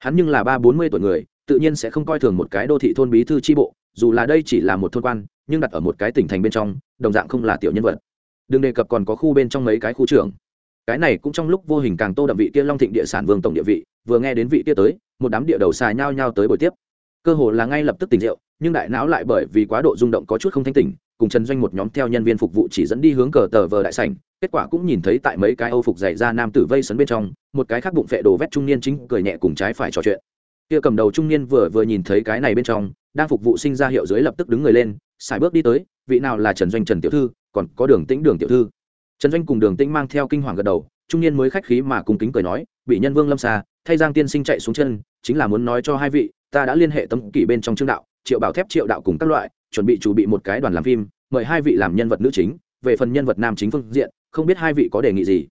hắn nhưng là ba bốn mươi tuổi người, tự nhiên sẽ không coi thường một cái đô thị thôn bí thư tri bộ, dù là đây chỉ là một thôn quan, nhưng đặt ở một cái tỉnh thành bên trong, đồng dạng không là tiểu nhân vật. Đừng đề cập còn có khu bên trong mấy cái khu trưởng. Cái này cũng trong lúc vô hình càng tô đậm vị kia long thịnh địa sản vương tổng địa vị, vừa nghe đến vị kia tới, một đám địa đầu xài nhao nhao tới buổi tiếp. Cơ hồ là ngay lập tức tỉnh rượu, nhưng đại não lại bởi vì quá độ rung động có chút không thanh tỉnh cùng trần doanh một nhóm theo nhân viên phục vụ chỉ dẫn đi hướng cờ tờ vờ đại sảnh, kết quả cũng nhìn thấy tại mấy cái âu phục dày ra nam tử vây sấn bên trong, một cái khác bụng phệ đồ vét trung niên chính cười nhẹ cùng trái phải trò chuyện. Kia cầm đầu trung niên vừa vừa nhìn thấy cái này bên trong, đang phục vụ sinh ra hiệu dưới lập tức đứng người lên, xài bước đi tới, vị nào là trần doanh trần tiểu thư, còn có đường tĩnh đường tiểu thư. Trần doanh cùng đường tĩnh mang theo kinh hoàng gật đầu, trung niên mới khách khí mà cùng kính cười nói, bị nhân vương lâm xa, thay giang tiên sinh chạy xuống chân, chính là muốn nói cho hai vị, ta đã liên hệ tấm kỷ bên trong trương đạo, triệu bảo thép triệu đạo cùng các loại, chuẩn bị chủ bị một cái đoàn làm phim mời hai vị làm nhân vật nữ chính, về phần nhân vật nam chính phương diện, không biết hai vị có đề nghị gì.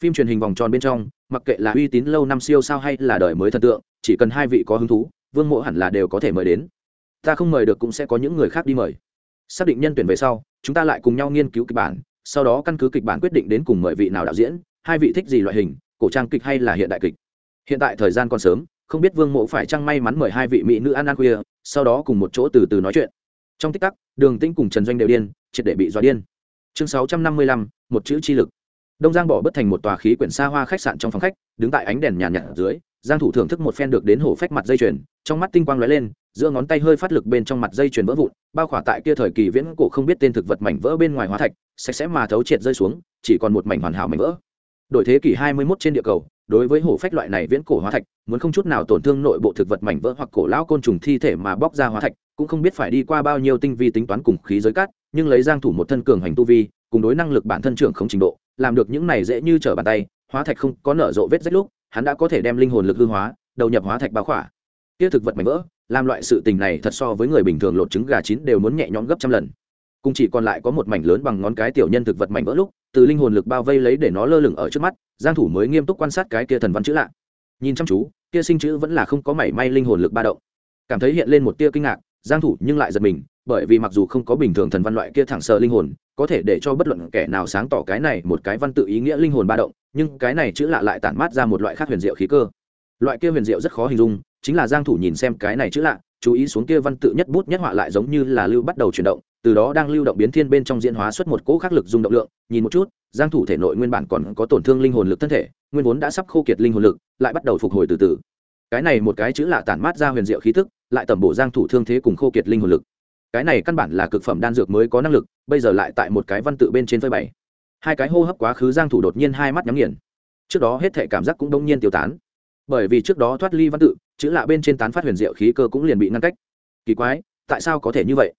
Phim truyền hình vòng tròn bên trong, mặc kệ là uy tín lâu năm siêu sao hay là đời mới thần tượng, chỉ cần hai vị có hứng thú, vương mộ hẳn là đều có thể mời đến. Ta không mời được cũng sẽ có những người khác đi mời. Xác định nhân tuyển về sau, chúng ta lại cùng nhau nghiên cứu kịch bản, sau đó căn cứ kịch bản quyết định đến cùng mời vị nào đạo diễn, hai vị thích gì loại hình, cổ trang kịch hay là hiện đại kịch. Hiện tại thời gian còn sớm, không biết vương mộ phải chăng may mắn mời hai vị mỹ nữ ăn ăn khuya, sau đó cùng một chỗ từ từ nói chuyện trong tích tắc, đường tĩnh cùng trần doanh đều điên, triệt để bị dọa điên. Chương sáu trăm năm mươi lăm, một chữ chi lực. Đông giang bỏ bất thành một tòa khí quyển xa hoa khách sạn trong phòng khách, đứng tại ánh đèn nhàn nhạt dưới, giang thủ thưởng thức một phen được đến hổ phách mặt dây chuyền, trong mắt tinh quang lóe lên, giữa ngón tay hơi phát lực bên trong mặt dây chuyền vỡ vụn, bao khỏa tại kia thời kỳ viễn cổ không biết tên thực vật mảnh vỡ bên ngoài hóa thạch, sạch sẽ mà thấu triệt rơi xuống, chỉ còn một mảnh hoàn hảo mảnh vỡ. Đổi thế kỷ 21 trên địa cầu, đối với hổ phách loại này viễn cổ hóa thạch, muốn không chút nào tổn thương nội bộ thực vật mảnh vỡ hoặc cổ lão côn trùng thi thể mà bóc ra hóa thạch cũng không biết phải đi qua bao nhiêu tinh vi tính toán cùng khí giới cát, nhưng lấy giang thủ một thân cường hành tu vi, cùng đối năng lực bản thân trưởng không trình độ, làm được những này dễ như trở bàn tay, hóa thạch không có nở rộ vết rách lúc, hắn đã có thể đem linh hồn lực hư hóa, đầu nhập hóa thạch bao khỏa. Kia thực vật mảnh vỡ, làm loại sự tình này thật so với người bình thường lột trứng gà chín đều muốn nhẹ nhõm gấp trăm lần. Cùng chỉ còn lại có một mảnh lớn bằng ngón cái tiểu nhân thực vật mảnh vỡ lúc, từ linh hồn lực bao vây lấy để nó lơ lửng ở trước mắt, giang thủ mới nghiêm túc quan sát cái kia thần văn chữ lạ. Nhìn chăm chú, kia sinh chữ vẫn là không có mảy may linh hồn lực ba động. Cảm thấy hiện lên một tia kinh ngạc giang thủ nhưng lại giật mình, bởi vì mặc dù không có bình thường thần văn loại kia thẳng sờ linh hồn, có thể để cho bất luận kẻ nào sáng tỏ cái này một cái văn tự ý nghĩa linh hồn ba động, nhưng cái này chữ lạ lại tản mát ra một loại khác huyền diệu khí cơ. Loại kia huyền diệu rất khó hình dung, chính là giang thủ nhìn xem cái này chữ lạ, chú ý xuống kia văn tự nhất bút nhất họa lại giống như là lưu bắt đầu chuyển động, từ đó đang lưu động biến thiên bên trong diễn hóa xuất một cỗ khắc lực dung động lượng, nhìn một chút, giang thủ thể nội nguyên bản còn có tổn thương linh hồn lực thân thể, nguyên vốn đã sắp khô kiệt linh hồn lực, lại bắt đầu phục hồi từ từ. Cái này một cái chữ lạ tản mát ra huyền diệu khí tức lại tẩm bổ giang thủ thương thế cùng khô kiệt linh hồn lực. Cái này căn bản là cực phẩm đan dược mới có năng lực, bây giờ lại tại một cái văn tự bên trên phơi bày. Hai cái hô hấp quá khứ giang thủ đột nhiên hai mắt nhắm nghiền. Trước đó hết thể cảm giác cũng đông nhiên tiêu tán. Bởi vì trước đó thoát ly văn tự, chữ lạ bên trên tán phát huyền diệu khí cơ cũng liền bị ngăn cách. Kỳ quái, tại sao có thể như vậy?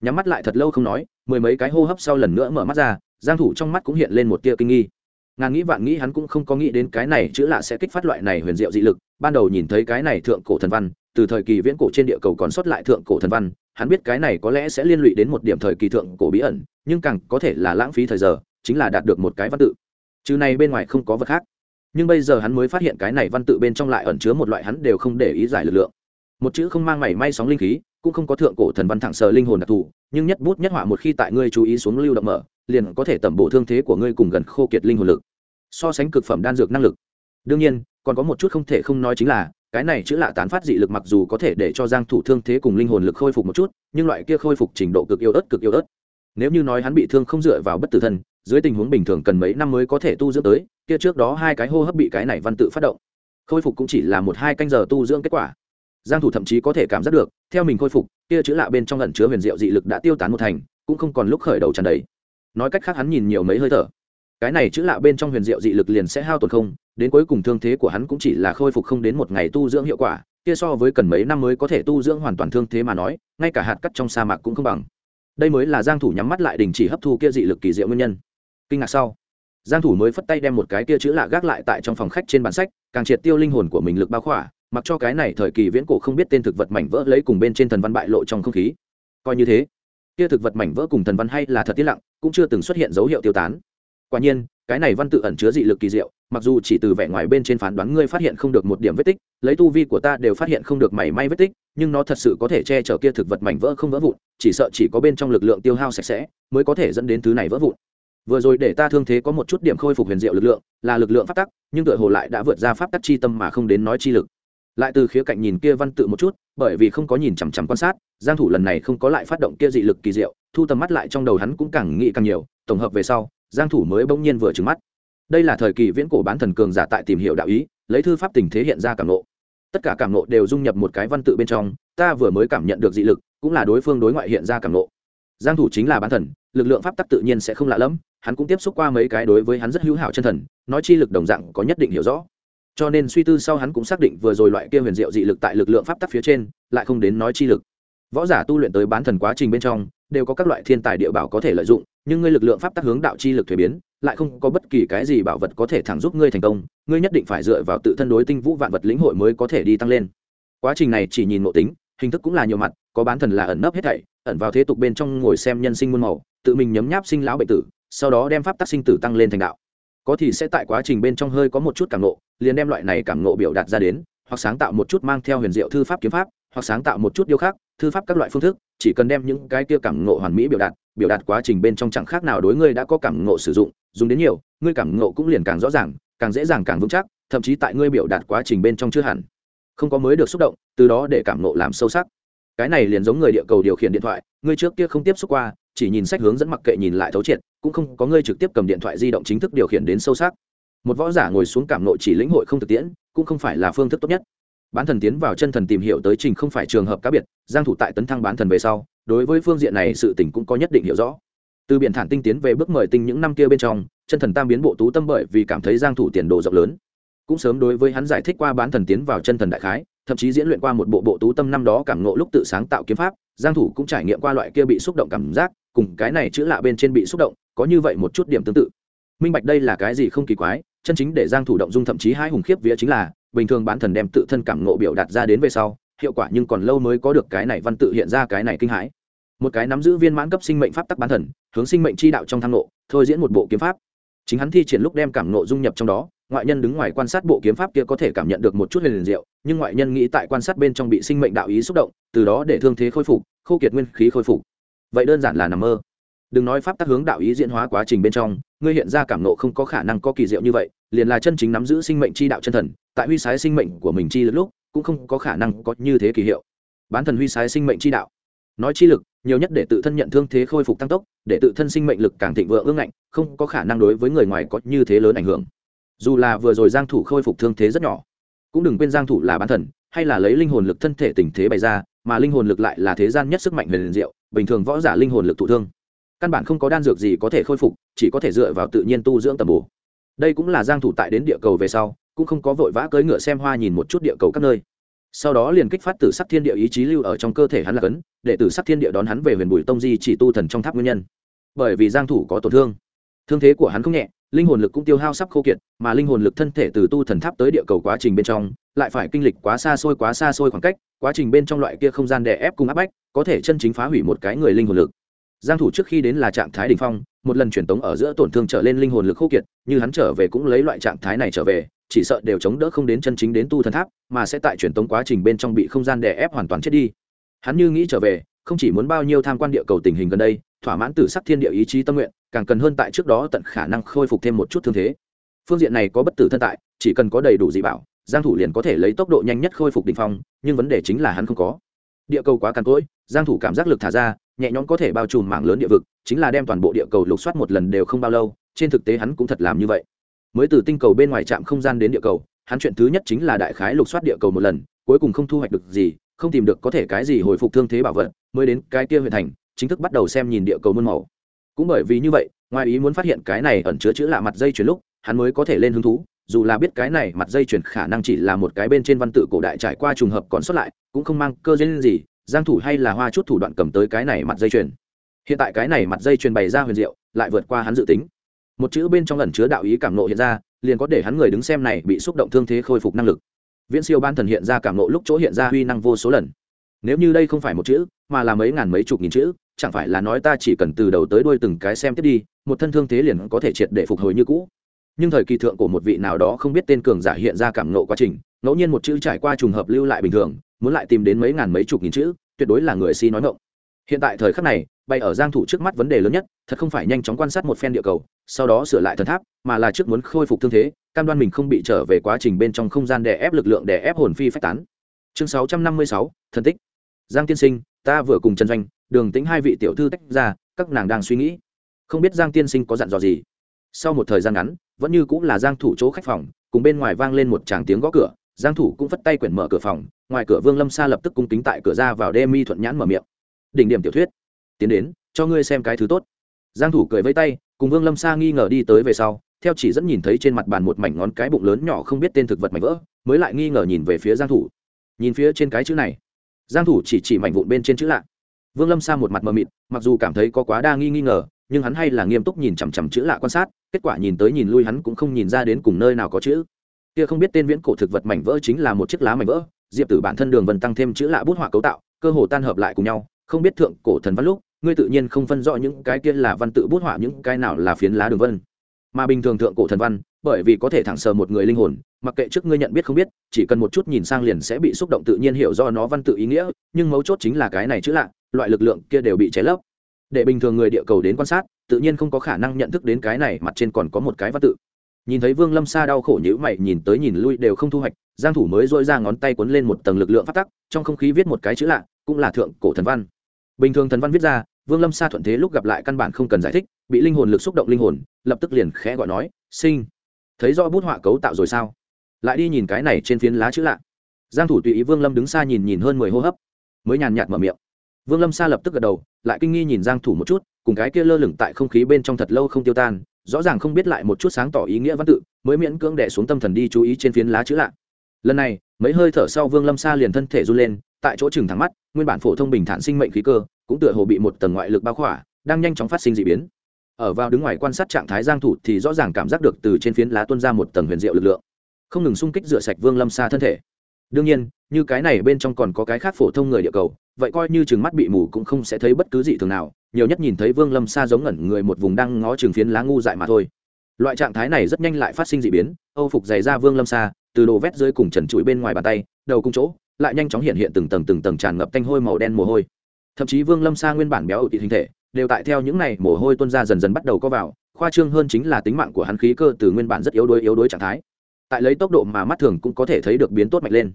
Nhắm mắt lại thật lâu không nói, mười mấy cái hô hấp sau lần nữa mở mắt ra, giang thủ trong mắt cũng hiện lên một tia kinh nghi. Ngàn nghĩ vạn nghĩ hắn cũng không có nghĩ đến cái này chữ lạ sẽ kích phát loại này huyền diệu dị lực, ban đầu nhìn thấy cái này thượng cổ thần văn từ thời kỳ viễn cổ trên địa cầu còn sót lại thượng cổ thần văn, hắn biết cái này có lẽ sẽ liên lụy đến một điểm thời kỳ thượng cổ bí ẩn, nhưng càng có thể là lãng phí thời giờ, chính là đạt được một cái văn tự. Chứ này bên ngoài không có vật khác. Nhưng bây giờ hắn mới phát hiện cái này văn tự bên trong lại ẩn chứa một loại hắn đều không để ý giải lực lượng. Một chữ không mang mảy may sóng linh khí, cũng không có thượng cổ thần văn thẳng sờ linh hồn đặc thù, nhưng nhất bút nhất họa một khi tại ngươi chú ý xuống lưu động mở, liền có thể tẩm bổ thương thế của ngươi cùng gần khô kiệt linh hồn lực, so sánh cực phẩm đan dược năng lực. Đương nhiên, còn có một chút không thể không nói chính là cái này chữ lạ tán phát dị lực mặc dù có thể để cho giang thủ thương thế cùng linh hồn lực khôi phục một chút, nhưng loại kia khôi phục trình độ cực yếu ớt, cực yếu ớt. Nếu như nói hắn bị thương không dựa vào bất tử thân, dưới tình huống bình thường cần mấy năm mới có thể tu dưỡng tới, kia trước đó hai cái hô hấp bị cái này văn tự phát động. Khôi phục cũng chỉ là một hai canh giờ tu dưỡng kết quả. Giang thủ thậm chí có thể cảm giác được, theo mình khôi phục, kia chữ lạ bên trong ẩn chứa huyền diệu dị lực đã tiêu tán một thành, cũng không còn lúc khởi đầu tràn đầy. Nói cách khác hắn nhìn nhiều mấy hơi thở cái này chữ lạ bên trong huyền diệu dị lực liền sẽ hao tổn không, đến cuối cùng thương thế của hắn cũng chỉ là khôi phục không đến một ngày tu dưỡng hiệu quả, kia so với cần mấy năm mới có thể tu dưỡng hoàn toàn thương thế mà nói, ngay cả hạt cắt trong sa mạc cũng không bằng. Đây mới là giang thủ nhắm mắt lại đình chỉ hấp thu kia dị lực kỳ diệu nguyên nhân. Kinh ngạc sau, giang thủ mới phất tay đem một cái kia chữ lạ gác lại tại trong phòng khách trên bàn sách, càng triệt tiêu linh hồn của mình lực bao khỏa, mặc cho cái này thời kỳ viễn cổ không biết tên thực vật mảnh vỡ lấy cùng bên trên thần văn bại lộ trong không khí. Coi như thế, kia thực vật mảnh vỡ cùng thần văn hay là thật tiết lặng, cũng chưa từng xuất hiện dấu hiệu tiêu tán quả nhiên, cái này văn tự ẩn chứa dị lực kỳ diệu, mặc dù chỉ từ vẻ ngoài bên trên phán đoán ngươi phát hiện không được một điểm vết tích, lấy tu vi của ta đều phát hiện không được mảy may vết tích, nhưng nó thật sự có thể che chở kia thực vật mảnh vỡ không vỡ vụn, chỉ sợ chỉ có bên trong lực lượng tiêu hao sạch sẽ mới có thể dẫn đến thứ này vỡ vụn. Vừa rồi để ta thương thế có một chút điểm khôi phục huyền diệu lực lượng, là lực lượng pháp tắc, nhưng tựa hồ lại đã vượt ra pháp tắc chi tâm mà không đến nói chi lực. Lại từ khía cạnh nhìn kia văn tự một chút, bởi vì không có nhìn chằm chằm quan sát, giang thủ lần này không có lại phát động kia dị lực kỳ diệu, thu tầm mắt lại trong đầu hắn cũng càng nghĩ càng nhiều, tổng hợp về sau giang thủ mới bỗng nhiên vừa trừng mắt. Đây là thời kỳ viễn cổ bán thần cường giả tại tìm hiểu đạo ý, lấy thư pháp tình thế hiện ra cảm nộ tất cả cảm nộ đều dung nhập một cái văn tự bên trong, ta vừa mới cảm nhận được dị lực, cũng là đối phương đối ngoại hiện ra cảm nộ giang thủ chính là bán thần, lực lượng pháp tắc tự nhiên sẽ không lạ lẫm, hắn cũng tiếp xúc qua mấy cái đối với hắn rất hữu hảo chân thần, nói chi lực đồng dạng có nhất định hiểu rõ. Cho nên suy tư sau hắn cũng xác định vừa rồi loại kia huyền diệu dị lực tại lực lượng pháp tắc phía trên, lại không đến nói chi lực võ giả tu luyện tới bán thần quá trình bên trong, đều có các loại thiên tài địa bảo có thể lợi dụng, nhưng ngươi lực lượng pháp tắc hướng đạo chi lực thuế biến, lại không có bất kỳ cái gì bảo vật có thể thẳng giúp ngươi thành công, ngươi nhất định phải dựa vào tự thân đối tinh vũ vạn vật lĩnh hội mới có thể đi tăng lên. Quá trình này chỉ nhìn nội tính, hình thức cũng là nhiều mặt, có bán thần là ẩn nấp hết thảy, ẩn vào thế tục bên trong ngồi xem nhân sinh muôn màu, tự mình nhấm nháp sinh lão bệnh tử, sau đó đem pháp tắc sinh tử tăng lên thành đạo. Có thì sẽ tại quá trình bên trong hơi có một chút cảm nộ liền đem loại này cảm nộ biểu đạt ra đến, hoặc sáng tạo một chút mang theo huyền diệu thư pháp kiếm pháp hoặc sáng tạo một chút điều khác, thư pháp các loại phương thức chỉ cần đem những cái kia cảm ngộ hoàn mỹ biểu đạt biểu đạt quá trình bên trong chẳng khác nào đối ngươi đã có cảm ngộ sử dụng dùng đến nhiều ngươi cảm ngộ cũng liền càng rõ ràng càng dễ dàng càng vững chắc thậm chí tại ngươi biểu đạt quá trình bên trong chưa hẳn. Không có mới được xúc động từ đó để cảm ngộ làm sâu sắc. Cái này liền giống người địa cầu điều khiển điện thoại ngươi trước kia không tiếp xúc qua chỉ nhìn sách hướng dẫn mặc kệ nhìn lại thấu triệt cũng không có ngươi trực tiếp cầm điện thoại di động chính thức điều khiển đến sâu sắc. Một võ giả ngồi xuống cảm nộ chỉ lĩnh hội không thực tiễn cũng không phải là phương thức tốt nhất bán thần tiến vào chân thần tìm hiểu tới trình không phải trường hợp cá biệt, giang thủ tại tấn thăng bán thần về sau, đối với phương diện này sự tình cũng có nhất định hiểu rõ. Từ biển thản tinh tiến về bước mời tinh những năm kia bên trong, chân thần tam biến bộ tú tâm bởi vì cảm thấy giang thủ tiền đồ rộng lớn. Cũng sớm đối với hắn giải thích qua bán thần tiến vào chân thần đại khái, thậm chí diễn luyện qua một bộ bộ tú tâm năm đó cảm ngộ lúc tự sáng tạo kiếm pháp, giang thủ cũng trải nghiệm qua loại kia bị xúc động cảm giác, cùng cái này chữ lạ bên trên bị xúc động, có như vậy một chút điểm tương tự. Minh bạch đây là cái gì không kỳ quái, chân chính để giang thủ động dung thậm chí hai hùng khiếp vía chính là bình thường bán thần đem tự thân cảm ngộ biểu đạt ra đến về sau, hiệu quả nhưng còn lâu mới có được cái này văn tự hiện ra cái này kinh hãi. Một cái nắm giữ viên mãn cấp sinh mệnh pháp tắc bán thần, hướng sinh mệnh chi đạo trong thang ngộ, thôi diễn một bộ kiếm pháp. Chính hắn thi triển lúc đem cảm ngộ dung nhập trong đó, ngoại nhân đứng ngoài quan sát bộ kiếm pháp kia có thể cảm nhận được một chút liền diệu, nhưng ngoại nhân nghĩ tại quan sát bên trong bị sinh mệnh đạo ý xúc động, từ đó để thương thế khôi phục, khô kiệt nguyên khí khôi phục. Vậy đơn giản là nằm mơ đừng nói pháp tác hướng đạo ý diễn hóa quá trình bên trong, ngươi hiện ra cảm nộ không có khả năng có kỳ diệu như vậy, liền là chân chính nắm giữ sinh mệnh chi đạo chân thần, tại huy sái sinh mệnh của mình chi lực lúc, cũng không có khả năng có như thế kỳ hiệu. Bán thần huy sái sinh mệnh chi đạo. Nói chi lực, nhiều nhất để tự thân nhận thương thế khôi phục tăng tốc, để tự thân sinh mệnh lực càng thịnh vượng ương ngạnh, không có khả năng đối với người ngoài có như thế lớn ảnh hưởng. Dù là vừa rồi giang thủ khôi phục thương thế rất nhỏ, cũng đừng quên giang thủ là bán thần, hay là lấy linh hồn lực thân thể tình thế bày ra, mà linh hồn lực lại là thế gian nhất sức mạnh huyền diệu, bình thường võ giả linh hồn lực thụ thương căn bản không có đan dược gì có thể khôi phục, chỉ có thể dựa vào tự nhiên tu dưỡng tầm bổ. Đây cũng là giang thủ tại đến địa cầu về sau, cũng không có vội vã cưỡi ngựa xem hoa nhìn một chút địa cầu các nơi. Sau đó liền kích phát tử sắc thiên địa ý chí lưu ở trong cơ thể hắn là cấn, để tử sắc thiên địa đón hắn về huyền bùi tông di chỉ tu thần trong tháp nguyên nhân. Bởi vì giang thủ có tổn thương. Thương thế của hắn không nhẹ, linh hồn lực cũng tiêu hao sắp khô kiệt, mà linh hồn lực thân thể từ tu thần tháp tới địa cầu quá trình bên trong, lại phải kinh lịch quá xa xôi quá xa xôi khoảng cách, quá trình bên trong loại kia không gian đè ép cùng áp bách, có thể chân chính phá hủy một cái người linh hồn lực giang thủ trước khi đến là trạng thái đỉnh phong, một lần chuyển tống ở giữa tổn thương trở lên linh hồn lực khô kiệt, như hắn trở về cũng lấy loại trạng thái này trở về, chỉ sợ đều chống đỡ không đến chân chính đến tu thần tháp, mà sẽ tại chuyển tống quá trình bên trong bị không gian đè ép hoàn toàn chết đi. Hắn như nghĩ trở về, không chỉ muốn bao nhiêu tham quan địa cầu tình hình gần đây, thỏa mãn tử sắc thiên địa ý chí tâm nguyện, càng cần hơn tại trước đó tận khả năng khôi phục thêm một chút thương thế. Phương diện này có bất tử thân tại, chỉ cần có đầy đủ dị bảo, giang thủ liền có thể lấy tốc độ nhanh nhất khôi phục đỉnh phong, nhưng vấn đề chính là hắn không có. Địa cầu quá cằn cỗi, giang thủ cảm giác lực thả ra nhẹ nhõm có thể bao trùm mảng lớn địa vực, chính là đem toàn bộ địa cầu lục soát một lần đều không bao lâu, trên thực tế hắn cũng thật làm như vậy. Mới từ tinh cầu bên ngoài trạm không gian đến địa cầu, hắn chuyện thứ nhất chính là đại khái lục soát địa cầu một lần, cuối cùng không thu hoạch được gì, không tìm được có thể cái gì hồi phục thương thế bảo vật, mới đến cái kia huyện thành, chính thức bắt đầu xem nhìn địa cầu muôn màu. Cũng bởi vì như vậy, ngoài ý muốn phát hiện cái này ẩn chứa chữ lạ mặt dây chuyển lúc, hắn mới có thể lên hứng thú, dù là biết cái này mặt dây chuyển khả năng chỉ là một cái bên trên văn tự cổ đại trải qua trùng hợp còn xuất lại, cũng không mang cơ duyên gì giang thủ hay là hoa chút thủ đoạn cầm tới cái này mặt dây chuyền? Hiện tại cái này mặt dây chuyền bày ra huyền diệu, lại vượt qua hắn dự tính. Một chữ bên trong ẩn chứa đạo ý cảm nộ hiện ra, liền có để hắn người đứng xem này bị xúc động thương thế khôi phục năng lực. Viễn siêu ban thần hiện ra cảm nộ lúc chỗ hiện ra huy năng vô số lần. Nếu như đây không phải một chữ, mà là mấy ngàn mấy chục nghìn chữ, chẳng phải là nói ta chỉ cần từ đầu tới đuôi từng cái xem tiếp đi, một thân thương thế liền có thể triệt để phục hồi như cũ. Nhưng thời kỳ thượng của một vị nào đó không biết tên cường giả hiện ra cảm nộ quá trình, ngẫu nhiên một chữ trải qua trùng hợp lưu lại bình thường muốn lại tìm đến mấy ngàn mấy chục nghìn chữ tuyệt đối là người si nói ngộng hiện tại thời khắc này bay ở giang thủ trước mắt vấn đề lớn nhất thật không phải nhanh chóng quan sát một phen địa cầu sau đó sửa lại thần tháp mà là trước muốn khôi phục thương thế cam đoan mình không bị trở về quá trình bên trong không gian đè ép lực lượng đè ép hồn phi phách tán. Chương 656, thần tích. Giang tiên sinh ta vừa cùng trần doanh đường tĩnh hai vị tiểu thư tách ra các nàng đang suy nghĩ. Không biết giang tiên sinh có dặn dò gì? Sau một thời gian ngắn vẫn như cũng là giang thủ chỗ khách phòng cùng bên ngoài vang lên một tràng tiếng gõ cửa giang thủ cũng phất tay quyển mở cửa phòng, ngoài cửa vương lâm sa lập tức cung kính tại cửa ra vào đê mi thuận nhãn mở miệng. Đỉnh điểm tiểu thuyết, tiến đến, cho ngươi xem cái thứ tốt. Giang thủ cười vẫy tay, cùng vương lâm sa nghi ngờ đi tới về sau, theo chỉ dẫn nhìn thấy trên mặt bàn một mảnh ngón cái bụng lớn nhỏ không biết tên thực vật mảnh vỡ, mới lại nghi ngờ nhìn về phía giang thủ. Nhìn phía trên cái chữ này. Giang thủ chỉ chỉ mảnh vụn bên trên chữ lạ. Vương lâm sa một mặt mờ mịt, mặc dù cảm thấy có quá đa nghi nghi ngờ, nhưng hắn hay là nghiêm túc nhìn chằm chằm chữ lạ quan sát, kết quả nhìn tới nhìn lui hắn cũng không nhìn ra đến cùng nơi nào có chữ kia không biết tên viễn cổ thực vật mảnh vỡ chính là một chiếc lá mảnh vỡ, diệp tử bản thân đường vân tăng thêm chữ lạ bút họa cấu tạo, cơ hồ tan hợp lại cùng nhau, không biết thượng cổ thần văn lúc, ngươi tự nhiên không phân rõ những cái kia là văn tự bút họa, những cái nào là phiến lá đường vân. Mà bình thường thượng cổ thần văn, bởi vì có thể thẳng sờ một người linh hồn, mặc kệ trước ngươi nhận biết không biết, chỉ cần một chút nhìn sang liền sẽ bị xúc động tự nhiên hiểu do nó văn tự ý nghĩa, nhưng mấu chốt chính là cái này chữ lạ, loại lực lượng kia đều bị cháy lấp. Để bình thường người địa cầu đến quan sát, tự nhiên không có khả năng nhận thức đến cái này, mặt trên còn có một cái văn tự nhìn thấy vương lâm sa đau khổ nhữ mày, nhìn tới nhìn lui đều không thu hoạch, giang thủ mới dội ra ngón tay cuốn lên một tầng lực lượng phát tắc, trong không khí viết một cái chữ lạ, cũng là thượng cổ thần văn. Bình thường thần văn viết ra, vương lâm sa thuận thế lúc gặp lại căn bản không cần giải thích, bị linh hồn lực xúc động linh hồn, lập tức liền khẽ gọi nói, sinh, thấy rõ bút họa cấu tạo rồi sao? Lại đi nhìn cái này trên phiến lá chữ lạ. Giang thủ tùy ý vương lâm đứng xa nhìn nhìn hơn mười hô hấp, mới nhàn nhạt mở miệng. Vương lâm sa lập tức gật đầu, lại kinh nghi nhìn giang thủ một chút, cùng cái kia lơ lửng tại không khí bên trong thật lâu không tiêu tan rõ ràng không biết lại một chút sáng tỏ ý nghĩa văn tự, mới miễn cưỡng đẻ xuống tâm thần đi chú ý trên phiến lá chữ lạ. Lần này, mấy hơi thở sau vương lâm sa liền thân thể run lên, tại chỗ chừng thẳng mắt, nguyên bản phổ thông bình thản sinh mệnh khí cơ, cũng tựa hồ bị một tầng ngoại lực bao khỏa, đang nhanh chóng phát sinh dị biến. Ở vào đứng ngoài quan sát trạng thái giang thủ thì rõ ràng cảm giác được từ trên phiến lá tuôn ra một tầng huyền diệu lực lượng. Không ngừng xung kích rửa sạch vương lâm sa thân thể. Đương nhiên, như cái này bên trong còn có cái khác phổ thông người địa cầu vậy coi như chừng mắt bị mù cũng không sẽ thấy bất cứ gì thường nào, nhiều nhất nhìn thấy vương lâm xa giống ngẩn người một vùng đang ngó chừng phiến lá ngu dại mà thôi. Loại trạng thái này rất nhanh lại phát sinh d ị biến, âu phục dày ra vương lâm xa từ đồ vét dưới cùng trần trụi bên ngoài bàn tay, đầu cung chỗ, lại nhanh chóng hiện hiện từng tầng từng tầng tràn ngập tanh hôi màu đen mồ hôi. Thậm chí vương lâm xa nguyên bản béo ị hình thể, đều tại theo những này mồ hôi tuân ra dần dần bắt đầu có vào, khoa trương hơn chính là tính mạng của hắn khí cơ từ nguyên bản rất yếu đuối yếu đuối trạng thái. Tại lấy tốc độ mà mắt thường cũng có thể thấy được biến tốt mạnh lên.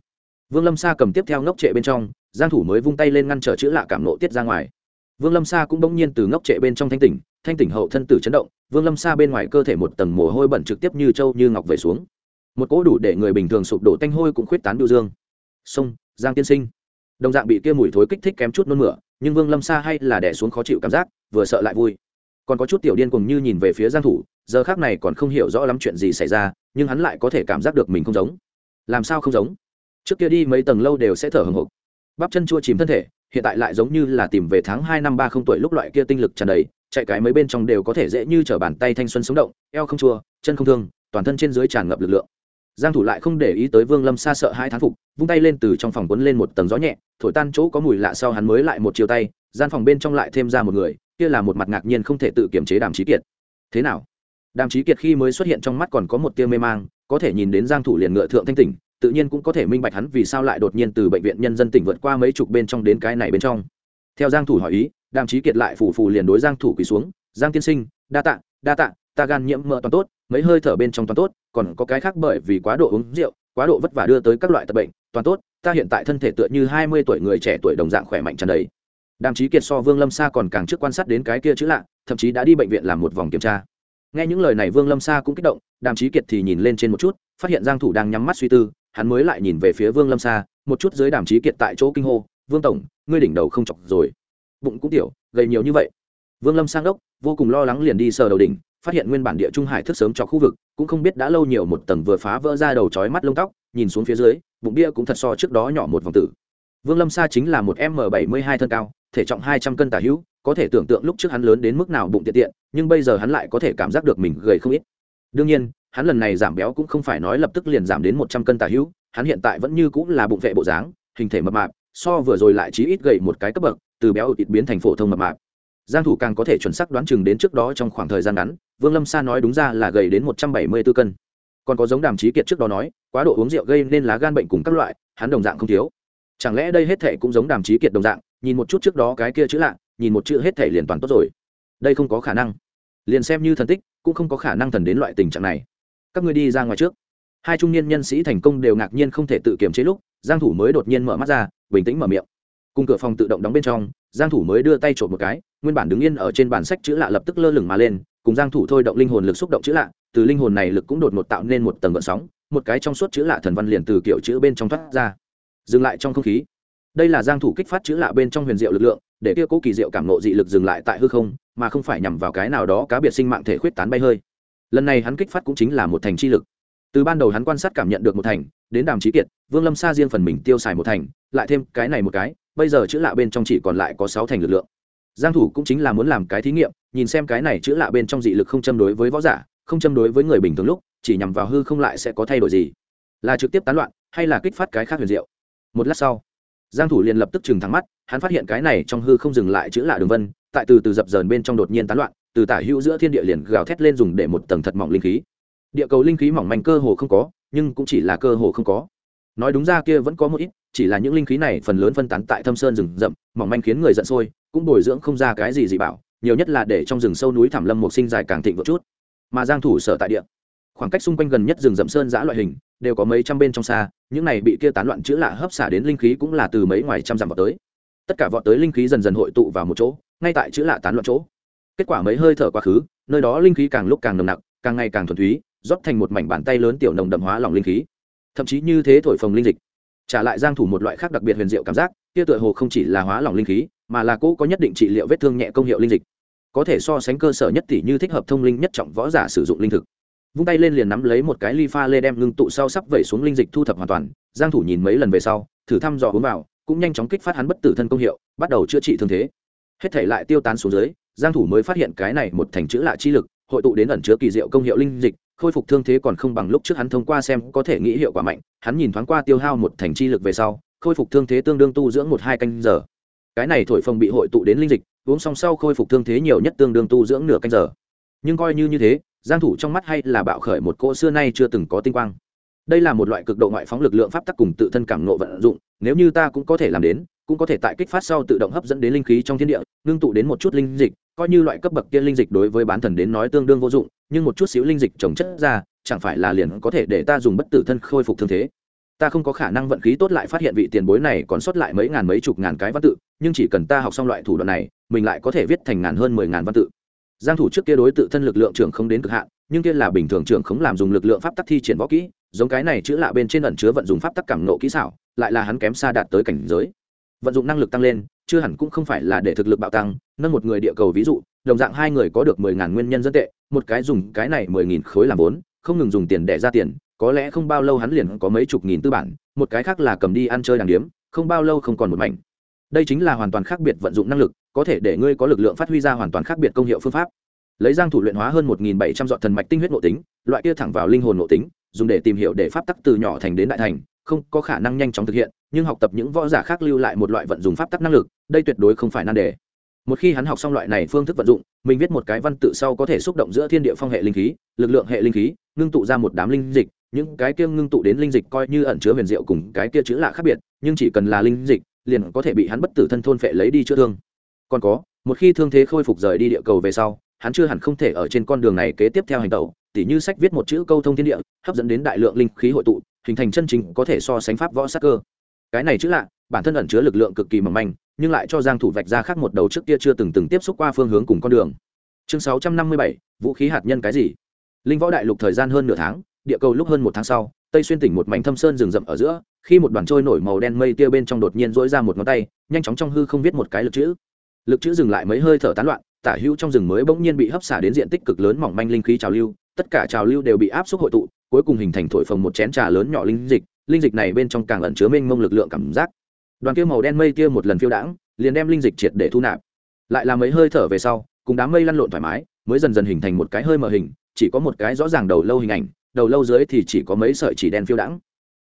Vương lâm sa cầm tiếp theo ngốc trệ bên trong giang thủ mới vung tay lên ngăn trở chữ lạ cảm nộ tiết ra ngoài. Vương lâm sa cũng bỗng nhiên từ ngốc trệ bên trong thanh tỉnh thanh tỉnh hậu thân tử chấn động, vương lâm sa bên ngoài cơ thể một tầng mồ hôi bẩn trực tiếp như trâu như ngọc về xuống. Một cỗ đủ để người bình thường sụp đổ tanh hôi cũng khuyết tán biểu dương. Sông, giang tiên sinh. Đồng dạng bị kia mùi thối kích thích kém chút nôn mửa, nhưng vương lâm sa hay là đè xuống khó chịu cảm giác, vừa sợ lại vui. Còn có chút tiểu điên cùng như nhìn về phía giang thủ, giờ khắc này còn không hiểu rõ lắm chuyện gì xảy ra, nhưng hắn lại có thể cảm giác được mình không giống. Làm sao không giống? Trước kia đi mấy tầng lâu đều sẽ thở hổn hộc bắp chân chua chìm thân thể, hiện tại lại giống như là tìm về tháng hai năm ba không tuổi lúc loại kia tinh lực tràn đầy, chạy cái mấy bên trong đều có thể dễ như trở bàn tay thanh xuân sống động, eo không chua, chân không thương, toàn thân trên dưới tràn ngập lực lượng. Giang thủ lại không để ý tới vương lâm xa sợ hai thán phục, vung tay lên từ trong phòng quấn lên một tầng gió nhẹ, thổi tan chỗ có mùi lạ sau hắn mới lại một chiều tay, gian phòng bên trong lại thêm ra một người, kia là một mặt ngạc nhiên không thể tự kiểm chế đàm trí kiệt. Thế nào? Đàm trí kiệt khi mới xuất hiện trong mắt còn có một tia mê mang, có thể nhìn đến giang thủ liền ngựa thượng thanh tỉnh tự nhiên cũng có thể minh bạch hắn vì sao lại đột nhiên từ bệnh viện nhân dân tỉnh vượt qua mấy chục bên trong đến cái này bên trong. Theo giang thủ hỏi ý, đàm chí kiệt lại phủ phủ liền đối giang thủ quỳ xuống, giang tiên sinh, đa tạ đa tạ, ta gan nhiễm mỡ toàn tốt, mấy hơi thở bên trong toàn tốt, còn có cái khác bởi vì quá độ uống rượu, quá độ vất vả đưa tới các loại tật bệnh, toàn tốt, ta hiện tại thân thể tựa như 20 tuổi người trẻ tuổi đồng dạng khỏe mạnh tràn đầy. Đàm chí kiệt so vương lâm sa còn càng trước quan sát đến cái kia chữ lạ, thậm chí đã đi bệnh viện làm một vòng kiểm tra nghe những lời này vương lâm sa cũng kích động, đàm chí kiệt thì nhìn lên trên một chút, phát hiện giang thủ đang nhắm mắt suy tư, hắn mới lại nhìn về phía vương lâm sa, một chút dưới đàm chí kiệt tại chỗ kinh hô, vương tổng, ngươi đỉnh đầu không chọc rồi. Bụng cũng tiểu, gầy nhiều như vậy. Vương lâm sang đốc vô cùng lo lắng liền đi sờ đầu đỉnh, phát hiện nguyên bản địa trung hải thức sớm cho khu vực, cũng không biết đã lâu nhiều một tầng vừa phá vỡ ra đầu chói mắt lông tóc, nhìn xuống phía dưới, bụng bia cũng thật so trước đó nhỏ một vòng tử vương lâm sa chính là một m bảy mươi hai thân cao, thể trọng hai trăm cân tả hữu, có thể tưởng tượng lúc trước hắn lớn đến mức nào bụng tiện tiện, nhưng bây giờ hắn lại có thể cảm giác được mình gầy không ít. Đương nhiên, hắn lần này giảm béo cũng không phải nói lập tức liền giảm đến một trăm cân tả hữu, hắn hiện tại vẫn như cũng là bụng vệ bộ dáng, hình thể mập mạp, so vừa rồi lại chí ít gầy một cái cấp bậc, từ béo ít biến thành phổ thông mập mạp. Giang thủ càng có thể chuẩn xác đoán chừng đến trước đó trong khoảng thời gian ngắn, vương lâm sa nói đúng ra là gầy đến một trăm bảy mươi 174 cân. Còn có giống đàm chí kiệt trước đó nói, quá độ uống rượu gây nên lá gan bệnh cùng các loại, hắn đồng dạng không thiếu chẳng lẽ đây hết thệ cũng giống đàm chí kiệt đồng dạng, nhìn một chút trước đó cái kia chữ lạ, nhìn một chữ hết thể liền toàn tốt rồi? Đây không có khả năng. Liền xem như thần tích, cũng không có khả năng thần đến loại tình trạng này. Các ngươi đi ra ngoài trước. Hai trung niên nhân sĩ thành công đều ngạc nhiên không thể tự kiềm chế lúc, giang thủ mới đột nhiên mở mắt ra, bình tĩnh mở miệng. Cùng cửa phòng tự động đóng bên trong, giang thủ mới đưa tay trộn một cái, nguyên bản đứng yên ở trên bản sách chữ lạ lập tức lơ lửng mà lên, cùng giang thủ thôi động linh hồn lực xúc động chữ lạ, từ linh hồn này lực cũng đột ngột tạo nên một tầng gợn sóng, một cái trong suốt chữ lạ thần văn liền từ kiểu chữ bên trong thoát ra dừng lại trong không khí. Đây là giang thủ kích phát chữ lạ bên trong huyền diệu lực lượng, để kia cố kỳ diệu cảm ngộ dị lực dừng lại tại hư không, mà không phải nhằm vào cái nào đó cá biệt sinh mạng thể khuyết tán bay hơi. Lần này hắn kích phát cũng chính là một thành chi lực. Từ ban đầu hắn quan sát cảm nhận được một thành, đến đàm trí kiệt, vương lâm sa riêng phần mình tiêu xài một thành, lại thêm cái này một cái, bây giờ chữ lạ bên trong chỉ còn lại có sáu thành lực lượng. Giang thủ cũng chính là muốn làm cái thí nghiệm, nhìn xem cái này chữ lạ bên trong dị lực không châm đối với võ giả, không châm đối với người bình thường lúc, chỉ nhằm vào hư không lại sẽ có thay đổi gì? Là trực tiếp tán loạn, hay là kích phát cái khác huyền diệu? Một lát sau, giang thủ liền lập tức chừng thẳng mắt, hắn phát hiện cái này trong hư không dừng lại chữ lạ đường vân, tại từ từ dập dờn bên trong đột nhiên tán loạn, từ tả hữu giữa thiên địa liền gào thét lên dùng để một tầng thật mỏng linh khí. Địa cầu linh khí mỏng manh cơ hồ không có, nhưng cũng chỉ là cơ hồ không có. Nói đúng ra kia vẫn có một ít, chỉ là những linh khí này phần lớn phân tán tại thâm sơn rừng rậm, mỏng manh khiến người giận sôi, cũng bồi dưỡng không ra cái gì dị bảo, nhiều nhất là để trong rừng sâu núi thảm lâm một sinh dài càng thịnh vượng chút. Mà giang thủ sở tại địa, khoảng cách xung quanh gần nhất rừng rậm sơn giã loại hình đều có mấy trăm bên trong xa, những này bị kia tán loạn chữa lạ hấp xả đến linh khí cũng là từ mấy ngoài trăm dặm vào tới. Tất cả vọt tới linh khí dần dần hội tụ vào một chỗ, ngay tại chữa lạ tán loạn chỗ. Kết quả mấy hơi thở quá khứ, nơi đó linh khí càng lúc càng nồng nặc, càng ngày càng thuần túy, rót thành một mảnh bàn tay lớn tiểu nồng đậm hóa lòng linh khí. Thậm chí như thế thổi phồng linh dịch. Trả lại giang thủ một loại khác đặc biệt huyền diệu cảm giác, kia tựa hồ không chỉ là hóa lỏng linh khí, mà là cũ có nhất định trị liệu vết thương nhẹ công hiệu linh dịch. Có thể so sánh cơ sở nhất tỷ như thích hợp thông linh nhất trọng võ giả sử dụng linh thực vung tay lên liền nắm lấy một cái ly pha lê đem ngưng tụ sau sắp vẩy xuống linh dịch thu thập hoàn toàn. Giang thủ nhìn mấy lần về sau, thử thăm dò uống vào, cũng nhanh chóng kích phát hắn bất tử thân công hiệu, bắt đầu chữa trị thương thế. Hết thể lại tiêu tán xuống dưới, giang thủ mới phát hiện cái này một thành chữ lạ chi lực, hội tụ đến ẩn chứa kỳ diệu công hiệu linh dịch, khôi phục thương thế còn không bằng lúc trước hắn thông qua xem có thể nghĩ hiệu quả mạnh. Hắn nhìn thoáng qua tiêu hao một thành chi lực về sau, khôi phục thương thế tương đương tu dưỡng một hai canh giờ. Cái này thổi phồng bị hội tụ đến linh dịch, uống xong sau khôi phục thương thế nhiều nhất tương đương tu dưỡng nửa canh giờ. Nhưng coi như như thế giang thủ trong mắt hay là bạo khởi một cỗ xưa nay chưa từng có tinh quang. Đây là một loại cực độ ngoại phóng lực lượng pháp tắc cùng tự thân cảm ngộ vận dụng, nếu như ta cũng có thể làm đến, cũng có thể tại kích phát sau tự động hấp dẫn đến linh khí trong thiên địa, ngưng tụ đến một chút linh dịch, coi như loại cấp bậc kia linh dịch đối với bán thần đến nói tương đương vô dụng, nhưng một chút xíu linh dịch trồng chất ra, chẳng phải là liền có thể để ta dùng bất tử thân khôi phục thương thế. Ta không có khả năng vận khí tốt lại phát hiện vị tiền bối này còn sót lại mấy ngàn mấy chục ngàn cái văn tự, nhưng chỉ cần ta học xong loại thủ đoạn này, mình lại có thể viết thành ngàn hơn mười ngàn văn tự giang thủ trước kia đối tự thân lực lượng trưởng không đến cực hạn, nhưng kia là bình thường trưởng không làm dùng lực lượng pháp tắc thi triển võ kỹ, giống cái này chữ lạ bên trên ẩn chứa vận dụng pháp tắc cảm nộ kỹ xảo, lại là hắn kém xa đạt tới cảnh giới. Vận dụng năng lực tăng lên, chưa hẳn cũng không phải là để thực lực bạo tăng, nâng một người địa cầu ví dụ, đồng dạng hai người có được mười ngàn nguyên nhân dân tệ, một cái dùng cái này mười nghìn khối làm vốn, không ngừng dùng tiền để ra tiền, có lẽ không bao lâu hắn liền có mấy chục nghìn tư bản, một cái khác là cầm đi ăn chơi đàng điếm, không bao lâu không còn một mảnh. Đây chính là hoàn toàn khác biệt vận dụng năng lực có thể để ngươi có lực lượng phát huy ra hoàn toàn khác biệt công hiệu phương pháp. Lấy giang thủ luyện hóa hơn một nghìn bảy trăm dọn thần mạch tinh huyết nội tính, loại kia thẳng vào linh hồn nội tính, dùng để tìm hiểu để pháp tắc từ nhỏ thành đến đại thành, không có khả năng nhanh chóng thực hiện, nhưng học tập những võ giả khác lưu lại một loại vận dụng pháp tắc năng lực, đây tuyệt đối không phải nan đề. Một khi hắn học xong loại này phương thức vận dụng, mình viết một cái văn tự sau có thể xúc động giữa thiên địa phong hệ linh khí, lực lượng hệ linh khí, ngưng tụ ra một đám linh dịch, những cái kia ngưng tụ đến linh dịch coi như ẩn chứa huyền diệu cùng cái kia chữ lạ khác biệt, nhưng chỉ cần là linh dịch, liền có thể bị hắn bất tử thân thôn phệ lấy đi chữa thương còn có một khi thương thế khôi phục rời đi địa cầu về sau hắn chưa hẳn không thể ở trên con đường này kế tiếp theo hành tẩu tỉ như sách viết một chữ câu thông thiên địa hấp dẫn đến đại lượng linh khí hội tụ hình thành chân chính có thể so sánh pháp võ sắc cơ. Cái này chữ lạ bản thân ẩn chứa lực lượng cực kỳ mỏng manh nhưng lại cho giang thủ vạch ra khác một đầu trước kia chưa từng từng tiếp xúc qua phương hướng cùng con đường. Chương 657, vũ khí hạt nhân cái gì? Linh võ đại lục thời gian hơn nửa tháng địa cầu lúc hơn một tháng sau tây xuyên tỉnh một mảnh thâm sơn rừng rậm ở giữa khi một đoàn trôi nổi màu đen mây tia bên trong đột nhiên dỗi ra một ngón tay nhanh chóng trong hư không viết một cái lực chữ lực chữ dừng lại mấy hơi thở tán loạn, tả hữu trong rừng mới bỗng nhiên bị hấp xả đến diện tích cực lớn mỏng manh linh khí trào lưu, tất cả trào lưu đều bị áp suất hội tụ, cuối cùng hình thành thổi phồng một chén trà lớn nhỏ linh dịch linh dịch này bên trong càng ẩn chứa mênh mông lực lượng cảm giác. Đoàn kia màu đen mây kia một lần phiêu đãng, liền đem linh dịch triệt để thu nạp. Lại là mấy hơi thở về sau, cùng đám mây lăn lộn thoải mái, mới dần dần hình thành một cái hơi mờ hình, chỉ có một cái rõ ràng đầu lâu hình ảnh, đầu lâu dưới thì chỉ có mấy sợi chỉ đen phiêu đãng.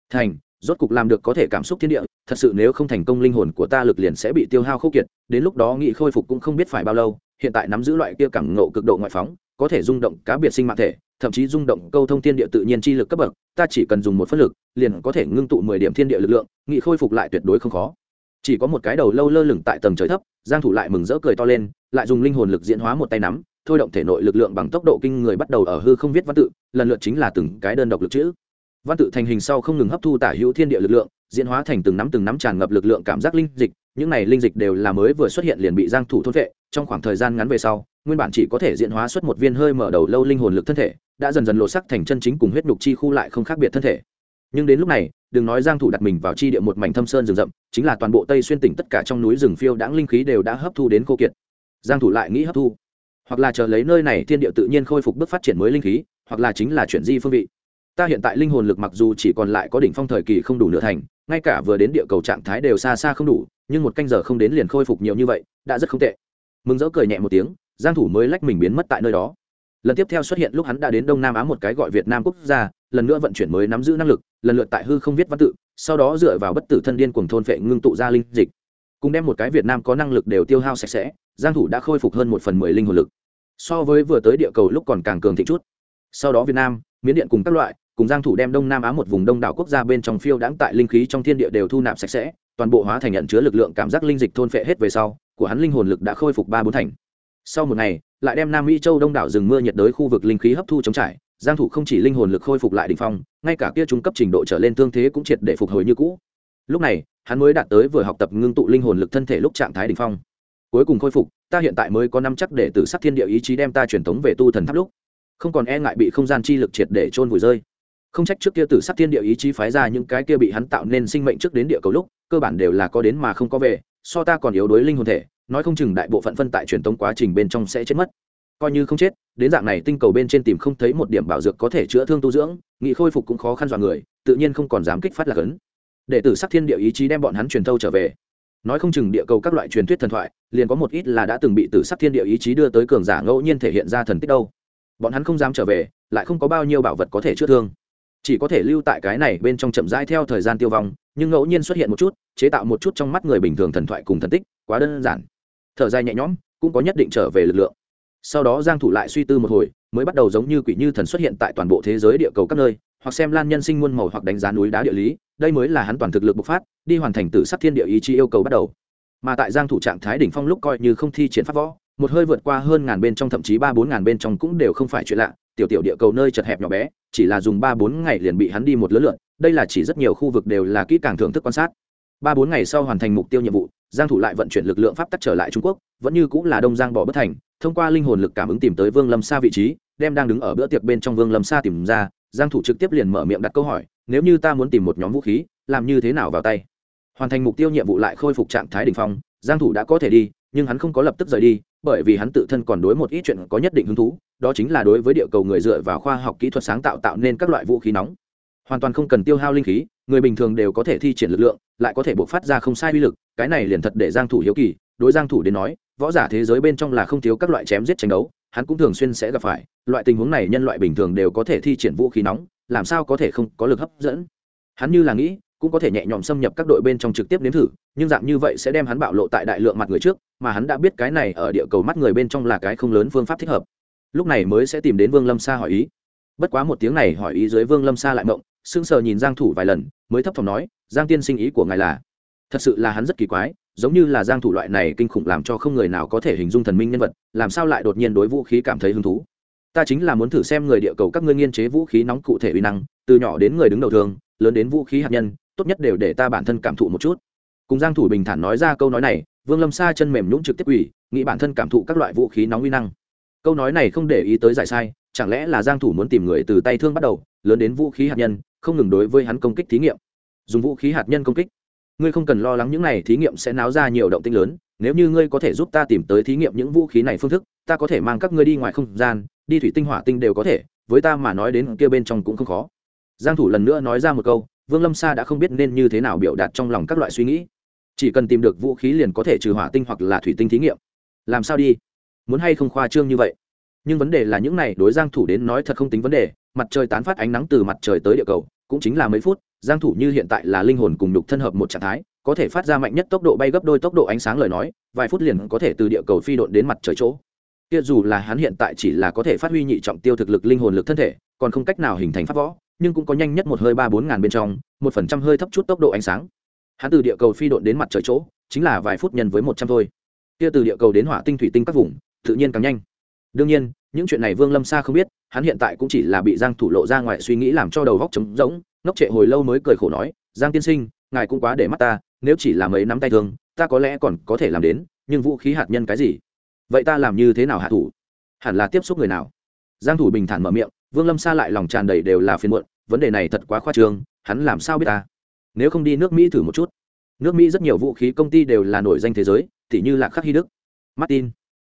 Thành rốt cục làm được có thể cảm xúc thiên địa, thật sự nếu không thành công linh hồn của ta lực liền sẽ bị tiêu hao khốc kiệt, đến lúc đó nghị khôi phục cũng không biết phải bao lâu, hiện tại nắm giữ loại kia cảm ngộ cực độ ngoại phóng, có thể rung động cá biệt sinh mạng thể, thậm chí rung động câu thông thiên địa tự nhiên chi lực cấp bậc, ta chỉ cần dùng một phân lực, liền có thể ngưng tụ mười điểm thiên địa lực lượng, nghị khôi phục lại tuyệt đối không khó. Chỉ có một cái đầu lâu lơ lửng tại tầng trời thấp, giang thủ lại mừng rỡ cười to lên, lại dùng linh hồn lực diễn hóa một tay nắm, thôi động thể nội lực lượng bằng tốc độ kinh người bắt đầu ở hư không viết văn tự, lần lượt chính là từng cái đơn độc lực chữ văn tự thành hình sau không ngừng hấp thu tả hữu thiên địa lực lượng, diễn hóa thành từng nắm từng nắm tràn ngập lực lượng cảm giác linh dịch, những này linh dịch đều là mới vừa xuất hiện liền bị giang thủ thôn vệ, trong khoảng thời gian ngắn về sau, nguyên bản chỉ có thể diễn hóa xuất một viên hơi mở đầu lâu linh hồn lực thân thể, đã dần dần lộ sắc thành chân chính cùng huyết nhục chi khu lại không khác biệt thân thể. Nhưng đến lúc này, đừng nói giang thủ đặt mình vào chi địa một mảnh thâm sơn rừng rậm, chính là toàn bộ tây xuyên tỉnh tất cả trong núi rừng phiêu đãng linh khí đều đã hấp thu đến khô kiệt. Giang thủ lại nghĩ hấp thu, hoặc là chờ lấy nơi này thiên địa tự nhiên khôi phục bước phát triển mới linh khí, hoặc là chính là chuyển di phương vị ta hiện tại linh hồn lực mặc dù chỉ còn lại có đỉnh phong thời kỳ không đủ nửa thành, ngay cả vừa đến địa cầu trạng thái đều xa xa không đủ, nhưng một canh giờ không đến liền khôi phục nhiều như vậy, đã rất không tệ. Mừng rỡ cười nhẹ một tiếng, giang thủ mới lách mình biến mất tại nơi đó. Lần tiếp theo xuất hiện lúc hắn đã đến đông nam á một cái gọi việt nam quốc gia, lần nữa vận chuyển mới nắm giữ năng lực, lần lượt tại hư không viết văn tự, sau đó dựa vào bất tử thân điên cuồng thôn phệ ngưng tụ ra linh dịch. Cùng đem một cái việt nam có năng lực đều tiêu hao sạch sẽ, giang thủ đã khôi phục hơn một phần mười linh hồn lực. So với vừa tới địa cầu lúc còn càng cường thịnh chút. Sau đó việt nam, miến điện cùng các loại cùng giang thủ đem đông nam á một vùng đông đảo quốc gia bên trong phiêu đãng tại linh khí trong thiên địa đều thu nạp sạch sẽ, toàn bộ hóa thành nhận chứa lực lượng cảm giác linh dịch thôn phệ hết về sau, của hắn linh hồn lực đã khôi phục ba bốn thành. Sau một ngày, lại đem nam mỹ châu đông đảo rừng mưa nhiệt đới khu vực linh khí hấp thu chống trải, giang thủ không chỉ linh hồn lực khôi phục lại đỉnh phong, ngay cả kia trung cấp trình độ trở lên tương thế cũng triệt để phục hồi như cũ. Lúc này, hắn mới đạt tới vừa học tập ngưng tụ linh hồn lực thân thể lúc trạng thái đỉnh phong. Cuối cùng khôi phục, ta hiện tại mới có năm chắc để tử sát thiên địa ý chí đem ta truyền tống về tu thần tháp lúc. Không còn e ngại bị không gian chi lực triệt để trôn vùi rơi không trách trước kia tử Sắc thiên địa ý chí phái ra những cái kia bị hắn tạo nên sinh mệnh trước đến địa cầu lúc, cơ bản đều là có đến mà không có về, so ta còn yếu đuối linh hồn thể, nói không chừng đại bộ phận phân tại truyền tống quá trình bên trong sẽ chết mất. Coi như không chết, đến dạng này tinh cầu bên trên tìm không thấy một điểm bảo dược có thể chữa thương tu dưỡng, nghị khôi phục cũng khó khăn dọa người, tự nhiên không còn dám kích phát là cấn để tử sắc thiên địa ý chí đem bọn hắn truyền thâu trở về. Nói không chừng địa cầu các loại truyền thuyết thần thoại, liền có một ít là đã từng bị tử sắc thiên địa ý chí đưa tới cường giả ngẫu nhiên thể hiện ra thần tích đâu. Bọn hắn không dám trở về, lại không có bao nhiêu bảo vật có thể chữa thương chỉ có thể lưu tại cái này bên trong chậm rãi theo thời gian tiêu vong, nhưng ngẫu nhiên xuất hiện một chút, chế tạo một chút trong mắt người bình thường thần thoại cùng thần tích, quá đơn giản. Thở dài nhẹ nhõm, cũng có nhất định trở về lực lượng. Sau đó giang thủ lại suy tư một hồi, mới bắt đầu giống như quỷ như thần xuất hiện tại toàn bộ thế giới địa cầu các nơi, hoặc xem lan nhân sinh muôn màu hoặc đánh giá núi đá địa lý, đây mới là hắn toàn thực lực bộc phát, đi hoàn thành tử sắc thiên địa ý chí yêu cầu bắt đầu. Mà tại giang thủ trạng thái đỉnh phong lúc coi như không thi triển pháp võ, một hơi vượt qua hơn ngàn bên trong, thậm chí ba bốn ngàn bên trong cũng đều không phải chuyện lạ, tiểu tiểu địa cầu nơi chật hẹp nhỏ bé chỉ là dùng ba bốn ngày liền bị hắn đi một lớn lượn, đây là chỉ rất nhiều khu vực đều là kỹ càng thưởng thức quan sát. Ba bốn ngày sau hoàn thành mục tiêu nhiệm vụ, giang thủ lại vận chuyển lực lượng pháp tắc trở lại trung quốc, vẫn như cũng là đông giang bỏ bất thành, thông qua linh hồn lực cảm ứng tìm tới vương lâm sa vị trí, đem đang đứng ở bữa tiệc bên trong vương lâm sa tìm ra, giang thủ trực tiếp liền mở miệng đặt câu hỏi, nếu như ta muốn tìm một nhóm vũ khí, làm như thế nào vào tay? Hoàn thành mục tiêu nhiệm vụ lại khôi phục trạng thái đỉnh phong, giang thủ đã có thể đi, nhưng hắn không có lập tức rời đi bởi vì hắn tự thân còn đối một ít chuyện có nhất định hứng thú, đó chính là đối với địa cầu người dựa vào khoa học kỹ thuật sáng tạo tạo nên các loại vũ khí nóng. Hoàn toàn không cần tiêu hao linh khí, người bình thường đều có thể thi triển lực lượng, lại có thể bộc phát ra không sai uy lực, cái này liền thật để giang thủ hiếu kỳ, đối giang thủ đến nói, võ giả thế giới bên trong là không thiếu các loại chém giết tranh đấu, hắn cũng thường xuyên sẽ gặp phải, loại tình huống này nhân loại bình thường đều có thể thi triển vũ khí nóng, làm sao có thể không có lực hấp dẫn? Hắn như là nghĩ cũng có thể nhẹ nhõm xâm nhập các đội bên trong trực tiếp nếm thử, nhưng dạng như vậy sẽ đem hắn bạo lộ tại đại lượng mặt người trước, mà hắn đã biết cái này ở địa cầu mắt người bên trong là cái không lớn phương pháp thích hợp. Lúc này mới sẽ tìm đến vương lâm sa hỏi ý. Bất quá một tiếng này hỏi ý dưới vương lâm sa lại mộng, sững sờ nhìn giang thủ vài lần, mới thấp thỏm nói, giang tiên sinh ý của ngài là? Thật sự là hắn rất kỳ quái, giống như là giang thủ loại này kinh khủng làm cho không người nào có thể hình dung thần minh nhân vật, làm sao lại đột nhiên đối vũ khí cảm thấy hứng thú? Ta chính là muốn thử xem người địa cầu các ngươi nghiên chế vũ khí nóng cụ thể uy năng, từ nhỏ đến người đứng đầu thường, lớn đến vũ khí hạt nhân tốt nhất đều để ta bản thân cảm thụ một chút. Cùng giang thủ bình thản nói ra câu nói này, vương lâm sa chân mềm nhũn trực tiếp ủy nghĩ bản thân cảm thụ các loại vũ khí nóng uy năng. Câu nói này không để ý tới giải sai, chẳng lẽ là giang thủ muốn tìm người từ tay thương bắt đầu, lớn đến vũ khí hạt nhân, không ngừng đối với hắn công kích thí nghiệm. Dùng vũ khí hạt nhân công kích. Ngươi không cần lo lắng những này thí nghiệm sẽ náo ra nhiều động tĩnh lớn, nếu như ngươi có thể giúp ta tìm tới thí nghiệm những vũ khí này phương thức, ta có thể mang các ngươi đi ngoài không gian, đi thủy tinh hỏa tinh đều có thể, với ta mà nói đến kia bên trong cũng không khó. Giang thủ lần nữa nói ra một câu vương lâm sa đã không biết nên như thế nào biểu đạt trong lòng các loại suy nghĩ. Chỉ cần tìm được vũ khí liền có thể trừ hỏa tinh hoặc là thủy tinh thí nghiệm. Làm sao đi? Muốn hay không khoa trương như vậy? Nhưng vấn đề là những này đối giang thủ đến nói thật không tính vấn đề, mặt trời tán phát ánh nắng từ mặt trời tới địa cầu, cũng chính là mấy phút, giang thủ như hiện tại là linh hồn cùng nhục thân hợp một trạng thái, có thể phát ra mạnh nhất tốc độ bay gấp đôi tốc độ ánh sáng lời nói, vài phút liền có thể từ địa cầu phi độn đến mặt trời chỗ. Kia dù là hắn hiện tại chỉ là có thể phát huy nhị trọng tiêu thực lực linh hồn lực thân thể, còn không cách nào hình thành pháp võ nhưng cũng có nhanh nhất một hơi ba bốn ngàn bên trong, một phần trăm hơi thấp chút tốc độ ánh sáng. Hắn từ địa cầu phi độn đến mặt trời chỗ, chính là vài phút nhân với một trăm thôi. Kia từ địa cầu đến hỏa tinh thủy tinh các vùng, tự nhiên càng nhanh. Đương nhiên, những chuyện này vương lâm sa không biết, hắn hiện tại cũng chỉ là bị giang thủ lộ ra ngoài suy nghĩ làm cho đầu góc trống rỗng, ngốc trệ hồi lâu mới cười khổ nói, giang tiên sinh, ngài cũng quá để mắt ta, nếu chỉ là mấy nắm tay thương ta có lẽ còn có thể làm đến, nhưng vũ khí hạt nhân cái gì? Vậy ta làm như thế nào hạ thủ? Hẳn là tiếp xúc người nào? Giang thủ bình thản mở miệng vương lâm sa lại lòng tràn đầy đều là phiền muộn, vấn đề này thật quá khoa trương, hắn làm sao biết ta? Nếu không đi nước mỹ thử một chút. Nước mỹ rất nhiều vũ khí công ty đều là nổi danh thế giới t như là khắc hy đức, martin.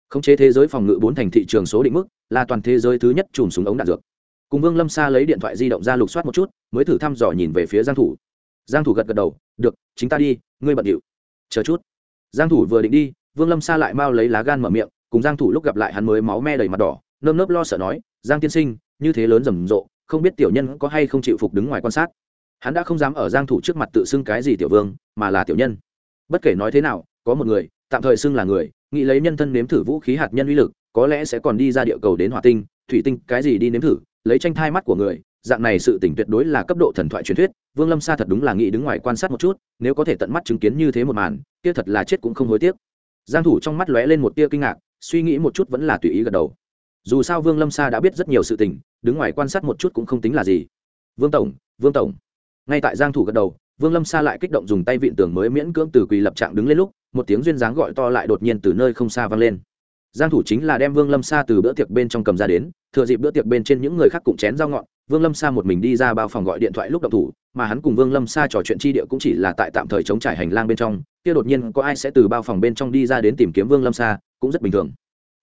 Khống chế thế giới phòng ngự bốn thành thị trường số định mức, là toàn thế giới thứ nhất chùm súng ống đạn dược. Cùng vương lâm sa lấy điện thoại di động ra lục soát một chút, mới thử thăm dò nhìn về phía giang thủ. Giang thủ gật gật đầu, được, chính ta đi, ngươi bận điệu. Chờ chút. Giang thủ vừa định đi, vương lâm sa lại mau lấy lá gan mở miệng, cùng giang thủ lúc gặp lại hắn mới máu me đầy mặt đỏ, nơm nớp lo sợ nói, giang tiên sinh như thế lớn rầm rộ, không biết tiểu nhân có hay không chịu phục đứng ngoài quan sát. Hắn đã không dám ở giang thủ trước mặt tự xưng cái gì tiểu vương, mà là tiểu nhân. Bất kể nói thế nào, có một người, tạm thời xưng là người, nghĩ lấy nhân thân nếm thử vũ khí hạt nhân uy lực, có lẽ sẽ còn đi ra địa cầu đến hỏa tinh, thủy tinh, cái gì đi nếm thử, lấy tranh thai mắt của người, dạng này sự tỉnh tuyệt đối là cấp độ thần thoại truyền thuyết, vương lâm sa thật đúng là nghĩ đứng ngoài quan sát một chút, nếu có thể tận mắt chứng kiến như thế một màn, kia thật là chết cũng không hối tiếc. Giang thủ trong mắt lóe lên một tia kinh ngạc, suy nghĩ một chút vẫn là tùy ý gật đầu dù sao vương lâm sa đã biết rất nhiều sự tình, đứng ngoài quan sát một chút cũng không tính là gì. Vương tổng vương tổng. Ngay tại giang thủ gật đầu, vương lâm sa lại kích động dùng tay vịn tường mới miễn cưỡng từ quỳ lập trạng đứng lên lúc, một tiếng duyên dáng gọi to lại đột nhiên từ nơi không xa vang lên. Giang thủ chính là đem vương lâm sa từ bữa tiệc bên trong cầm ra đến, thừa dịp bữa tiệc bên trên những người khác cũng chén dao ngọn vương lâm sa một mình đi ra bao phòng gọi điện thoại lúc động thủ, mà hắn cùng vương lâm sa trò chuyện chi địa cũng chỉ là tại tạm thời chống trải hành lang bên trong, kia đột nhiên có ai sẽ từ bao phòng bên trong đi ra đến tìm kiếm vương lâm sa, cũng rất bình thường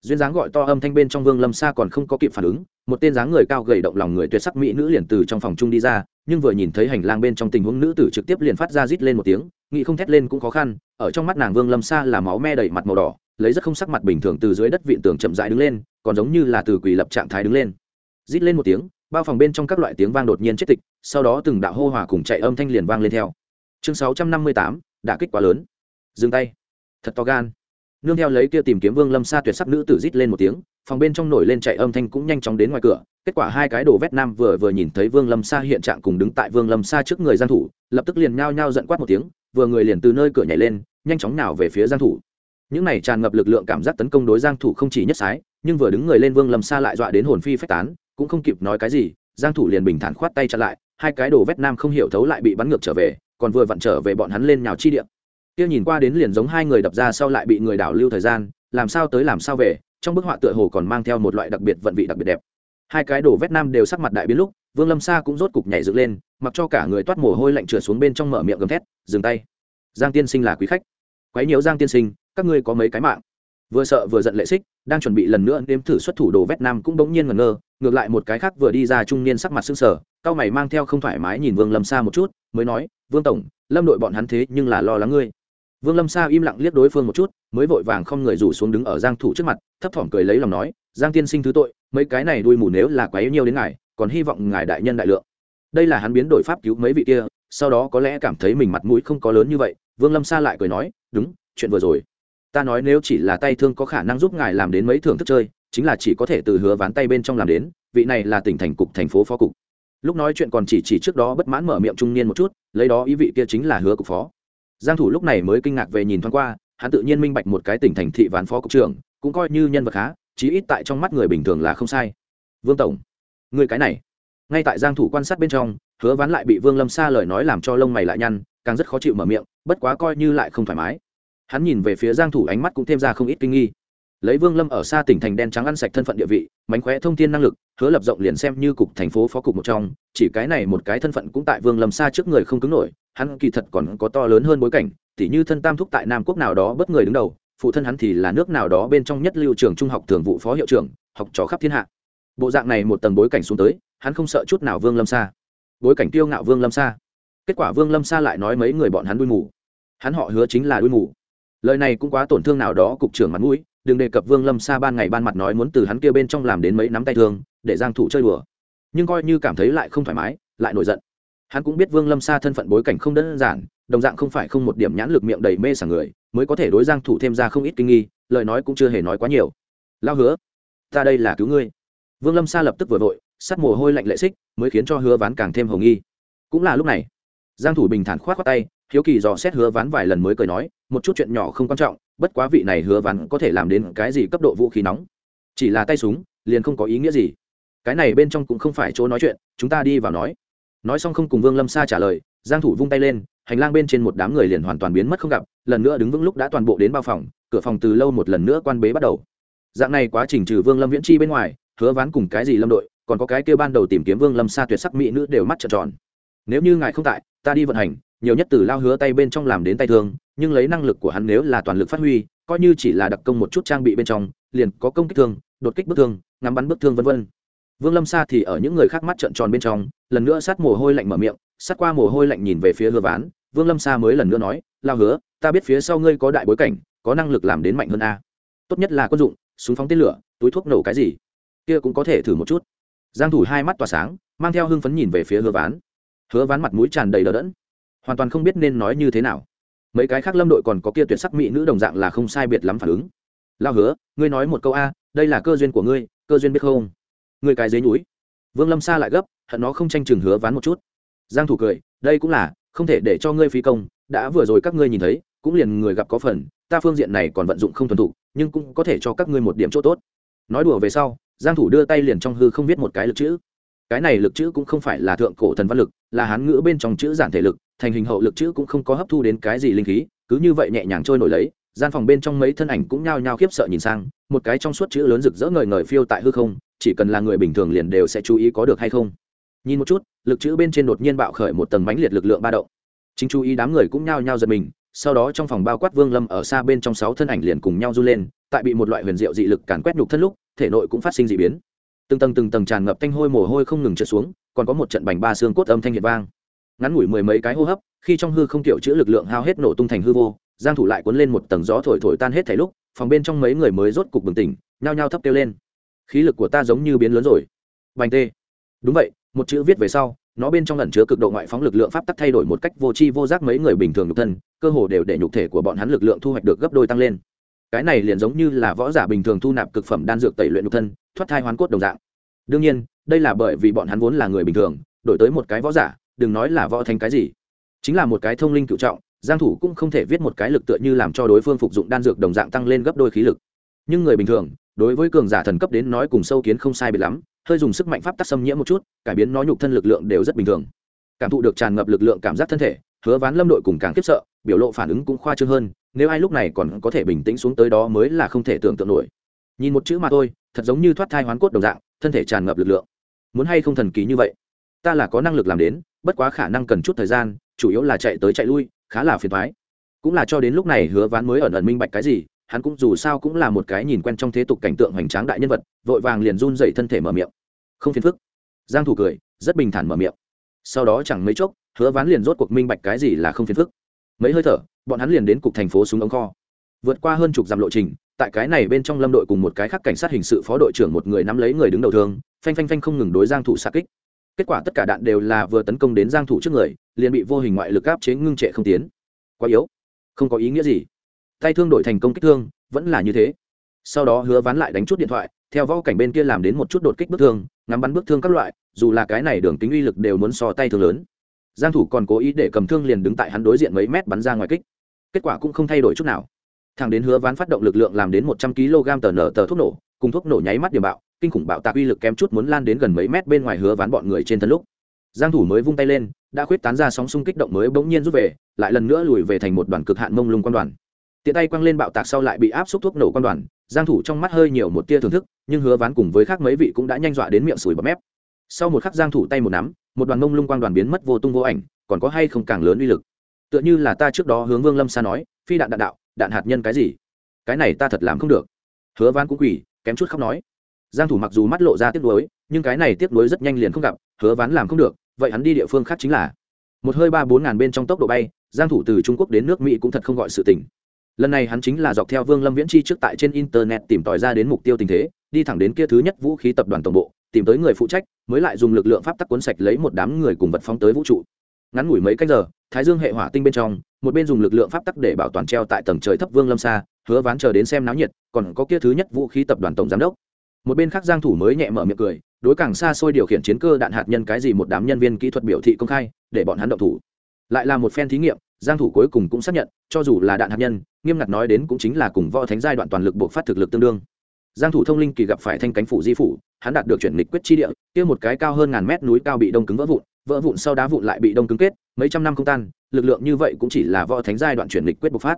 duyên dáng gọi to âm thanh bên trong vương lâm sa còn không có kịp phản ứng, một tên dáng người cao gầy động lòng người tuyệt sắc mỹ nữ liền từ trong phòng chung đi ra, nhưng vừa nhìn thấy hành lang bên trong tình huống nữ tử trực tiếp liền phát ra rít lên một tiếng, nghĩ không thét lên cũng khó khăn, ở trong mắt nàng vương lâm sa là máu me đầy mặt màu đỏ, lấy rất không sắc mặt bình thường từ dưới đất viện tường chậm rãi đứng lên, còn giống như là từ quỳ lập trạng thái đứng lên. Rít lên một tiếng, bao phòng bên trong các loại tiếng vang đột nhiên chết tịch, sau đó từng đạo hô hòa cùng chạy âm thanh liền vang lên theo. Chương sáu trăm năm mươi tám, đả kích quá lớn. Dừng tay. Thật to gan nương theo lấy kia tìm kiếm vương lâm sa tuyệt sắc nữ tử rít lên một tiếng, phòng bên trong nổi lên chạy âm thanh cũng nhanh chóng đến ngoài cửa, kết quả hai cái đồ vét nam vừa vừa nhìn thấy vương lâm sa hiện trạng cùng đứng tại vương lâm sa trước người giang thủ, lập tức liền nhao nhao giận quát một tiếng, vừa người liền từ nơi cửa nhảy lên, nhanh chóng nào về phía giang thủ. Những này tràn ngập lực lượng cảm giác tấn công đối giang thủ không chỉ nhất sái, nhưng vừa đứng người lên vương lâm sa lại dọa đến hồn phi phách tán, cũng không kịp nói cái gì, giang thủ liền bình thản khoát tay chặn lại, hai cái đồ vét nam không hiểu thấu lại bị bắn ngược trở về, còn vừa vặn trở về bọn hắn lên nhào chi địa kia nhìn qua đến liền giống hai người đập ra sau lại bị người đảo lưu thời gian, làm sao tới làm sao về, trong bức họa tựa hồ còn mang theo một loại đặc biệt vận vị đặc biệt đẹp. Hai cái đồ vét nam đều sắc mặt đại biến lúc, vương lâm sa cũng rốt cục nhảy dựng lên, mặc cho cả người toát mồ hôi lạnh trượt xuống bên trong mở miệng gầm thét, dừng tay. Giang tiên sinh là quý khách. Quấy nhiều giang tiên sinh, các ngươi có mấy cái mạng? Vừa sợ vừa giận lệ xích, đang chuẩn bị lần nữa nếm thử xuất thủ đồ vét nam cũng bỗng nhiên ngẩn ngơ, ngược lại một cái khác vừa đi ra trung niên sắc mặt sưng sờ, cao mày mang theo không thoải mái nhìn vương lâm sa một chút, mới nói, vương tổng, lâm đội bọn hắn thế nhưng là lo lắng ngươi vương lâm sa im lặng liếc đối phương một chút, mới vội vàng không người rủ xuống đứng ở giang thủ trước mặt, thấp thỏm cười lấy lòng nói, giang tiên sinh thứ tội, mấy cái này đuôi mù nếu là quá yếu nhiều đến ngài, còn hy vọng ngài đại nhân đại lượng. Đây là hắn biến đổi pháp cứu mấy vị kia, sau đó có lẽ cảm thấy mình mặt mũi không có lớn như vậy, vương lâm sa lại cười nói, đúng, chuyện vừa rồi. Ta nói nếu chỉ là tay thương có khả năng giúp ngài làm đến mấy thưởng thức chơi, chính là chỉ có thể từ hứa ván tay bên trong làm đến, vị này là tỉnh thành cục, thành phố phó cục. Lúc nói chuyện còn chỉ chỉ trước đó bất mãn mở miệng trung niên một chút, lấy đó ý vị kia chính là hứa cục phó giang thủ lúc này mới kinh ngạc về nhìn thoáng qua, hắn tự nhiên minh bạch một cái tỉnh thành thị ván phó cục trưởng, cũng coi như nhân vật khá, chí ít tại trong mắt người bình thường là không sai. Vương tổng, người cái này. Ngay tại giang thủ quan sát bên trong, hứa ván lại bị vương lâm sa lời nói làm cho lông mày lại nhăn, càng rất khó chịu mở miệng, bất quá coi như lại không thoải mái. Hắn nhìn về phía giang thủ ánh mắt cũng thêm ra không ít kinh nghi lấy vương lâm ở xa tỉnh thành đen trắng ăn sạch thân phận địa vị, mánh khóe thông tin năng lực, hứa lập rộng liền xem như cục thành phố phó cục một trong, chỉ cái này một cái thân phận cũng tại vương lâm xa trước người không cứng nổi, hắn kỳ thật còn có to lớn hơn bối cảnh, tỉ như thân tam thúc tại nam quốc nào đó bất người đứng đầu, phụ thân hắn thì là nước nào đó bên trong nhất lưu trường trung học thường vụ phó hiệu trưởng, học trò khắp thiên hạ. Bộ dạng này một tầng bối cảnh xuống tới, hắn không sợ chút nào vương lâm xa. Bối cảnh tiêu ngạo vương lâm xa. Kết quả vương lâm xa lại nói mấy người bọn hắn đuôi mù. Hắn họ hứa chính là đuôi mù. Lời này cũng quá tổn thương nào đó cục trưởng mặt mũi đừng đề cập vương lâm xa ban ngày ban mặt nói muốn từ hắn kia bên trong làm đến mấy nắm tay thương, để giang thủ chơi đùa. Nhưng coi như cảm thấy lại không thoải mái, lại nổi giận. Hắn cũng biết vương lâm xa thân phận bối cảnh không đơn giản, đồng dạng không phải không một điểm nhãn lực miệng đầy mê sảng người, mới có thể đối giang thủ thêm ra không ít kinh nghi, lời nói cũng chưa hề nói quá nhiều. Lao hứa, ta đây là cứu ngươi. Vương lâm xa lập tức vừa vội, sắt mồ hôi lạnh lệ xích, mới khiến cho hứa ván càng thêm hồng nghi. Cũng là lúc này, giang thủ bình thản khoát khoát tay hiếu kỳ dò xét hứa ván vài lần mới cười nói, một chút chuyện nhỏ không quan trọng, bất quá vị này hứa ván có thể làm đến cái gì cấp độ vũ khí nóng. Chỉ là tay súng, liền không có ý nghĩa gì. Cái này bên trong cũng không phải chỗ nói chuyện, chúng ta đi vào nói. Nói xong không cùng vương lâm sa trả lời, giang thủ vung tay lên, hành lang bên trên một đám người liền hoàn toàn biến mất không gặp, lần nữa đứng vững lúc đã toàn bộ đến bao phòng, cửa phòng từ lâu một lần nữa quan bế bắt đầu. Dạng này quá trình trừ vương lâm viễn chi bên ngoài, hứa ván cùng cái gì lâm đội, còn có cái kia ban đầu tìm kiếm vương lâm sa tuyệt sắc mỹ nữ đều mắt trợn tròn. Nếu như ngài không tại, ta đi vận hành nhiều nhất từ lao hứa tay bên trong làm đến tay thương nhưng lấy năng lực của hắn nếu là toàn lực phát huy, coi như chỉ là đặc công một chút trang bị bên trong, liền có công kích thương đột kích bức thương ngắm bắn bức thương vân vân. Vương lâm sa thì ở những người khác mắt trợn tròn bên trong, lần nữa sát mồ hôi lạnh mở miệng, sát qua mồ hôi lạnh nhìn về phía hứa ván vương lâm sa mới lần nữa nói, lao hứa, ta biết phía sau ngươi có đại bối cảnh, có năng lực làm đến mạnh hơn a. Tốt nhất là quân dụng, súng phóng tên lửa, túi thuốc nổ cái gì, kia cũng có thể thử một chút. Giang thủ hai mắt tỏa sáng, mang theo hưng phấn nhìn về phía hứa ván hứa ván mặt mũi tràn đầy đờ đẫn hoàn toàn không biết nên nói như thế nào. Mấy cái khác lâm đội còn có kia tuyệt sắc mỹ nữ đồng dạng là không sai biệt lắm phản ứng. Lao hứa, ngươi nói một câu a, đây là cơ duyên của ngươi, cơ duyên biết không? Ngươi cái dế núi vương lâm xa lại gấp, hận nó không tranh chừng hứa ván một chút. Giang thủ cười, đây cũng là, không thể để cho ngươi phí công, đã vừa rồi các ngươi nhìn thấy, cũng liền người gặp có phần, ta phương diện này còn vận dụng không thuần thục, nhưng cũng có thể cho các ngươi một điểm chỗ tốt. Nói đùa về sau, giang thủ đưa tay liền trong hư không viết một cái lực chữ cái này lực chữ cũng không phải là thượng cổ thần văn lực, là hán ngữ bên trong chữ giản thể lực, thành hình hậu lực chữ cũng không có hấp thu đến cái gì linh khí, cứ như vậy nhẹ nhàng trôi nổi lấy, gian phòng bên trong mấy thân ảnh cũng nhao nhao khiếp sợ nhìn sang, một cái trong suốt chữ lớn rực rỡ ngời ngời phiêu tại hư không, chỉ cần là người bình thường liền đều sẽ chú ý có được hay không. Nhìn một chút, lực chữ bên trên đột nhiên bạo khởi một tầng mãnh liệt lực lượng ba động. Chính chú ý đám người cũng nhao nhao giật mình, sau đó trong phòng bao quát vương lâm ở xa bên trong sáu thân ảnh liền cùng nhau run lên, tại bị một loại huyền diệu dị lực càn quét nhục thân lúc, thể nội cũng phát sinh dị biến từng tầng từng tầng tràn ngập thanh hôi mồ hôi không ngừng trượt xuống, còn có một trận bành ba xương cốt âm thanh hiện vang. Ngắn ngủi mười mấy cái hô hấp, khi trong hư không tiểu chữ lực lượng hao hết nổ tung thành hư vô, giang thủ lại cuốn lên một tầng gió thổi thổi tan hết thảy lúc, phòng bên trong mấy người mới rốt cục bừng tỉnh, nhao nhao thấp kêu lên. Khí lực của ta giống như biến lớn rồi. Bành tê. Đúng vậy, một chữ viết về sau, nó bên trong ẩn chứa cực độ ngoại phóng lực lượng pháp tắc thay đổi một cách vô tri vô giác mấy người bình thường nhục thân, cơ hồ đều để nhục thể của bọn hắn lực lượng thu hoạch được gấp đôi tăng lên. Cái này liền giống như là võ giả bình thường thu nạp cực phẩm đan dược tẩy luyện nhục thân thoát thai hoán cốt đồng dạng. Đương nhiên, đây là bởi vì bọn hắn vốn là người bình thường, đổi tới một cái võ giả, đừng nói là võ thành cái gì. Chính là một cái thông linh cựu trọng, giang thủ cũng không thể viết một cái lực tựa như làm cho đối phương phục dụng đan dược đồng dạng tăng lên gấp đôi khí lực. Nhưng người bình thường, đối với cường giả thần cấp đến nói cùng sâu kiến không sai biệt lắm, hơi dùng sức mạnh pháp tắc xâm nhiễm một chút, cải biến nó nhục thân lực lượng đều rất bình thường. Cảm thụ được tràn ngập lực lượng cảm giác thân thể, hứa ván lâm đội cùng càng khiếp sợ, biểu lộ phản ứng cũng khoa trương hơn, nếu ai lúc này còn có thể bình tĩnh xuống tới đó mới là không thể tưởng tượng nổi. Nhìn một chữ mà thôi thật giống như thoát thai hoán cốt đồng dạng, thân thể tràn ngập lực lượng. Muốn hay không thần kỳ như vậy? Ta là có năng lực làm đến, bất quá khả năng cần chút thời gian, chủ yếu là chạy tới chạy lui, khá là phiền thoái cũng là cho đến lúc này hứa ván mới ẩn ẩn minh bạch cái gì, hắn cũng dù sao cũng là một cái nhìn quen trong thế tục cảnh tượng hoành tráng đại nhân vật, vội vàng liền run dậy thân thể mở miệng. Không phiền phức. Giang thủ cười, rất bình thản mở miệng. Sau đó chẳng mấy chốc, hứa ván liền rốt cuộc minh bạch cái gì là không phiền phức. Mấy hơi thở, bọn hắn liền đến cục thành phố súng ống kho vượt qua hơn chục dặm lộ trình, tại cái này bên trong lâm đội cùng một cái khác cảnh sát hình sự phó đội trưởng một người nắm lấy người đứng đầu thương phanh phanh phanh không ngừng đối giang thủ sát kích. Kết quả tất cả đạn đều là vừa tấn công đến giang thủ trước người, liền bị vô hình ngoại lực áp chế ngưng trệ không tiến. Quá yếu. Không có ý nghĩa gì. Tay thương đổi thành công kích thương, vẫn là như thế. Sau đó hứa ván lại đánh chút điện thoại, theo võ cảnh bên kia làm đến một chút đột kích bước thương, ngắm bắn bước thương các loại, dù là cái này đường tính uy lực đều muốn so tay thương lớn. Giang thủ còn cố ý để cầm thương liền đứng tại hắn đối diện mấy mét bắn ra ngoài kích. Kết quả cũng không thay đổi chút nào thằng đến hứa ván phát động lực lượng làm đến 100 kg tờ nở tờ thuốc nổ, cùng thuốc nổ nháy mắt điểm bạo, kinh khủng bạo tạc uy lực kém chút muốn lan đến gần mấy mét bên ngoài hứa ván bọn người trên thân lúc. Giang thủ mới vung tay lên, đã khuyết tán ra sóng xung kích động mới bỗng nhiên rút về, lại lần nữa lùi về thành một đoàn cực hạn mông lung quan đoàn. Tiện tay quăng lên bạo tạc sau lại bị áp xúc thuốc nổ quan đoàn, giang thủ trong mắt hơi nhiều một tia thưởng thức, nhưng hứa ván cùng với khác mấy vị cũng đã nhanh dọa đến miệng sùi bọt mép. Sau một khắc giang thủ tay một nắm, một đoàn mông lung quang đoàn biến mất vô tung vô ảnh, còn có hay không càng lớn uy lực. Tựa như là ta trước đó hướng vương lâm sa nói, phi đạn đạn đạo đạn hạt nhân cái gì? Cái này ta thật làm không được. Hứa ván cũng quỷ kém chút khóc nói. Giang thủ mặc dù mắt lộ ra tiếc nuối, nhưng cái này tiếc nuối rất nhanh liền không gặp, hứa ván làm không được, vậy hắn đi địa phương khác chính là. Một hơi ba bốn ngàn bên trong tốc độ bay, giang thủ từ trung quốc đến nước mỹ cũng thật không gọi sự tình. Lần này hắn chính là dọc theo vương lâm viễn chi trước tại trên internet tìm tòi ra đến mục tiêu tình thế, đi thẳng đến kia thứ nhất vũ khí tập đoàn tổng bộ, tìm tới người phụ trách, mới lại dùng lực lượng pháp tắc cuốn sạch lấy một đám người cùng vật phóng tới vũ trụ. Ngắn ngủi mấy cách giờ, thái dương hệ hỏa tinh bên trong một bên dùng lực lượng pháp tắc để bảo toàn treo tại tầng trời thấp vương lâm xa, hứa ván chờ đến xem náo nhiệt, còn có kia thứ nhất vũ khí tập đoàn tổng giám đốc. Một bên khác giang thủ mới nhẹ mở miệng cười, đối càng xa xôi điều khiển chiến cơ đạn hạt nhân cái gì một đám nhân viên kỹ thuật biểu thị công khai, để bọn hắn động thủ. Lại là một phen thí nghiệm, giang thủ cuối cùng cũng xác nhận, cho dù là đạn hạt nhân, nghiêm ngặt nói đến cũng chính là cùng võ thánh giai đoạn toàn lực buộc phát thực lực tương đương. Giang thủ thông linh kỳ gặp phải thanh cánh phủ di phủ, hắn đạt được chuyển lịch quyết chi địa, kia một cái cao hơn ngàn mét núi cao bị đông cứng vỡ vụn vỡ vụn sau đá vụn lại bị đông cứng kết, mấy trăm năm không tan, lực lượng như vậy cũng chỉ là võ thánh giai đoạn chuyển lịch quyết bộc phát.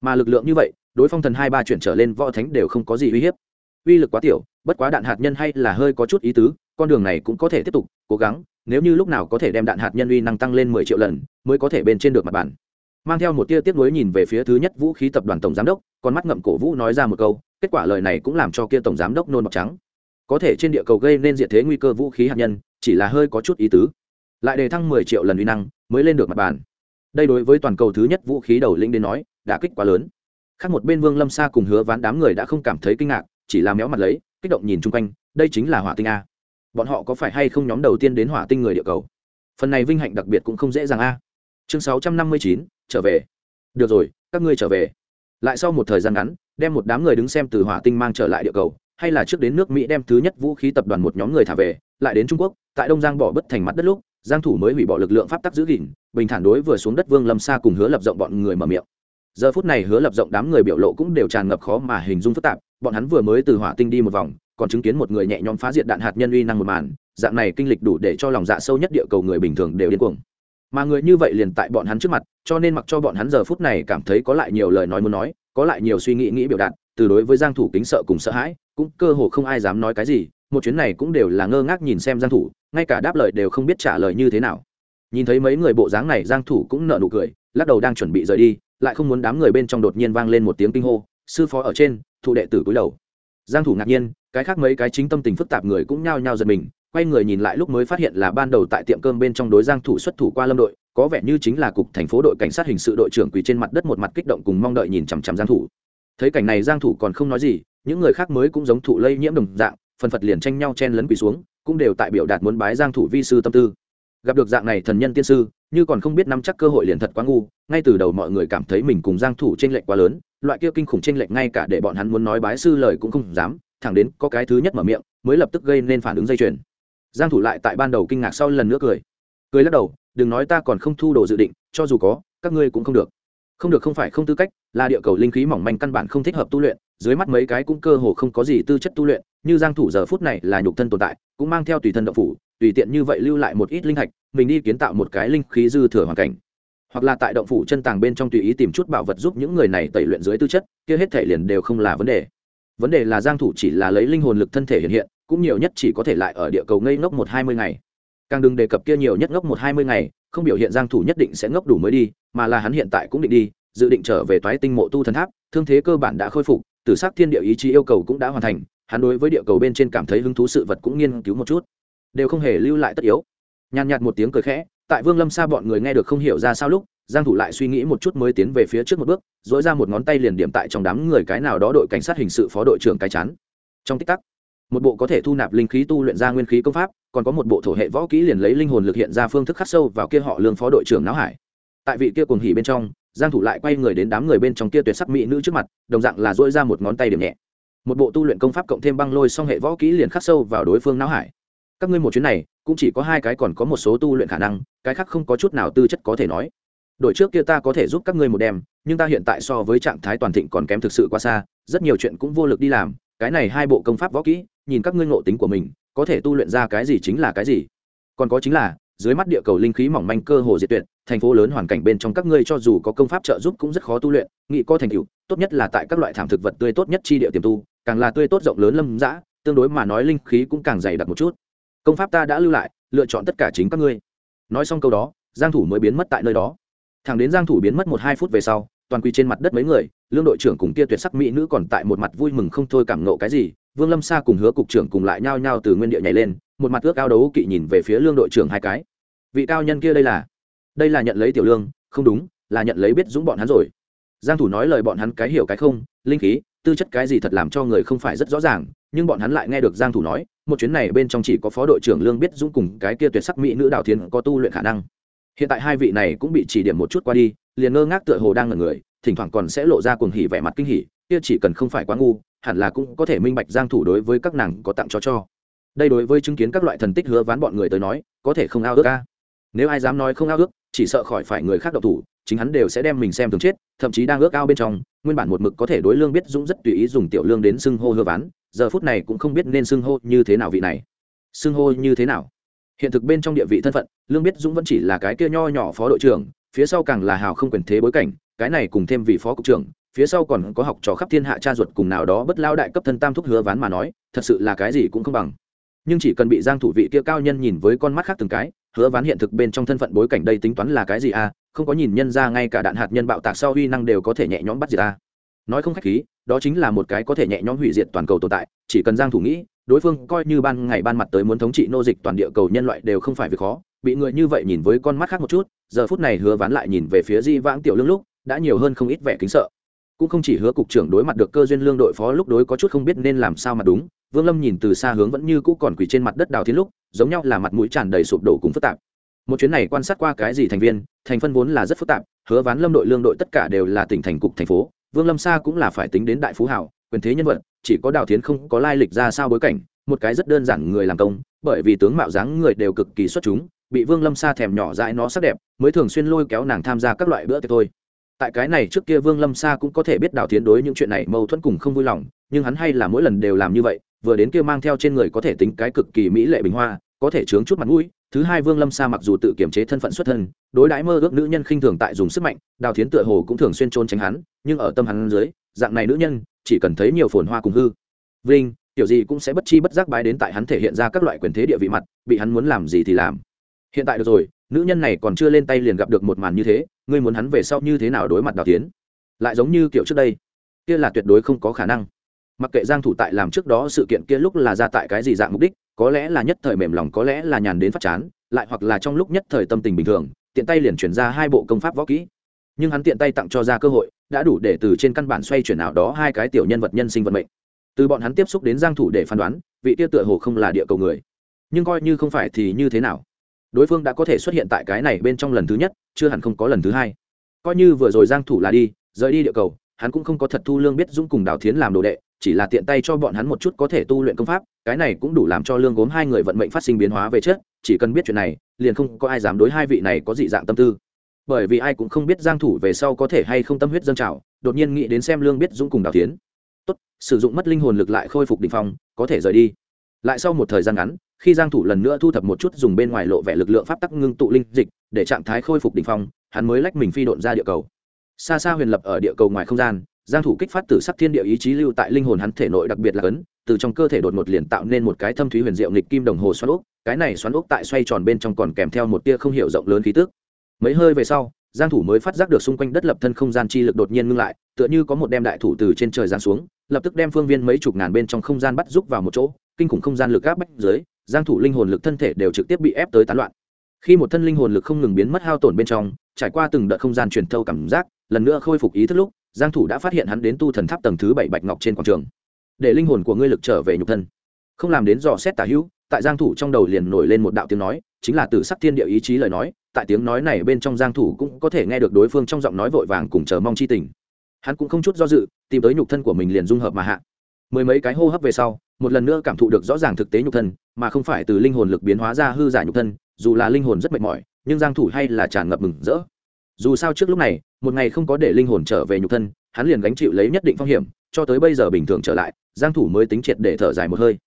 Mà lực lượng như vậy, đối phong thần hai ba chuyển trở lên võ thánh đều không có gì uy hiếp. Uy lực quá tiểu, bất quá đạn hạt nhân hay là hơi có chút ý tứ, con đường này cũng có thể tiếp tục, cố gắng, nếu như lúc nào có thể đem đạn hạt nhân uy năng tăng lên mười triệu lần, mới có thể bên trên được mặt bản mang theo một tia tiếp nối nhìn về phía thứ nhất vũ khí tập đoàn tổng giám đốc, con mắt ngậm cổ vũ nói ra một câu, kết quả lời này cũng làm cho kia tổng giám đốc nôn bọc trắng. Có thể trên địa cầu gây nên diện thế nguy cơ vũ khí hạt nhân, chỉ là hơi có chút ý tứ lại đề thăng mười triệu lần uy năng, mới lên được mặt bàn. Đây đối với toàn cầu thứ nhất vũ khí đầu lĩnh đến nói đã kích quá lớn. Khác một bên vương lâm xa cùng hứa ván đám người đã không cảm thấy kinh ngạc, chỉ là méo mặt lấy, kích động nhìn chung quanh, đây chính là hỏa tinh a. Bọn họ có phải hay không nhóm đầu tiên đến hỏa tinh người địa cầu? Phần này vinh hạnh đặc biệt cũng không dễ dàng a. Chương sáu trăm năm mươi chín, trở về. Được rồi, các ngươi trở về. Lại sau một thời gian ngắn, đem một đám người đứng xem từ hỏa tinh mang trở lại địa cầu, hay là trước đến nước mỹ đem thứ nhất vũ khí tập đoàn một nhóm người thả về, lại đến trung quốc, tại đông giang bỏ bất thành mặt đất lúc giang thủ mới hủy bỏ lực lượng pháp tắc giữ gìn, bình thản đối vừa xuống đất vương lâm xa cùng hứa lập rộng bọn người mở miệng. Giờ phút này hứa lập rộng đám người biểu lộ cũng đều tràn ngập khó mà hình dung phức tạp, bọn hắn vừa mới từ hỏa tinh đi một vòng, còn chứng kiến một người nhẹ nhõm phá diệt đạn hạt nhân uy năng một màn, dạng này kinh lịch đủ để cho lòng dạ sâu nhất địa cầu người bình thường đều điên cuồng. Mà người như vậy liền tại bọn hắn trước mặt, cho nên mặc cho bọn hắn giờ phút này cảm thấy có lại nhiều lời nói muốn nói, có lại nhiều suy nghĩ nghĩ biểu đạt, từ đối với giang thủ kính sợ cùng sợ hãi, cũng cơ hồ không ai dám nói cái gì một chuyến này cũng đều là ngơ ngác nhìn xem giang thủ, ngay cả đáp lời đều không biết trả lời như thế nào. Nhìn thấy mấy người bộ dáng này, giang thủ cũng nở nụ cười, lắc đầu đang chuẩn bị rời đi, lại không muốn đám người bên trong đột nhiên vang lên một tiếng kinh hô, sư phó ở trên thụ đệ tử cúi đầu. Giang thủ ngạc nhiên, cái khác mấy cái chính tâm tình phức tạp người cũng nhao nhao giật mình, quay người nhìn lại lúc mới phát hiện là ban đầu tại tiệm cơm bên trong đối giang thủ xuất thủ qua lâm đội, có vẻ như chính là cục thành phố đội cảnh sát hình sự đội trưởng quỳ trên mặt đất một mặt kích động cùng mong đợi nhìn chằm chằm giang thủ. Thấy cảnh này giang thủ còn không nói gì, những người khác mới cũng giống thụ lây nhiễm đồng dạng phần phật liền tranh nhau chen lấn quỳ xuống, cũng đều tại biểu đạt muốn bái giang thủ vi sư tâm tư. Gặp được dạng này thần nhân tiên sư, như còn không biết nắm chắc cơ hội liền thật quá ngu, ngay từ đầu mọi người cảm thấy mình cùng giang thủ trên lệnh quá lớn, loại kia kinh khủng trên lệnh ngay cả để bọn hắn muốn nói bái sư lời cũng không dám, thẳng đến có cái thứ nhất mở miệng, mới lập tức gây nên phản ứng dây chuyền. Giang thủ lại tại ban đầu kinh ngạc sau lần nữa cười. Cười lắc đầu, đừng nói ta còn không thu đồ dự định, cho dù có, các ngươi cũng không được. Không được không phải không tư cách, là địa cầu linh khí mỏng manh căn bản không thích hợp tu luyện dưới mắt mấy cái cũng cơ hồ không có gì tư chất tu luyện như giang thủ giờ phút này là nhục thân tồn tại cũng mang theo tùy thân động phủ tùy tiện như vậy lưu lại một ít linh hạch, mình đi kiến tạo một cái linh khí dư thừa hoàn cảnh. Hoặc là tại động phủ chân tàng bên trong tùy ý tìm chút bảo vật giúp những người này tẩy luyện dưới tư chất kia hết thể liền đều không là vấn đề. Vấn đề là giang thủ chỉ là lấy linh hồn lực thân thể hiện hiện cũng nhiều nhất chỉ có thể lại ở địa cầu ngây ngốc một hai mươi ngày. Càng đừng đề cập kia nhiều nhất ngốc một hai mươi ngày không biểu hiện giang thủ nhất định sẽ ngốc đủ mới đi mà là hắn hiện tại cũng định đi dự định trở về toái tinh mộ tu thần tháp thương thế cơ bản đã khôi phục tử sắc thiên địa ý chí yêu cầu cũng đã hoàn thành, hắn đối với địa cầu bên trên cảm thấy hứng thú sự vật cũng nghiên cứu một chút. Đều không hề lưu lại tất yếu. Nhàn nhạt một tiếng cười khẽ, tại vương lâm xa bọn người nghe được không hiểu ra sao lúc, giang thủ lại suy nghĩ một chút mới tiến về phía trước một bước dỗi ra một ngón tay liền điểm tại trong đám người cái nào đó đội cảnh sát hình sự phó đội trưởng cái chán. Trong tích tắc, một bộ có thể thu nạp linh khí tu luyện ra nguyên khí công pháp, còn có một bộ thổ hệ võ kỹ liền lấy linh hồn lực hiện ra phương thức khắc sâu vào kia họ lương phó đội trưởng não hải. Tại vị kia cuồng hỉ bên trong giang thủ lại quay người đến đám người bên trong kia tuyệt sắc mỹ nữ trước mặt, đồng dạng là dỗi ra một ngón tay điểm nhẹ. Một bộ tu luyện công pháp cộng thêm băng lôi song hệ võ kỹ liền khắc sâu vào đối phương não hải. Các ngươi một chuyến này, cũng chỉ có hai cái còn có một số tu luyện khả năng, cái khác không có chút nào tư chất có thể nói. Đội trước kia ta có thể giúp các ngươi một đêm, nhưng ta hiện tại so với trạng thái toàn thịnh còn kém thực sự quá xa, rất nhiều chuyện cũng vô lực đi làm, cái này hai bộ công pháp võ kỹ, nhìn các ngươi ngộ tính của mình, có thể tu luyện ra cái gì chính là cái gì. Còn có chính là dưới mắt địa cầu linh khí mỏng manh cơ hồ diệt tuyệt, thành phố lớn hoàn cảnh bên trong các ngươi cho dù có công pháp trợ giúp cũng rất khó tu luyện nghị có thành tựu, tốt nhất là tại các loại thảm thực vật tươi tốt nhất chi địa tiềm tu, càng là tươi tốt rộng lớn lâm dã, tương đối mà nói linh khí cũng càng dày đặc một chút. Công pháp ta đã lưu lại, lựa chọn tất cả chính các ngươi. Nói xong câu đó, giang thủ mới biến mất tại nơi đó. Thẳng đến giang thủ biến mất một hai phút về sau, toàn quy trên mặt đất mấy người, lương đội trưởng cùng kia tuyệt sắc mỹ nữ còn tại một mặt vui mừng không thôi cảm nộ cái gì, vương lâm sa cùng hứa cục trưởng cùng lại nhao nhao từ nguyên địa nhảy lên, một mặt ước ao đấu kỵ nhìn về phía lương đội trưởng hai cái vị cao nhân kia đây là đây là nhận lấy tiểu lương không đúng là nhận lấy biết dũng bọn hắn rồi giang thủ nói lời bọn hắn cái hiểu cái không linh khí tư chất cái gì thật làm cho người không phải rất rõ ràng nhưng bọn hắn lại nghe được giang thủ nói một chuyến này bên trong chỉ có phó đội trưởng lương biết dũng cùng cái kia tuyệt sắc mỹ nữ đào thiên có tu luyện khả năng hiện tại hai vị này cũng bị chỉ điểm một chút qua đi liền ngơ ngác tựa hồ đang ngẩn người thỉnh thoảng còn sẽ lộ ra cuồng hỉ vẻ mặt kinh hỉ kia chỉ cần không phải quá ngu hẳn là cũng có thể minh bạch giang thủ đối với các nàng có tặng cho cho đây đối với chứng kiến các loại thần tích hứa ván bọn người tới nói có thể không ao ước ca nếu ai dám nói không ao ước, chỉ sợ khỏi phải người khác độc thủ, chính hắn đều sẽ đem mình xem thường chết, thậm chí đang ước ao bên trong, nguyên bản một mực có thể đối lương biết dũng rất tùy ý dùng tiểu lương đến xưng hô hơ ván, giờ phút này cũng không biết nên xưng hô như thế nào vị này. Xưng hô như thế nào? Hiện thực bên trong địa vị thân phận, lương biết dũng vẫn chỉ là cái kia nho nhỏ phó đội trưởng, phía sau càng là hào không quyền thế bối cảnh, cái này cùng thêm vị phó cục trưởng, phía sau còn có học trò khắp thiên hạ cha ruột cùng nào đó bất lao đại cấp thân tam thúc hứa ván mà nói, thật sự là cái gì cũng không bằng nhưng chỉ cần bị giang thủ vị kia cao nhân nhìn với con mắt khác từng cái, hứa ván hiện thực bên trong thân phận bối cảnh đây tính toán là cái gì à? Không có nhìn nhân ra ngay cả đạn hạt nhân bạo tạc sau uy năng đều có thể nhẹ nhõm bắt diệt ta nói không khách khí, đó chính là một cái có thể nhẹ nhõm hủy diệt toàn cầu tồn tại, chỉ cần giang thủ nghĩ, đối phương coi như ban ngày ban mặt tới muốn thống trị nô dịch toàn địa cầu nhân loại đều không phải việc khó. Bị người như vậy nhìn với con mắt khác một chút, giờ phút này hứa ván lại nhìn về phía di vãng tiểu lương lúc, đã nhiều hơn không ít vẻ kính sợ. Cũng không chỉ hứa cục trưởng đối mặt được cơ duyên lương đội phó lúc đối có chút không biết nên làm sao mà đúng vương lâm nhìn từ xa hướng vẫn như cũ còn quỳ trên mặt đất đào thiên lúc, giống nhau là mặt mũi tràn đầy sụp đổ cũng phức tạp. Một chuyến này quan sát qua cái gì thành viên, thành phân vốn là rất phức tạp, hứa ván lâm đội lương đội tất cả đều là tỉnh thành cục thành phố, vương lâm xa cũng là phải tính đến đại phú hảo, quyền thế nhân vật, chỉ có đào thiến không có lai lịch ra sao bối cảnh, một cái rất đơn giản người làm công, bởi vì tướng mạo dáng người đều cực kỳ xuất chúng, bị vương lâm xa thèm nhỏ dãi nó sắc đẹp, mới thường xuyên lôi kéo nàng tham gia các loại bữa tiệc thôi. Tại cái này trước kia vương lâm xa cũng có thể biết đào tiến đối những chuyện này mâu thuẫn cùng không vui lòng, nhưng hắn hay là mỗi lần đều làm như vậy vừa đến kia mang theo trên người có thể tính cái cực kỳ mỹ lệ bình hoa, có thể chướng chút mặt mũi, thứ hai vương lâm sa mặc dù tự kiểm chế thân phận xuất thân, đối đãi mơ ước nữ nhân khinh thường tại dùng sức mạnh, đào thiến tựa hồ cũng thường xuyên trôn tránh hắn, nhưng ở tâm hắn dưới, dạng này nữ nhân, chỉ cần thấy nhiều phồn hoa cùng hư. Vinh kiểu gì cũng sẽ bất chi bất giác bái đến tại hắn thể hiện ra các loại quyền thế địa vị mặt, bị hắn muốn làm gì thì làm. Hiện tại được rồi, nữ nhân này còn chưa lên tay liền gặp được một màn như thế, ngươi muốn hắn về sau như thế nào đối mặt đào tiến lại giống như kiểu trước đây, kia là tuyệt đối không có khả năng mặc kệ giang thủ tại làm trước đó sự kiện kia lúc là ra tại cái gì dạng mục đích, có lẽ là nhất thời mềm lòng, có lẽ là nhàn đến phát chán, lại hoặc là trong lúc nhất thời tâm tình bình thường, tiện tay liền chuyển ra hai bộ công pháp võ kỹ. Nhưng hắn tiện tay tặng cho ra cơ hội, đã đủ để từ trên căn bản xoay chuyển nào đó hai cái tiểu nhân vật nhân sinh vận mệnh. Từ bọn hắn tiếp xúc đến giang thủ để phán đoán, vị tiêu tựa hồ không là địa cầu người. Nhưng coi như không phải thì như thế nào? Đối phương đã có thể xuất hiện tại cái này bên trong lần thứ nhất, chưa hẳn không có lần thứ hai. Coi như vừa rồi giang thủ là đi, rời đi địa cầu, hắn cũng không có thật thu lương biết dũng cùng đào thiến làm đồ đệ chỉ là tiện tay cho bọn hắn một chút có thể tu luyện công pháp, cái này cũng đủ làm cho lương gốm hai người vận mệnh phát sinh biến hóa về chất chỉ cần biết chuyện này, liền không có ai dám đối hai vị này có dị dạng tâm tư. Bởi vì ai cũng không biết giang thủ về sau có thể hay không tâm huyết dâng trào, đột nhiên nghĩ đến xem lương biết dũng cùng đào tiến tốt, sử dụng mất linh hồn lực lại khôi phục đỉnh phong, có thể rời đi. Lại sau một thời gian ngắn, khi giang thủ lần nữa thu thập một chút dùng bên ngoài lộ vẻ lực lượng pháp tắc ngưng tụ linh dịch, để trạng thái khôi phục đỉnh phong, hắn mới lách mình phi độn ra địa cầu. Xa xa huyền lập ở địa cầu ngoài không gian giang thủ kích phát tử sắc thiên địa ý chí lưu tại linh hồn hắn thể nội đặc biệt là ấn, từ trong cơ thể đột ngột liền tạo nên một cái thâm thúy huyền diệu nghịch kim đồng hồ xoắn ốc, cái này xoắn ốc tại xoay tròn bên trong còn kèm theo một tia không hiểu rộng lớn khí tức. Mấy hơi về sau, giang thủ mới phát giác được xung quanh đất lập thân không gian chi lực đột nhiên ngưng lại, tựa như có một đem đại thủ từ trên trời giáng xuống, lập tức đem phương viên mấy chục ngàn bên trong không gian bắt giúp vào một chỗ, kinh khủng không gian lực áp bách dưới, giang thủ linh hồn lực thân thể đều trực tiếp bị ép tới tán loạn. Khi một thân linh hồn lực không ngừng biến mất hao tổn bên trong, trải qua từng đợt không gian truyền thâu cảm giác, lần nữa khôi phục ý thức lúc giang thủ đã phát hiện hắn đến tu thần tháp tầng thứ bảy bạch ngọc trên quảng trường. Để linh hồn của ngươi lực trở về nhục thân. Không làm đến dò xét tả hữu, tại giang thủ trong đầu liền nổi lên một đạo tiếng nói, chính là từ sắc thiên địa ý chí lời nói, tại tiếng nói này bên trong giang thủ cũng có thể nghe được đối phương trong giọng nói vội vàng cùng chờ mong chi tình. Hắn cũng không chút do dự, tìm tới nhục thân của mình liền dung hợp mà hạ. Mười mấy cái hô hấp về sau, một lần nữa cảm thụ được rõ ràng thực tế nhục thân, mà không phải từ linh hồn lực biến hóa ra hư giả nhục thân, dù là linh hồn rất mệt mỏi, nhưng giang thủ hay là tràn ngập mừng rỡ dù sao trước lúc này một ngày không có để linh hồn trở về nhục thân hắn liền gánh chịu lấy nhất định phong hiểm cho tới bây giờ bình thường trở lại giang thủ mới tính triệt để thở dài một hơi.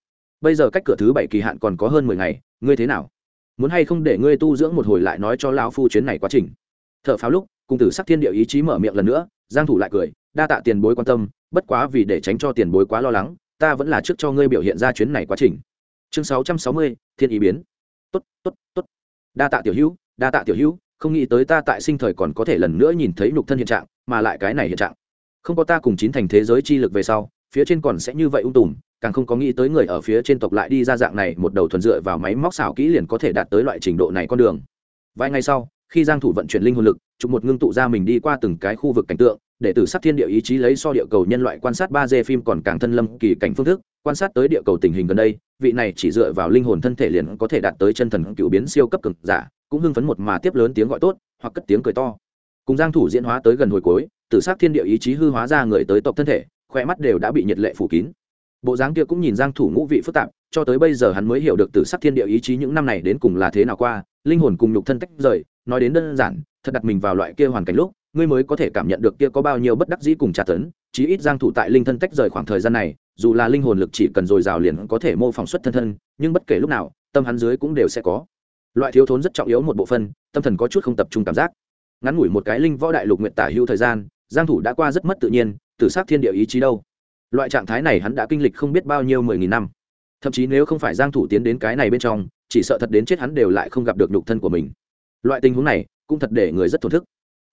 Bây giờ cách cửa thứ bảy kỳ hạn còn có hơn mười ngày ngươi thế nào? Muốn hay không để ngươi tu dưỡng một hồi lại nói cho lão phu chuyến này quá trình? Thở pháo lúc cùng tử sắc thiên địa ý chí mở miệng lần nữa giang thủ lại cười đa tạ tiền bối quan tâm bất quá vì để tránh cho tiền bối quá lo lắng ta vẫn là trước cho ngươi biểu hiện ra chuyến này quá trình. Chương 660, thiên ý biến. Tốt tốt tốt. Đa tạ tiểu hữu đa tạ tiểu hữu không nghĩ tới ta tại sinh thời còn có thể lần nữa nhìn thấy nhục thân hiện trạng, mà lại cái này hiện trạng. Không có ta cùng chín thành thế giới chi lực về sau, phía trên còn sẽ như vậy ung tùm, càng không có nghĩ tới người ở phía trên tộc lại đi ra dạng này, một đầu thuần dựa vào máy móc xảo kỹ liền có thể đạt tới loại trình độ này con đường. Vài ngày sau, khi giang thủ vận chuyển linh hồn lực, chụp một ngưng tụ ra mình đi qua từng cái khu vực cảnh tượng, để từ sát thiên địa ý chí lấy so địa cầu nhân loại quan sát 3D phim còn càng thân lâm kỳ cảnh phương thức, quan sát tới địa cầu tình hình gần đây vị này chỉ dựa vào linh hồn thân thể liền có thể đạt tới chân thần cựu biến siêu cấp cực giả, cũng hưng phấn một mà tiếp lớn tiếng gọi tốt, hoặc cất tiếng cười to. Cùng giang thủ diễn hóa tới gần hồi cuối, tử sắc thiên địa ý chí hư hóa ra người tới tộc thân thể khoe mắt đều đã bị nhiệt lệ phủ kín. Bộ dáng kia cũng nhìn giang thủ ngũ vị phức tạp, cho tới bây giờ hắn mới hiểu được tử sắc thiên địa ý chí những năm này đến cùng là thế nào qua, linh hồn cùng nhục thân tách rời, nói đến đơn giản, thật đặt mình vào loại kia hoàn cảnh lúc, ngươi mới có thể cảm nhận được kia có bao nhiêu bất đắc dĩ cùng tra tấn, chí ít giang thủ tại linh thân tách rời khoảng thời gian này dù là linh hồn lực chỉ cần dồi dào liền có thể mô phỏng xuất thân thân, nhưng bất kể lúc nào, tâm hắn dưới cũng đều sẽ có. Loại thiếu thốn rất trọng yếu một bộ phân tâm thần có chút không tập trung cảm giác. Ngắn ngủi một cái linh võ đại lục nguyện tả hữu thời gian, giang thủ đã qua rất mất tự nhiên, tử sát thiên địa ý chí đâu. Loại trạng thái này hắn đã kinh lịch không biết bao nhiêu mười nghìn năm. Thậm chí nếu không phải giang thủ tiến đến cái này bên trong, chỉ sợ thật đến chết hắn đều lại không gặp được nhục thân của mình. Loại tình huống này, cũng thật để người rất thổn thức.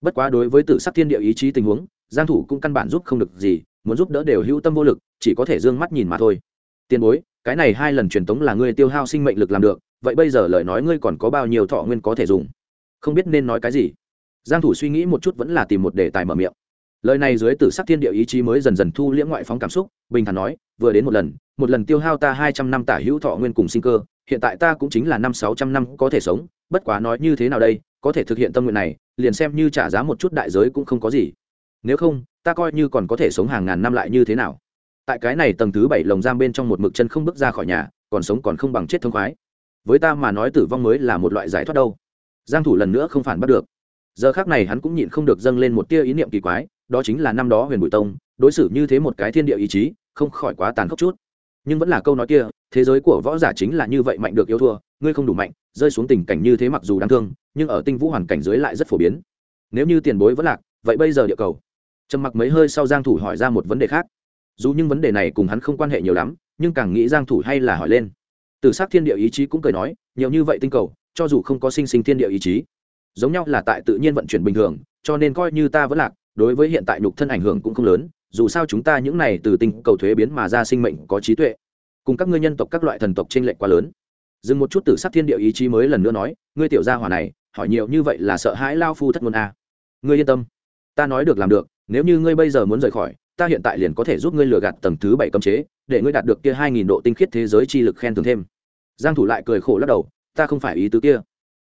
Bất quá đối với tử sắc thiên địa ý chí tình huống, giang thủ cũng căn bản giúp không được gì muốn giúp đỡ đều hữu tâm vô lực, chỉ có thể dương mắt nhìn mà thôi. Tiền bối, cái này hai lần truyền tống là ngươi tiêu hao sinh mệnh lực làm được, vậy bây giờ lời nói ngươi còn có bao nhiêu thọ nguyên có thể dùng? Không biết nên nói cái gì. Giang thủ suy nghĩ một chút vẫn là tìm một đề tài mở miệng. Lời này dưới tử sắc thiên địa ý chí mới dần dần thu liễm ngoại phóng cảm xúc, bình thản nói, vừa đến một lần một lần tiêu hao ta hai trăm năm tả hữu thọ nguyên cùng sinh cơ, hiện tại ta cũng chính là năm sáu trăm năm có thể sống, bất quá nói như thế nào đây, có thể thực hiện tâm nguyện này, liền xem như trả giá một chút đại giới cũng không có gì. Nếu không ta coi như còn có thể sống hàng ngàn năm lại như thế nào? Tại cái này tầng thứ bảy lồng giam bên trong một mực chân không bước ra khỏi nhà, còn sống còn không bằng chết thông khoái. Với ta mà nói tử vong mới là một loại giải thoát đâu. Giang thủ lần nữa không phản bắt được. Giờ khác này hắn cũng nhịn không được dâng lên một tia ý niệm kỳ quái, đó chính là năm đó huyền bùi tông, đối xử như thế một cái thiên địa ý chí, không khỏi quá tàn khốc chút. Nhưng vẫn là câu nói kia, thế giới của võ giả chính là như vậy mạnh được yêu thua, ngươi không đủ mạnh, rơi xuống tình cảnh như thế mặc dù đáng thương, nhưng ở tinh vũ hoàn cảnh dưới lại rất phổ biến. Nếu như tiền bối vẫn lạc, vậy bây giờ địa cầu trầm mặc mấy hơi sau giang thủ hỏi ra một vấn đề khác. Dù những vấn đề này cùng hắn không quan hệ nhiều lắm, nhưng càng nghĩ giang thủ hay là hỏi lên. Từ sắc thiên địa ý chí cũng cười nói, nhiều như vậy tinh cầu, cho dù không có sinh sinh thiên địa ý chí, giống nhau là tại tự nhiên vận chuyển bình thường, cho nên coi như ta vẫn lạc, đối với hiện tại nhục thân ảnh hưởng cũng không lớn, dù sao chúng ta những này từ tinh cầu thuế biến mà ra sinh mệnh có trí tuệ, cùng các ngươi nhân tộc các loại thần tộc trên lệnh quá lớn. Dừng một chút tử sắc thiên địa ý chí mới lần nữa nói, ngươi tiểu gia hỏa này, hỏi nhiều như vậy là sợ hãi lao phu thất ngôn a. À. ngươi yên tâm, ta nói được làm được nếu như ngươi bây giờ muốn rời khỏi, ta hiện tại liền có thể giúp ngươi lừa gạt tầng thứ bảy cấm chế, để ngươi đạt được kia hai nghìn độ tinh khiết thế giới chi lực khen thưởng thêm. Giang thủ lại cười khổ lắc đầu, ta không phải ý tứ kia.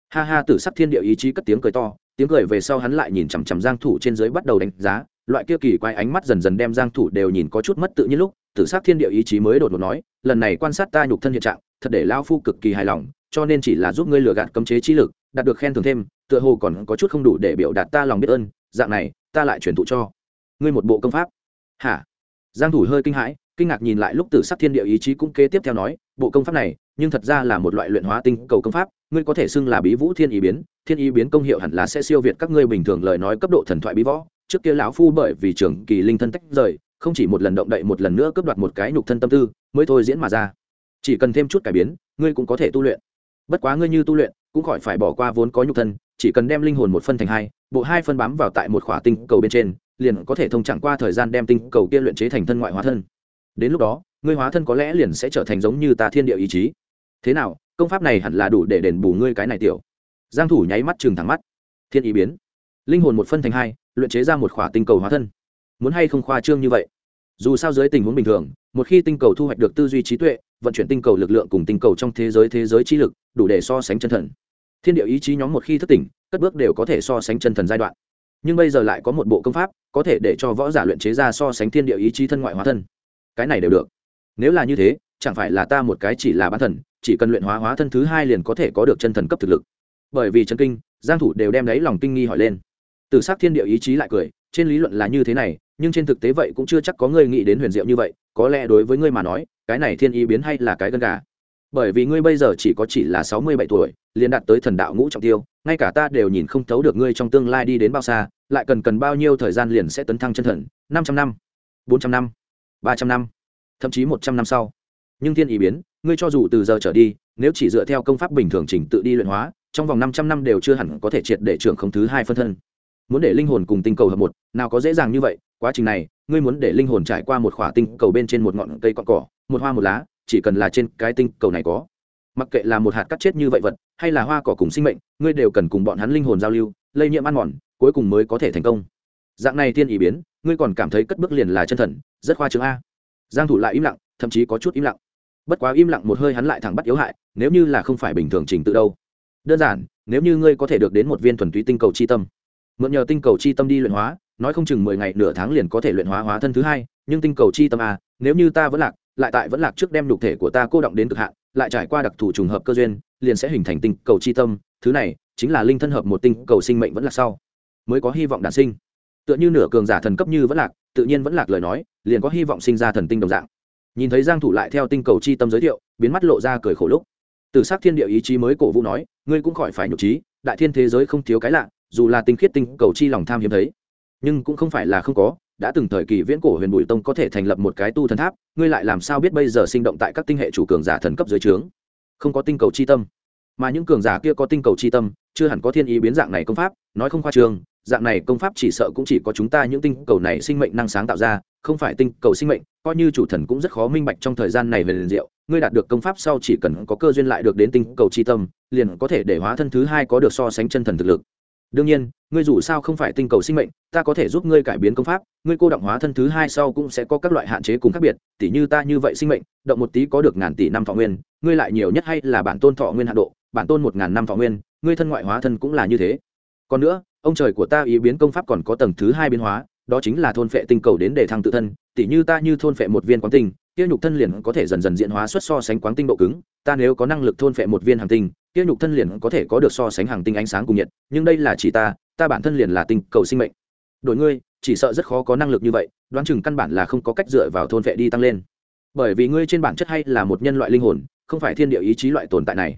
Ha ha, tử sắc thiên địa ý chí cất tiếng cười to, tiếng cười về sau hắn lại nhìn chằm chằm giang thủ trên dưới bắt đầu đánh giá, loại kia kỳ quái ánh mắt dần dần đem giang thủ đều nhìn có chút mất tự nhiên lúc, tử sắc thiên địa ý chí mới đột ngột nói, lần này quan sát ta nhục thân hiện trạng, thật để lão phu cực kỳ hài lòng, cho nên chỉ là giúp ngươi lừa gạt cấm chế chi lực, đạt được khen thưởng thêm, tựa hồ còn có chút không đủ để biểu đạt ta lòng biết ơn, dạng này ta lại truyền thụ cho. Ngươi một bộ công pháp. Hả? Giang thủ hơi kinh hãi, kinh ngạc nhìn lại lúc tử sắc thiên địa ý chí cũng kế tiếp theo nói, bộ công pháp này, nhưng thật ra là một loại luyện hóa tinh cầu công pháp, ngươi có thể xưng là bí vũ thiên ý biến, thiên ý biến công hiệu hẳn là sẽ siêu việt các ngươi bình thường lời nói cấp độ thần thoại bí võ. Trước kia lão phu bởi vì trưởng kỳ linh thân tách rời, không chỉ một lần động đậy một lần nữa cướp đoạt một cái nhục thân tâm tư, mới thôi diễn mà ra. Chỉ cần thêm chút cải biến, ngươi cũng có thể tu luyện. Bất quá ngươi như tu luyện, cũng khỏi phải bỏ qua vốn có nhục thân, chỉ cần đem linh hồn một phân thành hai bộ hai phân bám vào tại một khỏa tinh cầu bên trên, liền có thể thông chẳng qua thời gian đem tinh cầu kia luyện chế thành thân ngoại hóa thân. Đến lúc đó, ngươi hóa thân có lẽ liền sẽ trở thành giống như ta thiên địa ý chí. Thế nào, công pháp này hẳn là đủ để đền bù ngươi cái này tiểu. Giang thủ nháy mắt chừng thẳng mắt. Thiên ý biến. Linh hồn một phân thành hai, luyện chế ra một khỏa tinh cầu hóa thân. Muốn hay không khoa trương như vậy? Dù sao dưới tình huống bình thường, một khi tinh cầu thu hoạch được tư duy trí tuệ, vận chuyển tinh cầu lực lượng cùng tinh cầu trong thế giới thế giới trí lực, đủ để so sánh chân thần. Thiên địa ý chí nhóm một khi thức tỉnh cất bước đều có thể so sánh chân thần giai đoạn. Nhưng bây giờ lại có một bộ công pháp, có thể để cho võ giả luyện chế ra so sánh thiên địa ý chí thân ngoại hóa thân. Cái này đều được. Nếu là như thế, chẳng phải là ta một cái chỉ là bán thần, chỉ cần luyện hóa hóa thân thứ hai liền có thể có được chân thần cấp thực lực. Bởi vì chân kinh, giang thủ đều đem đấy lòng kinh nghi hỏi lên. Từ sắc thiên địa ý chí lại cười, trên lý luận là như thế này, nhưng trên thực tế vậy cũng chưa chắc có người nghĩ đến huyền diệu như vậy, có lẽ đối với ngươi mà nói, cái này thiên ý biến hay là cái gân gà bởi vì ngươi bây giờ chỉ có chỉ là sáu mươi bảy tuổi, liền đạt tới thần đạo ngũ trọng tiêu, ngay cả ta đều nhìn không thấu được ngươi trong tương lai đi đến bao xa, lại cần cần bao nhiêu thời gian liền sẽ tấn thăng chân thần, năm trăm năm, bốn trăm năm, ba trăm năm, thậm chí một trăm năm sau. Nhưng thiên ý biến, ngươi cho dù từ giờ trở đi, nếu chỉ dựa theo công pháp bình thường trình tự đi luyện hóa, trong vòng năm trăm năm đều chưa hẳn có thể triệt để trưởng không thứ hai phân thân. Muốn để linh hồn cùng tinh cầu hợp một, nào có dễ dàng như vậy, quá trình này, ngươi muốn để linh hồn trải qua một khỏa tinh cầu bên trên một ngọn cây cọn cỏ, một hoa một lá chỉ cần là trên cái tinh cầu này có. Mặc kệ là một hạt cắt chết như vậy vật, hay là hoa cỏ cùng sinh mệnh, ngươi đều cần cùng bọn hắn linh hồn giao lưu, lây nhiễm ăn mòn, cuối cùng mới có thể thành công. Dạng này thiên ý biến, ngươi còn cảm thấy cất bước liền là chân thần, rất khoa trương a. Giang thủ lại im lặng, thậm chí có chút im lặng. Bất quá im lặng một hơi hắn lại thẳng bắt yếu hại, nếu như là không phải bình thường trình tự đâu. Đơn giản, nếu như ngươi có thể được đến một viên thuần túy tinh cầu chi tâm, mượn nhờ tinh cầu chi tâm đi luyện hóa, nói không chừng mười ngày nửa tháng liền có thể luyện hóa hóa thân thứ hai, nhưng tinh cầu chi tâm a nếu như ta vẫn lạc lại tại vẫn lạc trước đem nhục thể của ta cô động đến cực hạn, lại trải qua đặc thù trùng hợp cơ duyên, liền sẽ hình thành tinh cầu chi tâm, thứ này chính là linh thân hợp một tinh cầu sinh mệnh vẫn là sau. Mới có hy vọng đản sinh. Tựa như nửa cường giả thần cấp như vẫn lạc, tự nhiên vẫn lạc lời nói, liền có hy vọng sinh ra thần tinh đồng dạng. Nhìn thấy giang thủ lại theo tinh cầu chi tâm giới thiệu, biến mắt lộ ra cười khổ lúc. Từ sắc thiên địa ý chí mới cổ vũ nói, ngươi cũng khỏi phải nhục trí, đại thiên thế giới không thiếu cái lạ, dù là tinh khiết tinh cầu chi lòng tham hiếm thấy, nhưng cũng không phải là không có đã từng thời kỳ viễn cổ huyền bùi tông có thể thành lập một cái tu thần tháp, ngươi lại làm sao biết bây giờ sinh động tại các tinh hệ chủ cường giả thần cấp dưới trướng? Không có tinh cầu chi tâm. Mà những cường giả kia có tinh cầu chi tâm, chưa hẳn có thiên ý biến dạng này công pháp, nói không khoa trương dạng này công pháp chỉ sợ cũng chỉ có chúng ta những tinh cầu này sinh mệnh năng sáng tạo ra, không phải tinh cầu sinh mệnh, coi như chủ thần cũng rất khó minh bạch trong thời gian này về liền diệu, ngươi đạt được công pháp sau chỉ cần có cơ duyên lại được đến tinh cầu chi tâm, liền có thể để hóa thân thứ hai có được so sánh chân thần thực lực đương nhiên, ngươi dù sao không phải tinh cầu sinh mệnh, ta có thể giúp ngươi cải biến công pháp, ngươi cô động hóa thân thứ hai sau cũng sẽ có các loại hạn chế cùng khác biệt, tỉ như ta như vậy sinh mệnh, động một tí có được ngàn tỷ năm thọ nguyên, ngươi lại nhiều nhất hay là bản tôn thọ nguyên hạ độ, bản tôn một ngàn năm thọ nguyên, ngươi thân ngoại hóa thân cũng là như thế. Còn nữa, ông trời của ta ý biến công pháp còn có tầng thứ hai biến hóa, đó chính là thôn phệ tinh cầu đến để thăng tự thân, tỉ như ta như thôn phệ một viên quán tinh kia nhục thân liền có thể dần dần diễn hóa xuất so sánh quáng tinh độ cứng, ta nếu có năng lực thôn phệ một viên hàng tinh, kia nhục thân liền có thể có được so sánh hàng tinh ánh sáng cùng nhiệt, nhưng đây là chỉ ta ta bản thân liền là tinh cầu sinh mệnh. Đội ngươi, chỉ sợ rất khó có năng lực như vậy, đoán chừng căn bản là không có cách dựa vào thôn phệ đi tăng lên. Bởi vì ngươi trên bản chất hay là một nhân loại linh hồn, không phải thiên địa ý chí loại tồn tại này.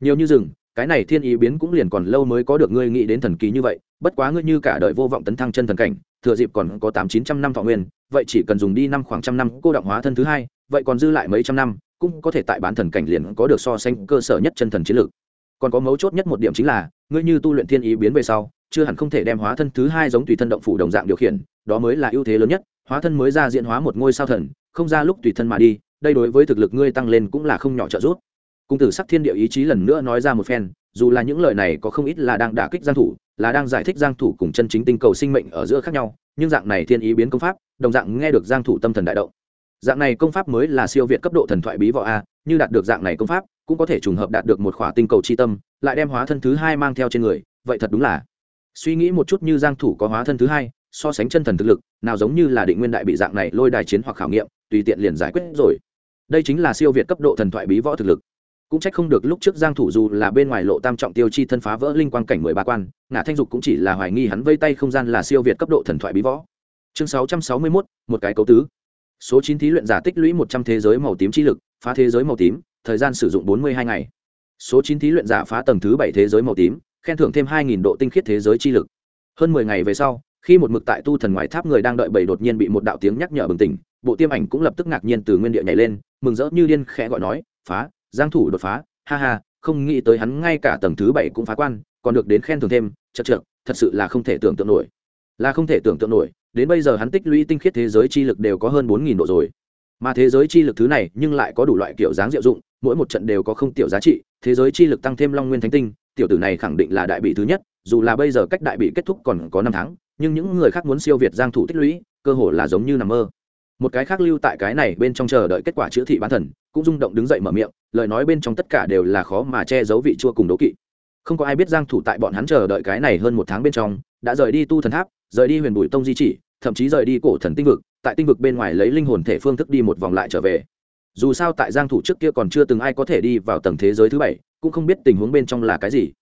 Nhiều như rừng, cái này thiên ý biến cũng liền còn lâu mới có được ngươi nghĩ đến thần kỳ như vậy, bất quá ngươi như cả đời vô vọng tấn thăng chân thần cảnh, thừa dịp còn có tám chín trăm năm thọ nguyên vậy chỉ cần dùng đi năm khoảng trăm năm cô động hóa thân thứ hai, vậy còn dư lại mấy trăm năm, cũng có thể tại bán thần cảnh liền có được so sánh cơ sở nhất chân thần chiến lược. Còn có mấu chốt nhất một điểm chính là, ngươi như tu luyện thiên ý biến về sau, chưa hẳn không thể đem hóa thân thứ hai giống tùy thân động phủ đồng dạng điều khiển, đó mới là ưu thế lớn nhất, hóa thân mới ra diễn hóa một ngôi sao thần, không ra lúc tùy thân mà đi, đây đối với thực lực ngươi tăng lên cũng là không nhỏ trợ giúp. Cung tử sắc thiên địa ý chí lần nữa nói ra một phen, dù là những lời này có không ít là đang đả kích giang thủ, là đang giải thích giang thủ cùng chân chính tinh cầu sinh mệnh ở giữa khác nhau nhưng dạng này thiên ý biến công pháp, đồng dạng nghe được giang thủ tâm thần đại động. Dạng này công pháp mới là siêu việt cấp độ thần thoại bí võ a, như đạt được dạng này công pháp, cũng có thể trùng hợp đạt được một khỏa tinh cầu chi tâm, lại đem hóa thân thứ hai mang theo trên người, vậy thật đúng là. Suy nghĩ một chút như giang thủ có hóa thân thứ hai, so sánh chân thần thực lực, nào giống như là định nguyên đại bị dạng này lôi đài chiến hoặc khảo nghiệm, tùy tiện liền giải quyết rồi. Đây chính là siêu việt cấp độ thần thoại bí võ thực lực cũng trách không được lúc trước giang thủ dù là bên ngoài lộ tam trọng tiêu chi thân phá vỡ linh quang cảnh mười ba quan ngã thanh dục cũng chỉ là hoài nghi hắn vây tay không gian là siêu việt cấp độ thần thoại bí võ. Chương 661, một cái cấu tứ. Số chín thí luyện giả tích lũy một trăm thế giới màu tím chi lực phá thế giới màu tím thời gian sử dụng bốn mươi hai ngày. Số chín thí luyện giả phá tầng thứ bảy thế giới màu tím khen thưởng thêm hai nghìn độ tinh khiết thế giới chi lực. Hơn mười ngày về sau khi một mực tại tu thần ngoài tháp người đang đợi bảy đột nhiên bị một đạo tiếng nhắc nhở bừng tỉnh bộ tiêm ảnh cũng lập tức ngạc nhiên từ nguyên địa nhảy lên mừng rỡ như điên khẽ gọi nói phá giang thủ đột phá, ha ha, không nghĩ tới hắn ngay cả tầng thứ bảy cũng phá quan, còn được đến khen thưởng thêm, chật chật thật sự là không thể tưởng tượng nổi. Là không thể tưởng tượng nổi, đến bây giờ hắn tích lũy tinh khiết thế giới chi lực đều có hơn bốn nghìn độ rồi. Mà thế giới chi lực thứ này nhưng lại có đủ loại kiểu dáng diệu dụng, mỗi một trận đều có không tiểu giá trị, thế giới chi lực tăng thêm long nguyên thánh tinh, tiểu tử này khẳng định là đại bị thứ nhất, dù là bây giờ cách đại bị kết thúc còn có năm tháng, nhưng những người khác muốn siêu việt giang thủ tích lũy, cơ hồ là giống như nằm mơ. Một cái khác lưu tại cái này bên trong chờ đợi kết quả chữa thị bán thần cũng rung động đứng dậy mở miệng, lời nói bên trong tất cả đều là khó mà che giấu vị chua cùng đố kỵ. Không có ai biết giang thủ tại bọn hắn chờ đợi cái này hơn một tháng bên trong, đã rời đi tu thần tháp, rời đi huyền bùi tông di chỉ, thậm chí rời đi cổ thần tinh vực, tại tinh vực bên ngoài lấy linh hồn thể phương thức đi một vòng lại trở về. Dù sao tại giang thủ trước kia còn chưa từng ai có thể đi vào tầng thế giới thứ bảy, cũng không biết tình huống bên trong là cái gì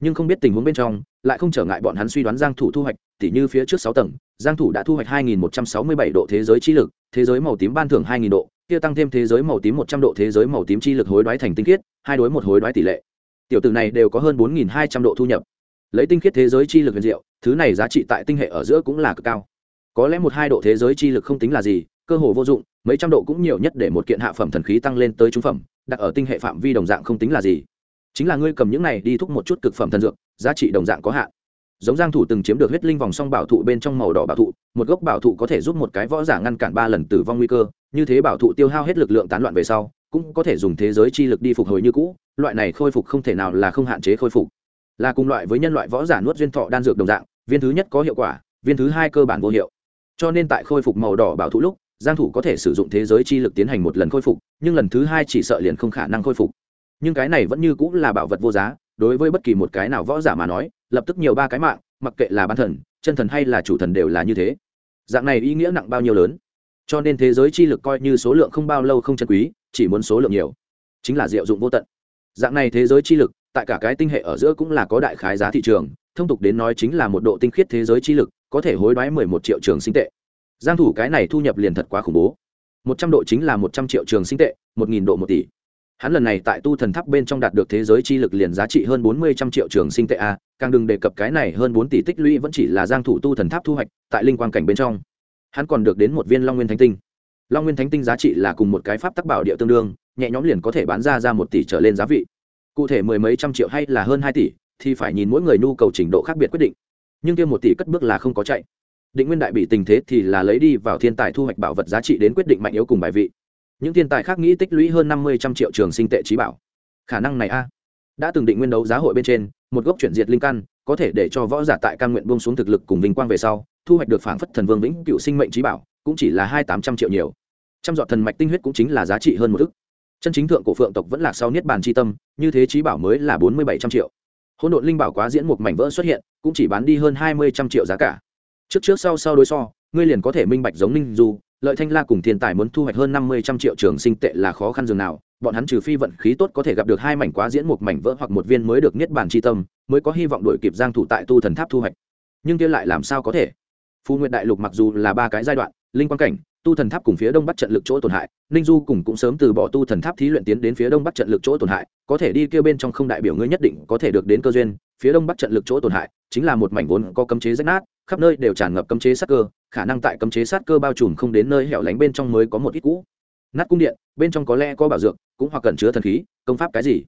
nhưng không biết tình huống bên trong, lại không trở ngại bọn hắn suy đoán giang thủ thu hoạch, tỉ như phía trước 6 tầng, giang thủ đã thu hoạch 2.167 độ thế giới chi lực, thế giới màu tím ban thưởng 2.000 độ, kia tăng thêm thế giới màu tím 100 độ thế giới màu tím chi lực hối đoái thành tinh khiết, hai đối một hối đoái tỷ lệ. Tiểu tử này đều có hơn 4.200 độ thu nhập. Lấy tinh khiết thế giới chi lực huyền diệu, thứ này giá trị tại tinh hệ ở giữa cũng là cực cao. Có lẽ một hai độ thế giới chi lực không tính là gì, cơ hồ vô dụng, mấy trăm độ cũng nhiều nhất để một kiện hạ phẩm thần khí tăng lên tới trung phẩm, đặt ở tinh hệ phạm vi đồng dạng không tính là gì chính là ngươi cầm những này đi thúc một chút cực phẩm thần dược, giá trị đồng dạng có hạn. Giống giang thủ từng chiếm được huyết linh vòng song bảo thụ bên trong màu đỏ bảo thụ, một gốc bảo thụ có thể giúp một cái võ giả ngăn cản ba lần tử vong nguy cơ, như thế bảo thụ tiêu hao hết lực lượng tán loạn về sau, cũng có thể dùng thế giới chi lực đi phục hồi như cũ, loại này khôi phục không thể nào là không hạn chế khôi phục. Là cùng loại với nhân loại võ giả nuốt duyên thọ đan dược đồng dạng, viên thứ nhất có hiệu quả, viên thứ hai cơ bản vô hiệu. Cho nên tại khôi phục màu đỏ bảo thụ lúc, giang thủ có thể sử dụng thế giới chi lực tiến hành một lần khôi phục, nhưng lần thứ hai chỉ sợ liền không khả năng khôi phục nhưng cái này vẫn như cũng là bảo vật vô giá, đối với bất kỳ một cái nào võ giả mà nói, lập tức nhiều ba cái mạng, mặc kệ là bán thần, chân thần hay là chủ thần đều là như thế. Dạng này ý nghĩa nặng bao nhiêu lớn? Cho nên thế giới chi lực coi như số lượng không bao lâu không chân quý, chỉ muốn số lượng nhiều. Chính là diệu dụng vô tận. Dạng này thế giới chi lực, tại cả cái tinh hệ ở giữa cũng là có đại khái giá thị trường, thông tục đến nói chính là một độ tinh khiết thế giới chi lực, có thể hối đoái mười một triệu trường sinh tệ. Giang thủ cái này thu nhập liền thật quá khủng bố. một trăm độ chính là một trăm triệu trường sinh tệ, một nghìn độ một tỷ hắn lần này tại tu thần tháp bên trong đạt được thế giới chi lực liền giá trị hơn bốn mươi trăm triệu trường sinh tệ a, càng đừng đề cập cái này hơn bốn tỷ tích lũy vẫn chỉ là giang thủ tu thần tháp thu hoạch tại linh quang cảnh bên trong. Hắn còn được đến một viên long nguyên thánh tinh. Long nguyên thánh tinh giá trị là cùng một cái pháp tắc bảo địa tương đương, nhẹ nhõm liền có thể bán ra ra một tỷ trở lên giá vị. Cụ thể mười mấy trăm triệu hay là hơn hai tỷ, thì phải nhìn mỗi người nhu cầu trình độ khác biệt quyết định. Nhưng kia một tỷ cất bước là không có chạy. Định nguyên đại bị tình thế thì là lấy đi vào thiên tài thu hoạch bảo vật giá trị đến quyết định mạnh yếu cùng bài vị những thiên tài khác nghĩ tích lũy hơn năm mươi trăm triệu trường sinh tệ trí bảo. Khả năng này a. Đã từng định nguyên đấu giá hội bên trên, một gốc chuyển diệt linh căn, có thể để cho võ giả tại căn nguyện buông xuống thực lực cùng vinh quang về sau, thu hoạch được phảng phất thần vương vĩnh cựu sinh mệnh trí bảo, cũng chỉ là hai tám trăm triệu nhiều. Trăm dọn thần mạch tinh huyết cũng chính là giá trị hơn một ức. Chân chính thượng cổ phượng tộc vẫn là sau niết bàn c tâm, như thế trí bảo mới là bốn mươi bảy trăm triệu. Hỗn độn linh bảo quá diễn một mảnh vỡ xuất hiện, cũng chỉ bán đi hơn hai mươi trăm triệu giá cả. Trước trước sau sau đối so, ngươi liền có thể minh bạch giống ninh du lợi thanh la cùng thiên tài muốn thu hoạch hơn năm mươi trăm triệu trường sinh tệ là khó khăn dường nào, bọn hắn trừ phi vận khí tốt có thể gặp được hai mảnh quá diễn một mảnh vỡ hoặc một viên mới được niết bàn chi tâm, mới có hy vọng đổi kịp giang thủ tại tu thần tháp thu hoạch. Nhưng kia lại làm sao có thể? Phù nguyệt đại lục mặc dù là ba cái giai đoạn, linh quan cảnh, tu thần tháp cùng phía đông bắc trận lực chỗ tổn hại, ninh du cùng cũng sớm từ bỏ tu thần tháp thí luyện tiến đến phía đông bắc trận lực chỗ tổn hại, có thể đi kêu bên trong không đại biểu ngươi nhất định có thể được đến cơ duyên, phía đông bắc trận lực chỗ tổn hại, chính là một mảnh vốn có cấm chế rách nát khắp nơi đều tràn ngập cấm chế sát cơ khả năng tại cấm chế sát cơ bao trùm không đến nơi hẻo lánh bên trong mới có một ít cũ. Nát cung điện bên trong có lẽ có bảo dược cũng hoặc cần chứa thần khí công pháp cái gì.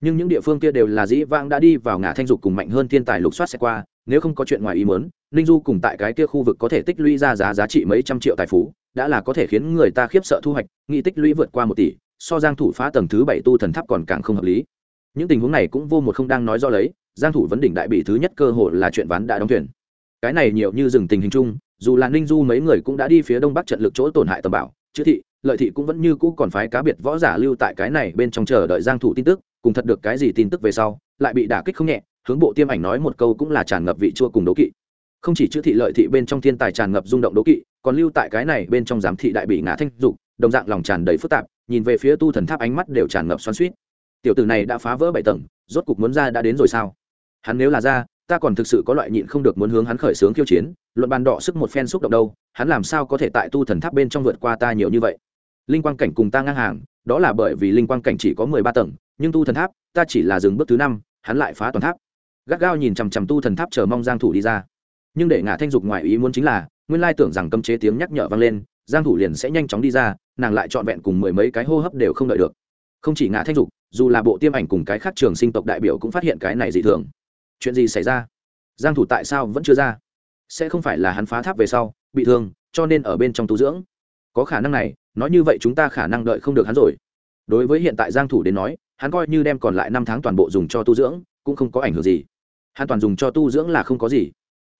Nhưng những địa phương kia đều là dĩ vãng đã đi vào ngã thanh dục cùng mạnh hơn thiên tài lục soát sẽ qua nếu không có chuyện ngoài ý muốn, ninh du cùng tại cái kia khu vực có thể tích lũy ra giá giá trị mấy trăm triệu tài phú đã là có thể khiến người ta khiếp sợ thu hoạch nghị tích lũy vượt qua một tỷ so giang thủ phá tầng thứ bảy tu thần tháp còn càng không hợp lý. Những tình huống này cũng vô một không đang nói do lấy giang thủ vấn đỉnh đại bị thứ nhất cơ hội là chuyện ván đã đóng thuyền cái này nhiều như dừng tình hình chung, dù là ninh du mấy người cũng đã đi phía đông bắc trận lực chỗ tổn hại tầm bảo, chữ thị, lợi thị cũng vẫn như cũ còn phái cá biệt võ giả lưu tại cái này bên trong chờ đợi giang thủ tin tức, cùng thật được cái gì tin tức về sau, lại bị đả kích không nhẹ, hướng bộ tiêm ảnh nói một câu cũng là tràn ngập vị chua cùng đố kỵ. Không chỉ chữ thị lợi thị bên trong thiên tài tràn ngập rung động đố kỵ, còn lưu tại cái này bên trong giám thị đại bị ngã thanh dục, đồng dạng lòng tràn đầy phức tạp, nhìn về phía tu thần tháp ánh mắt đều tràn ngập xoắn xuyết tiểu tử này đã phá vỡ bảy tầng, rốt cục muốn ra đã đến rồi sao? Hắn nếu là ra ta còn thực sự có loại nhịn không được muốn hướng hắn khởi xướng khiêu chiến, luận bàn đỏ sức một phen xúc động đâu, hắn làm sao có thể tại tu thần tháp bên trong vượt qua ta nhiều như vậy? Linh quang cảnh cùng ta ngang hàng, đó là bởi vì linh quang cảnh chỉ có mười ba tầng, nhưng tu thần tháp, ta chỉ là dừng bước thứ năm, hắn lại phá toàn tháp. Gắt gao nhìn chằm chằm tu thần tháp chờ mong giang thủ đi ra. Nhưng để ngã thanh dục ngoài ý muốn chính là, nguyên lai tưởng rằng cấm chế tiếng nhắc nhở vang lên, giang thủ liền sẽ nhanh chóng đi ra, nàng lại chọn vẹn cùng mười mấy cái hô hấp đều không đợi được. Không chỉ ngã thanh dục, dù là bộ tiêm ảnh cùng cái khác trường sinh tộc đại biểu cũng phát hiện cái này dị thường chuyện gì xảy ra? Giang thủ tại sao vẫn chưa ra? Sẽ không phải là hắn phá tháp về sau, bị thương, cho nên ở bên trong tu dưỡng. Có khả năng này, nói như vậy chúng ta khả năng đợi không được hắn rồi. Đối với hiện tại giang thủ đến nói, hắn coi như đem còn lại năm tháng toàn bộ dùng cho tu dưỡng, cũng không có ảnh hưởng gì. Hắn toàn dùng cho tu dưỡng là không có gì.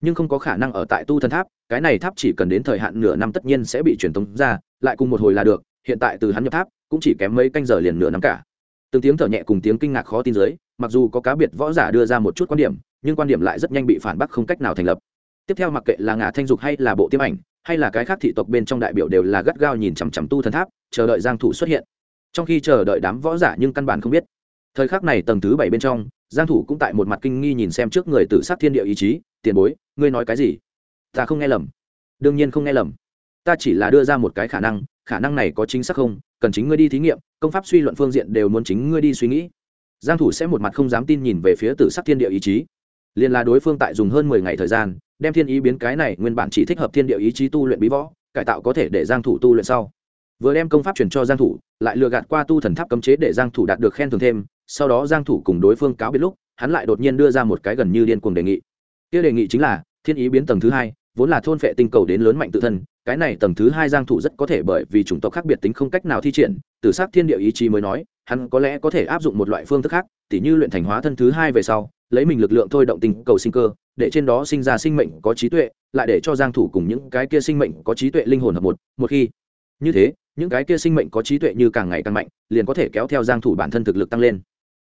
Nhưng không có khả năng ở tại tu thần tháp, cái này tháp chỉ cần đến thời hạn nửa năm tất nhiên sẽ bị truyền tống ra, lại cùng một hồi là được, hiện tại từ hắn nhập tháp, cũng chỉ kém mấy canh giờ liền nửa năm cả. Từng tiếng thở nhẹ cùng tiếng kinh ngạc khó tin dưới mặc dù có cá biệt võ giả đưa ra một chút quan điểm, nhưng quan điểm lại rất nhanh bị phản bác không cách nào thành lập. Tiếp theo mặc kệ là ngã thanh dục hay là bộ tiêm ảnh, hay là cái khác thị tộc bên trong đại biểu đều là gắt gao nhìn chằm chằm tu thần tháp, chờ đợi giang thủ xuất hiện. Trong khi chờ đợi đám võ giả nhưng căn bản không biết. Thời khắc này tầng thứ bảy bên trong, giang thủ cũng tại một mặt kinh nghi nhìn xem trước người tử sát thiên địa ý chí, tiền bối, ngươi nói cái gì? Ta không nghe lầm. Đương nhiên không nghe lầm. Ta chỉ là đưa ra một cái khả năng khả năng này có chính xác không? Cần chính ngươi đi thí nghiệm, công pháp suy luận phương diện đều muốn chính ngươi đi suy nghĩ giang thủ sẽ một mặt không dám tin nhìn về phía tử sắc thiên địa ý chí. Liền là đối phương tại dùng hơn 10 ngày thời gian, đem thiên ý biến cái này nguyên bản chỉ thích hợp thiên địa ý chí tu luyện bí võ, cải tạo có thể để giang thủ tu luyện sau. Vừa đem công pháp truyền cho giang thủ, lại lừa gạt qua tu thần tháp cấm chế để giang thủ đạt được khen thưởng thêm, sau đó giang thủ cùng đối phương cáo biệt lúc, hắn lại đột nhiên đưa ra một cái gần như điên cuồng đề nghị. Kia đề nghị chính là, thiên ý biến tầng thứ hai, vốn là thôn phệ tinh cầu đến lớn mạnh tự thân, cái này tầng thứ hai giang thủ rất có thể bởi vì chủng tộc khác biệt tính không cách nào thi triển, Tử Sắc thiên địa ý chí mới nói hắn có lẽ có thể áp dụng một loại phương thức khác, tỉ như luyện thành hóa thân thứ hai về sau, lấy mình lực lượng thôi động tình cầu sinh cơ, để trên đó sinh ra sinh mệnh có trí tuệ, lại để cho giang thủ cùng những cái kia sinh mệnh có trí tuệ linh hồn hợp một một khi. Như thế, những cái kia sinh mệnh có trí tuệ như càng ngày càng mạnh, liền có thể kéo theo giang thủ bản thân thực lực tăng lên.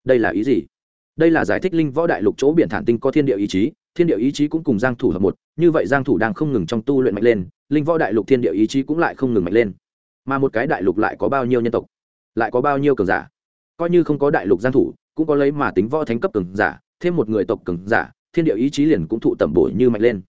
Đây là ý gì? Đây là giải thích linh võ đại lục chỗ biển thản tinh có thiên địa ý chí, thiên địa ý chí cũng cùng giang thủ hợp một, như vậy giang thủ đang không ngừng trong tu luyện mạnh lên, linh võ đại lục thiên địa ý chí cũng lại không ngừng mạnh lên. Mà một cái đại lục lại có bao nhiêu nhân tộc? Lại có bao nhiêu cường giả? Coi như không có đại lục giang thủ, cũng có lấy mà tính võ thánh cấp cường giả, thêm một người tộc cường giả, thiên địa ý chí liền cũng thụ tẩm bổ như mạnh lên.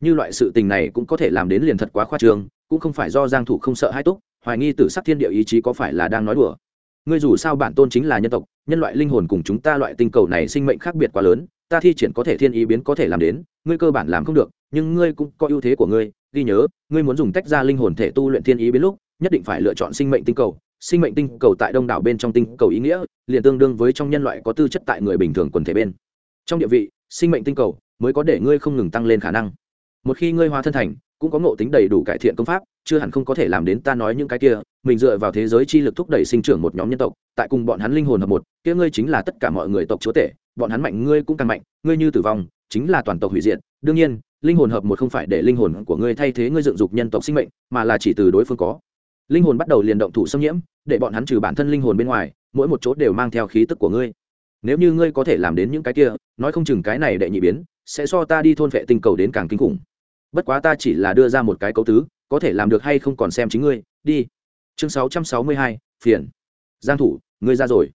Như loại sự tình này cũng có thể làm đến liền thật quá khoa trương, cũng không phải do giang thủ không sợ hai túc, hoài nghi tử sắc thiên địa ý chí có phải là đang nói đùa. Ngươi dù sao bản tôn chính là nhân tộc, nhân loại linh hồn cùng chúng ta loại tinh cầu này sinh mệnh khác biệt quá lớn, ta thi triển có thể thiên ý biến có thể làm đến, ngươi cơ bản làm không được, nhưng ngươi cũng có ưu thế của ngươi, ghi nhớ, ngươi muốn dùng tách ra linh hồn thể tu luyện thiên ý biến lúc, nhất định phải lựa chọn sinh mệnh tinh cầu sinh mệnh tinh cầu tại đông đảo bên trong tinh cầu ý nghĩa, liền tương đương với trong nhân loại có tư chất tại người bình thường quần thể bên. Trong địa vị, sinh mệnh tinh cầu mới có để ngươi không ngừng tăng lên khả năng. Một khi ngươi hóa thân thành, cũng có ngộ tính đầy đủ cải thiện công pháp, chưa hẳn không có thể làm đến ta nói những cái kia, mình dựa vào thế giới chi lực thúc đẩy sinh trưởng một nhóm nhân tộc, tại cùng bọn hắn linh hồn hợp một, kia ngươi chính là tất cả mọi người tộc chúa tể, bọn hắn mạnh ngươi cũng càng mạnh, ngươi như tử vong, chính là toàn tộc hủy diệt. Đương nhiên, linh hồn hợp một không phải để linh hồn của ngươi thay thế ngươi dựng dục nhân tộc sinh mệnh, mà là chỉ từ đối phương có linh hồn bắt đầu liền động thủ xâm nhiễm, để bọn hắn trừ bản thân linh hồn bên ngoài, mỗi một chỗ đều mang theo khí tức của ngươi. Nếu như ngươi có thể làm đến những cái kia, nói không chừng cái này đệ nhị biến, sẽ so ta đi thôn vệ tinh cầu đến càng kinh khủng. Bất quá ta chỉ là đưa ra một cái cấu tứ, có thể làm được hay không còn xem chính ngươi. Đi. Chương sáu trăm sáu mươi hai, phiền. Giang thủ, ngươi ra rồi.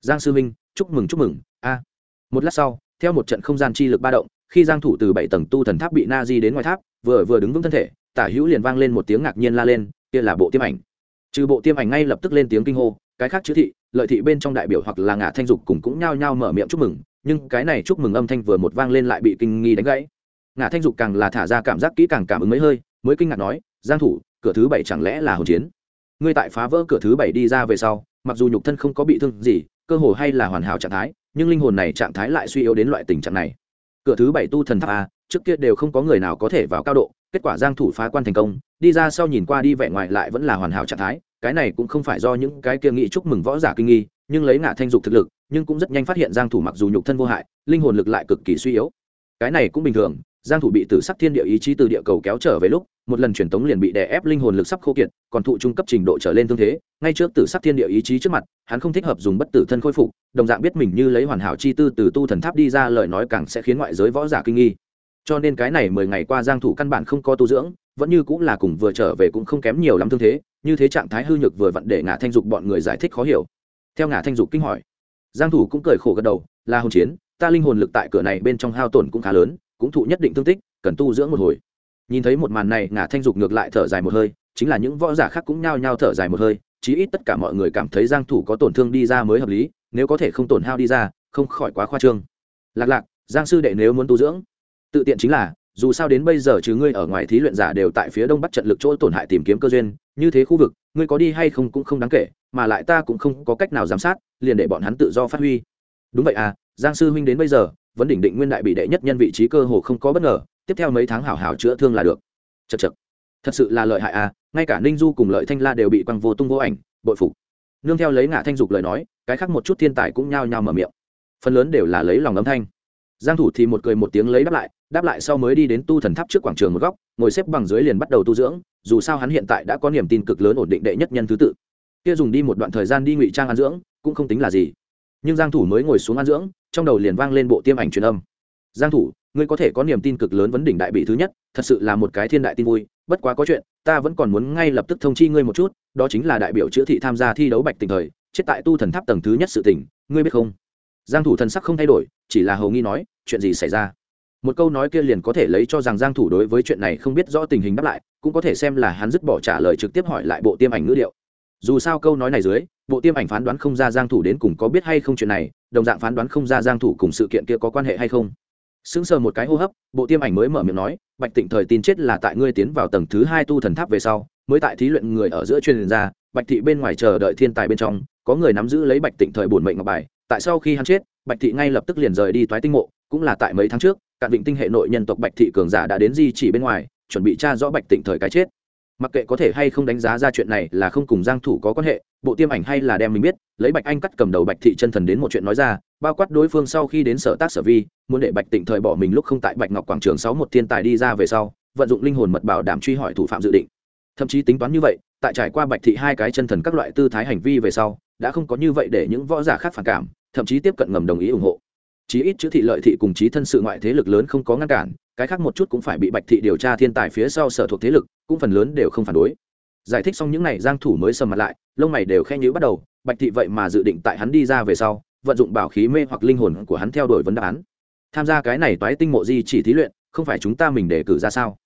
Giang sư minh chúc mừng chúc mừng. A. Một lát sau, theo một trận không gian chi lực ba động, khi giang thủ từ bảy tầng tu thần tháp bị na di đến ngoài tháp, vừa vừa đứng vững thân thể, tả hữu liền vang lên một tiếng ngạc nhiên la lên kia là bộ tiêm ảnh. Trừ bộ tiêm ảnh ngay lập tức lên tiếng kinh hô, cái khác chữ thị, lợi thị bên trong đại biểu hoặc là ngả thanh dục cùng cũng nhao nhao mở miệng chúc mừng, nhưng cái này chúc mừng âm thanh vừa một vang lên lại bị kinh nghi đánh gãy. Ngả thanh dục càng là thả ra cảm giác kỹ càng cảm ứng mấy hơi, mới kinh ngạc nói, giang thủ, cửa thứ bảy chẳng lẽ là hồn chiến? Ngươi tại phá vỡ cửa thứ bảy đi ra về sau, mặc dù nhục thân không có bị thương gì, cơ hồ hay là hoàn hảo trạng thái, nhưng linh hồn này trạng thái lại suy yếu đến loại tình trạng này. Cửa thứ bảy tu thần tháp a, trước kia đều không có người nào có thể vào cao độ kết quả giang thủ phá quan thành công, đi ra sau nhìn qua đi vẻ ngoài lại vẫn là hoàn hảo trạng thái, cái này cũng không phải do những cái kia nghĩ chúc mừng võ giả kinh nghi, nhưng lấy ngã thanh dục thực lực, nhưng cũng rất nhanh phát hiện giang thủ mặc dù nhục thân vô hại, linh hồn lực lại cực kỳ suy yếu. Cái này cũng bình thường, giang thủ bị tử sắc thiên địa ý chí từ địa cầu kéo trở về lúc, một lần truyền tống liền bị đè ép linh hồn lực sắp khô kiệt, còn thụ trung cấp trình độ trở lên tương thế, ngay trước tử sắc thiên địa ý chí trước mặt, hắn không thích hợp dùng bất tử thân khôi phục, đồng dạng biết mình như lấy hoàn hảo chi tư từ tu thần tháp đi ra lời nói càng sẽ khiến ngoại giới võ giả kinh nghi cho nên cái này mười ngày qua giang thủ căn bản không có tu dưỡng, vẫn như cũng là cùng vừa trở về cũng không kém nhiều lắm thương thế, như thế trạng thái hư nhược vừa vặn để ngã thanh dục bọn người giải thích khó hiểu. Theo ngã thanh dục kinh hỏi, giang thủ cũng cười khổ gật đầu là hồn chiến, ta linh hồn lực tại cửa này bên trong hao tổn cũng khá lớn, cũng thụ nhất định thương tích, cần tu dưỡng một hồi. Nhìn thấy một màn này, ngã thanh dục ngược lại thở dài một hơi, chính là những võ giả khác cũng nhao nhao thở dài một hơi, chí ít tất cả mọi người cảm thấy giang thủ có tổn thương đi ra mới hợp lý, nếu có thể không tổn hao đi ra, không khỏi quá khoa trương. Lạc lạc, giang sư đệ nếu muốn tu dưỡng tự tiện chính là, dù sao đến bây giờ chứ ngươi ở ngoài thí luyện giả đều tại phía đông bắc trận lực chỗ tổn hại tìm kiếm cơ duyên, như thế khu vực, ngươi có đi hay không cũng không đáng kể, mà lại ta cũng không có cách nào giám sát, liền để bọn hắn tự do phát huy. Đúng vậy à giang sư huynh đến bây giờ, vẫn đỉnh định nguyên đại bị đệ nhất nhân vị trí cơ hồ không có bất ngờ, tiếp theo mấy tháng hảo hảo chữa thương là được. Chật chật thật sự là lợi hại à ngay cả ninh du cùng lợi thanh la đều bị quăng vô tung vô ảnh, bội phục. Nương theo lấy ngã thanh dục lời nói, cái khác một chút thiên tài cũng nhao nhao mở miệng. Phần lớn đều là lấy lòng âm thanh. Giang thủ thì một cười một tiếng lấy đáp lại đáp lại sau mới đi đến tu thần tháp trước quảng trường một góc, ngồi xếp bằng dưới liền bắt đầu tu dưỡng, dù sao hắn hiện tại đã có niềm tin cực lớn ổn định đệ nhất nhân thứ tự. Kia dùng đi một đoạn thời gian đi ngụy trang ăn dưỡng, cũng không tính là gì. Nhưng giang thủ mới ngồi xuống ăn dưỡng, trong đầu liền vang lên bộ tiêm ảnh truyền âm. Giang thủ, ngươi có thể có niềm tin cực lớn vấn đỉnh đại bị thứ nhất, thật sự là một cái thiên đại tin vui, bất quá có chuyện, ta vẫn còn muốn ngay lập tức thông chi ngươi một chút, đó chính là đại biểu chữa thị tham gia thi đấu bạch tình thời, chết tại tu thần tháp tầng thứ nhất sự tình, ngươi biết không? Giang thủ thần sắc không thay đổi, chỉ là hầu nghi nói, chuyện gì xảy ra? Một câu nói kia liền có thể lấy cho rằng giang thủ đối với chuyện này không biết rõ tình hình đáp lại, cũng có thể xem là hắn dứt bỏ trả lời trực tiếp hỏi lại bộ tiêm ảnh ngữ điệu dù sao câu nói này dưới, bộ tiêm ảnh phán đoán không ra giang thủ đến cùng có biết hay không chuyện này, đồng dạng phán đoán không ra giang thủ cùng sự kiện kia có quan hệ hay không. Sững sờ một cái hô hấp, bộ tiêm ảnh mới mở miệng nói, bạch tịnh thời tin chết là tại ngươi tiến vào tầng thứ hai tu thần tháp về sau, mới tại thí luyện người ở giữa truyền ra, bạch thị bên ngoài chờ đợi thiên tài bên trong, có người nắm giữ lấy bạch tịnh thời bổn mệnh ngọc bài, tại sau khi hắn chết, bạch thị ngay lập tức liền rời đi toái tinh mộ, cũng là tại mấy tháng trước cạn vịnh tinh hệ nội nhân tộc bạch thị cường giả đã đến di chỉ bên ngoài, chuẩn bị tra rõ bạch tịnh thời cái chết. Mặc kệ có thể hay không đánh giá ra chuyện này là không cùng giang thủ có quan hệ, bộ tiêm ảnh hay là đem mình biết, lấy bạch anh cắt cầm đầu bạch thị chân thần đến một chuyện nói ra, bao quát đối phương sau khi đến sở tác sở vi, muốn để bạch tịnh thời bỏ mình lúc không tại bạch ngọc quảng trường sáu một thiên tài đi ra về sau, vận dụng linh hồn mật bảo đảm truy hỏi thủ phạm dự định. Thậm chí tính toán như vậy, tại trải qua bạch thị hai cái chân thần các loại tư thái hành vi về sau, đã không có như vậy để những võ giả khác phản cảm, thậm chí tiếp cận ngầm đồng ý ủng hộ chí ít chữ thị lợi thị cùng chí thân sự ngoại thế lực lớn không có ngăn cản, cái khác một chút cũng phải bị bạch thị điều tra thiên tài phía sau sở thuộc thế lực, cũng phần lớn đều không phản đối. Giải thích xong những n à y giang thủ mới sầm mặt lại, lông mày đều khen nhữ bắt đầu, bạch thị vậy mà dự định tại hắn đi ra về sau, vận dụng bảo khí mê hoặc linh hồn của hắn theo đuổi vấn đáp án. Tham gia cái này toái tinh mộ di chỉ thí luyện, không phải chúng ta mình để cử ra sao?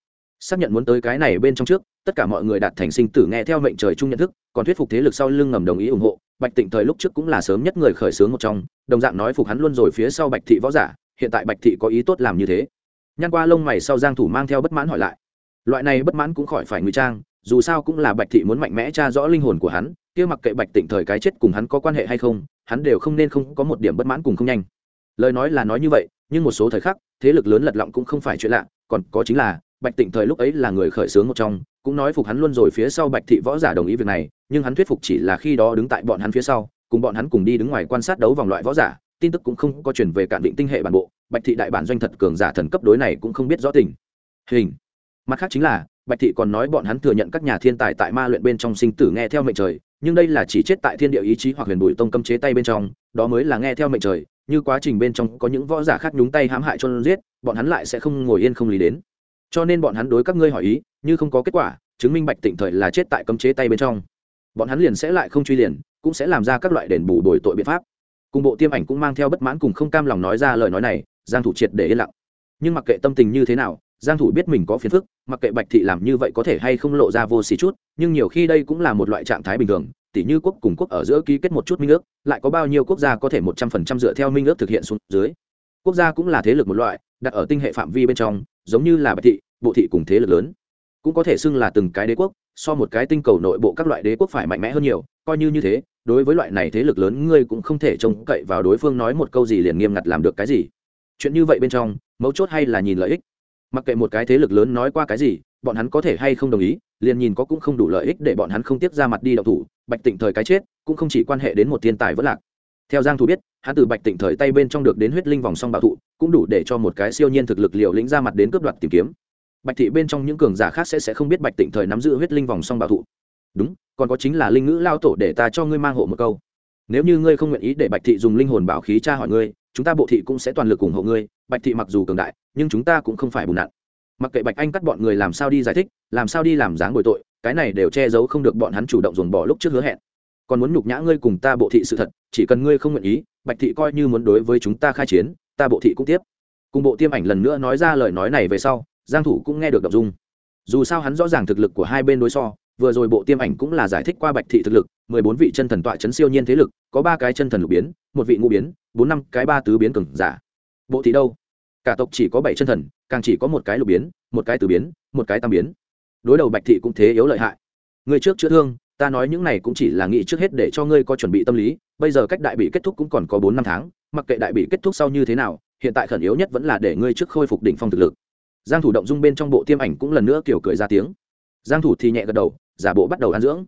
Xác nhận muốn tới cái này bên trong trước, tất cả mọi người đạt thành sinh tử nghe theo mệnh trời chung nhận thức, còn thuyết phục thế lực sau lưng ngầm đồng ý ủng hộ bạch tịnh thời lúc trước cũng là sớm nhất người khởi xướng một trong, đồng dạng nói phục hắn luôn rồi phía sau bạch thị võ giả, hiện tại bạch thị có ý tốt làm như thế. Nhăn qua lông mày sau giang thủ mang theo bất mãn hỏi lại. Loại này bất mãn cũng khỏi phải ngụy trang, dù sao cũng là bạch thị muốn mạnh mẽ tra rõ linh hồn của hắn, kia mặc kệ bạch tịnh thời cái chết cùng hắn có quan hệ hay không, hắn đều không nên không có một điểm bất mãn cùng không nhanh. Lời nói là nói như vậy, nhưng một số thời khắc, thế lực lớn lật lọng cũng không phải chuyện lạ, còn có chính là, bạch tịnh thời lúc ấy là người khởi xướng một trong, cũng nói phục hắn luôn rồi phía sau bạch thị võ giả đồng ý việc này nhưng hắn thuyết phục chỉ là khi đó đứng tại bọn hắn phía sau, cùng bọn hắn cùng đi đứng ngoài quan sát đấu vòng loại võ giả, tin tức cũng không có chuyển về cạn định tinh hệ bản bộ, bạch thị đại bản doanh thật cường giả thần cấp đối này cũng không biết rõ tình. Hình. Mặt khác chính là, bạch thị còn nói bọn hắn thừa nhận các nhà thiên tài tại ma luyện bên trong sinh tử nghe theo mệnh trời, nhưng đây là chỉ chết tại thiên địa ý chí hoặc huyền bùi tông cấm chế tay bên trong, đó mới là nghe theo mệnh trời, như quá trình bên trong có những võ giả khác nhúng tay hãm hại cho giết, bọn hắn lại sẽ không ngồi yên không lý đến. Cho nên bọn hắn đối các ngươi hỏi ý, như không có kết quả, chứng minh bạch tịnh thời là chết tại cấm chế tay bên trong bọn hắn liền sẽ lại không truy liền, cũng sẽ làm ra các loại đền bù đổi tội biện pháp. Cùng bộ tiêm ảnh cũng mang theo bất mãn cùng không cam lòng nói ra lời nói này, giang thủ triệt để yên lặng. Nhưng mặc kệ tâm tình như thế nào, giang thủ biết mình có phiền phức, mặc kệ bạch thị làm như vậy có thể hay không lộ ra vô xì chút, nhưng nhiều khi đây cũng là một loại trạng thái bình thường tỷ như quốc cùng quốc ở giữa ký kết một chút minh ước, lại có bao nhiêu quốc gia có thể một trăm phần trăm dựa theo minh ước thực hiện xuống dưới. Quốc gia cũng là thế lực một loại, đặt ở tinh hệ phạm vi bên trong, giống như là bạch thị, bộ thị cùng thế lực lớn. Cũng có thể xưng là từng cái đế quốc so một cái tinh cầu nội bộ các loại đế quốc phải mạnh mẽ hơn nhiều, coi như như thế, đối với loại này thế lực lớn, ngươi cũng không thể trông cậy vào đối phương nói một câu gì liền nghiêm ngặt làm được cái gì. Chuyện như vậy bên trong, mấu chốt hay là nhìn lợi ích? Mặc kệ một cái thế lực lớn nói qua cái gì, bọn hắn có thể hay không đồng ý, liền nhìn có cũng không đủ lợi ích để bọn hắn không tiếp ra mặt đi đậu thủ, bạch tịnh thời cái chết, cũng không chỉ quan hệ đến một thiên tài vất lạc. Theo giang thủ biết, hắn từ bạch tịnh thời tay bên trong được đến huyết linh vòng song bảo thụ, cũng đủ để cho một cái siêu nhiên thực lực liều lĩnh ra mặt đến cướp đoạt tìm kiếm bạch thị bên trong những cường giả khác sẽ sẽ không biết bạch tịnh thời nắm giữ huyết linh vòng song bảo thụ. Đúng, còn có chính là linh ngữ lao tổ để ta cho ngươi mang hộ một câu. Nếu như ngươi không nguyện ý để bạch thị dùng linh hồn bảo khí tra hỏi ngươi, chúng ta bộ thị cũng sẽ toàn lực ủng hộ ngươi. Bạch thị mặc dù cường đại, nhưng chúng ta cũng không phải bùn nặn. Mặc kệ bạch anh cắt bọn người làm sao đi giải thích, làm sao đi làm dáng bồi tội, cái này đều che giấu không được bọn hắn chủ động dồn bỏ lúc trước hứa hẹn. Còn muốn nhục nhã ngươi cùng ta bộ thị sự thật, chỉ cần ngươi không nguyện ý, bạch thị coi như muốn đối với chúng ta khai chiến, ta bộ thị cũng tiếp. Cùng bộ tiêm ảnh lần nữa nói ra lời nói này về sau giang thủ cũng nghe được động dung. Dù sao hắn rõ ràng thực lực của hai bên đối so, vừa rồi bộ tiêm ảnh cũng là giải thích qua bạch thị thực lực, mười bốn vị chân thần tọa chấn siêu nhiên thế lực, có ba cái chân thần lục biến, một vị ngũ biến, bốn năm cái ba tứ biến cường giả. Bộ thị đâu? Cả tộc chỉ có bảy chân thần, càng chỉ có một cái lục biến, một cái tứ biến, một cái tam biến. Đối đầu bạch thị cũng thế yếu lợi hại. Người trước chữa thương, ta nói những này cũng chỉ là nghĩ trước hết để cho ngươi có chuẩn bị tâm lý, bây giờ cách đại bị kết thúc cũng còn có bốn năm tháng, mặc kệ đại bị kết thúc sau như thế nào, hiện tại khẩn yếu nhất vẫn là để ngươi trước khôi phục đỉnh phong thực lực giang thủ động dung bên trong bộ tiêm ảnh cũng lần nữa kiểu cười ra tiếng. Giang thủ thì nhẹ gật đầu, giả bộ bắt đầu ăn dưỡng.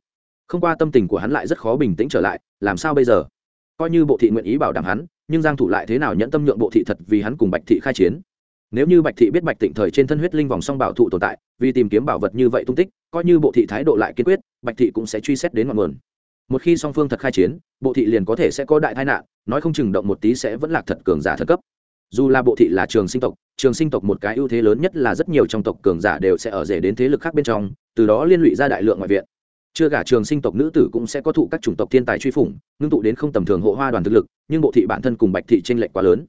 Không qua tâm tình của hắn lại rất khó bình tĩnh trở lại, làm sao bây giờ? Coi như bộ thị nguyện ý bảo đảm hắn, nhưng giang thủ lại thế nào nhẫn tâm nhượng bộ thị thật vì hắn cùng bạch thị khai chiến? Nếu như bạch thị biết bạch tịnh thời trên thân huyết linh vòng song bảo thụ tồn tại, vì tìm kiếm bảo vật như vậy tung tích, coi như bộ thị thái độ lại kiên quyết, bạch thị cũng sẽ truy xét đến ngọn nguồn. Một khi song phương thật khai chiến, bộ thị liền có thể sẽ có đại tai nạn, nói không chừng động một tí sẽ vẫn lạc thật cường giả thật cấp dù là bộ thị là trường sinh tộc, trường sinh tộc một cái ưu thế lớn nhất là rất nhiều trong tộc cường giả đều sẽ ở rể đến thế lực khác bên trong, từ đó liên lụy ra đại lượng ngoại viện. Chưa cả trường sinh tộc nữ tử cũng sẽ có thụ các chủng tộc thiên tài truy phủng, ngưng tụ đến không tầm thường hộ hoa đoàn thực lực, nhưng bộ thị bản thân cùng bạch thị tranh lệch quá lớn.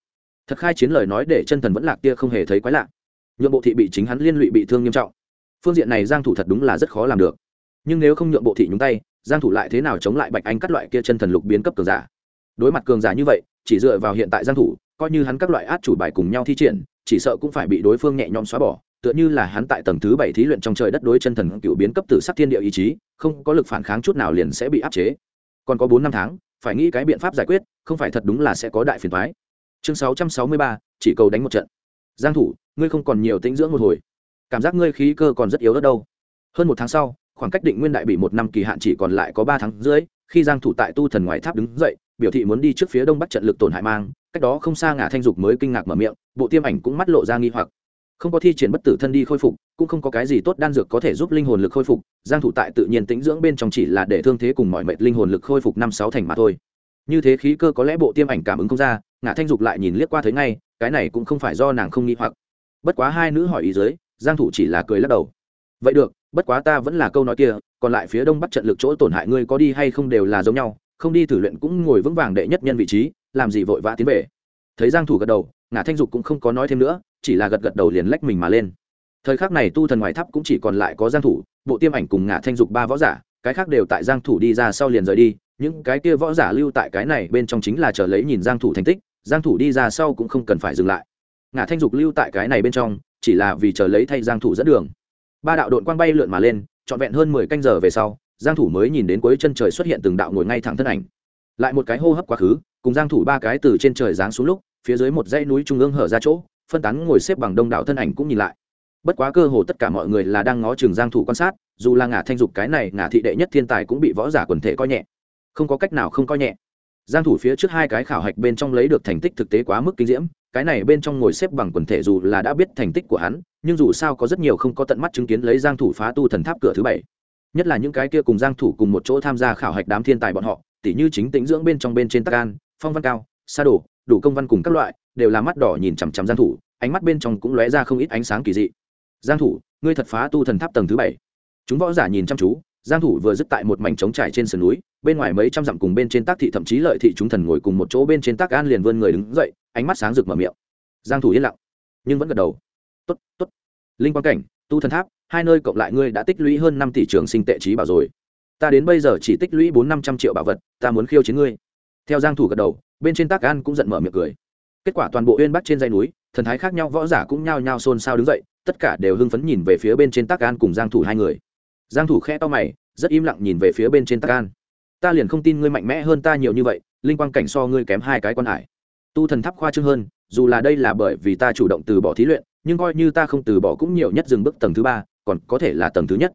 Thật khai chiến lời nói để chân thần vẫn lạc kia không hề thấy quái lạ. Nhượng bộ thị bị chính hắn liên lụy bị thương nghiêm trọng. Phương diện này giang thủ thật đúng là rất khó làm được. Nhưng nếu không nhượng bộ thị nhúng tay, giang thủ lại thế nào chống lại bạch anh các loại kia chân thần lục biến cấp cường giả? Đối mặt cường giả như vậy, chỉ dựa vào hiện tại giang thủ coi như hắn các loại át chủ bài cùng nhau thi triển, chỉ sợ cũng phải bị đối phương nhẹ nhõm xóa bỏ, tựa như là hắn tại tầng thứ bảy thí luyện trong trời đất đối chân thần cựu biến cấp tử sắc thiên địa ý chí, không có lực phản kháng chút nào liền sẽ bị áp chế. Còn có bốn năm tháng, phải nghĩ cái biện pháp giải quyết, không phải thật đúng là sẽ có đại phiền thoái chương sáu trăm sáu mươi ba, chỉ cầu đánh một trận. Giang thủ, ngươi không còn nhiều tĩnh dưỡng một hồi. Cảm giác ngươi khí cơ còn rất yếu đất đâu. Hơn một tháng sau, khoảng cách định nguyên đại bị một năm kỳ hạn chỉ còn lại có ba tháng rưỡi, khi giang thủ tại tu thần ngoài tháp đứng dậy, biểu thị muốn đi trước phía đông bắc trận lực tổn hại mang cách đó không xa ngã thanh dục mới kinh ngạc mở miệng, bộ tiêm ảnh cũng mắt lộ ra nghi hoặc. Không có thi triển bất tử thân đi khôi phục, cũng không có cái gì tốt đan dược có thể giúp linh hồn lực khôi phục, giang thủ tại tự nhiên tĩnh dưỡng bên trong chỉ là để thương thế cùng mọi mệt linh hồn lực khôi phục năm sáu thành mà thôi. Như thế khí cơ có lẽ bộ tiêm ảnh cảm ứng không ra ngã thanh dục lại nhìn liếc qua thấy ngay, cái này cũng không phải do nàng không nghi hoặc. Bất quá hai nữ hỏi ý dưới, giang thủ chỉ là cười lắc đầu. Vậy được, bất quá ta vẫn là câu nói kia, còn lại phía đông bắc trận lực chỗ tổn hại ngươi có đi hay không đều là giống nhau, không đi thử luyện cũng ngồi vững vàng đệ nhất nhân vị trí làm gì vội vã tiến về. Thấy giang thủ gật đầu ngã thanh dục cũng không có nói thêm nữa, chỉ là gật gật đầu liền lách mình mà lên. Thời khắc này tu thần ngoài tháp cũng chỉ còn lại có giang thủ, bộ tiêm ảnh cùng ngã thanh dục ba võ giả, cái khác đều tại giang thủ đi ra sau liền rời đi, những cái kia võ giả lưu tại cái này bên trong chính là chờ lấy nhìn giang thủ thành tích, giang thủ đi ra sau cũng không cần phải dừng lại. Ngã thanh dục lưu tại cái này bên trong, chỉ là vì chờ lấy thay giang thủ dẫn đường. Ba đạo đội quang bay lượn mà lên, trọn vẹn hơn 10 canh giờ về sau, giang thủ mới nhìn đến cuối chân trời xuất hiện từng đạo ngồi ngay thẳng thân ảnh. Lại một cái hô hấp quá khứ cùng giang thủ ba cái từ trên trời giáng xuống lúc, phía dưới một dãy núi trung ương hở ra chỗ, phân tán ngồi xếp bằng đông đảo thân ảnh cũng nhìn lại. Bất quá cơ hồ tất cả mọi người là đang ngó chừng giang thủ quan sát, dù là ngả thanh dục cái này, ngả thị đệ nhất thiên tài cũng bị võ giả quần thể coi nhẹ. Không có cách nào không coi nhẹ. Giang thủ phía trước hai cái khảo hạch bên trong lấy được thành tích thực tế quá mức kinh diễm, cái này bên trong ngồi xếp bằng quần thể dù là đã biết thành tích của hắn, nhưng dù sao có rất nhiều không có tận mắt chứng kiến lấy giang thủ phá tu thần tháp cửa thứ bảy. Nhất là những cái kia cùng giang thủ cùng một chỗ tham gia khảo hạch đám thiên tài bọn họ tỷ như chính tĩnh dưỡng bên trong bên trên tắc an phong văn cao, sa đổ đủ công văn cùng các loại, đều là mắt đỏ nhìn chằm chằm giang thủ, ánh mắt bên trong cũng lóe ra không ít ánh sáng kỳ dị. Giang thủ, ngươi thật phá tu thần tháp tầng thứ bảy. Chúng võ giả nhìn chăm chú, giang thủ vừa dứt tại một mảnh trống trải trên sườn núi, bên ngoài mấy trăm dặm cùng bên trên tác thị thậm chí lợi thị chúng thần ngồi cùng một chỗ bên trên tác an liền vươn người đứng dậy, ánh mắt sáng rực mở miệng. Giang thủ yên lặng, nhưng vẫn gật đầu. Tốt tốt. Linh Quan cảnh, tu thần tháp, hai nơi cộng lại ngươi đã tích lũy hơn năm tỷ trường sinh tệ trí bảo rồi. Ta đến bây giờ chỉ tích lũy bốn năm trăm triệu bảo vật, ta muốn khiêu chiến ngươi theo giang thủ gật đầu, bên trên tác an cũng giận mở miệng cười. Kết quả toàn bộ uyên bắc trên dãy núi, thần thái khác nhau, võ giả cũng nhao nhao xôn xao đứng dậy, tất cả đều hưng phấn nhìn về phía bên trên tác an cùng giang thủ hai người. Giang thủ khẽ to mày, rất im lặng nhìn về phía bên trên tác an. Ta liền không tin ngươi mạnh mẽ hơn ta nhiều như vậy, linh quang cảnh so ngươi kém hai cái quan hải. Tu thần tháp khoa trương hơn, dù là đây là bởi vì ta chủ động từ bỏ thí luyện, nhưng coi như ta không từ bỏ cũng nhiều nhất dừng bước tầng thứ ba, còn có thể là tầng thứ nhất.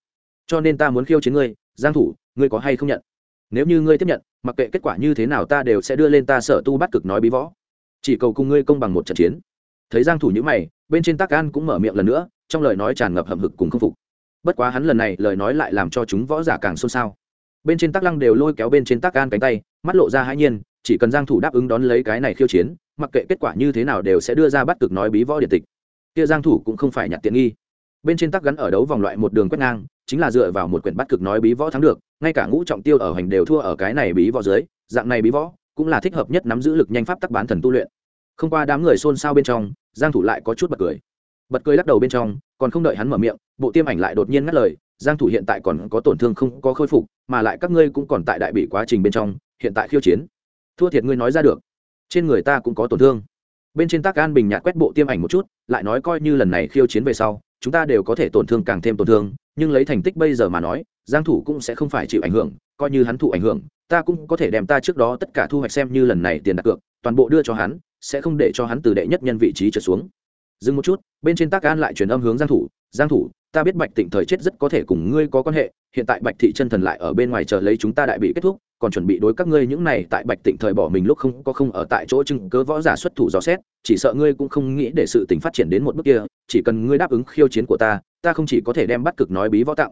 Cho nên ta muốn khiêu chiến ngươi, giang thủ, ngươi có hay không nhận? Nếu như ngươi tiếp nhận, mặc kệ kết quả như thế nào ta đều sẽ đưa lên ta sở tu bắt cực nói bí võ. Chỉ cầu cùng ngươi công bằng một trận chiến. Thấy giang thủ như mày, bên trên tác an cũng mở miệng lần nữa, trong lời nói tràn ngập hậm hực cùng không phục. Bất quá hắn lần này lời nói lại làm cho chúng võ giả càng xôn xao. Bên trên tác lăng đều lôi kéo bên trên tác an cánh tay, mắt lộ ra hãi nhiên, chỉ cần giang thủ đáp ứng đón lấy cái này khiêu chiến, mặc kệ kết quả như thế nào đều sẽ đưa ra bắt cực nói bí võ điện tịch. Kia giang thủ cũng không phải nhặt tiện nghi. Bên trên tác gắn ở đấu vòng loại một đường quét ngang, chính là dựa vào một quyển bắt cực nói bí võ thắng được ngay cả ngũ trọng tiêu ở hành đều thua ở cái này bí võ dưới, dạng này bí võ cũng là thích hợp nhất nắm giữ lực nhanh pháp tắc bán thần tu luyện. Không qua đám người xôn xao bên trong, giang thủ lại có chút bật cười. Bật cười lắc đầu bên trong, còn không đợi hắn mở miệng, bộ tiêm ảnh lại đột nhiên ngắt lời, giang thủ hiện tại còn có tổn thương không có khôi phục, mà lại các ngươi cũng còn tại đại bị quá trình bên trong, hiện tại khiêu chiến. Thua thiệt ngươi nói ra được. Trên người ta cũng có tổn thương. Bên trên tác an bình nhạt quét bộ tiêm ảnh một chút, lại nói coi như lần này khiêu chiến về sau, chúng ta đều có thể tổn thương càng thêm tổn thương nhưng lấy thành tích bây giờ mà nói, giang thủ cũng sẽ không phải chịu ảnh hưởng, coi như hắn thụ ảnh hưởng, ta cũng có thể đem ta trước đó tất cả thu hoạch xem như lần này tiền đặt cược, toàn bộ đưa cho hắn, sẽ không để cho hắn từ đệ nhất nhân vị trí trở xuống. Dừng một chút, bên trên tác an lại truyền âm hướng giang thủ giang thủ, ta biết bạch tịnh thời chết rất có thể cùng ngươi có quan hệ, hiện tại bạch thị chân thần lại ở bên ngoài chờ lấy chúng ta đại bị kết thúc, còn chuẩn bị đối các ngươi những này tại bạch tịnh thời bỏ mình lúc không có không ở tại chỗ chứng cớ võ giả xuất thủ dò xét, chỉ sợ ngươi cũng không nghĩ để sự tình phát triển đến một bước kia, chỉ cần ngươi đáp ứng khiêu chiến của ta ta không chỉ có thể đem bắt cực nói bí võ tặng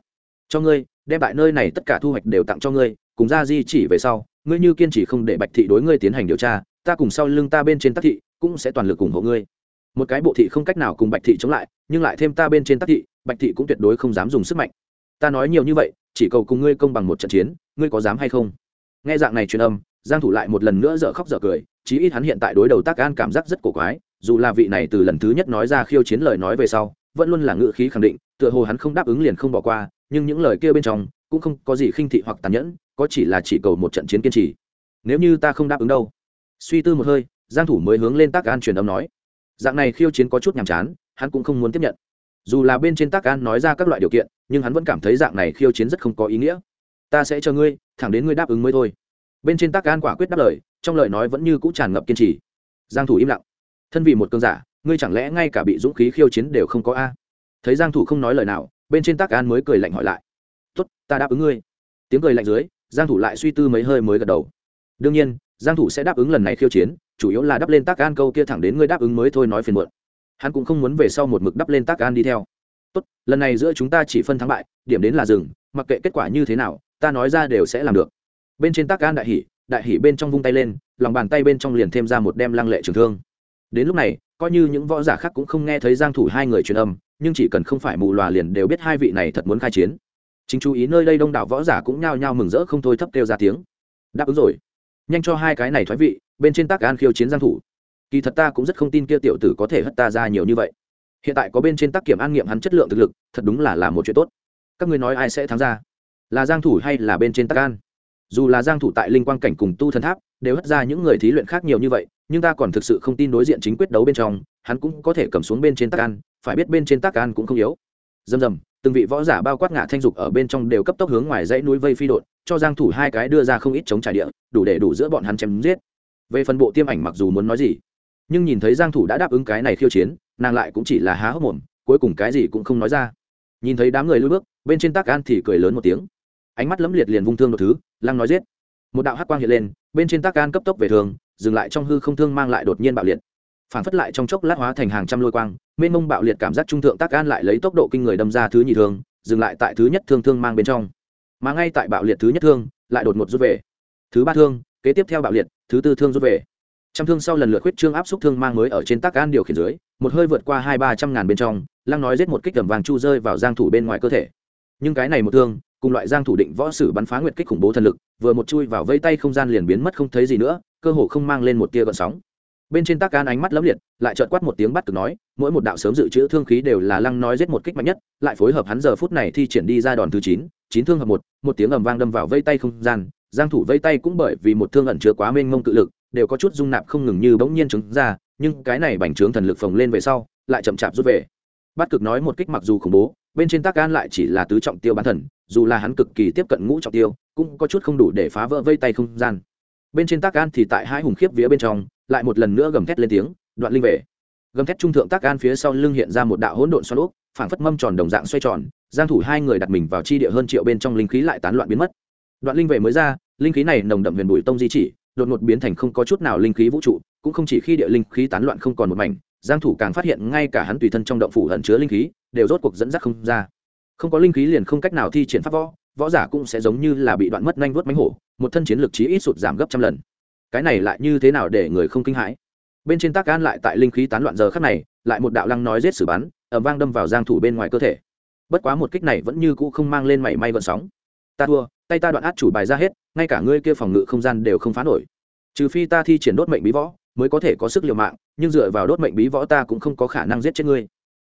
cho ngươi, đem tại nơi này tất cả thu hoạch đều tặng cho ngươi, cùng ra di chỉ về sau, ngươi như kiên trì không để bạch thị đối ngươi tiến hành điều tra, ta cùng sau lưng ta bên trên tác thị cũng sẽ toàn lực ủng hộ ngươi. Một cái bộ thị không cách nào cùng bạch thị chống lại, nhưng lại thêm ta bên trên tác thị, bạch thị cũng tuyệt đối không dám dùng sức mạnh. Ta nói nhiều như vậy, chỉ cầu cùng ngươi công bằng một trận chiến, ngươi có dám hay không? Nghe dạng này truyền âm, giang thủ lại một lần nữa dở khóc dở cười, chí ít hắn hiện tại đối đầu tác an cảm giác rất cổ quái, dù là vị này từ lần thứ nhất nói ra khiêu chiến lời nói về sau, vẫn luôn là ngựa khí khẳng định tựa hồ hắn không đáp ứng liền không bỏ qua, nhưng những lời kia bên trong cũng không có gì khinh thị hoặc tàn nhẫn, có chỉ là chỉ cầu một trận chiến kiên trì. Nếu như ta không đáp ứng đâu? Suy tư một hơi, giang thủ mới hướng lên tác an truyền âm nói. Dạng này khiêu chiến có chút nhàm chán, hắn cũng không muốn tiếp nhận. Dù là bên trên tác an nói ra các loại điều kiện, nhưng hắn vẫn cảm thấy dạng này khiêu chiến rất không có ý nghĩa. Ta sẽ cho ngươi, thẳng đến ngươi đáp ứng mới thôi. Bên trên tác an quả quyết đáp lời, trong lời nói vẫn như cũ tràn ngập kiên trì. Giang thủ im lặng. Thân vì một cơn giả, ngươi chẳng lẽ ngay cả bị dũng khí khiêu chiến đều không có a? Thấy giang thủ không nói lời nào bên trên tác an mới cười lạnh hỏi lại. Tốt ta đáp ứng ngươi. Tiếng cười lạnh dưới giang thủ lại suy tư mấy hơi mới gật đầu. Đương nhiên giang thủ sẽ đáp ứng lần này khiêu chiến chủ yếu là đáp lên tác an câu kia thẳng đến ngươi đáp ứng mới thôi nói phiền muộn. Hắn cũng không muốn về sau một mực đáp lên tác an đi theo. Tốt lần này giữa chúng ta chỉ phân thắng bại điểm đến là dừng mặc kệ kết quả như thế nào ta nói ra đều sẽ làm được. Bên trên tác an đại hỉ, đại hỉ bên trong vung tay lên lòng bàn tay bên trong liền thêm ra một đem lăng lệ trường thương. Đến lúc này coi như những võ giả khác cũng không nghe thấy giang thủ hai người truyền âm, nhưng chỉ cần không phải mù lòa liền đều biết hai vị này thật muốn khai chiến. Chính chú ý nơi đây đông đảo võ giả cũng nhao nhao mừng rỡ không thôi thấp kêu ra tiếng. Đáp ứng rồi. Nhanh cho hai cái này thoái vị, bên trên tác an khiêu chiến giang thủ. Kỳ thật ta cũng rất không tin kia tiểu tử có thể hất ta ra nhiều như vậy. Hiện tại có bên trên tác kiểm an nghiệm hắn chất lượng thực lực, thật đúng là là một chuyện tốt. Các ngươi nói ai sẽ thắng ra? Là giang thủ hay là bên trên tác an? Dù là giang thủ tại linh quang cảnh cùng tu thần tháp đều hất ra những người thí luyện khác nhiều như vậy, nhưng ta còn thực sự không tin đối diện chính quyết đấu bên trong, hắn cũng có thể cầm xuống bên trên tắc an phải biết bên trên tắc an cũng không yếu. Dầm dầm từng vị võ giả bao quát ngã thanh dục ở bên trong đều cấp tốc hướng ngoài dãy núi vây phi đột, cho giang thủ hai cái đưa ra không ít chống trải địa, đủ để đủ giữa bọn hắn chém giết. Về phần bộ tiêm ảnh mặc dù muốn nói gì, nhưng nhìn thấy giang thủ đã đáp ứng cái này khiêu chiến, nàng lại cũng chỉ là há hốc mồm, cuối cùng cái gì cũng không nói ra. Nhìn thấy đám người lùi bước, bên trên tác an thì cười lớn một tiếng. Ánh mắt lấm liệt liền vung thương đột thứ, lăng nói giết một đạo hắc quang hiện lên, bên trên tác gan cấp tốc về thường, dừng lại trong hư không thương mang lại đột nhiên bạo liệt. Phản phất lại trong chốc lát hóa thành hàng trăm lôi quang, mênh mông bạo liệt cảm giác trung thượng tác gan lại lấy tốc độ kinh người đâm ra thứ nhị thương, dừng lại tại thứ nhất thương thương mang bên trong. Mà ngay tại bạo liệt thứ nhất thương, lại đột ngột rút về. Thứ ba thương, kế tiếp theo bạo liệt, thứ tư thương rút về. Trăm thương sau lần lượt huyết trương áp xúc thương mang mới ở trên tác an điều khiển dưới, một hơi vượt qua hai ba trăm ngàn bên trong, lăng nói giết một kích tầm vàng chu rơi vào giang thủ bên ngoài cơ thể. Nhưng cái này một thương cùng loại giang thủ định võ sử bắn phá nguyệt kích khủng bố thần lực, vừa một chui vào vây tay không gian liền biến mất không thấy gì nữa, cơ hồ không mang lên một tia gợn sóng. Bên trên tác can ánh mắt lấm liệt, lại chợt quát một tiếng bắt cực nói, mỗi một đạo sớm dự trữ thương khí đều là lăng nói giết một kích mạnh nhất, lại phối hợp hắn giờ phút này thi triển đi ra đòn thứ chín chín thương hợp một một tiếng ầm vang đâm vào vây tay không gian, giang thủ vây tay cũng bởi vì một thương ẩn chứa quá mênh mông cự lực, đều có chút dung nạp không ngừng như bỗng nhiên trứng ra, nhưng cái này bành trướng thần lực phồng lên về sau, lại chậm chạp rút về. Bát cực nói một kích mặc dù khủng bố, bên trên tác gan lại chỉ là tứ trọng tiêu bán thần, dù là hắn cực kỳ tiếp cận ngũ trọng tiêu, cũng có chút không đủ để phá vỡ vây tay không gian. Bên trên tác gan thì tại hai hùng khiếp vía bên trong, lại một lần nữa gầm thét lên tiếng, đoạn linh về. Gầm thét trung thượng tác gan phía sau lưng hiện ra một đạo hỗn độn xoắn úp phảng phất mâm tròn đồng dạng xoay tròn, giang thủ hai người đặt mình vào chi địa hơn triệu bên trong linh khí lại tán loạn biến mất. Đoạn linh về mới ra, linh khí này nồng đậm huyền bụi tông di chỉ, đột ngột biến thành không có chút nào linh khí vũ trụ, cũng không chỉ khi địa linh khí tán loạn không còn một mảnh giang thủ càng phát hiện ngay cả hắn tùy thân trong động phủ ẩn chứa linh khí, đều rốt cuộc dẫn dắt không ra. Không có linh khí liền không cách nào thi triển pháp võ võ giả cũng sẽ giống như là bị đoạn mất nhanh vuốt mánh hổ, một thân chiến lực chí ít sụt giảm gấp trăm lần. Cái này lại như thế nào để người không kinh hãi? Bên trên tác an lại tại linh khí tán loạn giờ khắc này, lại một đạo lăng nói giết xử bắn, ầm vang đâm vào giang thủ bên ngoài cơ thể. Bất quá một kích này vẫn như cũ không mang lên mảy may vận sóng. Ta thua, tay ta đoạn át chủ bài ra hết, ngay cả ngươi kia phòng ngự không gian đều không phá nổi. Trừ phi ta thi triển đốt mệnh bí võ mới có thể có sức liều mạng, nhưng dựa vào đốt mệnh bí võ ta cũng không có khả năng giết chết ngươi.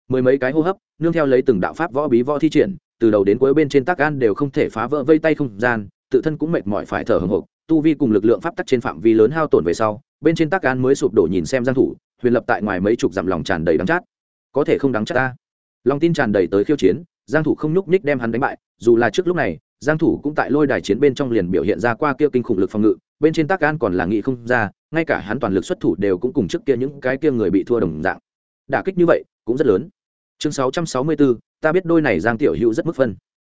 Mười mấy cái hô hấp, nương theo lấy từng đạo pháp võ bí võ thi triển, từ đầu đến cuối bên trên tác gan đều không thể phá vỡ vây tay không gian, tự thân cũng mệt mỏi phải thở hồng hộc, tu vi cùng lực lượng pháp tắc trên phạm vi lớn hao tổn về sau, bên trên tác gan mới sụp đổ nhìn xem giang thủ, huyền lập tại ngoài mấy chục dặm lòng tràn đầy đắng chát. Có thể không đắng chát ta. Lòng tin tràn đầy tới khiêu chiến, giang thủ không nhúc nhích đem hắn đánh bại, dù là trước lúc này, giang thủ cũng tại lôi đài chiến bên trong liền biểu hiện ra qua kia kinh khủng lực phòng ngự, bên trên tác gan còn là nghị không ra ngay cả hắn toàn lực xuất thủ đều cũng cùng trước kia những cái kia người bị thua đồng dạng. Đả kích như vậy cũng rất lớn. Chương 664, ta biết đôi này giang tiểu hữu rất mức phân.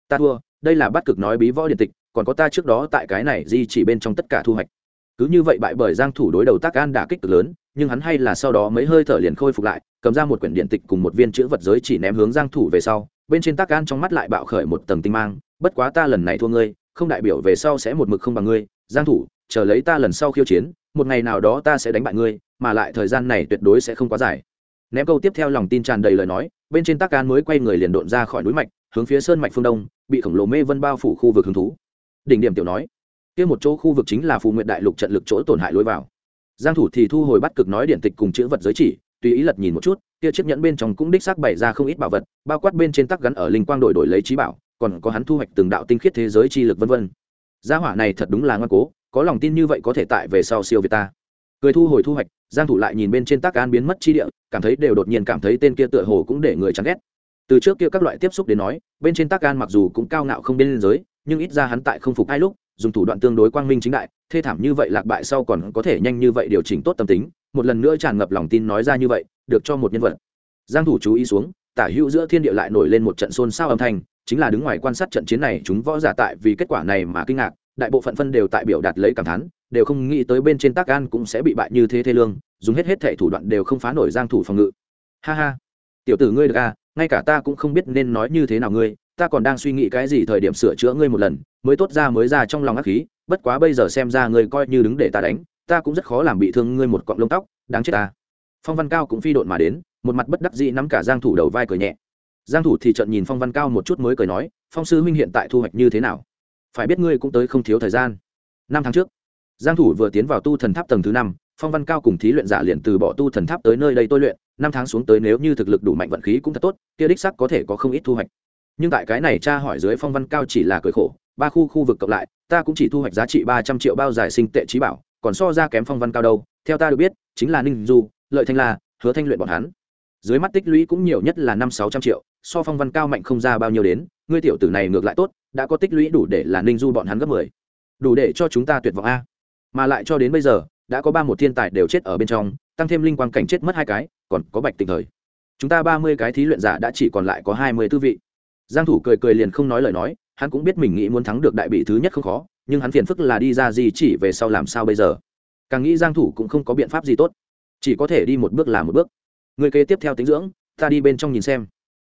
Ta thua đây là bắt cực nói bí võ điện tịch còn có ta trước đó tại cái này di chỉ bên trong tất cả thu hoạch. Cứ như vậy bại bởi giang thủ đối đầu tác an đả kích cực lớn nhưng hắn hay là sau đó mấy hơi thở liền khôi phục lại cầm ra một quyển điện tịch cùng một viên chữ vật giới chỉ ném hướng giang thủ về sau bên trên tác an trong mắt lại bạo khởi một tầng tinh mang bất quá ta lần này thua ngươi không đại biểu về sau sẽ một mực không bằng ngươi giang thủ chờ lấy ta lần sau khiêu chiến một ngày nào đó ta sẽ đánh bại ngươi, mà lại thời gian này tuyệt đối sẽ không quá dài. Ném câu tiếp theo lòng tin tràn đầy lời nói, bên trên tác can mới quay người liền độn ra khỏi núi mạch, hướng phía sơn mạch phương đông, bị khổng lồ mê vân bao phủ khu vực hứng thú. Đỉnh điểm tiểu nói, kia một chỗ khu vực chính là phù nguyện đại lục trận lực chỗ tổn hại lối vào. Giang thủ thì thu hồi bắt cực nói điện tịch cùng chữ vật giới chỉ, tùy ý lật nhìn một chút, kia chiếc nhẫn bên trong cũng đích xác bày ra không ít bảo vật, bao quát bên trên tắc gắn ở linh quang đổi đổi lấy trí bảo, còn có hắn thu hoạch từng đạo tinh khiết thế giới chi lực vân vân. Gia hỏa này thật đúng là ngoan cố có lòng tin như vậy có thể tại về sau siêu việt ta. Cười thu hồi thu hoạch, giang thủ lại nhìn bên trên tác an biến mất chi địa, cảm thấy đều đột nhiên cảm thấy tên kia tựa hồ cũng để người chán ghét. Từ trước kia các loại tiếp xúc đến nói, bên trên tác an mặc dù cũng cao ngạo không biên giới, nhưng ít ra hắn tại không phục ai lúc, dùng thủ đoạn tương đối quang minh chính đại, thê thảm như vậy lạc bại sau còn có thể nhanh như vậy điều chỉnh tốt tâm tính, một lần nữa tràn ngập lòng tin nói ra như vậy, được cho một nhân vật. Giang thủ chú ý xuống, tả hữu giữa thiên địa lại nổi lên một trận xôn xao âm thanh, chính là đứng ngoài quan sát trận chiến này, chúng võ giả tại vì kết quả này mà kinh ngạc đại bộ phận phân đều tại biểu đạt lấy cảm thán, đều không nghĩ tới bên trên tác an cũng sẽ bị bại như thế thế lương, dùng hết hết thể thủ đoạn đều không phá nổi giang thủ phòng ngự. Ha ha. Tiểu tử ngươi được à ngay cả ta cũng không biết nên nói như thế nào ngươi, ta còn đang suy nghĩ cái gì thời điểm sửa chữa ngươi một lần, mới tốt ra mới ra trong lòng ác khí, bất quá bây giờ xem ra ngươi coi như đứng để ta đánh, ta cũng rất khó làm bị thương ngươi một cọng lông tóc, đáng chết ta. Phong văn cao cũng phi độn mà đến, một mặt bất đắc dĩ nắm cả giang thủ đầu vai cười nhẹ. Giang thủ thì trợn nhìn phong văn cao một chút mới cười nói, phong sư huynh hiện tại thu hoạch như thế nào? Phải biết ngươi cũng tới không thiếu thời gian. Năm tháng trước, giang thủ vừa tiến vào tu thần tháp tầng thứ năm, phong văn cao cùng thí luyện giả liền từ bỏ tu thần tháp tới nơi đây tôi luyện, năm tháng xuống tới nếu như thực lực đủ mạnh vận khí cũng thật tốt, kia đích sắc có thể có không ít thu hoạch. Nhưng tại cái này cha hỏi dưới phong văn cao chỉ là cười khổ, ba khu khu vực cộng lại, ta cũng chỉ thu hoạch giá trị ba trăm triệu bao giải sinh tệ trí bảo, còn so ra kém phong văn cao đâu. Theo ta được biết, chính là ninh du, lợi thanh la, hứa thanh luyện bọn hắn. Dưới mắt tích lũy cũng nhiều nhất là năm sáu trăm triệu, so phong văn cao mạnh không ra bao nhiêu đến, ngươi tiểu tử này ngược lại tốt đã có tích lũy đủ để là ninh du bọn hắn gấp mười. Đủ để cho chúng ta tuyệt vọng a. Mà lại cho đến bây giờ, đã có ba một thiên tài đều chết ở bên trong, tăng thêm linh quang cảnh chết mất hai cái, còn có bạch tình thời. Chúng ta ba mươi cái thí luyện giả đã chỉ còn lại có hai mươi tư vị. Giang thủ cười cười liền không nói lời nói, hắn cũng biết mình nghĩ muốn thắng được đại bị thứ nhất không khó, nhưng hắn phiền phức là đi ra gì chỉ về sau làm sao bây giờ. Càng nghĩ giang thủ cũng không có biện pháp gì tốt, chỉ có thể đi một bước là một bước. Người kế tiếp theo tính dưỡng, ta đi bên trong nhìn xem.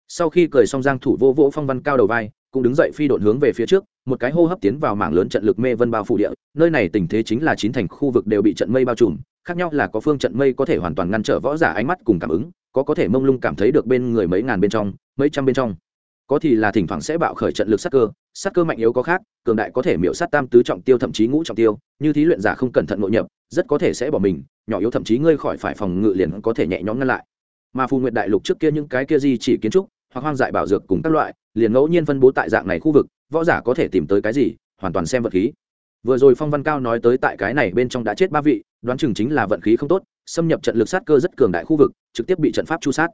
Sau khi cười xong giang thủ vô vỗ phong văn cao đầu vai cũng đứng dậy phi độn hướng về phía trước, một cái hô hấp tiến vào mảng lớn trận lực mê vân bao phủ địa, nơi này tình thế chính là chín thành khu vực đều bị trận mây bao trùm, khác nhau là có phương trận mây có thể hoàn toàn ngăn trở võ giả ánh mắt cùng cảm ứng, có có thể mông lung cảm thấy được bên người mấy ngàn bên trong, mấy trăm bên trong. Có thì là thỉnh thoảng sẽ bạo khởi trận lực sát cơ sát cơ mạnh yếu có khác, cường đại có thể miễu sát tam tứ trọng tiêu thậm chí ngũ trọng tiêu, như thí luyện giả không cẩn thận nội nhập, rất có thể sẽ bỏ mình, nhỏ yếu thậm chí ngươi khỏi phải phòng ngự liền có thể nhẹ nhõm ngăn lại. Mà phù nguyện đại lục trước kia những cái kia gì chỉ kiến trúc, hoặc hoang dại bảo dược cùng các loại liền ngẫu nhiên phân bố tại dạng này khu vực, võ giả có thể tìm tới cái gì, hoàn toàn xem vật khí. Vừa rồi phong văn cao nói tới tại cái này bên trong đã chết ba vị, đoán chừng chính là vận khí không tốt, xâm nhập trận lực sát cơ rất cường đại khu vực, trực tiếp bị trận pháp chu sát.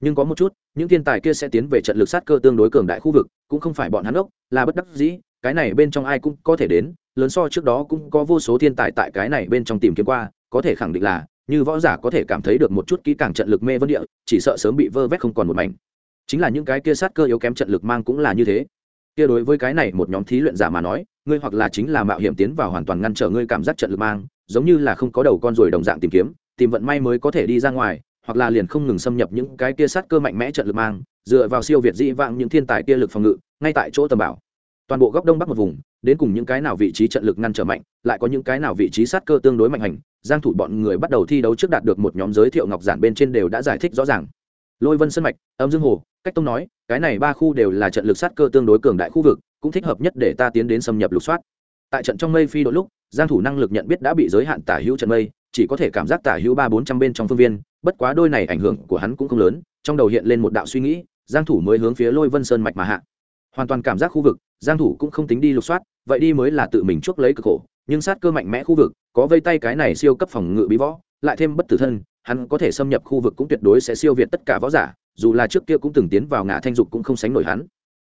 Nhưng có một chút, những thiên tài kia sẽ tiến về trận lực sát cơ tương đối cường đại khu vực, cũng không phải bọn hắn ốc, là bất đắc dĩ, cái này bên trong ai cũng có thể đến, lớn so trước đó cũng có vô số thiên tài tại cái này bên trong tìm kiếm qua, có thể khẳng định là, như võ giả có thể cảm thấy được một chút kỹ càng trận lực mê vân địa, chỉ sợ sớm bị vơ vét không còn một mảnh chính là những cái kia sát cơ yếu kém trận lực mang cũng là như thế. Kia đối với cái này một nhóm thí luyện giả mà nói, ngươi hoặc là chính là mạo hiểm tiến vào hoàn toàn ngăn trở ngươi cảm giác trận lực mang, giống như là không có đầu con ruồi đồng dạng tìm kiếm, tìm vận may mới có thể đi ra ngoài, hoặc là liền không ngừng xâm nhập những cái kia sát cơ mạnh mẽ trận lực mang, dựa vào siêu việt dĩ vãng những thiên tài kia lực phòng ngự, ngay tại chỗ tầm bảo. Toàn bộ góc đông bắc một vùng, đến cùng những cái nào vị trí trận lực ngăn trở mạnh, lại có những cái nào vị trí sát cơ tương đối mạnh hành, giang thủ bọn người bắt đầu thi đấu trước đạt được một nhóm giới thiệu ngọc giản bên trên đều đã giải thích rõ ràng. Lôi vân sơn mạch, âm dương hồ cách tông nói, cái này ba khu đều là trận lực sát cơ tương đối cường đại khu vực, cũng thích hợp nhất để ta tiến đến xâm nhập lục soát. Tại trận trong mây phi đội lúc, giang thủ năng lực nhận biết đã bị giới hạn tả hữu trận mây, chỉ có thể cảm giác tả hữu ba bốn trăm bên trong phương viên, bất quá đôi này ảnh hưởng của hắn cũng không lớn, trong đầu hiện lên một đạo suy nghĩ, giang thủ mới hướng phía lôi vân sơn mạch mà hạ. Hoàn toàn cảm giác khu vực, giang thủ cũng không tính đi lục soát, vậy đi mới là tự mình chuốc lấy cực khổ, nhưng sát cơ mạnh mẽ khu vực, có vây tay cái này siêu cấp phòng ngự bí võ, lại thêm bất tử thân, hắn có thể xâm nhập khu vực cũng tuyệt đối sẽ siêu việt tất cả võ giả dù là trước kia cũng từng tiến vào ngã thanh dục cũng không sánh nổi hắn.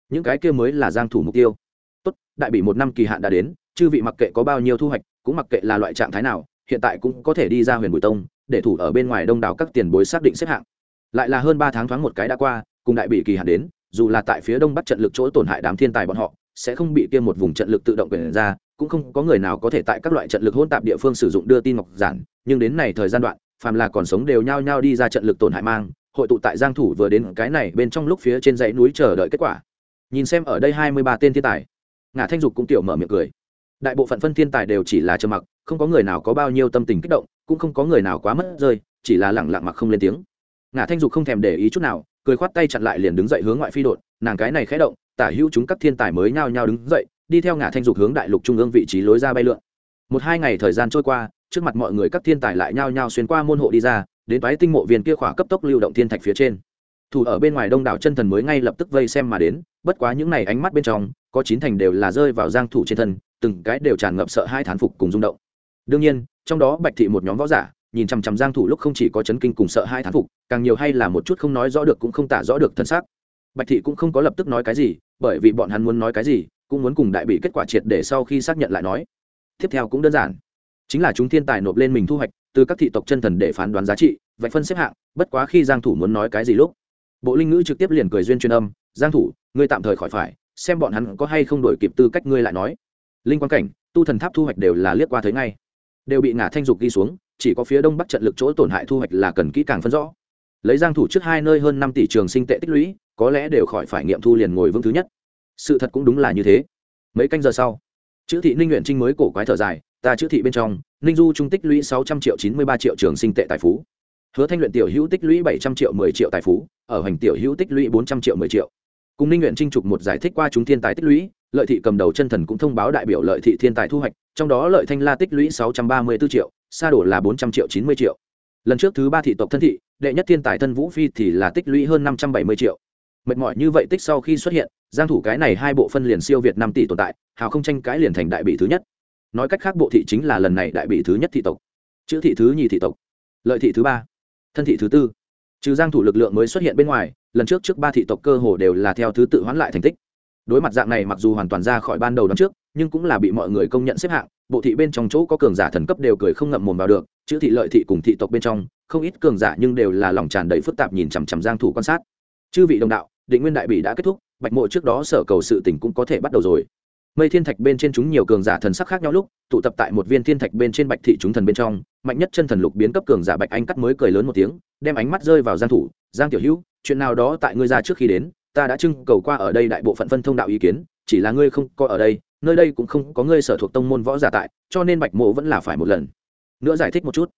Những cái kia mới là giang thủ mục tiêu. Tốt, đại bị một năm kỳ hạn đã đến, chư vị mặc kệ có bao nhiêu thu hoạch, cũng mặc kệ là loại trạng thái nào, hiện tại cũng có thể đi ra huyền bùi tông, để thủ ở bên ngoài đông đảo các tiền bối xác định xếp hạng. Lại là hơn ba tháng thoáng một cái đã qua, cùng đại bị kỳ hạn đến, dù là tại phía đông bắc trận lực chỗ tổn hại đám thiên tài bọn họ, sẽ không bị kia một vùng trận lực tự động quyền ra, cũng không có người nào có thể tại các loại trận lực hỗn tạp địa phương sử dụng đưa tin ngọc giản, nhưng đến này thời gian đoạn, phàm là còn sống đều nhao nhao đi ra trận lực tổn hại mang hội tụ tại giang thủ vừa đến cái này bên trong lúc phía trên dãy núi chờ đợi kết quả. Nhìn xem ở đây 23 tên thiên tài. Ngã thanh dục cũng tiểu mở miệng cười. Đại bộ phận phân thiên tài đều chỉ là trầm mặc, không có người nào có bao nhiêu tâm tình kích động, cũng không có người nào quá mất rơi, chỉ là lẳng lặng mặc không lên tiếng. Ngã thanh dục không thèm để ý chút nào, cười khoát tay chặn lại liền đứng dậy hướng ngoại phi đột, nàng cái này khẽ động, tả hữu chúng các thiên tài mới nhao nhao đứng dậy, đi theo ngã thanh dục hướng đại lục trung ương vị trí lối ra bay lượn. Một hai ngày thời gian trôi qua, trước mặt mọi người các thiên tài lại nhao nhao xuyên qua môn hộ đi ra đến toái tinh mộ viên kia khỏa cấp tốc lưu động thiên thạch phía trên. Thủ ở bên ngoài đông đảo chân thần mới ngay lập tức vây xem mà đến, bất quá những này ánh mắt bên trong, có chín thành đều là rơi vào giang thủ trên thân, từng cái đều tràn ngập sợ hai thán phục cùng rung động. Đương nhiên, trong đó bạch thị một nhóm võ giả, nhìn chằm chằm giang thủ lúc không chỉ có chấn kinh cùng sợ hai thán phục, càng nhiều hay là một chút không nói rõ được cũng không tả rõ được thân xác. Bạch thị cũng không có lập tức nói cái gì, bởi vì bọn hắn muốn nói cái gì, cũng muốn cùng đại bị kết quả triệt để sau khi xác nhận lại nói. Tiếp theo cũng đơn giản, chính là chúng thiên tài nộp lên mình thu hoạch từ các thị tộc chân thần để phán đoán giá trị, vạch phân xếp hạng, bất quá khi giang thủ muốn nói cái gì lúc, bộ linh ngữ trực tiếp liền cười duyên truyền âm, giang thủ, ngươi tạm thời khỏi phải, xem bọn hắn có hay không đổi kịp tư cách ngươi lại nói. Linh quan cảnh, tu thần tháp thu hoạch đều là liếc qua thấy ngay. Đều bị ngả thanh dục ghi xuống, chỉ có phía đông bắc trận lực chỗ tổn hại thu hoạch là cần kỹ càng phân rõ. Lấy giang thủ trước hai nơi hơn 5 tỷ trường sinh tệ tích lũy, có lẽ đều khỏi phải nghiệm thu liền ngồi vững thứ nhất. Sự thật cũng đúng là như thế. Mấy canh giờ sau, chữ thị ninh nguyện trinh mới cổ quái thở dài ta chữ thị bên trong, ninh du trung tích lũy 600 triệu 93 triệu trường sinh tệ tài phú. Hứa thanh luyện tiểu hữu tích lũy 700 triệu 10 triệu tài phú, ở hoành tiểu hữu tích lũy 400 triệu 10 triệu. Cùng ninh nguyện trinh trục một giải thích qua chúng thiên tài tích lũy, lợi thị cầm đầu chân thần cũng thông báo đại biểu lợi thị thiên tài thu hoạch, trong đó lợi thanh la tích lũy sáu trăm ba mươi 634 triệu, sa đổ là bốn trăm triệu chín mươi triệu. Lần trước thứ ba thị tộc thân thị, đệ nhất thiên tài thân vũ phi thì là tích lũy hơn năm trăm bảy mươi triệu. Mệt mỏi như vậy tích sau khi xuất hiện, giang thủ cái này hai bộ phân liền siêu việt năm tỷ tồn tại, hào không tranh cãi liền thành đại bị thứ nhất nói cách khác bộ thị chính là lần này đại bị thứ nhất thị tộc. Chữ thị thứ nhì thị tộc, lợi thị thứ ba, thân thị thứ tư. Trừ giang thủ lực lượng mới xuất hiện bên ngoài, lần trước trước ba thị tộc cơ hồ đều là theo thứ tự hoán lại thành tích. Đối mặt dạng này mặc dù hoàn toàn ra khỏi ban đầu đón trước, nhưng cũng là bị mọi người công nhận xếp hạng, bộ thị bên trong chỗ có cường giả thần cấp đều cười không ngậm mồm vào được, chữ thị lợi thị cùng thị tộc bên trong, không ít cường giả nhưng đều là lòng tràn đầy phức tạp nhìn chằm chằm giang thủ quan sát. Chư vị đồng đạo, định nguyên đại bị đã kết thúc, bạch mộ trước đó sở cầu sự tình cũng có thể bắt đầu rồi mây thiên thạch bên trên chúng nhiều cường giả thần sắc khác nhau lúc, tụ tập tại một viên thiên thạch bên trên bạch thị chúng thần bên trong, mạnh nhất chân thần lục biến cấp cường giả bạch anh cắt mới cười lớn một tiếng, đem ánh mắt rơi vào giang thủ. Giang tiểu hữu, chuyện nào đó tại ngươi ra trước khi đến, ta đã trưng cầu qua ở đây đại bộ phận phân thông đạo ý kiến, chỉ là ngươi không có ở đây, nơi đây cũng không có ngươi sở thuộc tông môn võ giả tại, cho nên bạch mộ vẫn là phải một lần. Nữa giải thích một chút.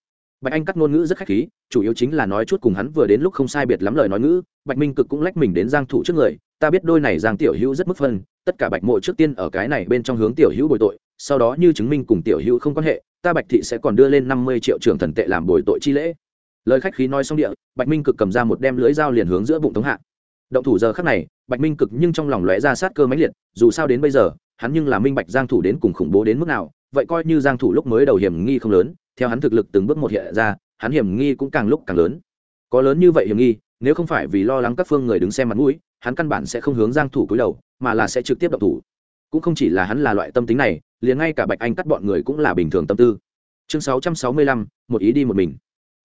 Bạch anh cắt ngôn ngữ rất khách khí, chủ yếu chính là nói chút cùng hắn vừa đến lúc không sai biệt lắm lời nói ngữ. Bạch minh cực cũng lách mình đến giang thủ trước người, ta biết đôi này giang tiểu hữu rất mức phân tất cả bạch mộ trước tiên ở cái này bên trong hướng tiểu hữu bồi tội, sau đó như chứng minh cùng tiểu hữu không quan hệ, ta bạch thị sẽ còn đưa lên 50 triệu trưởng thần tệ làm bồi tội chi lễ. Lời khách khí nói xong địa, bạch minh cực cầm ra một đem lưới dao liền hướng giữa bụng tống hạ. Động thủ giờ khắc này, bạch minh cực nhưng trong lòng lóe ra sát cơ máy liệt, dù sao đến bây giờ, hắn nhưng là minh bạch giang thủ đến cùng khủng bố đến mức nào, vậy coi như giang thủ lúc mới đầu hiểm nghi không lớn, theo hắn thực lực từng bước một hiện ra, hắn hiểm nghi cũng càng lúc càng lớn. Có lớn như vậy hiểm nghi, nếu không phải vì lo lắng các phương người đứng xem mặt mũi, hắn căn bản sẽ không hướng giang thủ cúi đầu mà là sẽ trực tiếp động thủ. Cũng không chỉ là hắn là loại tâm tính này liền ngay cả bạch anh cắt bọn người cũng là bình thường tâm tư. Chương 665, một ý đi một mình.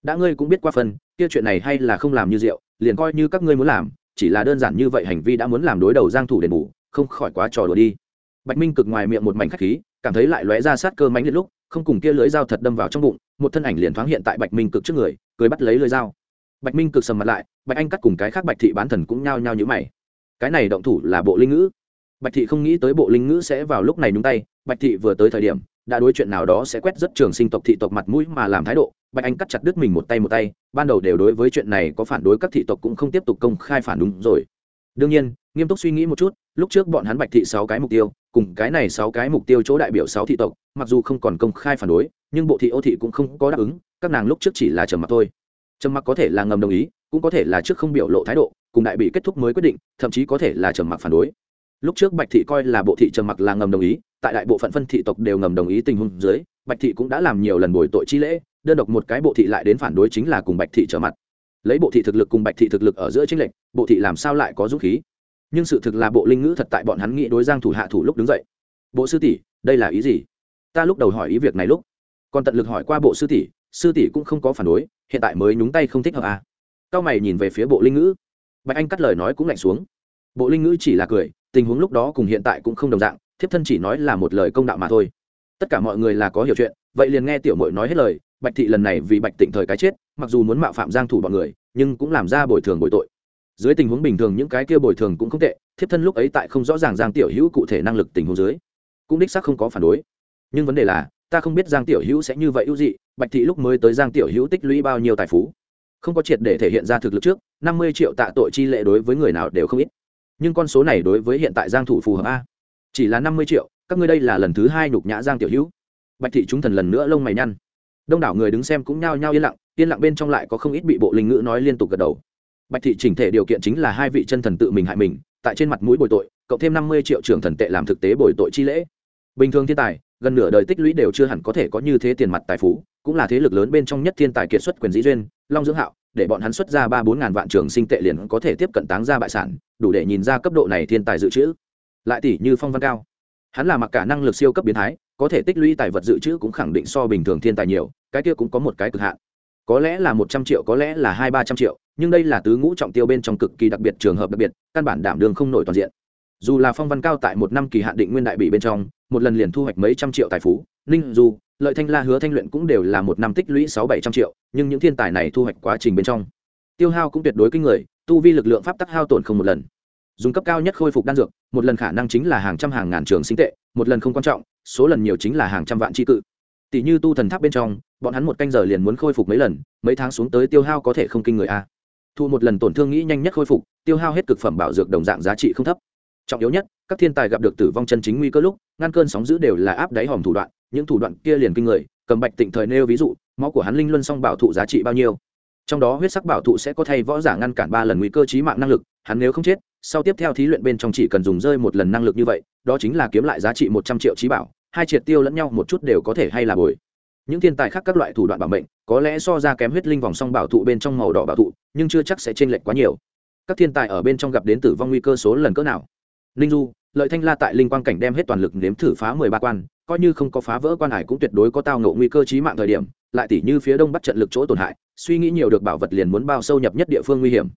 Đã ngươi cũng biết qua phần kia chuyện này hay là không làm như rượu liền coi như các ngươi muốn làm chỉ là đơn giản như vậy hành vi đã muốn làm đối đầu giang thủ đền bù không khỏi quá trò đùa đi. Bạch minh cực ngoài miệng một mảnh khách khí cảm thấy lại lóe ra sát cơ mánh liệt lúc không cùng kia lưới dao thật đâm vào trong bụng một thân ảnh liền thoáng hiện tại bạch minh cực trước người cười bắt lấy lưới dao. Bạch minh cực sầm mặt lại bạch anh cắt cùng cái khác bạch thị bán thần cũng nhao nhao như mày cái này động thủ là bộ linh ngữ. Bạch thị không nghĩ tới bộ linh ngữ sẽ vào lúc này nhúng tay, bạch thị vừa tới thời điểm, đã đối chuyện nào đó sẽ quét rất trường sinh tộc thị tộc mặt mũi mà làm thái độ, bạch anh cắt chặt đứt mình một tay một tay, ban đầu đều đối với chuyện này có phản đối các thị tộc cũng không tiếp tục công khai phản đúng rồi. Đương nhiên, nghiêm túc suy nghĩ một chút, lúc trước bọn hắn bạch thị sáu cái mục tiêu, cùng cái này sáu cái mục tiêu chỗ đại biểu sáu thị tộc, mặc dù không còn công khai phản đối, nhưng bộ thị ô thị cũng không có đáp ứng, các nàng lúc trước chỉ là trầm mặc thôi. Trầm mặc có thể là ngầm đồng ý, cũng có thể là trước không biểu lộ thái độ cùng đại bị kết thúc mới quyết định, thậm chí có thể là trầm mặc phản đối. Lúc trước bạch thị coi là bộ thị trầm mặc là ngầm đồng ý, tại đại bộ phận phân thị tộc đều ngầm đồng ý tình huống dưới, bạch thị cũng đã làm nhiều lần bồi tội chi lễ, đơn độc một cái bộ thị lại đến phản đối chính là cùng bạch thị trở mặt. Lấy bộ thị thực lực cùng bạch thị thực lực ở giữa tranh lệch, bộ thị làm sao lại có dũng khí? Nhưng sự thực là bộ linh ngữ thật tại bọn hắn nghĩ đối giang thủ hạ thủ lúc đứng dậy. Bộ sư tỷ, đây là ý gì? Ta lúc đầu hỏi ý việc này lúc, còn tận lực hỏi qua bộ sư tỷ sư tỷ cũng không có phản đối, hiện tại mới nhúng tay không thích hợp à? Cao mày nhìn về phía bộ linh ngữ bạch anh cắt lời nói cũng lạnh xuống. Bộ linh ngữ chỉ là cười, tình huống lúc đó cùng hiện tại cũng không đồng dạng, thiếp thân chỉ nói là một lời công đạo mà thôi. Tất cả mọi người là có hiểu chuyện, vậy liền nghe tiểu mội nói hết lời, bạch thị lần này vì bạch tịnh thời cái chết, mặc dù muốn mạo phạm giang thủ bọn người, nhưng cũng làm ra bồi thường bồi tội. Dưới tình huống bình thường những cái kia bồi thường cũng không tệ, thiếp thân lúc ấy tại không rõ ràng giang tiểu hữu cụ thể năng lực tình huống dưới, cũng đích xác không có phản đối. Nhưng vấn đề là, ta không biết giang tiểu hữu sẽ như vậy ưu dị, bạch thị lúc mới tới giang tiểu hữu tích lũy bao nhiêu tài phú không có triệt để thể hiện ra thực lực trước, năm mươi triệu tạ tội chi lệ đối với người nào đều không ít. Nhưng con số này đối với hiện tại giang thủ phù hợp a. Chỉ là năm mươi triệu, các ngươi đây là lần thứ hai nhục nhã giang tiểu hữu. Bạch thị chúng thần lần nữa lông mày nhăn. Đông đảo người đứng xem cũng nhao nhao yên lặng yên lặng bên trong lại có không ít bị bộ linh ngữ nói liên tục gật đầu. Bạch thị chỉnh thể điều kiện chính là hai vị chân thần tự mình hại mình, tại trên mặt mũi bồi tội, cộng thêm năm mươi triệu trưởng thần tệ làm thực tế bồi tội chi lễ bình thường thiên tài, gần nửa đời tích lũy đều chưa hẳn có thể có như thế tiền mặt tài phú, cũng là thế lực lớn bên trong nhất thiên tài kiệt xuất quyền dĩ duyên, long dưỡng hạo, để bọn hắn xuất ra ba bốn ngàn vạn trường sinh tệ liền có thể tiếp cận táng ra bại sản, đủ để nhìn ra cấp độ này thiên tài dự trữ. Lại tỷ như phong văn cao, hắn là mặc cả năng lực siêu cấp biến thái, có thể tích lũy tài vật dự trữ cũng khẳng định so bình thường thiên tài nhiều, cái kia cũng có một cái cực hạn. Có lẽ là một trăm triệu, có lẽ là hai ba trăm triệu, nhưng đây là tứ ngũ trọng tiêu bên trong cực kỳ đặc biệt trường hợp đặc biệt, căn bản đảm đường không nổi toàn diện dù là phong văn cao tại một năm kỳ hạn định nguyên đại bị bên trong, một lần liền thu hoạch mấy trăm triệu tài phú, ninh dù, lợi thanh la hứa thanh luyện cũng đều là một năm tích lũy sáu bảy trăm triệu, nhưng những thiên tài này thu hoạch quá trình bên trong. Tiêu hao cũng tuyệt đối kinh người, tu vi lực lượng pháp tắc hao tổn không một lần. Dùng cấp cao nhất khôi phục đan dược, một lần khả năng chính là hàng trăm hàng ngàn trường sinh tệ, một lần không quan trọng, số lần nhiều chính là hàng trăm vạn tri cự. Tỷ như tu thần tháp bên trong, bọn hắn một canh giờ liền muốn khôi phục mấy lần, mấy tháng xuống tới tiêu hao có thể không kinh người a. Thu một lần tổn thương nghĩ nhanh nhất khôi phục, tiêu hao hết cực phẩm bảo dược đồng dạng giá trị không thấp trọng yếu nhất, các thiên tài gặp được tử vong chân chính nguy cơ lúc, ngăn cơn sóng giữ đều là áp đáy hòm thủ đoạn, những thủ đoạn kia liền kinh người, cầm bạch tịnh thời nêu ví dụ, máu của hắn linh luân song bảo thụ giá trị bao nhiêu. Trong đó huyết sắc bảo thụ sẽ có thay võ giả ngăn cản ba lần nguy cơ trí mạng năng lực, hắn nếu không chết, sau tiếp theo thí luyện bên trong chỉ cần dùng rơi một lần năng lực như vậy, đó chính là kiếm lại giá trị một trăm triệu trí bảo, hai triệt tiêu lẫn nhau một chút đều có thể hay là bồi. Những thiên tài khác các loại thủ đoạn bảo mệnh, có lẽ so ra kém huyết linh vòng song bảo thụ bên trong màu đỏ bảo thụ, nhưng chưa chắc sẽ t r ê n lệch quá nhiều. Các thiên tài ở bên trong gặp đến tử vong nguy cơ số lần cỡ nào? Ninh du, lợi thanh la tại linh quang cảnh đem hết toàn lực nếm thử phá mười ba quan, coi như không có phá vỡ quan hải cũng tuyệt đối có tao ngộ nguy cơ trí mạng thời điểm, lại tỉ như phía đông bắt trận lực chỗ tổn hại, suy nghĩ nhiều được bảo vật liền muốn bao sâu nhập nhất địa phương nguy hiểm.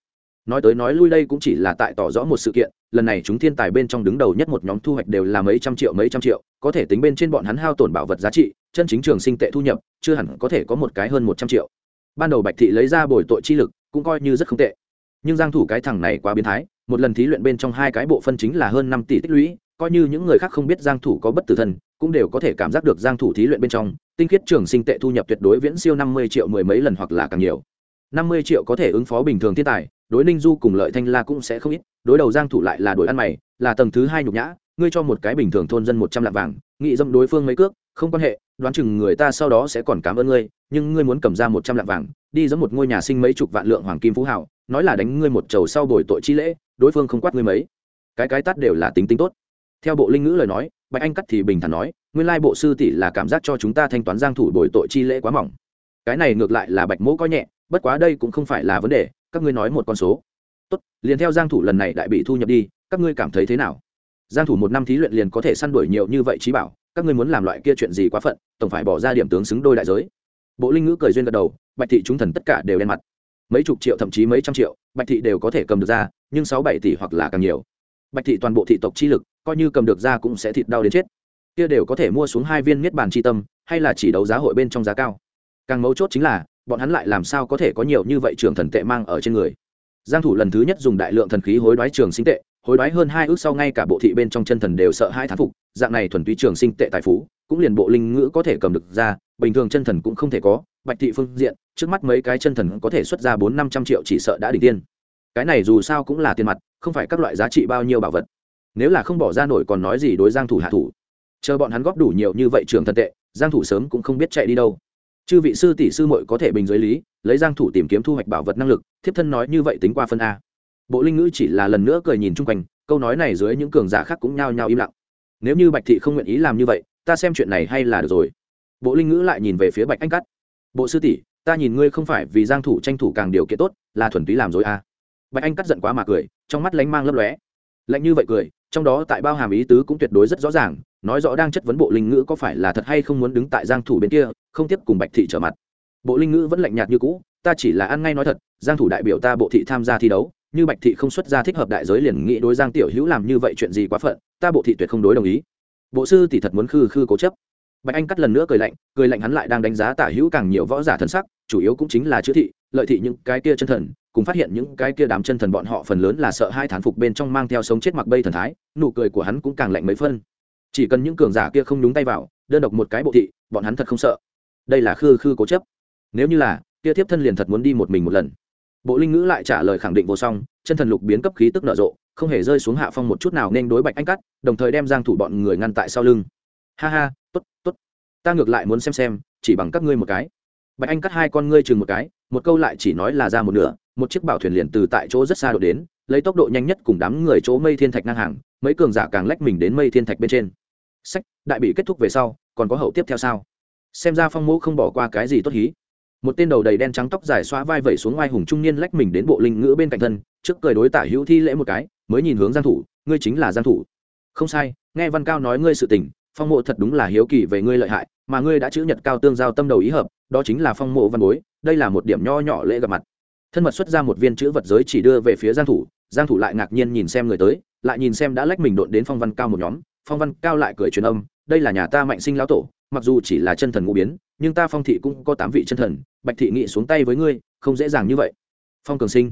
Nói tới nói lui đây cũng chỉ là tại tỏ rõ một sự kiện, lần này chúng thiên tài bên trong đứng đầu nhất một nhóm thu hoạch đều là mấy trăm triệu mấy trăm triệu, có thể tính bên trên bọn hắn hao tổn bảo vật giá trị, chân chính trường sinh tệ thu nhập, chưa hẳn có thể có một cái hơn một trăm triệu. Ban đầu bạch thị lấy ra bồi tội chi lực, cũng coi như rất không tệ nhưng giang thủ cái thằng này quá biến thái, một lần thí luyện bên trong hai cái bộ phân chính là hơn năm tỷ tích lũy, coi như những người khác không biết giang thủ có bất tử thần, cũng đều có thể cảm giác được giang thủ thí luyện bên trong, tinh khiết trường sinh tệ thu nhập tuyệt đối viễn siêu 50 triệu mười mấy lần hoặc là càng nhiều. 50 triệu có thể ứng phó bình thường thiên tài, đối ninh du cùng lợi thanh la cũng sẽ không ít, đối đầu giang thủ lại là đổi ăn mày, là tầng thứ hai nhục nhã, ngươi cho một cái bình thường thôn dân một trăm lạng vàng, nghị dâm đối phương mấy cước, không quan hệ đoán chừng người ta sau đó sẽ còn cảm ơn ngươi, nhưng ngươi muốn cầm ra một trăm lạng vàng, đi giống một ngôi nhà sinh mấy chục vạn lượng hoàng kim phú hảo nói là đánh ngươi một chầu sau bồi tội chi lễ, đối phương không quát ngươi mấy. Cái cái tắt đều là tính tính tốt. Theo bộ linh ngữ lời nói, bạch anh cắt thì bình thản nói, nguyên lai bộ sư tỷ là cảm giác cho chúng ta thanh toán giang thủ bồi tội chi lễ quá mỏng. Cái này ngược lại là bạch mỗ coi nhẹ, bất quá đây cũng không phải là vấn đề, các ngươi nói một con số. Tốt, liền theo giang thủ lần này đại bị thu nhập đi, các ngươi cảm thấy thế nào? Giang thủ một năm thí luyện liền có thể săn đuổi nhiều như vậy trí bảo các ngươi muốn làm loại kia chuyện gì quá phận, tổng phải bỏ ra điểm tướng xứng đôi đại giới. Bộ linh ngữ cười duyên gật đầu, bạch thị chúng thần tất cả đều đen mặt. Mấy chục triệu, thậm chí mấy trăm triệu, bạch thị đều có thể cầm được ra, nhưng sáu bảy tỷ hoặc là càng nhiều. Bạch thị toàn bộ thị tộc chi lực, coi như cầm được ra cũng sẽ thịt đau đến chết. Kia đều có thể mua xuống hai viên miết bàn chi tâm, hay là chỉ đấu giá hội bên trong giá cao. Càng mấu chốt chính là, bọn hắn lại làm sao có thể có nhiều như vậy trường thần tệ mang ở trên người. Giang thủ lần thứ nhất dùng đại lượng thần khí hối đoái trường sinh tệ hối đoái hơn hai ước sau ngay cả bộ thị bên trong chân thần đều sợ hai thán phục, dạng này thuần túy trường sinh tệ tài phú, cũng liền bộ linh ngữ có thể cầm được ra, bình thường chân thần cũng không thể có, bạch thị phương diện, trước mắt mấy cái chân thần có thể xuất ra bốn năm trăm triệu chỉ sợ đã đỉnh tiên. Cái này dù sao cũng là tiền mặt, không phải các loại giá trị bao nhiêu bảo vật. Nếu là không bỏ ra nổi còn nói gì đối giang thủ hạ thủ. Chờ bọn hắn góp đủ nhiều như vậy trường thần tệ, giang thủ sớm cũng không biết chạy đi đâu. Chư vị sư tỷ sư muội có thể bình dưới lý, lấy giang thủ tìm kiếm thu hoạch bảo vật năng lực, thiếp thân nói như vậy tính qua phân a bộ linh ngữ chỉ là lần nữa cười nhìn chung quanh, câu nói này dưới những cường giả khác cũng nhao nhao im lặng. Nếu như bạch thị không nguyện ý làm như vậy, ta xem chuyện này hay là được rồi. Bộ linh ngữ lại nhìn về phía bạch anh cắt bộ sư tỷ, ta nhìn ngươi không phải vì giang thủ tranh thủ càng điều kiện tốt, là thuần túy làm dối à? bạch anh cắt giận quá mà cười, trong mắt lánh mang lấp lóe. Lạnh như vậy cười, trong đó tại bao hàm ý tứ cũng tuyệt đối rất rõ ràng, nói rõ đang chất vấn bộ linh ngữ có phải là thật hay không muốn đứng tại giang thủ bên kia, không tiếp cùng bạch thị trở mặt. Bộ linh ngữ vẫn lạnh nhạt như cũ, ta chỉ là ăn ngay nói thật, giang thủ đại biểu ta bộ thị tham gia thi đấu như bạch thị không xuất ra thích hợp đại giới liền nghĩ đối giang tiểu hữu làm như vậy chuyện gì quá phận, ta bộ thị tuyệt không đối đồng ý. Bộ sư thì thật muốn khư khư cố chấp. Bạch anh cắt lần nữa cười lạnh cười lạnh hắn lại đang đánh giá tả hữu càng nhiều võ giả thân sắc, chủ yếu cũng chính là chữ thị, lợi thị những cái kia chân thần, cùng phát hiện những cái kia đám chân thần bọn họ phần lớn là sợ hai thán phục bên trong mang theo sống chết mặc bây thần thái, nụ cười của hắn cũng càng lạnh mấy phân. Chỉ cần những cường giả kia không nhúng tay vào, đơn độc một cái bộ thị, bọn hắn thật không sợ. Đây là khư khư cố chấp. Nếu như là, kia thiếp thân liền thật muốn đi một mình một lần bộ linh ngữ lại trả lời khẳng định vô song, chân thần lục biến cấp khí tức nở rộ, không hề rơi xuống hạ phong một chút nào nên đối bạch anh cắt đồng thời đem giang thủ bọn người ngăn tại sau lưng. Ha ha, tốt tốt. Ta ngược lại muốn xem xem, chỉ bằng các ngươi một cái. Bạch anh cắt hai con ngươi chừng một cái, một câu lại chỉ nói là ra một nửa, một chiếc bảo thuyền liền từ tại chỗ rất xa độ đến, lấy tốc độ nhanh nhất cùng đám người chỗ mây thiên thạch ngang hàng, mấy cường giả càng lách mình đến mây thiên thạch bên trên. Sách, đại bị kết thúc về sau, còn có hậu tiếp theo sao? Xem ra phong mũ không bỏ qua cái gì tốt hí một tên đầu đầy đen trắng tóc dài xóa vai vẩy xuống ngoài hùng trung niên lách mình đến bộ linh ngữ bên cạnh thân, trước cười đối tả hữu thi lễ một cái, mới nhìn hướng giang thủ, ngươi chính là giang thủ. Không sai, nghe văn cao nói ngươi sự tình, phong mộ thật đúng là hiếu kỳ về ngươi lợi hại, mà ngươi đã chữ nhật cao tương giao tâm đầu ý hợp, đó chính là phong mộ văn bối, đây là một điểm nho nhỏ lễ gặp mặt. Thân mật xuất ra một viên chữ vật giới chỉ đưa về phía giang thủ giang thủ lại ngạc nhiên nhìn xem người tới, lại nhìn xem đã lách mình đột đến phong văn cao một nhóm, phong văn cao lại cười truyền âm, đây là nhà ta mạnh sinh lão tổ, mặc dù chỉ là chân thần ngũ biến nhưng ta phong thị cũng có tám vị chân thần, bạch thị nghị xuống tay với ngươi, không dễ dàng như vậy. Phong cường sinh.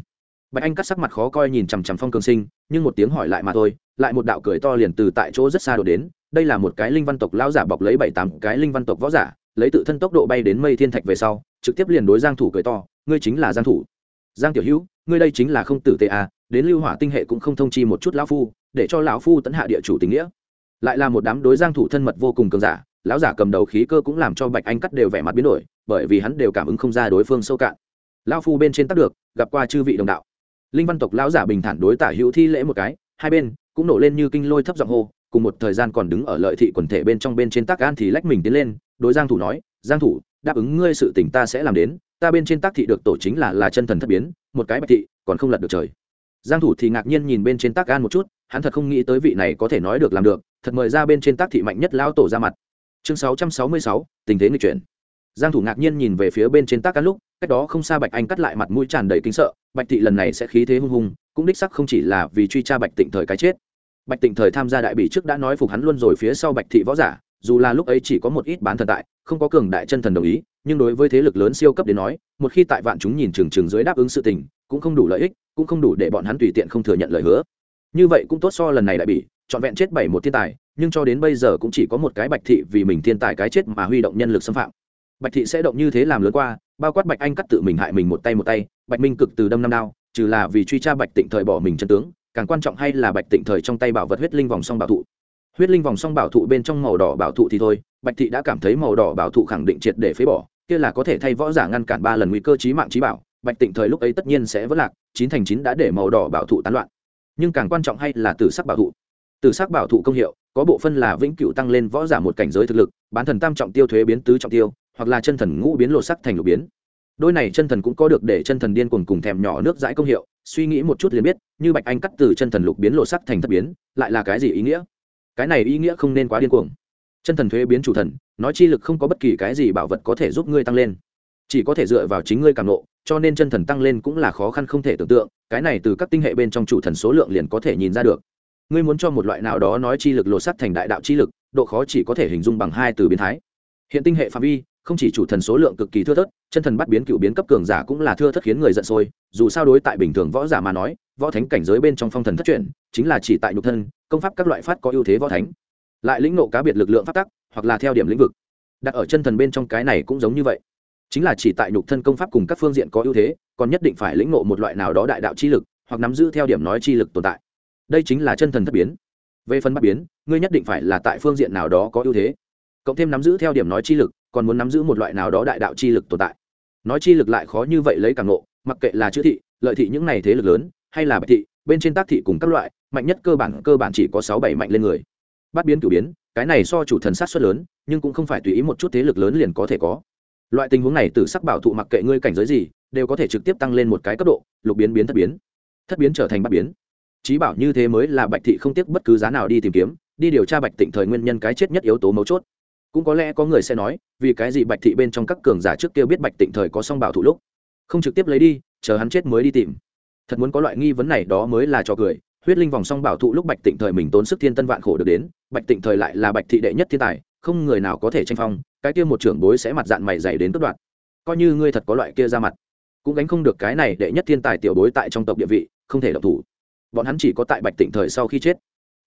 Bạch anh cắt sắc mặt khó coi nhìn chằm chằm phong cường sinh, nhưng một tiếng hỏi lại mà thôi, lại một đạo cười to liền từ tại chỗ rất xa đổ đến, đây là một cái linh văn tộc lão giả bọc lấy bảy tám cái linh văn tộc võ giả, lấy tự thân tốc độ bay đến mây thiên thạch về sau, trực tiếp liền đối giang thủ cười to, ngươi chính là giang thủ. Giang tiểu hữu, ngươi đây chính là không tử tệ à đến lưu hỏa tinh hệ cũng không thông chi một chút lão phu, để cho lão phu tấn hạ địa chủ tình nghĩa. Lại là một đám đối giang thủ thân mật vô cùng cường giả lão giả cầm đầu khí cơ cũng làm cho bạch anh cắt đều vẻ mặt biến đổi, bởi vì hắn đều cảm ứng không ra đối phương sâu cạn. Lão phu bên trên tắt được, gặp qua chư vị đồng đạo. Linh văn tộc lão giả bình thản đối tả hữu thi lễ một cái, hai bên cũng nổ lên như kinh lôi thấp giọng hô, cùng một thời gian còn đứng ở lợi thị quần thể bên trong bên trên tác an thì lách mình tiến lên, đối giang thủ nói, giang thủ, đáp ứng ngươi sự tình ta sẽ làm đến, ta bên trên tác thị được tổ chính là là chân thần thất biến, một cái bạch thị còn không lật được trời. Giang thủ thì ngạc nhiên nhìn bên trên tác an một chút, hắn thật không nghĩ tới vị này có thể nói được làm được, thật mời ra bên trên tác thị mạnh nhất lão tổ ra mặt chương 666, tình thế người chuyển. Giang thủ ngạc nhiên nhìn về phía bên trên tác an lúc cách đó không xa bạch anh cắt lại mặt mũi tràn đầy kinh sợ bạch thị lần này sẽ khí thế hung hùng cũng đích sắc không chỉ là vì truy tra bạch tịnh thời cái chết. Bạch tịnh thời tham gia đại bỉ trước đã nói phục hắn luôn rồi phía sau bạch thị võ giả dù là lúc ấy chỉ có một ít bán thần tại không có cường đại chân thần đồng ý nhưng đối với thế lực lớn siêu cấp đến nói một khi tại vạn chúng nhìn chừng chừng dưới đáp ứng sự tình cũng không đủ lợi ích cũng không đủ để bọn hắn tùy tiện không thừa nhận lời hứa. Như vậy cũng tốt so lần này đại bỉ trọn vẹn chết bảy một thiên tài nhưng cho đến bây giờ cũng chỉ có một cái bạch thị vì mình thiên tài cái chết mà huy động nhân lực xâm phạm. Bạch thị sẽ động như thế làm lớn qua, bao quát bạch anh cắt tự mình hại mình một tay một tay, bạch minh cực từ đâm năm đao, trừ là vì truy tra bạch tịnh thời bỏ mình chân tướng, càng quan trọng hay là bạch tịnh thời trong tay bảo vật huyết linh vòng song bảo thụ. Huyết linh vòng song bảo thụ bên trong màu đỏ bảo thụ thì thôi, bạch thị đã cảm thấy màu đỏ bảo thụ khẳng định triệt để phế bỏ, kia là có thể thay võ giả ngăn cản ba lần nguy cơ chí mạng chí bảo, bạch tịnh thời lúc ấy tất nhiên sẽ vỡ lạc, chín thành chín đã để màu đỏ bảo thụ tán loạn. Nhưng càng quan trọng hay là từ sắc bảo thụ. Từ sắc bảo thụ công hiệu, có bộ phân là vĩnh cửu tăng lên võ giả một cảnh giới thực lực, bán thần tam trọng tiêu thuế biến tứ trọng tiêu, hoặc là chân thần ngũ biến lộ sắc thành lục biến. Đôi này chân thần cũng có được để chân thần điên cuồng cùng thèm nhỏ nước dãi công hiệu, suy nghĩ một chút liền biết, như bạch anh cắt từ chân thần lục biến lộ sắc thành thất biến, lại là cái gì ý nghĩa? Cái này ý nghĩa không nên quá điên cuồng. Chân thần thuế biến chủ thần, nói chi lực không có bất kỳ cái gì bảo vật có thể giúp ngươi tăng lên. Chỉ có thể dựa vào chính ngươi càng nộ, cho nên chân thần tăng lên cũng là khó khăn không thể tưởng tượng, cái này từ các tinh hệ bên trong chủ thần số lượng liền có thể nhìn ra được ngươi muốn cho một loại nào đó nói chi lực lột sắt thành đại đạo chi lực, độ khó chỉ có thể hình dung bằng hai từ biến thái. Hiện tinh hệ phạm vi, không chỉ chủ thần số lượng cực kỳ thưa thớt, chân thần bắt biến cựu biến cấp cường giả cũng là thưa thất khiến người giận sôi, dù sao đối tại bình thường võ giả mà nói, võ thánh cảnh giới bên trong phong thần thất truyền, chính là chỉ tại nhục thân, công pháp các loại phát có ưu thế võ thánh. Lại lĩnh nộ cá biệt lực lượng phát tắc, hoặc là theo điểm lĩnh vực. Đặt ở chân thần bên trong cái này cũng giống như vậy. Chính là chỉ tại nhục thân công pháp cùng các phương diện có ưu thế, còn nhất định phải lĩnh nộ một loại nào đó đại đạo chi lực, hoặc nắm giữ theo điểm nói chi lực tồn tại đây chính là chân thần thất biến. Về phần bắt biến, ngươi nhất định phải là tại phương diện nào đó có ưu thế. Cộng thêm nắm giữ theo điểm nói chi lực, còn muốn nắm giữ một loại nào đó đại đạo chi lực tồn tại. Nói chi lực lại khó như vậy lấy càng ngộ, mặc kệ là chữ thị, lợi thị những này thế lực lớn, hay là bạch thị, bên trên tác thị cùng các loại, mạnh nhất cơ bản cơ bản chỉ có sáu bảy mạnh lên người. Bắt biến cử biến, cái này so chủ thần sát xuất lớn, nhưng cũng không phải tùy ý một chút thế lực lớn liền có thể có. Loại tình huống này từ sắc bảo thụ mặc kệ ngươi cảnh giới gì, đều có thể trực tiếp tăng lên một cái cấp độ, lục biến biến thất biến. Thất biến trở thành bắt biến trí bảo như thế mới là bạch thị không tiếc bất cứ giá nào đi tìm kiếm, đi điều tra bạch tịnh thời nguyên nhân cái chết nhất yếu tố mấu chốt. Cũng có lẽ có người sẽ nói, vì cái gì bạch thị bên trong các cường giả trước kia biết bạch tịnh thời có song bảo thủ lúc, không trực tiếp lấy đi, chờ hắn chết mới đi tìm. Thật muốn có loại nghi vấn này đó mới là cho cười, huyết linh vòng song bảo thụ lúc bạch tịnh thời mình tốn sức thiên tân vạn khổ được đến, bạch tịnh thời lại là bạch thị đệ nhất thiên tài, không người nào có thể tranh phong, cái kia một trưởng bối sẽ mặt dạng mày dày đến tất đoạn coi như ngươi thật có loại kia ra mặt, cũng gánh không được cái này đệ nhất thiên tài tiểu bối tại trong tộc địa vị, không thể độc thủ bọn hắn chỉ có tại bạch tịnh thời sau khi chết,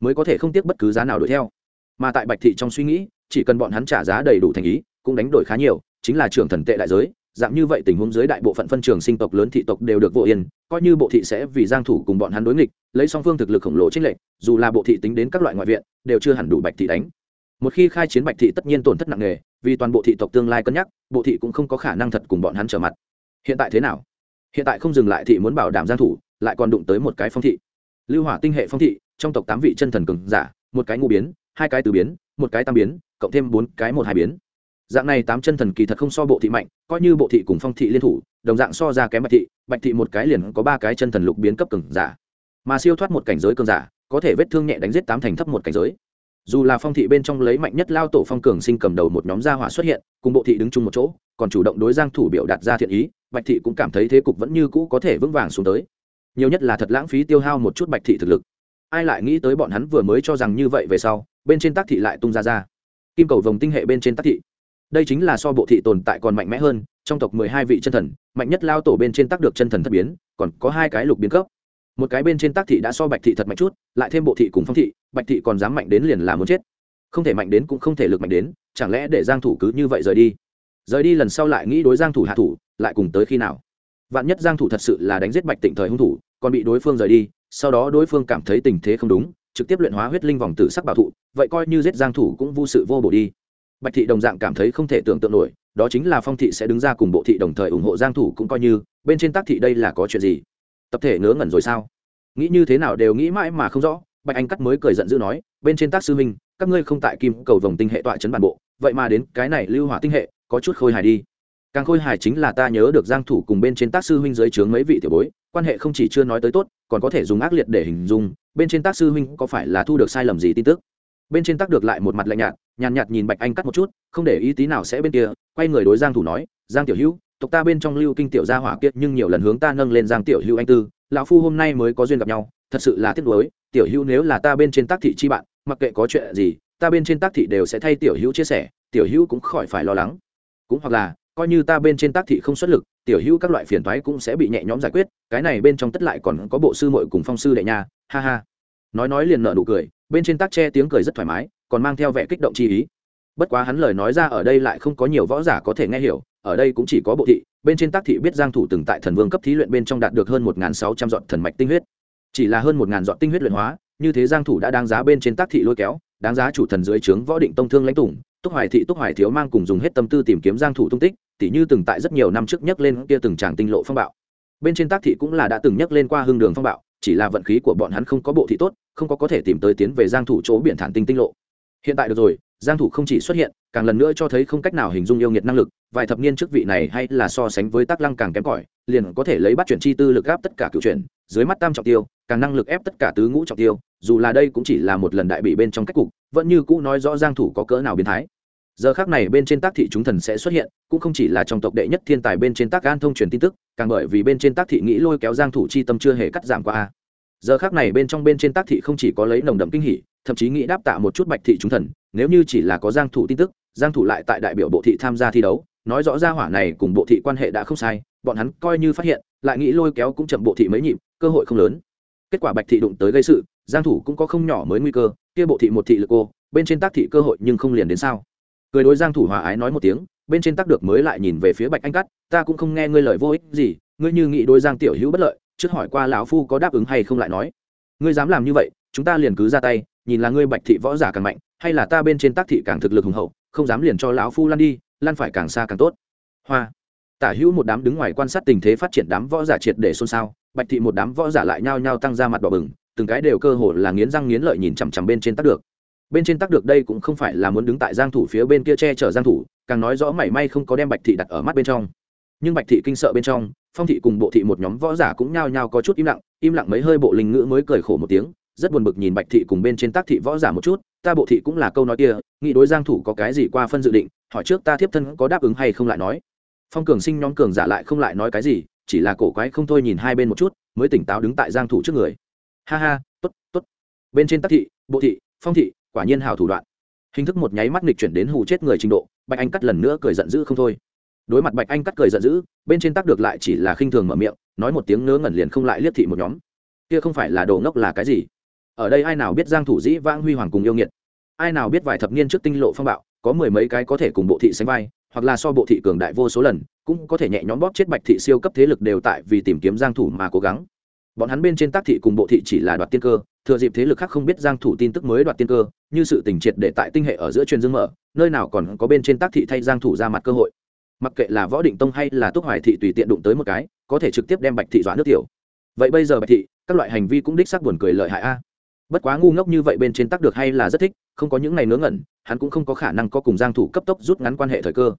mới có thể không tiếc bất cứ giá nào đuổi theo. Mà tại bạch thị trong suy nghĩ, chỉ cần bọn hắn trả giá đầy đủ thành ý, cũng đánh đổi khá nhiều, chính là trưởng thần tệ đại giới, dạng như vậy tình huống dưới đại bộ phận phân trường sinh tộc lớn thị tộc đều được vô yên, coi như bộ thị sẽ vì giang thủ cùng bọn hắn đối nghịch, lấy song phương thực lực khổng lồ trên lệnh dù là bộ thị tính đến các loại ngoại viện, đều chưa hẳn đủ bạch thị đánh. Một khi khai chiến bạch thị tất nhiên tổn thất nặng nề, vì toàn bộ thị tộc tương lai cân nhắc, bộ thị cũng không có khả năng thật cùng bọn hắn trở mặt. Hiện tại thế nào? Hiện tại không dừng lại thị muốn bảo đảm giang thủ, lại còn đụng tới một cái phong thị lưu hỏa tinh hệ phong thị, trong tộc tám vị chân thần cường giả, một cái ngũ biến, hai cái tứ biến, một cái tam biến, cộng thêm bốn cái một hai biến. Dạng này tám chân thần kỳ thật không so bộ thị mạnh, coi như bộ thị cùng phong thị liên thủ, đồng dạng so ra kém bạch thị bạch thị một cái liền có ba cái chân thần lục biến cấp cường giả. Mà siêu thoát một cảnh giới cường giả, có thể vết thương nhẹ đánh giết tám thành thấp một cảnh giới. Dù là phong thị bên trong lấy mạnh nhất lao tổ phong cường sinh cầm đầu một nhóm gia hỏa xuất hiện, cùng bộ thị đứng chung một chỗ, còn chủ động đối giang thủ biểu đạt ra thiện ý, bạch thị cũng cảm thấy thế cục vẫn như cũ có thể vững vàng xuống tới nhiều nhất là thật lãng phí tiêu hao một chút bạch thị thực lực. Ai lại nghĩ tới bọn hắn vừa mới cho rằng như vậy về sau, bên trên tác thị lại tung ra ra. Kim cầu vòng tinh hệ bên trên tác thị. Đây chính là so bộ thị tồn tại còn mạnh mẽ hơn, trong tộc mười hai vị chân thần, mạnh nhất lao tổ bên trên tác được chân thần thất biến, còn có hai cái lục biến cấp. Một cái bên trên tác thị đã so bạch thị thật mạnh chút, lại thêm bộ thị cùng phong thị, bạch thị còn dám mạnh đến liền là muốn chết. Không thể mạnh đến cũng không thể lực mạnh đến, chẳng lẽ để giang thủ cứ như vậy rời đi? Rời đi lần sau lại nghĩ đối giang thủ hạ thủ, lại cùng tới khi nào? Vạn nhất giang thủ thật sự là đánh giết bạch tịnh thời hung thủ, còn bị đối phương rời đi, sau đó đối phương cảm thấy tình thế không đúng, trực tiếp luyện hóa huyết linh vòng tử sắc bảo thụ, vậy coi như giết giang thủ cũng vô sự vô bổ đi. Bạch thị đồng dạng cảm thấy không thể tưởng tượng nổi, đó chính là phong thị sẽ đứng ra cùng bộ thị đồng thời ủng hộ giang thủ cũng coi như, bên trên tác thị đây là có chuyện gì? Tập thể ngớ ngẩn rồi sao? Nghĩ như thế nào đều nghĩ mãi mà không rõ, bạch anh cắt mới cười giận dữ nói, bên trên tác sư minh, các ngươi không tại kim cầu vòng tinh hệ tọa chấn bản bộ, vậy mà đến cái này lưu hỏa tinh hệ, có chút khôi hài đi càng khôi hài chính là ta nhớ được giang thủ cùng bên trên tác sư huynh dưới trướng mấy vị tiểu bối, quan hệ không chỉ chưa nói tới tốt, còn có thể dùng ác liệt để hình dung, bên trên tác sư huynh có phải là thu được sai lầm gì tin tức? Bên trên tác được lại một mặt lạnh nhạt, nhàn nhạt nhìn bạch anh cắt một chút, không để ý tí nào sẽ bên kia, quay người đối giang thủ nói, giang tiểu hữu, tộc ta bên trong lưu kinh tiểu gia hỏa kiệt nhưng nhiều lần hướng ta nâng lên giang tiểu hữu anh tư, lão phu hôm nay mới có duyên gặp nhau, thật sự là tiếc nuối, tiểu hữu nếu là ta bên trên tác thị chi bạn, mặc kệ có chuyện gì, ta bên trên tác thị đều sẽ thay tiểu hữu chia sẻ, tiểu hữu cũng khỏi phải lo lắng. Cũng hoặc là coi như ta bên trên tác thị không xuất lực, tiểu hữu các loại phiền thoái cũng sẽ bị nhẹ nhõm giải quyết, cái này bên trong tất lại còn có bộ sư muội cùng phong sư đệ nha, ha ha. Nói nói liền nở nụ cười, bên trên tác che tiếng cười rất thoải mái, còn mang theo vẻ kích động chi ý. Bất quá hắn lời nói ra ở đây lại không có nhiều võ giả có thể nghe hiểu, ở đây cũng chỉ có bộ thị, bên trên tác thị biết giang thủ từng tại thần vương cấp thí luyện bên trong đạt được hơn một sáu trăm dọn thần mạch tinh huyết. Chỉ là hơn một dọn tinh huyết luyện hóa, như thế giang thủ đã đáng giá bên trên tác thị lôi kéo, đáng giá chủ thần dưới trướng võ định tông thương lãnh tùng túc hoài thị, túc hoài thiếu mang cùng dùng hết tâm tư tìm kiếm giang thủ tung tích, tỉ như từng tại rất nhiều năm trước nhắc lên kia từng tràng tinh lộ phong bạo. Bên trên tác thị cũng là đã từng nhắc lên qua hương đường phong bạo, chỉ là vận khí của bọn hắn không có bộ thị tốt, không có có thể tìm tới tiến về giang thủ chỗ biển thản tinh tinh lộ. Hiện tại được rồi giang thủ không chỉ xuất hiện, càng lần nữa cho thấy không cách nào hình dung yêu nghiệt năng lực, vài thập niên trước vị này hay là so sánh với tác lăng càng kém cỏi, liền có thể lấy bắt chuyển chi tư lực áp tất cả cựu chuyển, dưới mắt tam trọng tiêu, càng năng lực ép tất cả tứ ngũ trọng tiêu, dù là đây cũng chỉ là một lần đại bị bên trong cách cục, vẫn như cũ nói rõ giang thủ có cỡ nào biến thái. Giờ khác này bên trên tác thị chúng thần sẽ xuất hiện, cũng không chỉ là trong tộc đệ nhất thiên tài bên trên tác an thông truyền tin tức, càng bởi vì bên trên tác thị nghĩ lôi kéo giang thủ chi tâm chưa hề cắt giảm qua a giờ khác này bên trong bên trên tác thị không chỉ có lấy nồng đậm kinh hỉ, thậm chí nghĩ đáp tạ một chút bạch thị chúng thần, nếu như chỉ là có giang thủ tin tức, giang thủ lại tại đại biểu bộ thị tham gia thi đấu, nói rõ ra hỏa này cùng bộ thị quan hệ đã không sai, bọn hắn coi như phát hiện, lại nghĩ lôi kéo cũng chậm bộ thị mấy nhịp, cơ hội không lớn. Kết quả bạch thị đụng tới gây sự, giang thủ cũng có không nhỏ mới nguy cơ, kia bộ thị một thị lực cô bên trên tác thị cơ hội nhưng không liền đến sao. Cười đối giang thủ hòa ái nói một tiếng, bên trên tác được mới lại nhìn về phía bạch anh cắt ta cũng không nghe ngươi lời vô ích gì, ngươi như nghĩ đối giang tiểu hữu bất lợi trước hỏi qua lão phu có đáp ứng hay không lại nói. Ngươi dám làm như vậy, chúng ta liền cứ ra tay, nhìn là ngươi bạch thị võ giả càng mạnh, hay là ta bên trên tác thị càng thực lực hùng hậu, không dám liền cho lão phu lan đi lan phải càng xa càng tốt. Hoa. Tả hữu một đám đứng ngoài quan sát tình thế phát triển đám võ giả triệt để xôn xao, bạch thị một đám võ giả lại nhao nhao tăng ra mặt đỏ bừng, từng cái đều cơ hồ là nghiến răng nghiến lợi nhìn chằm chằm bên trên tác được. Bên trên tác được đây cũng không phải là muốn đứng tại giang thủ phía bên kia che chở giang thủ, càng nói rõ mảy may không có đem bạch thị đặt ở mắt bên trong nhưng bạch thị kinh sợ bên trong, phong thị cùng bộ thị một nhóm võ giả cũng nhao nhao có chút im lặng im lặng mấy hơi bộ linh ngữ mới cười khổ một tiếng, rất buồn bực nhìn bạch thị cùng bên trên tác thị võ giả một chút, ta bộ thị cũng là câu nói kia, nghĩ đối giang thủ có cái gì qua phân dự định, hỏi trước ta thiếp thân có đáp ứng hay không lại nói. Phong cường sinh nhóm cường giả lại không lại nói cái gì, chỉ là cổ quái không thôi nhìn hai bên một chút, mới tỉnh táo đứng tại giang thủ trước người. Ha ha, tốt tốt. Bên trên tác thị, bộ thị, phong thị, quả nhiên hảo thủ đoạn. Hình thức một nháy mắt nghịch chuyển đến hù chết người trình độ, bạch anh cắt lần nữa cười giận dữ không thôi đối mặt bạch anh cắt cười giận dữ, bên trên tác được lại chỉ là khinh thường mở miệng, nói một tiếng ngớ ngẩn liền không lại liếc thị một nhóm. Kia không phải là đồ ngốc là cái gì? Ở đây ai nào biết giang thủ dĩ, vãng huy hoàng cùng yêu nghiệt? Ai nào biết vài thập niên trước tinh lộ phong bạo, có mười mấy cái có thể cùng bộ thị sánh vai, hoặc là so bộ thị cường đại vô số lần, cũng có thể nhẹ nhõm bóp chết bạch thị siêu cấp thế lực đều tại vì tìm kiếm giang thủ mà cố gắng. Bọn hắn bên trên tác thị cùng bộ thị chỉ là đoạt tiên cơ, thừa dịp thế lực khác không biết giang thủ tin tức mới đoạt tiên cơ, như sự tình triệt để tại tinh hệ ở giữa truyền dương mở, nơi nào còn có bên trên tác thị thay giang thủ ra mặt cơ hội mặc kệ là võ định tông hay là túc hoài thị tùy tiện đụng tới một cái có thể trực tiếp đem bạch thị dọa nước tiểu. Vậy bây giờ bạch thị các loại hành vi cũng đích xác buồn cười lợi hại a. Bất quá ngu ngốc như vậy bên trên tắc được hay là rất thích không có những ngày ngớ ngẩn hắn cũng không có khả năng có cùng giang thủ cấp tốc rút ngắn quan hệ thời cơ.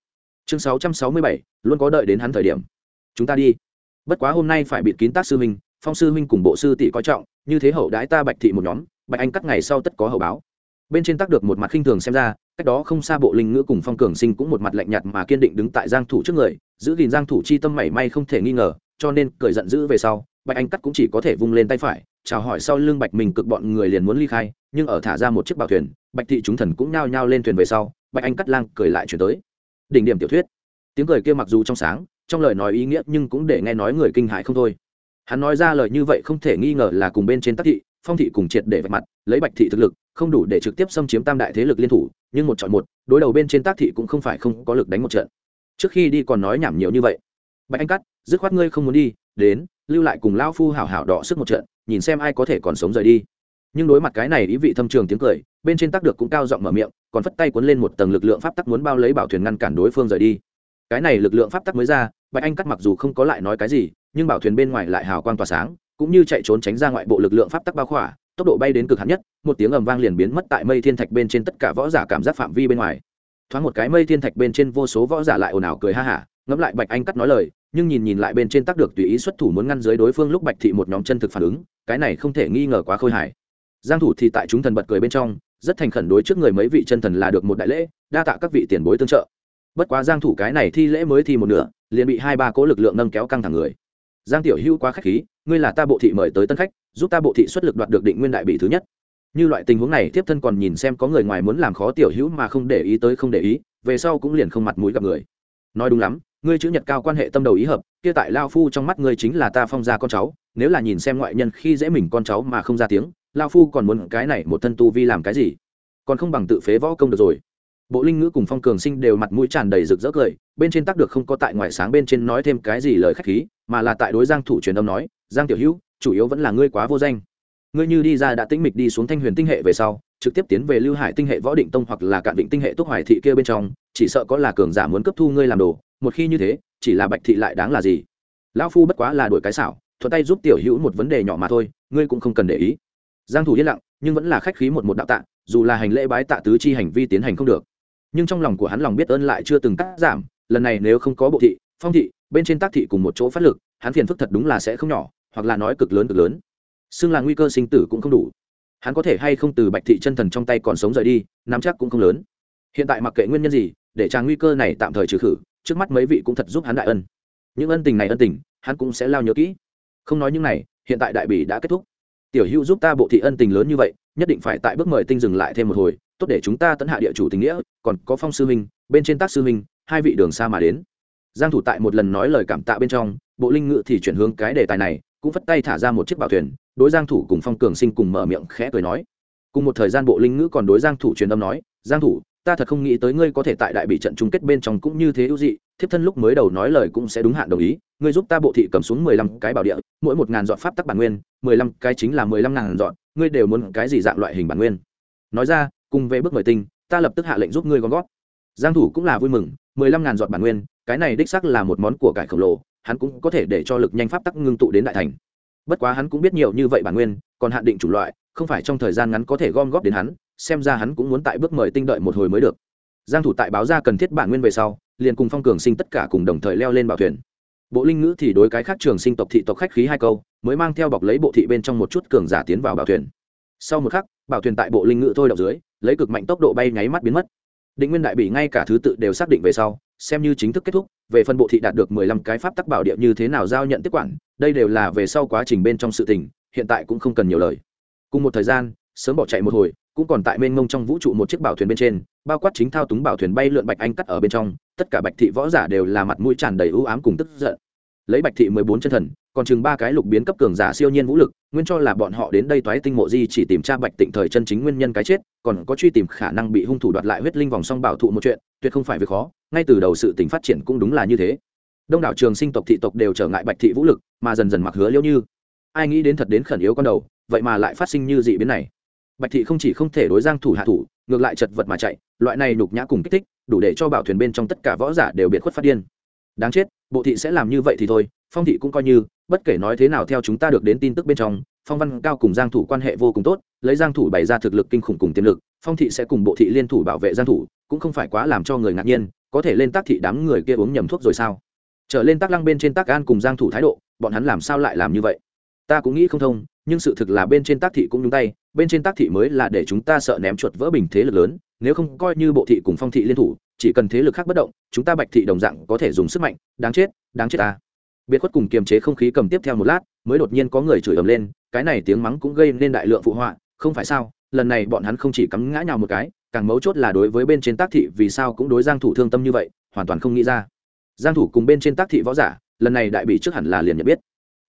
Chương 667, luôn có đợi đến hắn thời điểm. Chúng ta đi. Bất quá hôm nay phải bị kín tác sư minh phong sư minh cùng bộ sư tỷ coi trọng như thế hậu đãi ta bạch thị một nhóm bạch anh cắt ngày sau tất có hậu báo. Bên trên tác được một mặt khinh thường xem ra cách đó không xa bộ linh ngữ cùng phong cường sinh cũng một mặt lạnh nhạt mà kiên định đứng tại giang thủ trước người, giữ gìn giang thủ chi tâm mảy may không thể nghi ngờ, cho nên cười giận dữ về sau, bạch anh cắt cũng chỉ có thể vung lên tay phải, chào hỏi sau lưng bạch mình cực bọn người liền muốn ly khai, nhưng ở thả ra một chiếc bảo thuyền, bạch thị chúng thần cũng nhao nhao lên thuyền về sau, bạch anh cắt lang cười lại chuyển tới. Đỉnh điểm tiểu thuyết. Tiếng cười kia mặc dù trong sáng, trong lời nói ý nghĩa nhưng cũng để nghe nói người kinh hãi không thôi. Hắn nói ra lời như vậy không thể nghi ngờ là cùng bên trên tác thị, phong thị cùng triệt để vạch mặt, lấy bạch thị thực lực không đủ để trực tiếp xâm chiếm tam đại thế lực liên thủ, nhưng một chọn một, đối đầu bên trên tác thị cũng không phải không có lực đánh một trận. Trước khi đi còn nói nhảm nhiều như vậy. Bạch anh cắt, dứt khoát ngươi không muốn đi, đến, lưu lại cùng lao phu hảo hảo đọ sức một trận, nhìn xem ai có thể còn sống rời đi. Nhưng đối mặt cái này ý vị thâm trường tiếng cười, bên trên tắc được cũng cao giọng mở miệng, còn phất tay cuốn lên một tầng lực lượng pháp tắc muốn bao lấy bảo thuyền ngăn cản đối phương rời đi. Cái này lực lượng pháp tắc mới ra, bạch anh cắt mặc dù không có lại nói cái gì, nhưng bảo thuyền bên ngoài lại hào quang tỏa sáng, cũng như chạy trốn tránh ra ngoại bộ lực lượng pháp tắc bao khỏa tốc độ bay đến cực hạn nhất, một tiếng ầm vang liền biến mất tại mây thiên thạch bên trên tất cả võ giả cảm giác phạm vi bên ngoài. Thoáng một cái mây thiên thạch bên trên vô số võ giả lại ồn ào cười ha hả, ngẫm lại bạch anh cắt nói lời, nhưng nhìn nhìn lại bên trên tác được tùy ý xuất thủ muốn ngăn dưới đối phương lúc bạch thị một nhóm chân thực phản ứng, cái này không thể nghi ngờ quá khôi hài. Giang thủ thì tại chúng thần bật cười bên trong, rất thành khẩn đối trước người mấy vị chân thần là được một đại lễ, đa tạ các vị tiền bối tương trợ. Bất quá giang thủ cái này thi lễ mới thi một nửa, liền bị hai ba cố lực lượng nâng kéo căng thẳng người. Giang tiểu hữu quá khách khí ngươi là ta bộ thị mời tới tân khách, giúp ta bộ thị xuất lực đoạt được định nguyên đại bị thứ nhất. Như loại tình huống này tiếp thân còn nhìn xem có người ngoài muốn làm khó tiểu hữu mà không để ý tới không để ý, về sau cũng liền không mặt mũi gặp người. Nói đúng lắm, ngươi chữ nhật cao quan hệ tâm đầu ý hợp, kia tại lao phu trong mắt ngươi chính là ta phong gia con cháu, nếu là nhìn xem ngoại nhân khi dễ mình con cháu mà không ra tiếng, lao phu còn muốn cái này một thân tu vi làm cái gì? Còn không bằng tự phế võ công được rồi. Bộ linh ngữ cùng phong cường sinh đều mặt mũi tràn đầy rực rỡ cười, bên trên tắc được không có tại ngoài sáng bên trên nói thêm cái gì lời khách khí mà là tại đối giang thủ truyền âm nói, giang tiểu hữu, chủ yếu vẫn là ngươi quá vô danh. Ngươi như đi ra đã tĩnh mịch đi xuống thanh huyền tinh hệ về sau, trực tiếp tiến về lưu hải tinh hệ võ định tông hoặc là cạn định tinh hệ túc hoài thị kia bên trong, chỉ sợ có là cường giả muốn cấp thu ngươi làm đồ, một khi như thế, chỉ là bạch thị lại đáng là gì? Lão phu bất quá là đổi cái xảo, thuận tay giúp tiểu hữu một vấn đề nhỏ mà thôi, ngươi cũng không cần để ý. Giang thủ yên lặng, nhưng vẫn là khách khí một một đạo tạ, dù là hành lễ bái tạ tứ chi hành vi tiến hành không được. Nhưng trong lòng của hắn lòng biết ơn lại chưa từng cắt giảm, lần này nếu không có bộ thị phong thị, bên trên tác thị cùng một chỗ phát lực, hắn phiền phức thật đúng là sẽ không nhỏ, hoặc là nói cực lớn cực lớn. Xưng là nguy cơ sinh tử cũng không đủ. Hắn có thể hay không từ bạch thị chân thần trong tay còn sống rời đi, nắm chắc cũng không lớn. Hiện tại mặc kệ nguyên nhân gì, để tràng nguy cơ này tạm thời trừ khử, trước mắt mấy vị cũng thật giúp hắn đại ân. Những ân tình này ân tình, hắn cũng sẽ lao nhớ kỹ. Không nói những này, hiện tại đại bỉ đã kết thúc. Tiểu hữu giúp ta bộ thị ân tình lớn như vậy, nhất định phải tại bước mời tinh dừng lại thêm một hồi, tốt để chúng ta tấn hạ địa chủ tình nghĩa, còn có phong sư minh bên trên tác sư minh hai vị đường xa mà đến giang thủ tại một lần nói lời cảm tạ bên trong, bộ linh ngự thì chuyển hướng cái đề tài này, cũng vất tay thả ra một chiếc bảo thuyền, đối giang thủ cùng phong cường sinh cùng mở miệng khẽ cười nói. Cùng một thời gian bộ linh ngữ còn đối giang thủ truyền âm nói, giang thủ, ta thật không nghĩ tới ngươi có thể tại đại bị trận chung kết bên trong cũng như thế ưu dị, thiếp thân lúc mới đầu nói lời cũng sẽ đúng hạn đồng ý, ngươi giúp ta bộ thị cầm xuống mười lăm cái bảo địa, mỗi một ngàn dọn pháp tắc bản nguyên, mười lăm cái chính là mười lăm ngàn dọn, ngươi đều muốn cái gì dạng loại hình bản nguyên? Nói ra, cùng về bước mời tinh ta lập tức hạ lệnh giúp ngươi gom gót giang thủ cũng là vui mừng mười lăm ngàn dọn bản nguyên, cái này đích xác là một món của cải khổng lồ, hắn cũng có thể để cho lực nhanh pháp tắc ngưng tụ đến đại thành. Bất quá hắn cũng biết nhiều như vậy bản nguyên, còn hạn định chủ loại, không phải trong thời gian ngắn có thể gom góp đến hắn, xem ra hắn cũng muốn tại bước mời tinh đợi một hồi mới được. Giang thủ tại báo ra cần thiết bản nguyên về sau, liền cùng phong cường sinh tất cả cùng đồng thời leo lên bảo thuyền. Bộ linh ngữ thì đối cái khác trường sinh tộc thị tộc khách khí hai câu, mới mang theo bọc lấy bộ thị bên trong một chút cường giả tiến vào bảo thuyền. Sau một khắc, bảo thuyền tại bộ linh ngữ thôi đậu dưới, lấy cực mạnh tốc độ bay nháy mắt biến mất định nguyên đại bị ngay cả thứ tự đều xác định về sau, xem như chính thức kết thúc, về phân bộ thị đạt được mười lăm cái pháp tắc bảo địa như thế nào giao nhận tiếp quản, đây đều là về sau quá trình bên trong sự tình, hiện tại cũng không cần nhiều lời. Cùng một thời gian, sớm bỏ chạy một hồi, cũng còn tại mênh mông trong vũ trụ một chiếc bảo thuyền bên trên, bao quát chính thao túng bảo thuyền bay lượn bạch anh cắt ở bên trong, tất cả bạch thị võ giả đều là mặt mũi tràn đầy ưu ám cùng tức giận lấy bạch thị mười bốn chân thần, còn chừng ba cái lục biến cấp cường giả siêu nhiên vũ lực, nguyên cho là bọn họ đến đây toái tinh mộ di chỉ tìm tra bạch tịnh thời chân chính nguyên nhân cái chết, còn có truy tìm khả năng bị hung thủ đoạt lại huyết linh vòng song bảo thụ một chuyện, tuyệt không phải việc khó, ngay từ đầu sự tình phát triển cũng đúng là như thế. Đông đảo trường sinh tộc thị tộc đều trở ngại bạch thị vũ lực, mà dần dần mặc hứa liễu như. Ai nghĩ đến thật đến khẩn yếu con đầu, vậy mà lại phát sinh như dị biến này. Bạch thị không chỉ không thể đối giang thủ hạ thủ, ngược lại chật vật mà chạy, loại này nhục nhã cùng kích thích, đủ để cho bảo thuyền bên trong tất cả võ giả đều biệt khuất phát điên đáng chết, bộ thị sẽ làm như vậy thì thôi, phong thị cũng coi như, bất kể nói thế nào theo chúng ta được đến tin tức bên trong, phong văn cao cùng giang thủ quan hệ vô cùng tốt, lấy giang thủ bày ra thực lực kinh khủng cùng tiềm lực, phong thị sẽ cùng bộ thị liên thủ bảo vệ giang thủ, cũng không phải quá làm cho người ngạc nhiên, có thể lên tác thị đám người kia uống nhầm thuốc rồi sao? Trở lên tác lăng bên trên tác an cùng giang thủ thái độ, bọn hắn làm sao lại làm như vậy? Ta cũng nghĩ không thông, nhưng sự thực là bên trên tác thị cũng nhúng tay bên trên tác thị mới là để chúng ta sợ ném chuột vỡ bình thế lực lớn, nếu không coi như bộ thị cùng phong thị liên thủ, chỉ cần thế lực khác bất động, chúng ta bạch thị đồng dạng có thể dùng sức mạnh, đáng chết đáng chết ta. Biệt khuất cùng kiềm chế không khí cầm tiếp theo một lát, mới đột nhiên có người chửi ầm lên, cái này tiếng mắng cũng gây nên đại lượng phụ họa, không phải sao, lần này bọn hắn không chỉ cắm ngã nhào một cái, càng mấu chốt là đối với bên trên tác thị vì sao cũng đối giang thủ thương tâm như vậy, hoàn toàn không nghĩ ra. Giang thủ cùng bên trên tác thị võ giả, lần này đại bị trước hẳn là liền nhận biết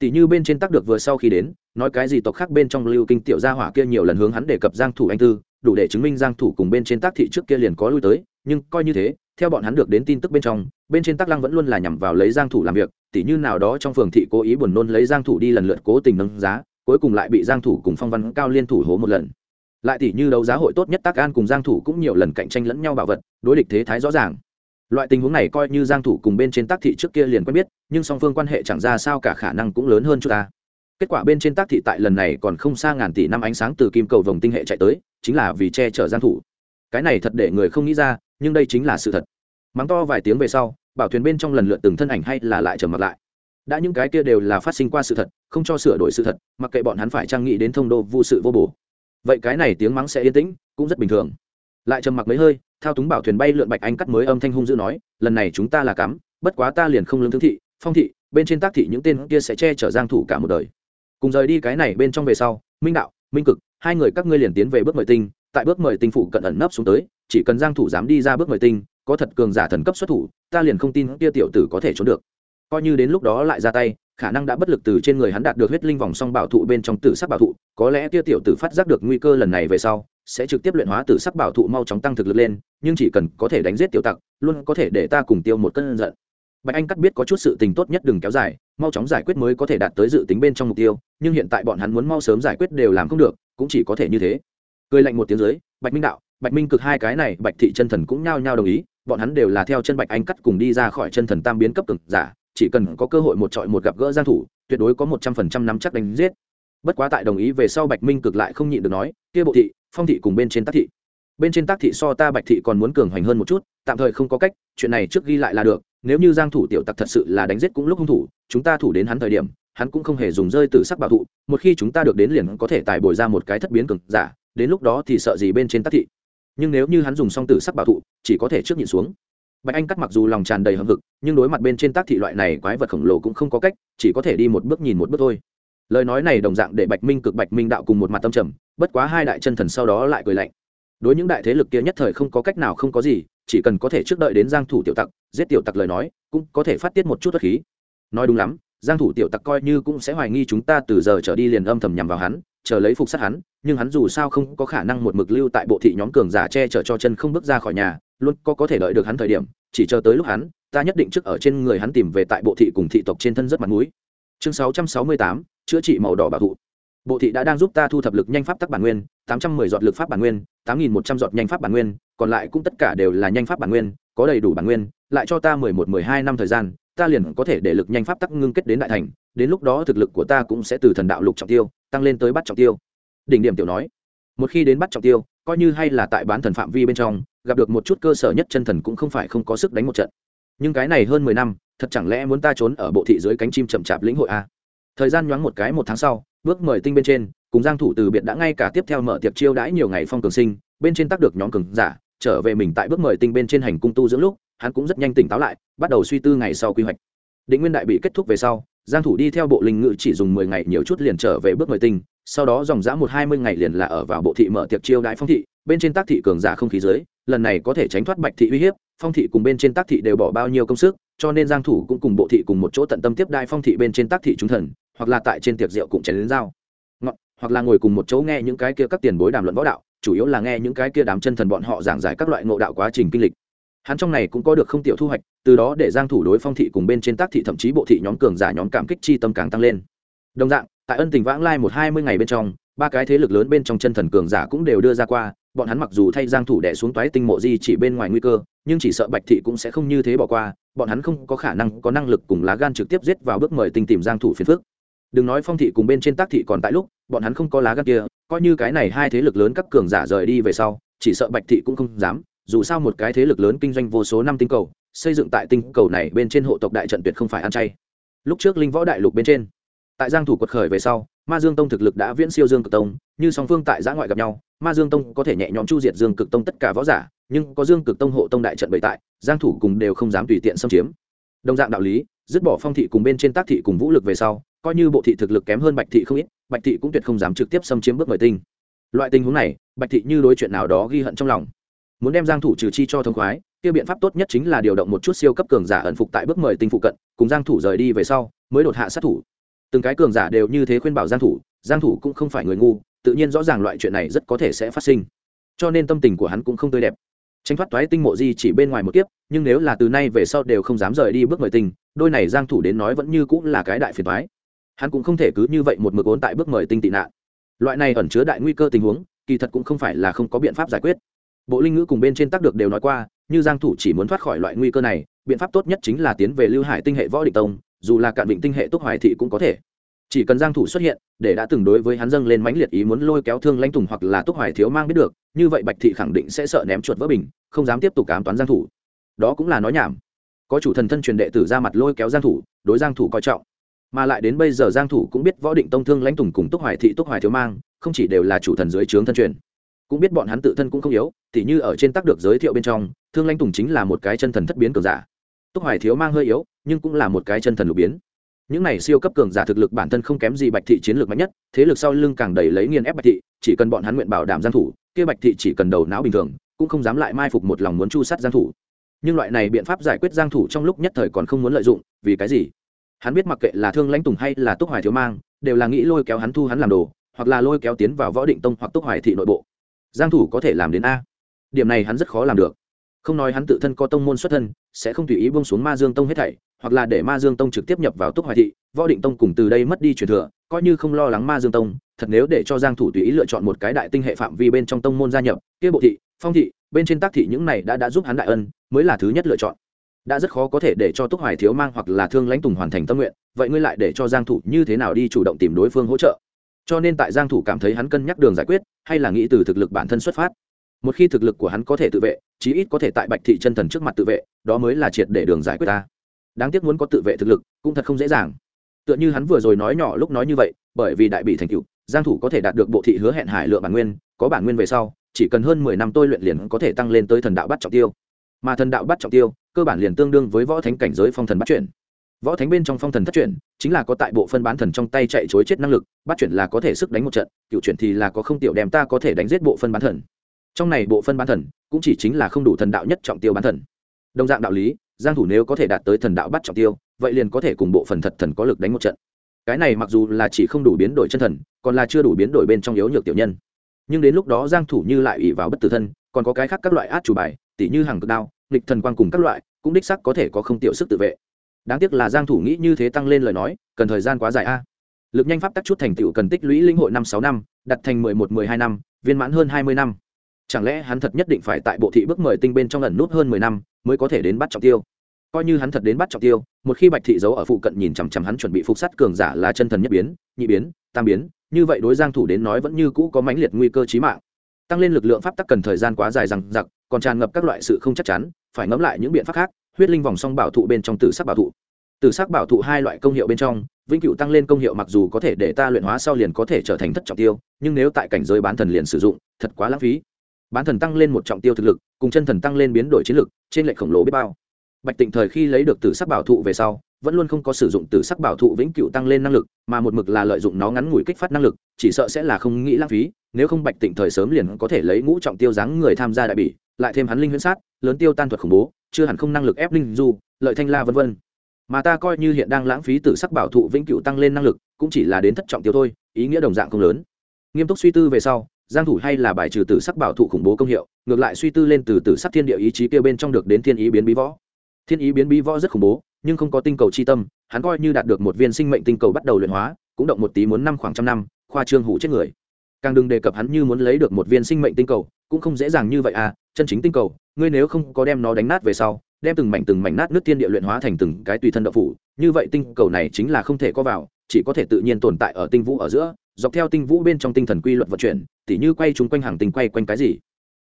tỷ như bên trên tác được vừa sau khi đến, nói cái gì tộc khác bên trong lưu kinh tiểu gia hỏa kia nhiều lần hướng hắn đề cập giang thủ anh tư, đủ để chứng minh giang thủ cùng bên trên tác thị trước kia liền có lui tới, nhưng coi như thế, theo bọn hắn được đến tin tức bên trong, bên trên tác lăng vẫn luôn là nhằm vào lấy giang thủ làm việc tỷ như nào đó trong phường thị cố ý buồn nôn lấy giang thủ đi lần lượt cố tình nâng giá, cuối cùng lại bị giang thủ cùng phong văn cao liên thủ hố một lần. Lại tỷ như đấu giá hội tốt nhất tác an cùng giang thủ cũng nhiều lần cạnh tranh lẫn nhau bảo vật, đối địch thế thái rõ ràng loại tình huống này coi như giang thủ cùng bên trên tác thị trước kia liền quen biết, nhưng song phương quan hệ chẳng ra sao cả khả năng cũng lớn hơn chút ta. Kết quả bên trên tác thị tại lần này còn không xa ngàn tỷ năm ánh sáng từ kim cầu vòng tinh hệ chạy tới, chính là vì che chở giang thủ. Cái này thật để người không nghĩ ra, nhưng đây chính là sự thật. Mắng to vài tiếng về sau, bảo thuyền bên trong lần lượt từng thân ảnh hay là lại trầm mặt lại. Đã những cái kia đều là phát sinh qua sự thật, không cho sửa đổi sự thật, mặc kệ bọn hắn phải trang nghĩ đến thông đô vô sự vô bổ. Vậy cái này tiếng mắng sẽ yên tĩnh, cũng rất bình thường. Lại trầm mặc mấy hơi thao túng bảo thuyền bay lượn bạch anh cắt mới âm thanh hung dữ nói, lần này chúng ta là cắm, bất quá ta liền không lương thương thị, phong thị, bên trên tác thị những tên kia sẽ che chở giang thủ cả một đời. Cùng rời đi cái này bên trong về sau, minh đạo, minh cực, hai người các ngươi liền tiến về bước mời tinh, tại bước mời tinh phụ cận ẩn nấp xuống tới, chỉ cần giang thủ dám đi ra bước mời tinh, có thật cường giả thần cấp xuất thủ, ta liền không tin kia tiểu tử có thể trốn được. Coi như đến lúc đó lại ra tay, khả năng đã bất lực từ trên người hắn đạt được huyết linh vòng song bảo thụ bên trong tử sắc bảo thụ, có lẽ kia tiểu tử phát giác được nguy cơ lần này về sau sẽ trực tiếp luyện hóa tử sắc bảo thụ mau chóng tăng thực lực lên, nhưng chỉ cần có thể đánh giết tiểu tặc, luôn có thể để ta cùng tiêu một cơn giận. Bạch anh cắt biết có chút sự tình tốt nhất đừng kéo dài, mau chóng giải quyết mới có thể đạt tới dự tính bên trong mục tiêu, nhưng hiện tại bọn hắn muốn mau sớm giải quyết đều làm không được, cũng chỉ có thể như thế. Cười lạnh một tiếng dưới, bạch minh đạo, bạch minh cực hai cái này, bạch thị chân thần cũng nhao nhao đồng ý, bọn hắn đều là theo chân bạch anh cắt cùng đi ra khỏi chân thần tam biến cấp cực giả, chỉ cần có cơ hội một trọi một gặp gỡ giang thủ, tuyệt đối có một trăm phần trăm nắm chắc đánh giết. Bất quá tại đồng ý về sau bạch minh cực lại không nhịn được nói, kia bộ thị phong thị cùng bên trên tác thị. Bên trên tác thị so ta bạch thị còn muốn cường hoành hơn một chút, tạm thời không có cách, chuyện này trước ghi lại là được, nếu như giang thủ tiểu tặc thật sự là đánh giết cũng lúc hung thủ, chúng ta thủ đến hắn thời điểm, hắn cũng không hề dùng rơi từ sắc bảo thụ, một khi chúng ta được đến liền có thể tài bồi ra một cái thất biến cường giả, đến lúc đó thì sợ gì bên trên tác thị. Nhưng nếu như hắn dùng song tử sắc bảo thụ, chỉ có thể trước nhịn xuống. Bạch anh cắt mặc dù lòng tràn đầy hâm hực, nhưng đối mặt bên trên tác thị loại này quái vật khổng lồ cũng không có cách, chỉ có thể đi một bước nhìn một bước thôi. Lời nói này đồng dạng để bạch minh cực bạch minh đạo cùng một mặt tâm trầm bất quá hai đại chân thần sau đó lại cười lạnh. Đối những đại thế lực kia nhất thời không có cách nào không có gì chỉ cần có thể trước đợi đến giang thủ tiểu tặc giết tiểu tặc lời nói cũng có thể phát tiết một chút bất khí. Nói đúng lắm giang thủ tiểu tặc coi như cũng sẽ hoài nghi chúng ta từ giờ trở đi liền âm thầm nhằm vào hắn chờ lấy phục sát hắn nhưng hắn dù sao không có khả năng một mực lưu tại bộ thị nhóm cường giả che chở cho chân không bước ra khỏi nhà luôn có có thể đợi được hắn thời điểm chỉ chờ tới lúc hắn ta nhất định trước ở trên người hắn tìm về tại bộ thị cùng thị tộc trên thân rất mặt mũi. Chương 668, chữa trị màu đỏ bảo thụ bộ thị đã đang giúp ta thu thập lực nhanh pháp tắc bản nguyên, tám trăm mười giọt lực pháp bản nguyên, tám nghìn một trăm giọt nhanh pháp bản nguyên, còn lại cũng tất cả đều là nhanh pháp bản nguyên, có đầy đủ bản nguyên, lại cho ta mười một, mười hai năm thời gian, ta liền có thể để lực nhanh pháp tắc ngưng kết đến đại thành, đến lúc đó thực lực của ta cũng sẽ từ thần đạo lục trọng tiêu, tăng lên tới bắt trọng tiêu. Đỉnh điểm tiểu nói. Một khi đến bắt trọng tiêu, coi như hay là tại bán thần phạm vi bên trong, gặp được một chút cơ sở nhất chân thần cũng không phải không có sức đánh một trận. Nhưng cái này hơn mười năm, thật chẳng lẽ muốn ta trốn ở bộ thị dưới cánh chim chậm chạp lĩnh hội a thời gian nhoáng một cái một tháng sau, bước mời tinh bên trên, cùng giang thủ từ biệt đã ngay cả tiếp theo mở tiệc chiêu đãi nhiều ngày phong cường sinh, bên trên tác được nhóm cường giả, trở về mình tại bước mời tinh bên trên hành cung tu dưỡng lúc, hắn cũng rất nhanh tỉnh táo lại, bắt đầu suy tư ngày sau quy hoạch. Định nguyên đại bị kết thúc về sau, giang thủ đi theo bộ linh ngự chỉ dùng 10 ngày nhiều chút liền trở về bước mời tinh, sau đó dòng dã một hai mươi ngày liền là ở vào bộ thị mở tiệc chiêu đãi phong thị, bên trên tác thị cường giả không khí dưới, lần này có thể tránh thoát bạch thị uy hiếp, phong thị cùng bên trên tác thị đều bỏ bao nhiêu công sức, cho nên giang thủ cũng cùng bộ thị cùng một chỗ tận tâm tiếp đai phong thị bên trên tác thị chúng thần hoặc là tại trên tiệc rượu cũng chén đến dao ngọn, hoặc là ngồi cùng một chỗ nghe những cái kia các tiền bối đàm luận võ đạo, chủ yếu là nghe những cái kia đám chân thần bọn họ giảng giải các loại ngộ đạo quá trình kinh lịch. Hắn trong này cũng có được không tiểu thu hoạch, từ đó để giang thủ đối phong thị cùng bên trên tác thị thậm chí bộ thị nhóm cường giả nhóm cảm kích chi tâm càng tăng lên. Đồng dạng, tại ân tình vãng lai một hai mươi ngày bên trong, ba cái thế lực lớn bên trong chân thần cường giả cũng đều đưa ra qua, bọn hắn mặc dù thay giang thủ đè xuống toái tinh mộ di chỉ bên ngoài nguy cơ, nhưng chỉ sợ bạch thị cũng sẽ không như thế bỏ qua, bọn hắn không có khả năng có năng lực cùng lá gan trực tiếp giết vào bước mời tinh tìm giang thủ phiền phức đừng nói phong thị cùng bên trên tác thị còn tại lúc, bọn hắn không có lá gan kia, coi như cái này hai thế lực lớn các cường giả rời đi về sau, chỉ sợ bạch thị cũng không dám, dù sao một cái thế lực lớn kinh doanh vô số năm tinh cầu, xây dựng tại tinh cầu này bên trên hộ tộc đại trận tuyệt không phải ăn chay. Lúc trước linh võ đại lục bên trên, tại giang thủ quật khởi về sau, ma dương tông thực lực đã viễn siêu dương cực tông, như song phương tại giã ngoại gặp nhau, ma dương tông có thể nhẹ nhõm chu diệt dương cực tông tất cả võ giả, nhưng có dương cực tông hộ tông đại trận bày tại, giang thủ cùng đều không dám tùy tiện xâm chiếm. Đồng dạng đạo lý, dứt bỏ phong thị cùng bên trên tác thị cùng vũ lực về sau coi như bộ thị thực lực kém hơn bạch thị không ít, bạch thị cũng tuyệt không dám trực tiếp xâm chiếm bước mời tinh. Loại tình huống này, bạch thị như đối chuyện nào đó ghi hận trong lòng. Muốn đem giang thủ trừ chi cho thông khoái, kia biện pháp tốt nhất chính là điều động một chút siêu cấp cường giả ẩn phục tại bước mời tinh phụ cận, cùng giang thủ rời đi về sau, mới đột hạ sát thủ. Từng cái cường giả đều như thế khuyên bảo giang thủ giang thủ cũng không phải người ngu, tự nhiên rõ ràng loại chuyện này rất có thể sẽ phát sinh. Cho nên tâm tình của hắn cũng không tươi đẹp. Tránh thoát toái tinh mộ di chỉ bên ngoài một kiếp, nhưng nếu là từ nay về sau đều không dám rời đi bước mời tinh, đôi này giang thủ đến nói vẫn như cũng là cái đại phiền toái hắn cũng không thể cứ như vậy một mực ốn tại bước mời tinh tị nạn. Loại này ẩn chứa đại nguy cơ tình huống, kỳ thật cũng không phải là không có biện pháp giải quyết. Bộ linh ngữ cùng bên trên tác được đều nói qua, như giang thủ chỉ muốn thoát khỏi loại nguy cơ này, biện pháp tốt nhất chính là tiến về lưu hải tinh hệ võ định tông, dù là cạn định tinh hệ túc hoài thị cũng có thể. Chỉ cần giang thủ xuất hiện, để đã từng đối với hắn dâng lên mãnh liệt ý muốn lôi kéo thương lãnh tùng hoặc là túc hoài thiếu mang biết được, như vậy bạch thị khẳng định sẽ sợ ném chuột vỡ bình, không dám tiếp tục cám toán giang thủ. Đó cũng là nói nhảm. Có chủ thần thân truyền đệ tử ra mặt lôi kéo giang thủ, đối giang thủ coi trọng mà lại đến bây giờ giang thủ cũng biết võ định tông thương lãnh tùng cùng túc hoài thị, túc hoài thiếu mang, không chỉ đều là chủ thần dưới trướng thân truyền. Cũng biết bọn hắn tự thân cũng không yếu thì như ở trên tác được giới thiệu bên trong, thương lãnh tùng chính là một cái chân thần thất biến cường giả. Túc hoài thiếu mang hơi yếu, nhưng cũng là một cái chân thần lục biến. Những này siêu cấp cường giả thực lực bản thân không kém gì bạch thị chiến lược mạnh nhất, thế lực sau lưng càng đẩy lấy nghiền ép bạch thị, chỉ cần bọn hắn nguyện bảo đảm giang thủ, kia bạch thị chỉ cần đầu não bình thường, cũng không dám lại mai phục một lòng muốn chu sát giang thủ. Nhưng loại này biện pháp giải quyết giang thủ trong lúc nhất thời còn không muốn lợi dụng, vì cái gì? Hắn biết mặc kệ là thương lãnh tùng hay là túc hoài thiếu mang, đều là nghĩ lôi kéo hắn thu hắn làm đồ, hoặc là lôi kéo tiến vào võ định tông hoặc túc hoài thị nội bộ. Giang thủ có thể làm đến a. Điểm này hắn rất khó làm được. Không nói hắn tự thân có tông môn xuất thân, sẽ không tùy ý buông xuống ma dương tông hết thảy, hoặc là để ma dương tông trực tiếp nhập vào túc hoài thị, võ định tông cùng từ đây mất đi truyền thừa, coi như không lo lắng ma dương tông, thật nếu để cho giang thủ tùy ý lựa chọn một cái đại tinh hệ phạm vi bên trong tông môn gia nhập, kia bộ thị, phong thị, bên trên tác thị những này đã đã giúp hắn đại ân, mới là thứ nhất lựa chọn đã rất khó có thể để cho túc hoài thiếu mang hoặc là thương lãnh tùng hoàn thành tâm nguyện, vậy ngươi lại để cho giang thủ như thế nào đi chủ động tìm đối phương hỗ trợ? Cho nên tại giang thủ cảm thấy hắn cân nhắc đường giải quyết, hay là nghĩ từ thực lực bản thân xuất phát? Một khi thực lực của hắn có thể tự vệ, chí ít có thể tại bạch thị chân thần trước mặt tự vệ, đó mới là triệt để đường giải quyết ta. Đáng tiếc muốn có tự vệ thực lực, cũng thật không dễ dàng. Tựa như hắn vừa rồi nói nhỏ lúc nói như vậy, bởi vì đại bị thành cựu giang thủ có thể đạt được bộ thị hứa hẹn hải lượng bản nguyên, có bản nguyên về sau, chỉ cần hơn 10 năm tôi luyện liền có thể tăng lên tới thần đạo bắt trọng tiêu. Mà thần đạo bắt trọng tiêu cơ bản liền tương đương với võ thánh cảnh giới phong thần bắt chuyển. Võ thánh bên trong phong thần thất chuyển, chính là có tại bộ phân bán thần trong tay chạy chối chết năng lực, bắt chuyển là có thể sức đánh một trận, cựu chuyển thì là có không tiểu đem ta có thể đánh giết bộ phân bán thần. Trong này bộ phân bán thần, cũng chỉ chính là không đủ thần đạo nhất trọng tiêu bán thần. Đồng dạng đạo lý, giang thủ nếu có thể đạt tới thần đạo bắt trọng tiêu, vậy liền có thể cùng bộ phần thật thần có lực đánh một trận. Cái này mặc dù là chỉ không đủ biến đổi chân thần, còn là chưa đủ biến đổi bên trong yếu nhược tiểu nhân. Nhưng đến lúc đó giang thủ như lại ủy vào bất tử thân, còn có cái khác các loại át chủ bài tỷ như hàng cực đao nghịch thần quang cùng các loại, cũng đích sắc có thể có không tiểu sức tự vệ. Đáng tiếc là giang thủ nghĩ như thế tăng lên lời nói, cần thời gian quá dài a. Lực nhanh pháp tắc chút thành tựu cần tích lũy linh hội năm sáu năm, đặt thành mười một, mười hai năm, viên mãn hơn hai mươi năm. Chẳng lẽ hắn thật nhất định phải tại bộ thị bước mời tinh bên trong lần nút hơn mười năm mới có thể đến bắt trọng tiêu? Coi như hắn thật đến bắt trọng tiêu, một khi bạch thị giấu ở phụ cận nhìn chằm chằm hắn chuẩn bị phục sát cường giả là chân thần nhất biến, nhị biến, tam biến, như vậy đối giang thủ đến nói vẫn như cũ có mãnh liệt nguy cơ chí mạng tăng lên lực lượng pháp tắc cần thời gian quá dài rằng giặc còn tràn ngập các loại sự không chắc chắn, phải ngẫm lại những biện pháp khác, huyết linh vòng song bảo thụ bên trong tử sắc bảo thụ. Tử sắc bảo thụ hai loại công hiệu bên trong, vĩnh cửu tăng lên công hiệu mặc dù có thể để ta luyện hóa sau liền có thể trở thành thất trọng tiêu, nhưng nếu tại cảnh giới bán thần liền sử dụng, thật quá lãng phí. Bán thần tăng lên một trọng tiêu thực lực, cùng chân thần tăng lên biến đổi chiến lực, trên lệ khổng lồ biết bao. Bạch tịnh thời khi lấy được tử sắc bảo thụ về sau vẫn luôn không có sử dụng tử sắc bảo thụ vĩnh cửu tăng lên năng lực, mà một mực là lợi dụng nó ngắn ngủi kích phát năng lực, chỉ sợ sẽ là không nghĩ lãng phí, nếu không bạch tịnh thời sớm liền có thể lấy ngũ trọng tiêu dáng người tham gia đại bỉ, lại thêm hắn linh huyễn sát, lớn tiêu tan thuật khủng bố, chưa hẳn không năng lực ép linh du, lợi thanh la vân vân. Mà ta coi như hiện đang lãng phí tử sắc bảo thụ vĩnh cửu tăng lên năng lực, cũng chỉ là đến thất trọng tiêu thôi, ý nghĩa đồng dạng không lớn. Nghiêm túc suy tư về sau, giang thủ hay là bài trừ tử sắc bảo thụ khủng bố công hiệu, ngược lại suy tư lên từ tử sắc thiên địa ý chí kia bên trong được đến thiên ý biến bí võ. Thiên ý biến bí võ rất khủng bố nhưng không có tinh cầu chi tâm, hắn coi như đạt được một viên sinh mệnh tinh cầu bắt đầu luyện hóa, cũng động một tí muốn năm khoảng trăm năm, khoa trương hủ chết người. Càng đừng đề cập hắn như muốn lấy được một viên sinh mệnh tinh cầu, cũng không dễ dàng như vậy à chân chính tinh cầu, ngươi nếu không có đem nó đánh nát về sau, đem từng mảnh từng mảnh nát nước tiên địa luyện hóa thành từng cái tùy thân đậu phủ, như vậy tinh cầu này chính là không thể có vào, chỉ có thể tự nhiên tồn tại ở tinh vũ ở giữa, dọc theo tinh vũ bên trong tinh thần quy luật vận chuyển, tỉ như quay chúng quanh hàng tinh quay quanh cái gì.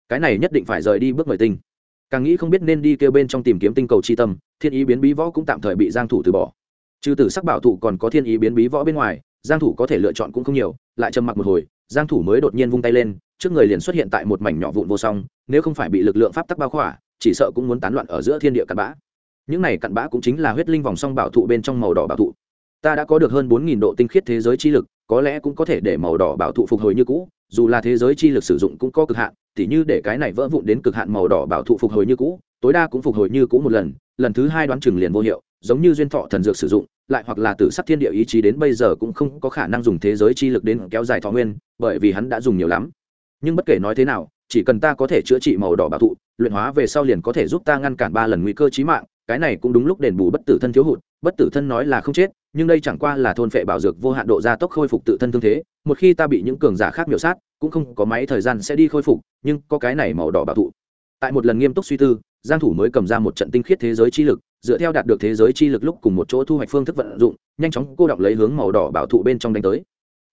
Cái này nhất định phải rời đi bước mời tinh càng nghĩ không biết nên đi kêu bên trong tìm kiếm tinh cầu chi tâm, thiên ý biến bí võ cũng tạm thời bị giang thủ từ bỏ. Trừ tử sắc bảo thủ còn có thiên ý biến bí võ bên ngoài, giang thủ có thể lựa chọn cũng không nhiều, lại trầm mặc một hồi, giang thủ mới đột nhiên vung tay lên, trước người liền xuất hiện tại một mảnh nhỏ vụn vô song, nếu không phải bị lực lượng pháp tắc bao khỏa, chỉ sợ cũng muốn tán loạn ở giữa thiên địa cặn bã. Những này cặn bã cũng chính là huyết linh vòng song bảo thụ bên trong màu đỏ bảo thụ ta đã có được hơn 4.000 độ tinh khiết thế giới chi lực, có lẽ cũng có thể để màu đỏ bảo thụ phục hồi như cũ, dù là thế giới chi lực sử dụng cũng có cực hạn tỉ như để cái này vỡ vụn đến cực hạn màu đỏ bảo thụ phục hồi như cũ, tối đa cũng phục hồi như cũ một lần lần thứ hai đoán chừng liền vô hiệu, giống như duyên thọ thần dược sử dụng, lại hoặc là tử sắc thiên địa ý chí đến bây giờ cũng không có khả năng dùng thế giới chi lực đến kéo dài thọ nguyên, bởi vì hắn đã dùng nhiều lắm. Nhưng bất kể nói thế nào, chỉ cần ta có thể chữa trị màu đỏ bảo thụ, luyện hóa về sau liền có thể giúp ta ngăn cản ba lần nguy cơ chí mạng, cái này cũng đúng lúc đền bù bất tử thân thiếu hụt bất tử thân nói là không chết, nhưng đây chẳng qua là thôn phệ bảo dược vô hạn độ gia tốc khôi phục tự thân thương thế, một khi ta bị những cường giả khác miểu sát, cũng không có máy thời gian sẽ đi khôi phục, nhưng có cái này màu đỏ bảo thụ. Tại một lần nghiêm túc suy tư, giang thủ mới cầm ra một trận tinh khiết thế giới chi lực, dựa theo đạt được thế giới chi lực lúc cùng một chỗ thu hoạch phương thức vận dụng, nhanh chóng cô động lấy hướng màu đỏ bảo thụ bên trong đánh tới.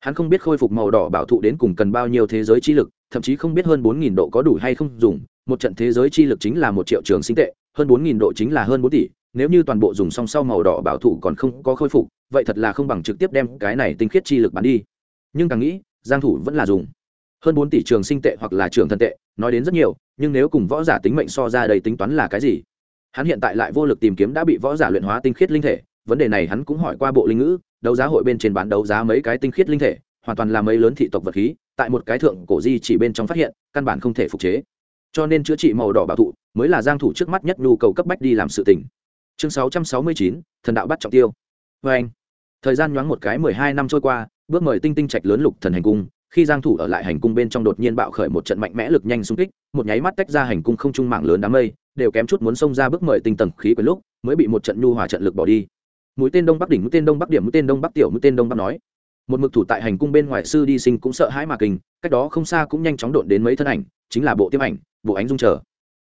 Hắn không biết khôi phục màu đỏ bảo thụ đến cùng cần bao nhiêu thế giới chi lực, thậm chí không biết hơn 4.000 độ có đủ hay không dùng, một trận thế giới chi lực chính là một triệu trường sinh tệ, hơn 4.000 độ chính là hơn 4 tỷ nếu như toàn bộ dùng song sau màu đỏ bảo thủ còn không có khôi phục, vậy thật là không bằng trực tiếp đem cái này tinh khiết chi lực bán đi. Nhưng càng nghĩ, giang thủ vẫn là dùng. Hơn 4 tỷ trường sinh tệ hoặc là trường thân tệ, nói đến rất nhiều, nhưng nếu cùng võ giả tính mệnh so ra đây tính toán là cái gì? Hắn hiện tại lại vô lực tìm kiếm đã bị võ giả luyện hóa tinh khiết linh thể, vấn đề này hắn cũng hỏi qua bộ linh ngữ, đấu giá hội bên trên bán đấu giá mấy cái tinh khiết linh thể, hoàn toàn là mấy lớn thị tộc vật khí, tại một cái thượng cổ di chỉ bên trong phát hiện, căn bản không thể phục chế. Cho nên chữa trị màu đỏ bảo thụ mới là giang thủ trước mắt nhất nhu cầu cấp bách đi làm sự tình chương 669, thần đạo bắt trọng tiêu. Vê anh thời gian nhoáng một cái 12 năm trôi qua bước mời tinh tinh trạch lớn lục thần hành cung khi giang thủ ở lại hành cung bên trong đột nhiên bạo khởi một trận mạnh mẽ lực nhanh xung kích một nháy mắt tách ra hành cung không trung mạng lớn đám mây đều kém chút muốn xông ra bước mời tinh tầng khí quyển lúc mới bị một trận nhu hòa trận lực bỏ đi. Mũi tên đông bắc đỉnh mũi tên đông bắc điểm mũi tên đông bắc tiểu mũi tên đông bắc nói. Một mực thủ tại hành cung bên ngoài sư đi sinh cũng sợ hãi mà kinh cách đó không xa cũng nhanh chóng đột đến mấy thân ảnh chính là bộ tiêm ảnh bộ ánh dung chờ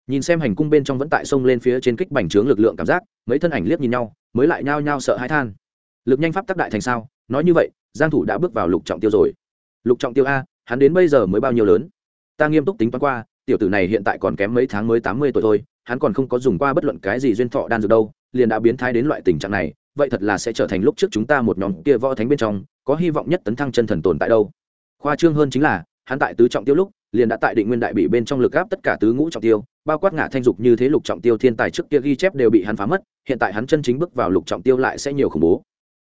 nhìn xem hành cung bên trong vẫn tại sông lên phía trên kích bành trướng lực lượng cảm giác, mấy thân ảnh liếc nhìn nhau, mới lại nhao nhao sợ hãi than. Lực nhanh pháp tác đại thành sao? Nói như vậy, giang thủ đã bước vào lục trọng tiêu rồi. Lục trọng tiêu a, hắn đến bây giờ mới bao nhiêu lớn? Ta nghiêm túc tính toán qua, tiểu tử này hiện tại còn kém mấy tháng mới 80 tuổi thôi, hắn còn không có dùng qua bất luận cái gì duyên thọ đan dược đâu, liền đã biến thái đến loại tình trạng này, vậy thật là sẽ trở thành lúc trước chúng ta một nhóm kia võ thánh bên trong, có hy vọng nhất tấn thăng chân thần tồn tại đâu. Khoa trương hơn chính là, hắn tại tứ trọng tiêu lúc liền đã tại định nguyên đại bị bên trong lực áp tất cả tứ ngũ trọng tiêu, bao quát ngã thanh dục như thế lục trọng tiêu thiên tài trước kia ghi chép đều bị hắn phá mất, hiện tại hắn chân chính bước vào lục trọng tiêu lại sẽ nhiều khủng bố.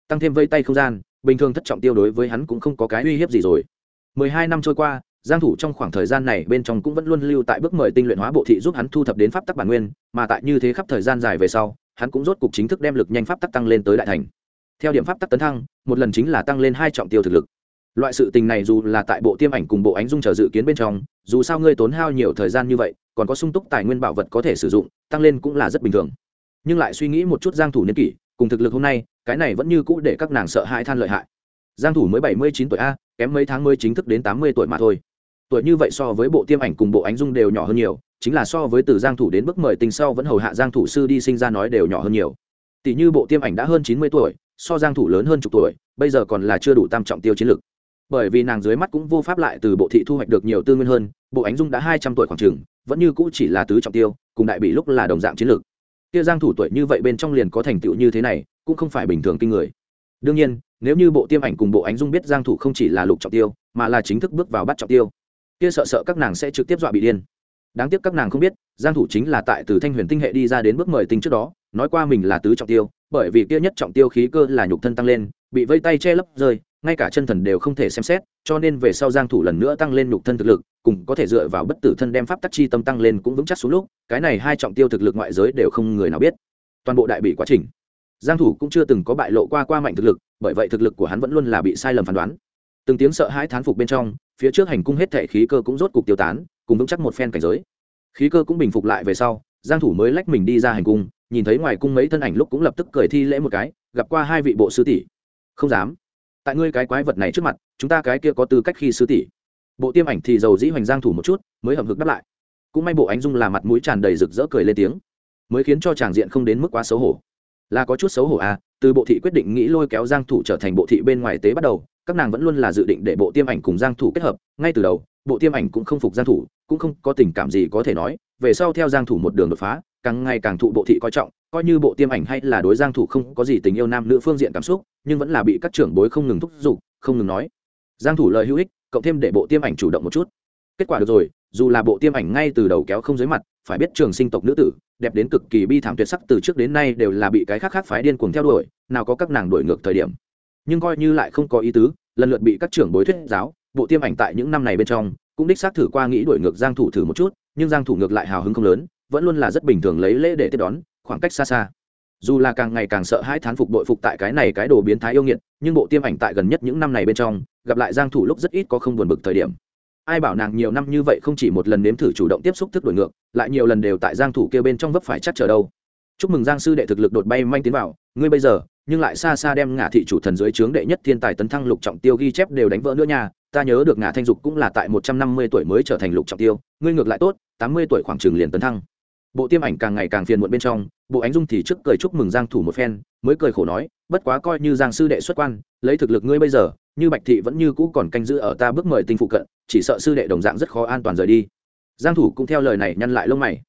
Tăng thêm vây tay không gian, bình thường thất trọng tiêu đối với hắn cũng không có cái uy hiếp gì rồi. Mười hai năm trôi qua, giang thủ trong khoảng thời gian này bên trong cũng vẫn luôn lưu tại bước mời tinh luyện hóa bộ thị giúp hắn thu thập đến pháp tắc bản nguyên, mà tại như thế khắp thời gian dài về sau, hắn cũng rốt cục chính thức đem lực nhanh pháp tắc tăng lên tới đại thành. Theo điểm pháp tắc tấn thăng, một lần chính là tăng lên hai trọng tiêu thực lực loại sự tình này dù là tại bộ tiêm ảnh cùng bộ ánh dung chờ dự kiến bên trong, dù sao ngươi tốn hao nhiều thời gian như vậy, còn có sung túc tài nguyên bảo vật có thể sử dụng, tăng lên cũng là rất bình thường. Nhưng lại suy nghĩ một chút giang thủ niên kỷ, cùng thực lực hôm nay, cái này vẫn như cũ để các nàng sợ hãi than lợi hại. Giang thủ mới 79 tuổi a, kém mấy tháng mới chính thức đến 80 tuổi mà thôi. Tuổi như vậy so với bộ tiêm ảnh cùng bộ ánh dung đều nhỏ hơn nhiều, chính là so với từ giang thủ đến bước mời tình sau vẫn hầu hạ giang thủ sư đi sinh ra nói đều nhỏ hơn nhiều. Tỷ như bộ tiêm ảnh đã hơn 90 tuổi, so giang thủ lớn hơn chục tuổi, bây giờ còn là chưa đủ tam trọng tiêu chiến lực bởi vì nàng dưới mắt cũng vô pháp lại từ bộ thị thu hoạch được nhiều tư nguyên hơn, bộ ánh dung đã 200 tuổi khoảng trường vẫn như cũ chỉ là tứ trọng tiêu, cùng đại bị lúc là đồng dạng chiến lược. Kia giang thủ tuổi như vậy bên trong liền có thành tựu như thế này, cũng không phải bình thường kinh người. Đương nhiên, nếu như bộ tiêm ảnh cùng bộ ánh dung biết giang thủ không chỉ là lục trọng tiêu, mà là chính thức bước vào bắt trọng tiêu, kia sợ sợ các nàng sẽ trực tiếp dọa bị điên. Đáng tiếc các nàng không biết, giang thủ chính là tại từ thanh huyền tinh hệ đi ra đến bước mời tinh trước đó, nói qua mình là tứ trọng tiêu bởi vì kia nhất trọng tiêu khí cơ là nhục thân tăng lên, bị vây tay che lấp rơi, ngay cả chân thần đều không thể xem xét, cho nên về sau giang thủ lần nữa tăng lên nhục thân thực lực, cùng có thể dựa vào bất tử thân đem pháp tắc chi tâm tăng lên cũng vững chắc xuống lúc, cái này hai trọng tiêu thực lực ngoại giới đều không người nào biết. Toàn bộ đại bị quá trình, giang thủ cũng chưa từng có bại lộ qua qua mạnh thực lực, bởi vậy thực lực của hắn vẫn luôn là bị sai lầm phán đoán. Từng tiếng sợ hãi thán phục bên trong, phía trước hành cung hết thể khí cơ cũng rốt cục tiêu tán, cùng vững chắc một phen cảnh giới. Khí cơ cũng bình phục lại về sau, giang thủ mới lách mình đi ra hành cung nhìn thấy ngoài cung mấy thân ảnh lúc cũng lập tức cười thi lễ một cái, gặp qua hai vị bộ sư tỷ. Không dám. Tại ngươi cái quái vật này trước mặt, chúng ta cái kia có tư cách khi sư tỷ. Bộ tiêm ảnh thì giàu dĩ hoành giang thủ một chút, mới hậm hực đáp lại. Cũng may bộ ánh dung là mặt mũi tràn đầy rực rỡ cười lên tiếng. Mới khiến cho chàng diện không đến mức quá xấu hổ. Là có chút xấu hổ à từ bộ thị quyết định nghĩ lôi kéo giang thủ trở thành bộ thị bên ngoài tế bắt đầu, các nàng vẫn luôn là dự định để bộ tiêm ảnh cùng giang thủ kết hợp, ngay từ đầu, bộ tiêm ảnh cũng không phục giang thủ, cũng không có tình cảm gì có thể nói, về sau theo giang thủ một đường đột phá càng ngày càng thụ bộ thị coi trọng, coi như bộ tiêm ảnh hay là đối giang thủ không có gì tình yêu nam nữ phương diện cảm xúc, nhưng vẫn là bị các trưởng bối không ngừng thúc giục, không ngừng nói. Giang thủ lời hữu ích, cộng thêm để bộ tiêm ảnh chủ động một chút. Kết quả được rồi, dù là bộ tiêm ảnh ngay từ đầu kéo không dưới mặt, phải biết trường sinh tộc nữ tử, đẹp đến cực kỳ bi thảm tuyệt sắc từ trước đến nay đều là bị cái khác khác phái điên cuồng theo đuổi, nào có các nàng đuổi ngược thời điểm. Nhưng coi như lại không có ý tứ, lần lượt bị các trưởng bối thuyết giáo, bộ tiêm ảnh tại những năm này bên trong, cũng đích xác thử qua nghĩ đuổi ngược giang thủ thử một chút, nhưng giang thủ ngược lại hào hứng không lớn vẫn luôn là rất bình thường lấy lễ để tiếp đón, khoảng cách xa xa. Dù là càng ngày càng sợ hãi thán phục đội phục tại cái này cái đồ biến thái yêu nghiệt, nhưng bộ tiêm ảnh tại gần nhất những năm này bên trong, gặp lại giang thủ lúc rất ít có không buồn bực thời điểm. Ai bảo nàng nhiều năm như vậy không chỉ một lần nếm thử chủ động tiếp xúc thức đổi ngược, lại nhiều lần đều tại giang thủ kia bên trong vấp phải chắc chờ đâu. Chúc mừng giang sư đệ thực lực đột bay manh tiến vào, ngươi bây giờ, nhưng lại xa xa đem ngã thị chủ thần dưới trướng đệ nhất thiên tài tấn thăng lục trọng tiêu ghi chép đều đánh vỡ nữa nha, ta nhớ được ngã thanh dục cũng là tại một trăm năm mươi tuổi mới trở thành lục trọng tiêu, ngươi ngược lại tốt, tám mươi tuổi khoảng trường liền tấn thăng bộ tiêm ảnh càng ngày càng phiền muộn bên trong, bộ ánh dung thì trước cười chúc mừng giang thủ một phen, mới cười khổ nói, bất quá coi như giang sư đệ xuất quan, lấy thực lực ngươi bây giờ, như bạch thị vẫn như cũ còn canh giữ ở ta bước mời tinh phụ cận, chỉ sợ sư đệ đồng dạng rất khó an toàn rời đi. Giang thủ cũng theo lời này nhăn lại lông mày.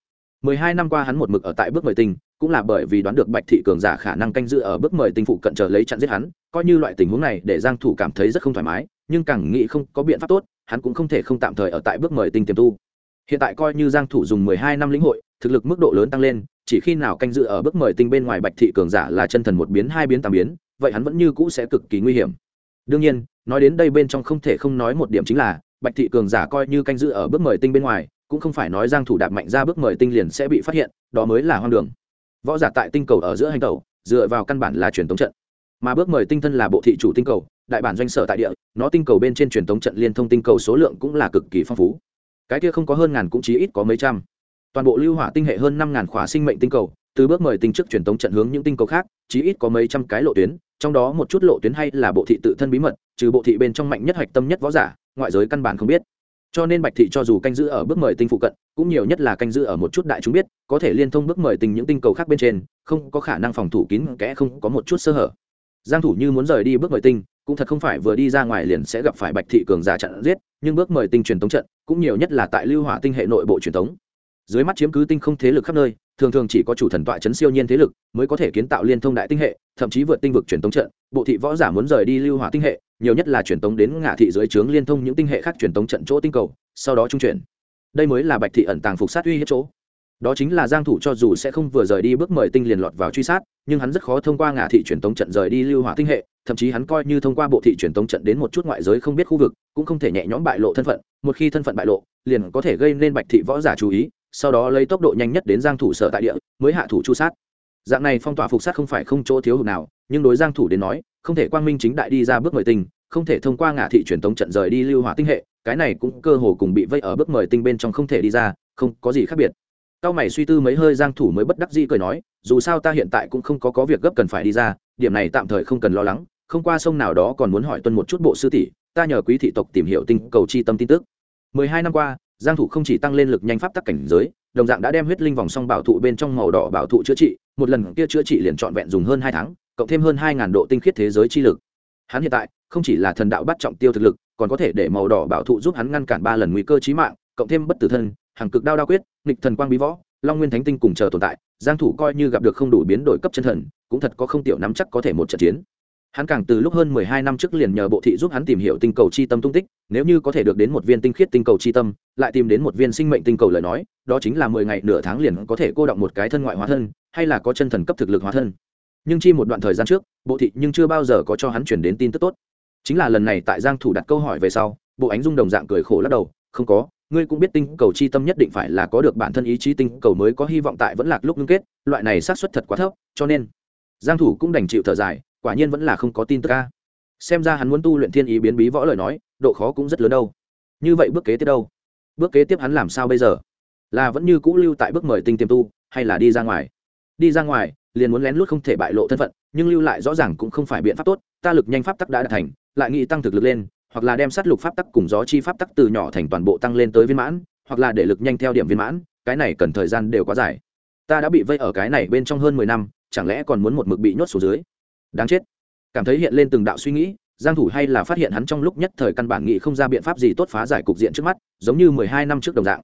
Mười hai năm qua hắn một mực ở tại bước mời tinh, cũng là bởi vì đoán được bạch thị cường giả khả năng canh giữ ở bước mời tinh phụ cận chờ lấy chặn giết hắn, coi như loại tình huống này để giang thủ cảm thấy rất không thoải mái, nhưng càng nghĩ không có biện pháp tốt, hắn cũng không thể không tạm thời ở tại bước mời tinh tiềm tu hiện tại coi như giang thủ dùng mười hai năm lĩnh hội, thực lực mức độ lớn tăng lên, chỉ khi nào canh dự ở bước mời tinh bên ngoài bạch thị cường giả là chân thần một biến, hai biến tam biến, vậy hắn vẫn như cũ sẽ cực kỳ nguy hiểm. Đương nhiên, nói đến đây bên trong không thể không nói một điểm chính là, bạch thị cường giả coi như canh dự ở bước mời tinh bên ngoài, cũng không phải nói giang thủ đạp mạnh ra bước mời tinh liền sẽ bị phát hiện, đó mới là hoang đường. Võ giả tại tinh cầu ở giữa hành tẩu, dựa vào căn bản là truyền thống trận. Mà bước mời tinh thân là bộ thị chủ tinh cầu, đại bản doanh sở tại địa, nó tinh cầu bên trên truyền thống trận liên thông tinh cầu số lượng cũng là cực kỳ phong phú cái kia không có hơn ngàn cũng chí ít có mấy trăm. Toàn bộ lưu hỏa tinh hệ hơn năm ngàn khỏa sinh mệnh tinh cầu, từ bước mời tinh trước truyền tống trận hướng những tinh cầu khác, chí ít có mấy trăm cái lộ tuyến, trong đó một chút lộ tuyến hay là bộ thị tự thân bí mật, trừ bộ thị bên trong mạnh nhất hạch tâm nhất võ giả, ngoại giới căn bản không biết. Cho nên bạch thị cho dù canh giữ ở bước mời tinh phụ cận, cũng nhiều nhất là canh giữ ở một chút đại chúng biết, có thể liên thông bước mời tinh những tinh cầu khác bên trên, không có khả năng phòng thủ kín kẽ không có một chút sơ hở. Giang thủ như muốn rời đi bước mời tinh cũng thật không phải vừa đi ra ngoài liền sẽ gặp phải bạch thị cường giả chặn giết, nhưng bước mời tinh truyền tống trận, cũng nhiều nhất là tại lưu hỏa tinh hệ nội bộ truyền tống. Dưới mắt chiếm cứ tinh không thế lực khắp nơi, thường thường chỉ có chủ thần tọa chấn siêu nhiên thế lực mới có thể kiến tạo liên thông đại tinh hệ, thậm chí vượt tinh vực truyền tống trận. Bộ thị võ giả muốn rời đi lưu hỏa tinh hệ, nhiều nhất là truyền tống đến ngã thị dưới trướng liên thông những tinh hệ khác truyền tống trận chỗ tinh cầu, sau đó trung chuyển. Đây mới là bạch thị ẩn tàng phục sát uy hết chỗ đó chính là giang thủ cho dù sẽ không vừa rời đi bước mời tinh liền lọt vào truy sát, nhưng hắn rất khó thông qua ngã thị truyền tống trận rời đi lưu hỏa tinh hệ, thậm chí hắn coi như thông qua bộ thị truyền tống trận đến một chút ngoại giới không biết khu vực, cũng không thể nhẹ nhõm bại lộ thân phận, một khi thân phận bại lộ, liền có thể gây nên bạch thị võ giả chú ý, sau đó lấy tốc độ nhanh nhất đến giang thủ sở tại địa, mới hạ thủ chu sát. Dạng này phong tỏa phục sát không phải không chỗ thiếu hụt nào, nhưng đối giang thủ đến nói, không thể quang minh chính đại đi ra bước mời tinh, không thể thông qua ngã thị truyền tống trận rời đi lưu hỏa tinh hệ, cái này cũng cơ hồ cùng bị vây ở bước mời tinh bên trong không thể đi ra, không có gì khác biệt cao mày suy tư mấy hơi, giang thủ mới bất đắc dĩ cười nói, dù sao ta hiện tại cũng không có có việc gấp cần phải đi ra, điểm này tạm thời không cần lo lắng, không qua sông nào đó còn muốn hỏi tuân một chút bộ sư tỷ, ta nhờ quý thị tộc tìm hiểu tinh cầu chi tâm tin tức. 12 năm qua, giang thủ không chỉ tăng lên lực nhanh pháp tắc cảnh giới, đồng dạng đã đem huyết linh vòng song bảo thụ bên trong màu đỏ bảo thụ chữa trị, một lần kia chữa trị liền trọn vẹn dùng hơn hai tháng, cộng thêm hơn hai ngàn độ tinh khiết thế giới chi lực. Hắn hiện tại, không chỉ là thần đạo bắt trọng tiêu thực lực, còn có thể để màu đỏ bảo thụ giúp hắn ngăn cản ba lần nguy cơ chí mạng, cộng thêm bất tử thân hàng cực đao đao quyết, nghịch thần quang bí võ, long nguyên thánh tinh cùng chờ tồn tại, giang thủ coi như gặp được không đủ biến đổi cấp chân thần, cũng thật có không tiểu nắm chắc có thể một trận chiến. Hắn càng từ lúc hơn 12 năm trước liền nhờ bộ thị giúp hắn tìm hiểu tinh cầu chi tâm tung tích, nếu như có thể được đến một viên tinh khiết tinh cầu chi tâm, lại tìm đến một viên sinh mệnh tinh cầu lời nói, đó chính là 10 ngày nửa tháng liền có thể cô động một cái thân ngoại hóa thân, hay là có chân thần cấp thực lực hóa thân. Nhưng chi một đoạn thời gian trước, bộ thị nhưng chưa bao giờ có cho hắn chuyển đến tin tức tốt. Chính là lần này tại giang thủ đặt câu hỏi về sau, bộ ánh dung đồng dạng cười khổ lắc đầu, không có ngươi cũng biết tinh cầu chi tâm nhất định phải là có được bản thân ý chí, tinh cầu mới có hy vọng tại vẫn lạc lúc ngưng kết, loại này xác suất thật quá thấp, cho nên giang thủ cũng đành chịu thở dài, quả nhiên vẫn là không có tin tức ca xem ra hắn muốn tu luyện thiên ý biến bí võ lời nói, độ khó cũng rất lớn đâu. Như vậy bước kế tiếp đâu? Bước kế tiếp hắn làm sao bây giờ? Là vẫn như cũ lưu tại bước mời tinh tiềm tu, hay là đi ra ngoài? Đi ra ngoài, liền muốn lén lút không thể bại lộ thân phận, nhưng lưu lại rõ ràng cũng không phải biện pháp tốt, ta lực nhanh pháp tắc đã đạt thành, lại nghĩ tăng thực lực lên hoặc là đem sát lục pháp tắc cùng gió chi pháp tắc từ nhỏ thành toàn bộ tăng lên tới viên mãn, hoặc là để lực nhanh theo điểm viên mãn, cái này cần thời gian đều quá dài. Ta đã bị vây ở cái này bên trong hơn mười năm, chẳng lẽ còn muốn một mực bị nhốt xuống dưới? Đáng chết. Cảm thấy hiện lên từng đạo suy nghĩ, giang thủ hay là phát hiện hắn trong lúc nhất thời căn bản nghĩ không ra biện pháp gì tốt phá giải cục diện trước mắt, giống như mười hai năm trước đồng dạng.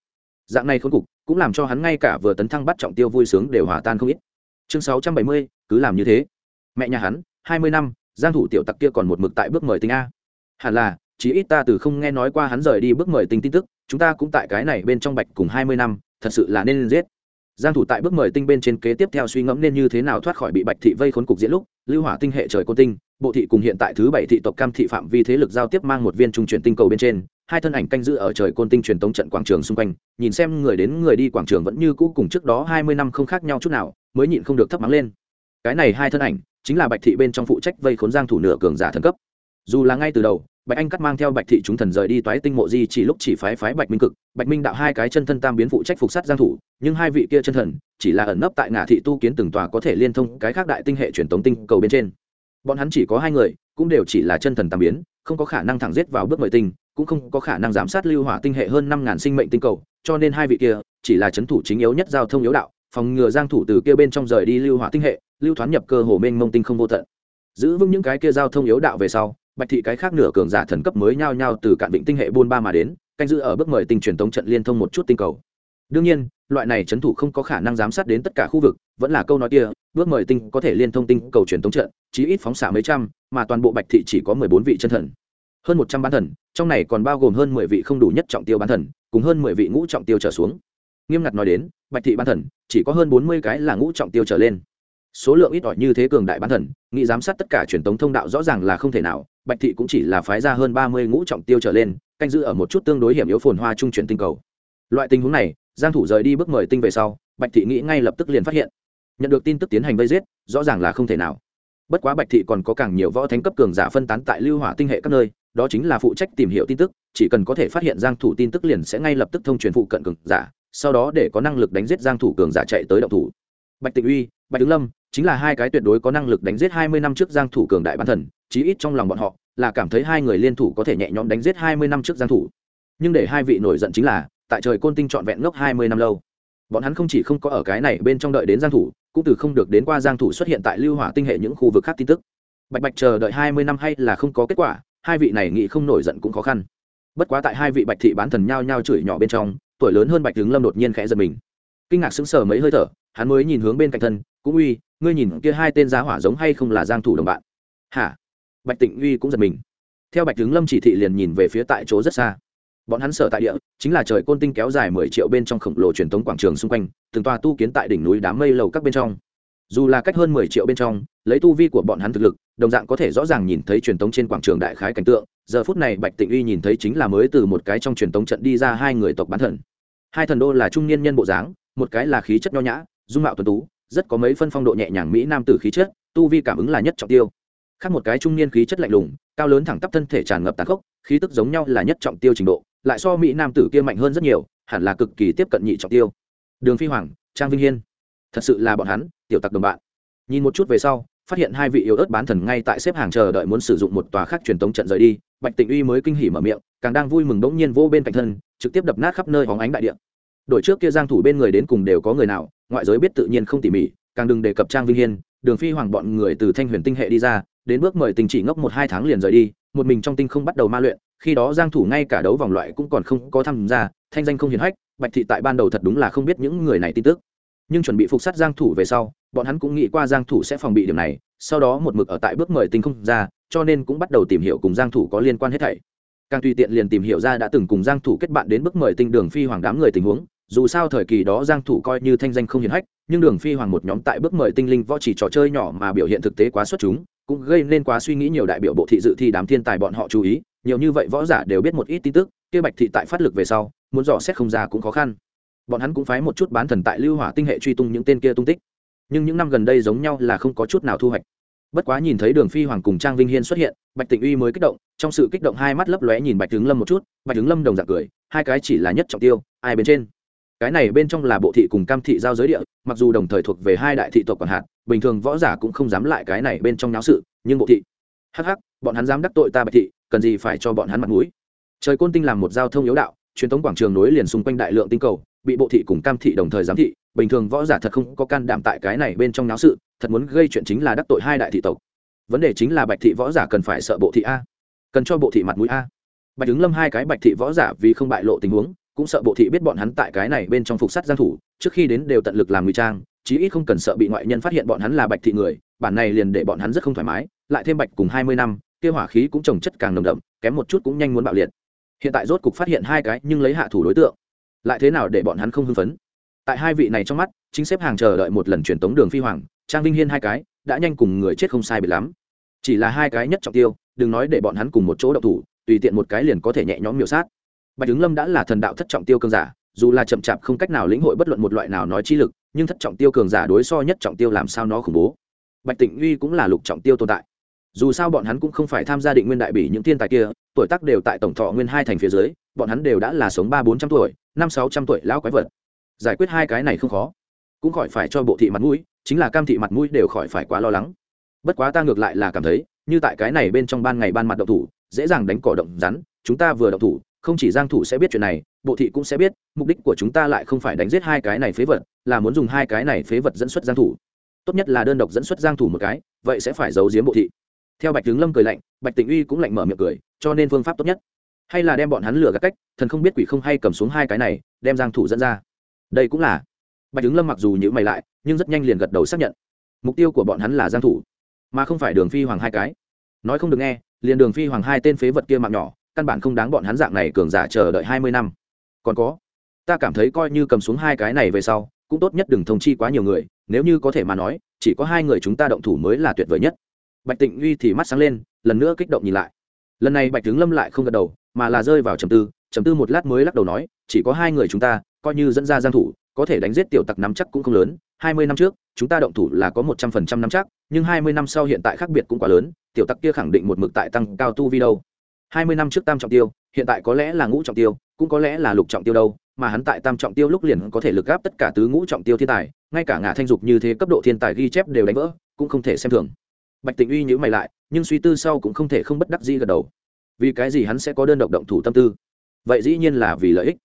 Dạng này khốn cục, cũng làm cho hắn ngay cả vừa tấn thăng bắt trọng tiêu vui sướng đều hòa tan không ít. Chương sáu trăm bảy mươi, cứ làm như thế. Mẹ nhà hắn, hai mươi năm, giang thủ tiểu tặc kia còn một mực tại bước mời tinh a hẳn là chỉ ít ta từ không nghe nói qua hắn rời đi bước mời tinh tin tức, chúng ta cũng tại cái này bên trong bạch cùng hai mươi năm, thật sự là nên giết. Giang thủ tại bước mời tinh bên trên kế tiếp theo suy ngẫm nên như thế nào thoát khỏi bị bạch thị vây khốn cục diễn lúc, lưu hỏa tinh hệ trời côn tinh, bộ thị cùng hiện tại thứ bảy thị tộc cam thị phạm vi thế lực giao tiếp mang một viên trung chuyển tinh cầu bên trên, hai thân ảnh canh giữ ở trời côn tinh truyền tống trận quảng trường xung quanh, nhìn xem người đến người đi quảng trường vẫn như cũ cùng trước đó hai mươi năm không khác nhau chút nào, mới nhịn không được thấp mắng lên. Cái này hai thân ảnh, chính là bạch thị bên trong phụ trách vây khốn giang thủ nửa cường giả thần cấp dù là ngay từ đầu, bạch anh cắt mang theo bạch thị chúng thần rời đi toái tinh mộ di chỉ lúc chỉ phái phái bạch minh cực, bạch minh đạo hai cái chân thân tam biến phụ trách phục sát giang thủ, nhưng hai vị kia chân thần, chỉ là ẩn nấp tại ngã thị tu kiến từng tòa có thể liên thông cái khác đại tinh hệ truyền tống tinh cầu bên trên. Bọn hắn chỉ có hai người, cũng đều chỉ là chân thần tam biến, không có khả năng thẳng giết vào bước mười tinh, cũng không có khả năng giám sát lưu hỏa tinh hệ hơn năm ngàn sinh mệnh tinh cầu, cho nên hai vị kia, chỉ là chấn thủ chính yếu nhất giao thông yếu đạo, phòng ngừa giang thủ từ kia bên trong rời đi lưu hỏa tinh hệ, lưu thoán nhập cơ hồ mênh mông tinh không vô tận. Giữ vững những cái kia giao thông yếu đạo về sau bạch thị cái khác nửa cường giả thần cấp mới nhao nhao từ cạn vịnh tinh hệ buôn ba mà đến, canh giữ ở bước mời tinh truyền tống trận liên thông một chút tinh cầu. Đương nhiên, loại này trấn thủ không có khả năng giám sát đến tất cả khu vực, vẫn là câu nói kia, bước mời tinh có thể liên thông tinh cầu truyền tống trận, chí ít phóng xạ mấy trăm, mà toàn bộ bạch thị chỉ có mười bốn vị chân thần. Hơn một trăm bán thần, trong này còn bao gồm hơn mười vị không đủ nhất trọng tiêu bán thần, cùng hơn mười vị ngũ trọng tiêu trở xuống. Nghiêm ngặt nói đến, bạch thị bán thần, chỉ có hơn bốn mươi cái là ngũ trọng tiêu trở lên. Số lượng ít ỏi như thế cường đại bán thần nghĩ giám sát tất cả truyền tống thông đạo rõ ràng là không thể nào bạch thị cũng chỉ là phái ra hơn ba mươi ngũ trọng tiêu trở lên, canh giữ ở một chút tương đối hiểm yếu phồn hoa trung chuyển tinh cầu. Loại tình huống này, giang thủ rời đi bước mời tinh về sau, bạch thị nghĩ ngay lập tức liền phát hiện. Nhận được tin tức tiến hành vây giết, rõ ràng là không thể nào. Bất quá bạch thị còn có càng nhiều võ thánh cấp cường giả phân tán tại lưu hỏa tinh hệ các nơi, đó chính là phụ trách tìm hiểu tin tức, chỉ cần có thể phát hiện giang thủ tin tức liền sẽ ngay lập tức thông truyền phụ cận cường giả, sau đó để có năng lực đánh giết giang thủ cường giả chạy tới động thủ. Bạch tịnh uy, bạch đứng lâm chính là hai cái tuyệt đối có năng lực đánh giết 20 năm trước giang thủ cường đại bản thần, chí ít trong lòng bọn họ, là cảm thấy hai người liên thủ có thể nhẹ nhõm đánh giết 20 năm trước giang thủ. Nhưng để hai vị nổi giận chính là, tại trời côn tinh trọn vẹn ngốc 20 năm lâu, bọn hắn không chỉ không có ở cái này bên trong đợi đến giang thủ, cũng từ không được đến qua giang thủ xuất hiện tại lưu hỏa tinh hệ những khu vực khác tin tức. Bạch bạch chờ đợi 20 năm hay là không có kết quả, hai vị này nghĩ không nổi giận cũng khó khăn. Bất quá tại hai vị bạch thị bán thần nhao nhao chửi nhỏ bên trong, tuổi lớn hơn bạch tướng lâm đột nhiên khẽ giật mình. Kinh ngạc sững sờ mấy hơi thở, hắn mới nhìn hướng bên cạnh thân cũng uy, ngươi nhìn kia hai tên giá hỏa giống hay không là giang thủ đồng bạn? Hả? Bạch tịnh uy cũng giật mình. Theo bạch tướng lâm chỉ thị liền nhìn về phía tại chỗ rất xa. Bọn hắn sở tại địa, chính là trời côn tinh kéo dài mười triệu bên trong khổng lồ truyền thống quảng trường xung quanh, từng tòa tu kiến tại đỉnh núi đám mây lầu các bên trong. Dù là cách hơn mười triệu bên trong, lấy tu vi của bọn hắn thực lực, đồng dạng có thể rõ ràng nhìn thấy truyền thống trên quảng trường đại khái cảnh tượng. Giờ phút này bạch tịnh uy nhìn thấy chính là mới từ một cái trong truyền thống trận đi ra hai người tộc bán thần. Hai thần đô là trung niên nhân bộ dáng, một cái là khí chất nho nhã, dung mạo tuấn tú rất có mấy phân phong độ nhẹ nhàng mỹ nam tử khí chất, tu vi cảm ứng là nhất trọng tiêu. Khác một cái trung niên khí chất lạnh lùng, cao lớn thẳng tắp thân thể tràn ngập tàn khốc, khí tức giống nhau là nhất trọng tiêu trình độ, lại so mỹ nam tử kia mạnh hơn rất nhiều, hẳn là cực kỳ tiếp cận nhị trọng tiêu. Đường phi hoàng, trang vinh hiên. Thật sự là bọn hắn, tiểu tặc đồng bạn. Nhìn một chút về sau, phát hiện hai vị yếu ớt bán thần ngay tại xếp hàng chờ đợi muốn sử dụng một tòa khác truyền tống trận rời đi, bạch tịnh uy mới kinh hỉ mở miệng, càng đang vui mừng đống nhiên vô bên cạnh thân, trực tiếp đập nát khắp nơi hóng ánh đại địa đội trước kia giang thủ bên người đến cùng đều có người nào, ngoại giới biết tự nhiên không tỉ mỉ, càng đừng đề cập trang vinh hiên, đường phi hoàng bọn người từ thanh huyền tinh hệ đi ra, đến bước mời tình chỉ ngốc một hai tháng liền rời đi, một mình trong tinh không bắt đầu ma luyện, khi đó giang thủ ngay cả đấu vòng loại cũng còn không có tham gia, thanh danh không hiển hách, bạch thị tại ban đầu thật đúng là không biết những người này tin tức. Nhưng chuẩn bị phục sát giang thủ về sau, bọn hắn cũng nghĩ qua giang thủ sẽ phòng bị điểm này, sau đó một mực ở tại bước mời tinh không ra, cho nên cũng bắt đầu tìm hiểu cùng giang thủ có liên quan hết thảy. Càng tùy tiện liền tìm hiểu ra đã từng cùng giang thủ kết bạn đến bước mời tinh đường phi hoàng đám người tình huống dù sao thời kỳ đó giang thủ coi như thanh danh không hiển hách, nhưng đường phi hoàng một nhóm tại bước mời tinh linh võ chỉ trò chơi nhỏ mà biểu hiện thực tế quá xuất chúng, cũng gây nên quá suy nghĩ nhiều đại biểu bộ thị dự thi đám thiên tài bọn họ chú ý, nhiều như vậy võ giả đều biết một ít tin tức, kia bạch thị tại phát lực về sau, muốn dò xét không ra cũng khó khăn. Bọn hắn cũng phái một chút bán thần tại lưu hỏa tinh hệ truy tung những tên kia tung tích. Nhưng những năm gần đây giống nhau là không có chút nào thu hoạch. Bất quá nhìn thấy đường phi hoàng cùng trang vinh hiên xuất hiện, bạch tịnh uy mới kích động, trong sự kích động hai mắt lấp lóe nhìn bạch tướng lâm một chút, bạch tướng lâm đồng dạng cười, hai cái chỉ là nhất trọng tiêu, ai bên trên? Cái này bên trong là bộ thị cùng cam thị giao giới địa, mặc dù đồng thời thuộc về hai đại thị tộc còn hạt, bình thường võ giả cũng không dám lại cái này bên trong náo sự, nhưng bộ thị. Hắc hắc, bọn hắn dám đắc tội ta bạch thị, cần gì phải cho bọn hắn mặt mũi? Trời côn tinh làm một giao thông yếu đạo, truyền thống quảng trường nối liền xung quanh đại lượng tinh cầu, bị bộ thị cùng cam thị đồng thời giám thị, bình thường võ giả thật không có can đảm tại cái này bên trong náo sự, thật muốn gây chuyện chính là đắc tội hai đại thị tộc. Vấn đề chính là bạch thị võ giả cần phải sợ bộ thị a, cần cho bộ thị mặt mũi a. Bạch ứng lâm hai cái bạch thị võ giả vì không bại lộ tình huống cũng sợ bộ thị biết bọn hắn tại cái này bên trong phục sát giang thủ, trước khi đến đều tận lực làm ngụy trang, chí ít không cần sợ bị ngoại nhân phát hiện bọn hắn là bạch thị người, bản này liền để bọn hắn rất không thoải mái, lại thêm bạch cùng 20 năm, kia hỏa khí cũng trồng chất càng nồng đậm, kém một chút cũng nhanh muốn bạo liệt. Hiện tại rốt cục phát hiện hai cái nhưng lấy hạ thủ đối tượng. Lại thế nào để bọn hắn không hưng phấn? Tại hai vị này trong mắt, chính xếp hàng chờ đợi một lần truyền tống đường phi hoàng, trang vinh hiên hai cái, đã nhanh cùng người chết không sai biệt lắm. Chỉ là hai cái nhất trọng tiêu, đừng nói để bọn hắn cùng một chỗ đậu thủ, tùy tiện một cái liền có thể nhẹ nhõm miểu sát bạch ứng lâm đã là thần đạo thất trọng tiêu cường giả, dù là chậm chạp không cách nào lĩnh hội bất luận một loại nào nói chi lực, nhưng thất trọng tiêu cường giả đối so nhất trọng tiêu làm sao nó khủng bố. Bạch tịnh uy cũng là lục trọng tiêu tồn tại. Dù sao bọn hắn cũng không phải tham gia định nguyên đại bỉ những thiên tài kia, tuổi tác đều tại tổng thọ nguyên hai thành phía dưới, bọn hắn đều đã là sống ba bốn trăm tuổi, năm sáu trăm tuổi lão quái vật. Giải quyết hai cái này không khó. Cũng khỏi phải cho bộ thị mặt mũi, chính là cam thị mặt mũi đều khỏi phải quá lo lắng. Bất quá ta ngược lại là cảm thấy, như tại cái này bên trong ban ngày ban mặt động thủ, dễ dàng đánh cỏ động rắn, chúng ta vừa động thủ không chỉ giang thủ sẽ biết chuyện này, bộ thị cũng sẽ biết, mục đích của chúng ta lại không phải đánh giết hai cái này phế vật, là muốn dùng hai cái này phế vật dẫn xuất giang thủ. Tốt nhất là đơn độc dẫn xuất giang thủ một cái, vậy sẽ phải giấu giếm bộ thị. Theo bạch tướng lâm cười lạnh, bạch tịnh uy cũng lạnh mở miệng cười, cho nên phương pháp tốt nhất. Hay là đem bọn hắn lừa gạt cách, thần không biết quỷ không hay cầm xuống hai cái này, đem giang thủ dẫn ra. Đây cũng là. Bạch tướng lâm mặc dù nhíu mày lại, nhưng rất nhanh liền gật đầu xác nhận. Mục tiêu của bọn hắn là giang thủ, mà không phải đường phi hoàng hai cái. Nói không được nghe, liền đường phi hoàng hai tên phế vật kia mạng nhỏ căn bản không đáng bọn hắn dạng này cường giả chờ đợi hai mươi năm. Còn có, ta cảm thấy coi như cầm xuống hai cái này về sau, cũng tốt nhất đừng thông chi quá nhiều người, nếu như có thể mà nói, chỉ có hai người chúng ta động thủ mới là tuyệt vời nhất. Bạch tịnh uy thì mắt sáng lên, lần nữa kích động nhìn lại. Lần này bạch tướng lâm lại không gật đầu, mà là rơi vào trầm tư trầm tư một lát mới lắc đầu nói, chỉ có hai người chúng ta, coi như dẫn ra giang thủ, có thể đánh giết tiểu tặc nắm chắc cũng không lớn, hai mươi năm trước, chúng ta động thủ là có một trăm phần trăm nắm chắc, nhưng hai mươi năm sau hiện tại khác biệt cũng quá lớn, tiểu tặc kia khẳng định một mực tại tăng cao tu vi đâu hai mươi năm trước tam trọng tiêu, hiện tại có lẽ là ngũ trọng tiêu, cũng có lẽ là lục trọng tiêu đâu, mà hắn tại tam trọng tiêu lúc liền có thể lực gáp tất cả tứ ngũ trọng tiêu thiên tài, ngay cả ngã thanh dục như thế cấp độ thiên tài ghi chép đều đánh vỡ, cũng không thể xem thường. Bạch tịnh uy nhữ mày lại, nhưng suy tư sau cũng không thể không bất đắc dĩ gật đầu. Vì cái gì hắn sẽ có đơn độc động thủ tâm tư? Vậy dĩ nhiên là vì lợi ích.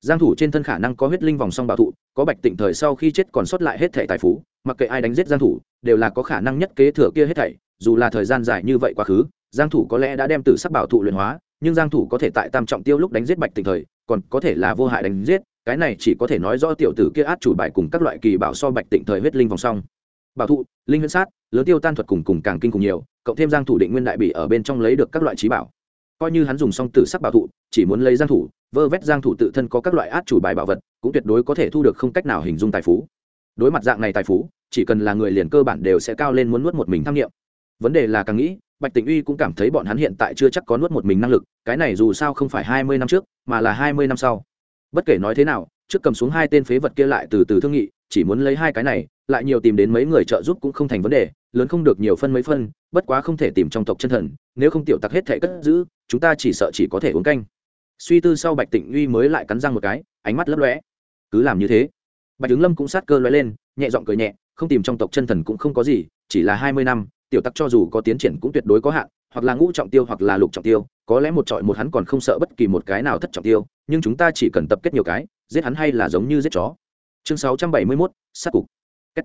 Giang thủ trên thân khả năng có huyết linh vòng song bảo thụ, có bạch tịnh thời sau khi chết còn sót lại hết thảy tài phú, mặc kệ ai đánh giết giang thủ, đều là có khả năng nhất kế thừa kia hết thảy, dù là thời gian dài như vậy quá khứ giang thủ có lẽ đã đem tử sắc bảo thụ luyện hóa, nhưng giang thủ có thể tại tam trọng tiêu lúc đánh giết bạch tịnh thời, còn có thể là vô hại đánh giết, cái này chỉ có thể nói rõ tiểu tử kia át chủ bài cùng các loại kỳ bảo so bạch tịnh thời huyết linh vòng song. Bảo thụ, linh huyễn sát, lớn tiêu tan thuật cùng cùng càng kinh cùng nhiều, cộng thêm giang thủ định nguyên đại bị ở bên trong lấy được các loại trí bảo. Coi như hắn dùng xong tử sắc bảo thụ, chỉ muốn lấy giang thủ, vơ vét giang thủ tự thân có các loại át chủ bài bảo vật, cũng tuyệt đối có thể thu được không cách nào hình dung tài phú. Đối mặt dạng này tài phú, chỉ cần là người liền cơ bản đều sẽ cao lên muốn nuốt một mình tham nghiệm. Vấn đề là càng nghĩ bạch tịnh uy cũng cảm thấy bọn hắn hiện tại chưa chắc có nuốt một mình năng lực, cái này dù sao không phải hai mươi năm trước, mà là hai mươi năm sau. Bất kể nói thế nào, trước cầm xuống hai tên phế vật kia lại từ từ thương nghị, chỉ muốn lấy hai cái này, lại nhiều tìm đến mấy người trợ giúp cũng không thành vấn đề, lớn không được nhiều phân mấy phân, bất quá không thể tìm trong tộc chân thần, nếu không tiểu tặc hết thể cất giữ, chúng ta chỉ sợ chỉ có thể uống canh. Suy tư sau bạch tịnh uy mới lại cắn răng một cái, ánh mắt lấp lóe. Cứ làm như thế. Bạch ứng lâm cũng sát cơ lóe lên, nhẹ giọng cười nhẹ, không tìm trong tộc chân thần cũng không có gì, chỉ là hai mươi năm tiểu tặc cho dù có tiến triển cũng tuyệt đối có hạn, hoặc là ngũ trọng tiêu hoặc là lục trọng tiêu, có lẽ một trọi một hắn còn không sợ bất kỳ một cái nào thất trọng tiêu, nhưng chúng ta chỉ cần tập kết nhiều cái, giết hắn hay là giống như giết chó. Chương sáu trăm bảy mươi mốt, sát cục. Kết.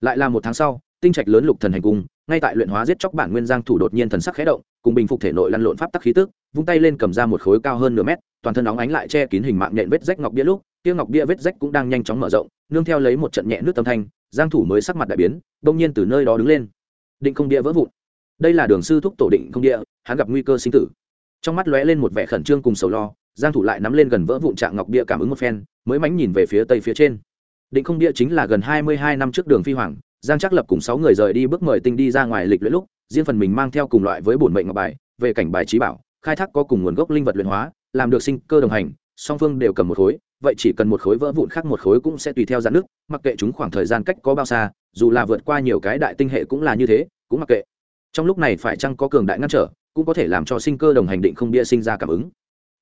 lại là một tháng sau, tinh trạch lớn lục thần hành cung, ngay tại luyện hóa giết chóc bản nguyên giang thủ đột nhiên thần sắc khẽ động, cùng bình phục thể nội lăn lộn pháp tắc khí tức, vung tay lên cầm ra một khối cao hơn nửa mét, toàn thân óng ánh lại che kín hình mạng nhện vết rách ngọc bia lúc, kia ngọc bia vết rách cũng đang nhanh chóng mở rộng, nương theo lấy một trận nhẹ nước tâm thanh, giang thủ mới sắc mặt đại biến, đông nhiên từ nơi đó đứng lên định không Địa vỡ vụn. Đây là đường sư thúc tổ định không địa hắn gặp nguy cơ sinh tử. Trong mắt lóe lên một vẻ khẩn trương cùng sầu lo, giang thủ lại nắm lên gần vỡ vụn trạng ngọc bia cảm ứng một phen, mới mánh nhìn về phía tây phía trên. Định không Địa chính là gần 22 năm trước đường phi hoàng, giang chắc lập cùng sáu người rời đi bước mời tinh đi ra ngoài lịch luyện lúc, riêng phần mình mang theo cùng loại với bổn mệnh ngọc bài, về cảnh bài trí bảo, khai thác có cùng nguồn gốc linh vật luyện hóa, làm được sinh cơ đồng hành, song phương đều cầm một khối vậy chỉ cần một khối vỡ vụn khác một khối cũng sẽ tùy theo giãn nước, mặc kệ chúng khoảng thời gian cách có bao xa, dù là vượt qua nhiều cái đại tinh hệ cũng là như thế, cũng mặc kệ. Trong lúc này phải chăng có cường đại ngăn trở, cũng có thể làm cho sinh cơ đồng hành định không bia sinh ra cảm ứng.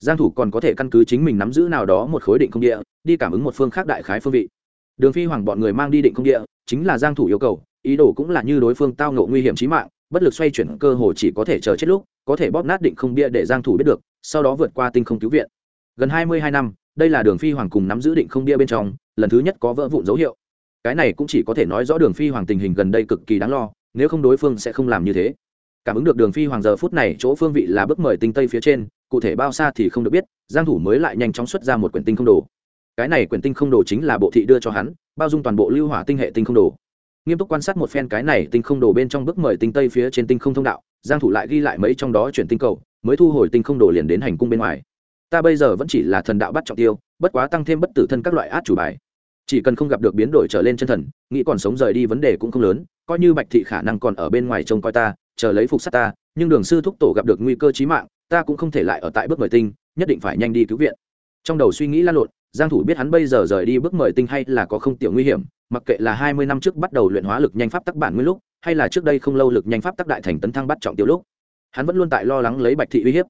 Giang thủ còn có thể căn cứ chính mình nắm giữ nào đó một khối định không địa đi cảm ứng một phương khác đại khái phương vị. Đường phi hoàng bọn người mang đi định không địa chính là giang thủ yêu cầu, ý đồ cũng là như đối phương tao ngộ nguy hiểm chí mạng, bất lực xoay chuyển cơ hồ chỉ có thể chờ chết lúc, có thể bóp nát định không bia để giang thủ biết được, sau đó vượt qua tinh không cứu viện. Gần 22 năm đây là đường phi hoàng cùng nắm giữ định không bia bên trong, lần thứ nhất có vỡ vụn dấu hiệu. Cái này cũng chỉ có thể nói rõ đường phi hoàng tình hình gần đây cực kỳ đáng lo, nếu không đối phương sẽ không làm như thế. Cảm ứng được đường phi hoàng giờ phút này, chỗ phương vị là bước mời tinh tây phía trên, cụ thể bao xa thì không được biết, giang thủ mới lại nhanh chóng xuất ra một quyển tinh không đồ. Cái này quyển tinh không đồ chính là bộ thị đưa cho hắn, bao dung toàn bộ lưu hỏa tinh hệ tinh không đồ. Nghiêm túc quan sát một phen cái này tinh không đồ bên trong bước mời tinh tây phía trên tinh không thông đạo, giang thủ lại ghi lại mấy trong đó chuyển tinh cầu, mới thu hồi tinh không đồ liền đến hành cung bên ngoài ta bây giờ vẫn chỉ là thần đạo bắt trọng tiêu, bất quá tăng thêm bất tử thân các loại át chủ bài. Chỉ cần không gặp được biến đổi trở lên chân thần, nghĩ còn sống rời đi vấn đề cũng không lớn, coi như bạch thị khả năng còn ở bên ngoài trông coi ta, chờ lấy phục sát ta, nhưng đường sư thúc tổ gặp được nguy cơ chí mạng, ta cũng không thể lại ở tại bước mời tinh, nhất định phải nhanh đi cứu viện. Trong đầu suy nghĩ lan lộn, giang thủ biết hắn bây giờ rời đi bước mời tinh hay là có không tiểu nguy hiểm, mặc kệ là 20 năm trước bắt đầu luyện hóa lực nhanh pháp tắc bản nguyên lúc, hay là trước đây không lâu lực nhanh pháp tắc đại thành tấn thăng bắt trọng tiêu lúc, hắn vẫn luôn tại lo lắng lấy bạch thị uy hiếp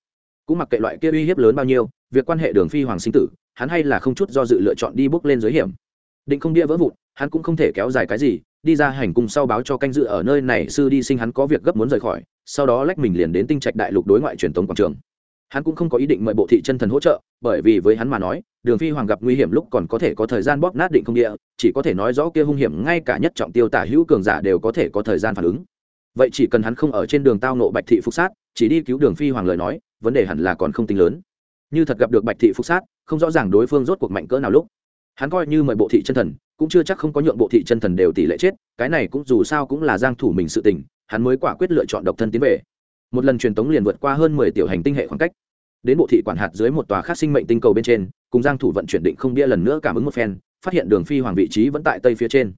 cũng mặc kệ loại kia uy hiếp lớn bao nhiêu, việc quan hệ đường phi hoàng sinh tử, hắn hay là không chút do dự lựa chọn đi bước lên dưới hiểm. Định không Địa vỡ vụn, hắn cũng không thể kéo dài cái gì, đi ra hành cung sau báo cho canh dự ở nơi này, sư đi sinh hắn có việc gấp muốn rời khỏi, sau đó lách mình liền đến tinh trạch đại lục đối ngoại truyền tống quảng trường. Hắn cũng không có ý định mời bộ thị chân thần hỗ trợ, bởi vì với hắn mà nói, đường phi hoàng gặp nguy hiểm lúc còn có thể có thời gian bóp nát định không địa chỉ có thể nói rõ kia hung hiểm ngay cả nhất trọng tiêu tả hữu cường giả đều có thể có thời gian phản ứng vậy chỉ cần hắn không ở trên đường tao nộ bạch thị phục sát, chỉ đi cứu đường phi hoàng lời nói, vấn đề hẳn là còn không tính lớn. Như thật gặp được bạch thị phục sát, không rõ ràng đối phương rốt cuộc mạnh cỡ nào lúc. Hắn coi như mời bộ thị chân thần, cũng chưa chắc không có nhượng bộ thị chân thần đều tỷ lệ chết, cái này cũng dù sao cũng là giang thủ mình sự tình, hắn mới quả quyết lựa chọn độc thân tiến về. Một lần truyền tống liền vượt qua hơn 10 tiểu hành tinh hệ khoảng cách. Đến bộ thị quản hạt dưới một tòa khác sinh mệnh tinh cầu bên trên, cùng giang thủ vận chuyển định không bia lần nữa cảm ứng một phen, phát hiện đường phi hoàng vị trí vẫn tại tây phía trên.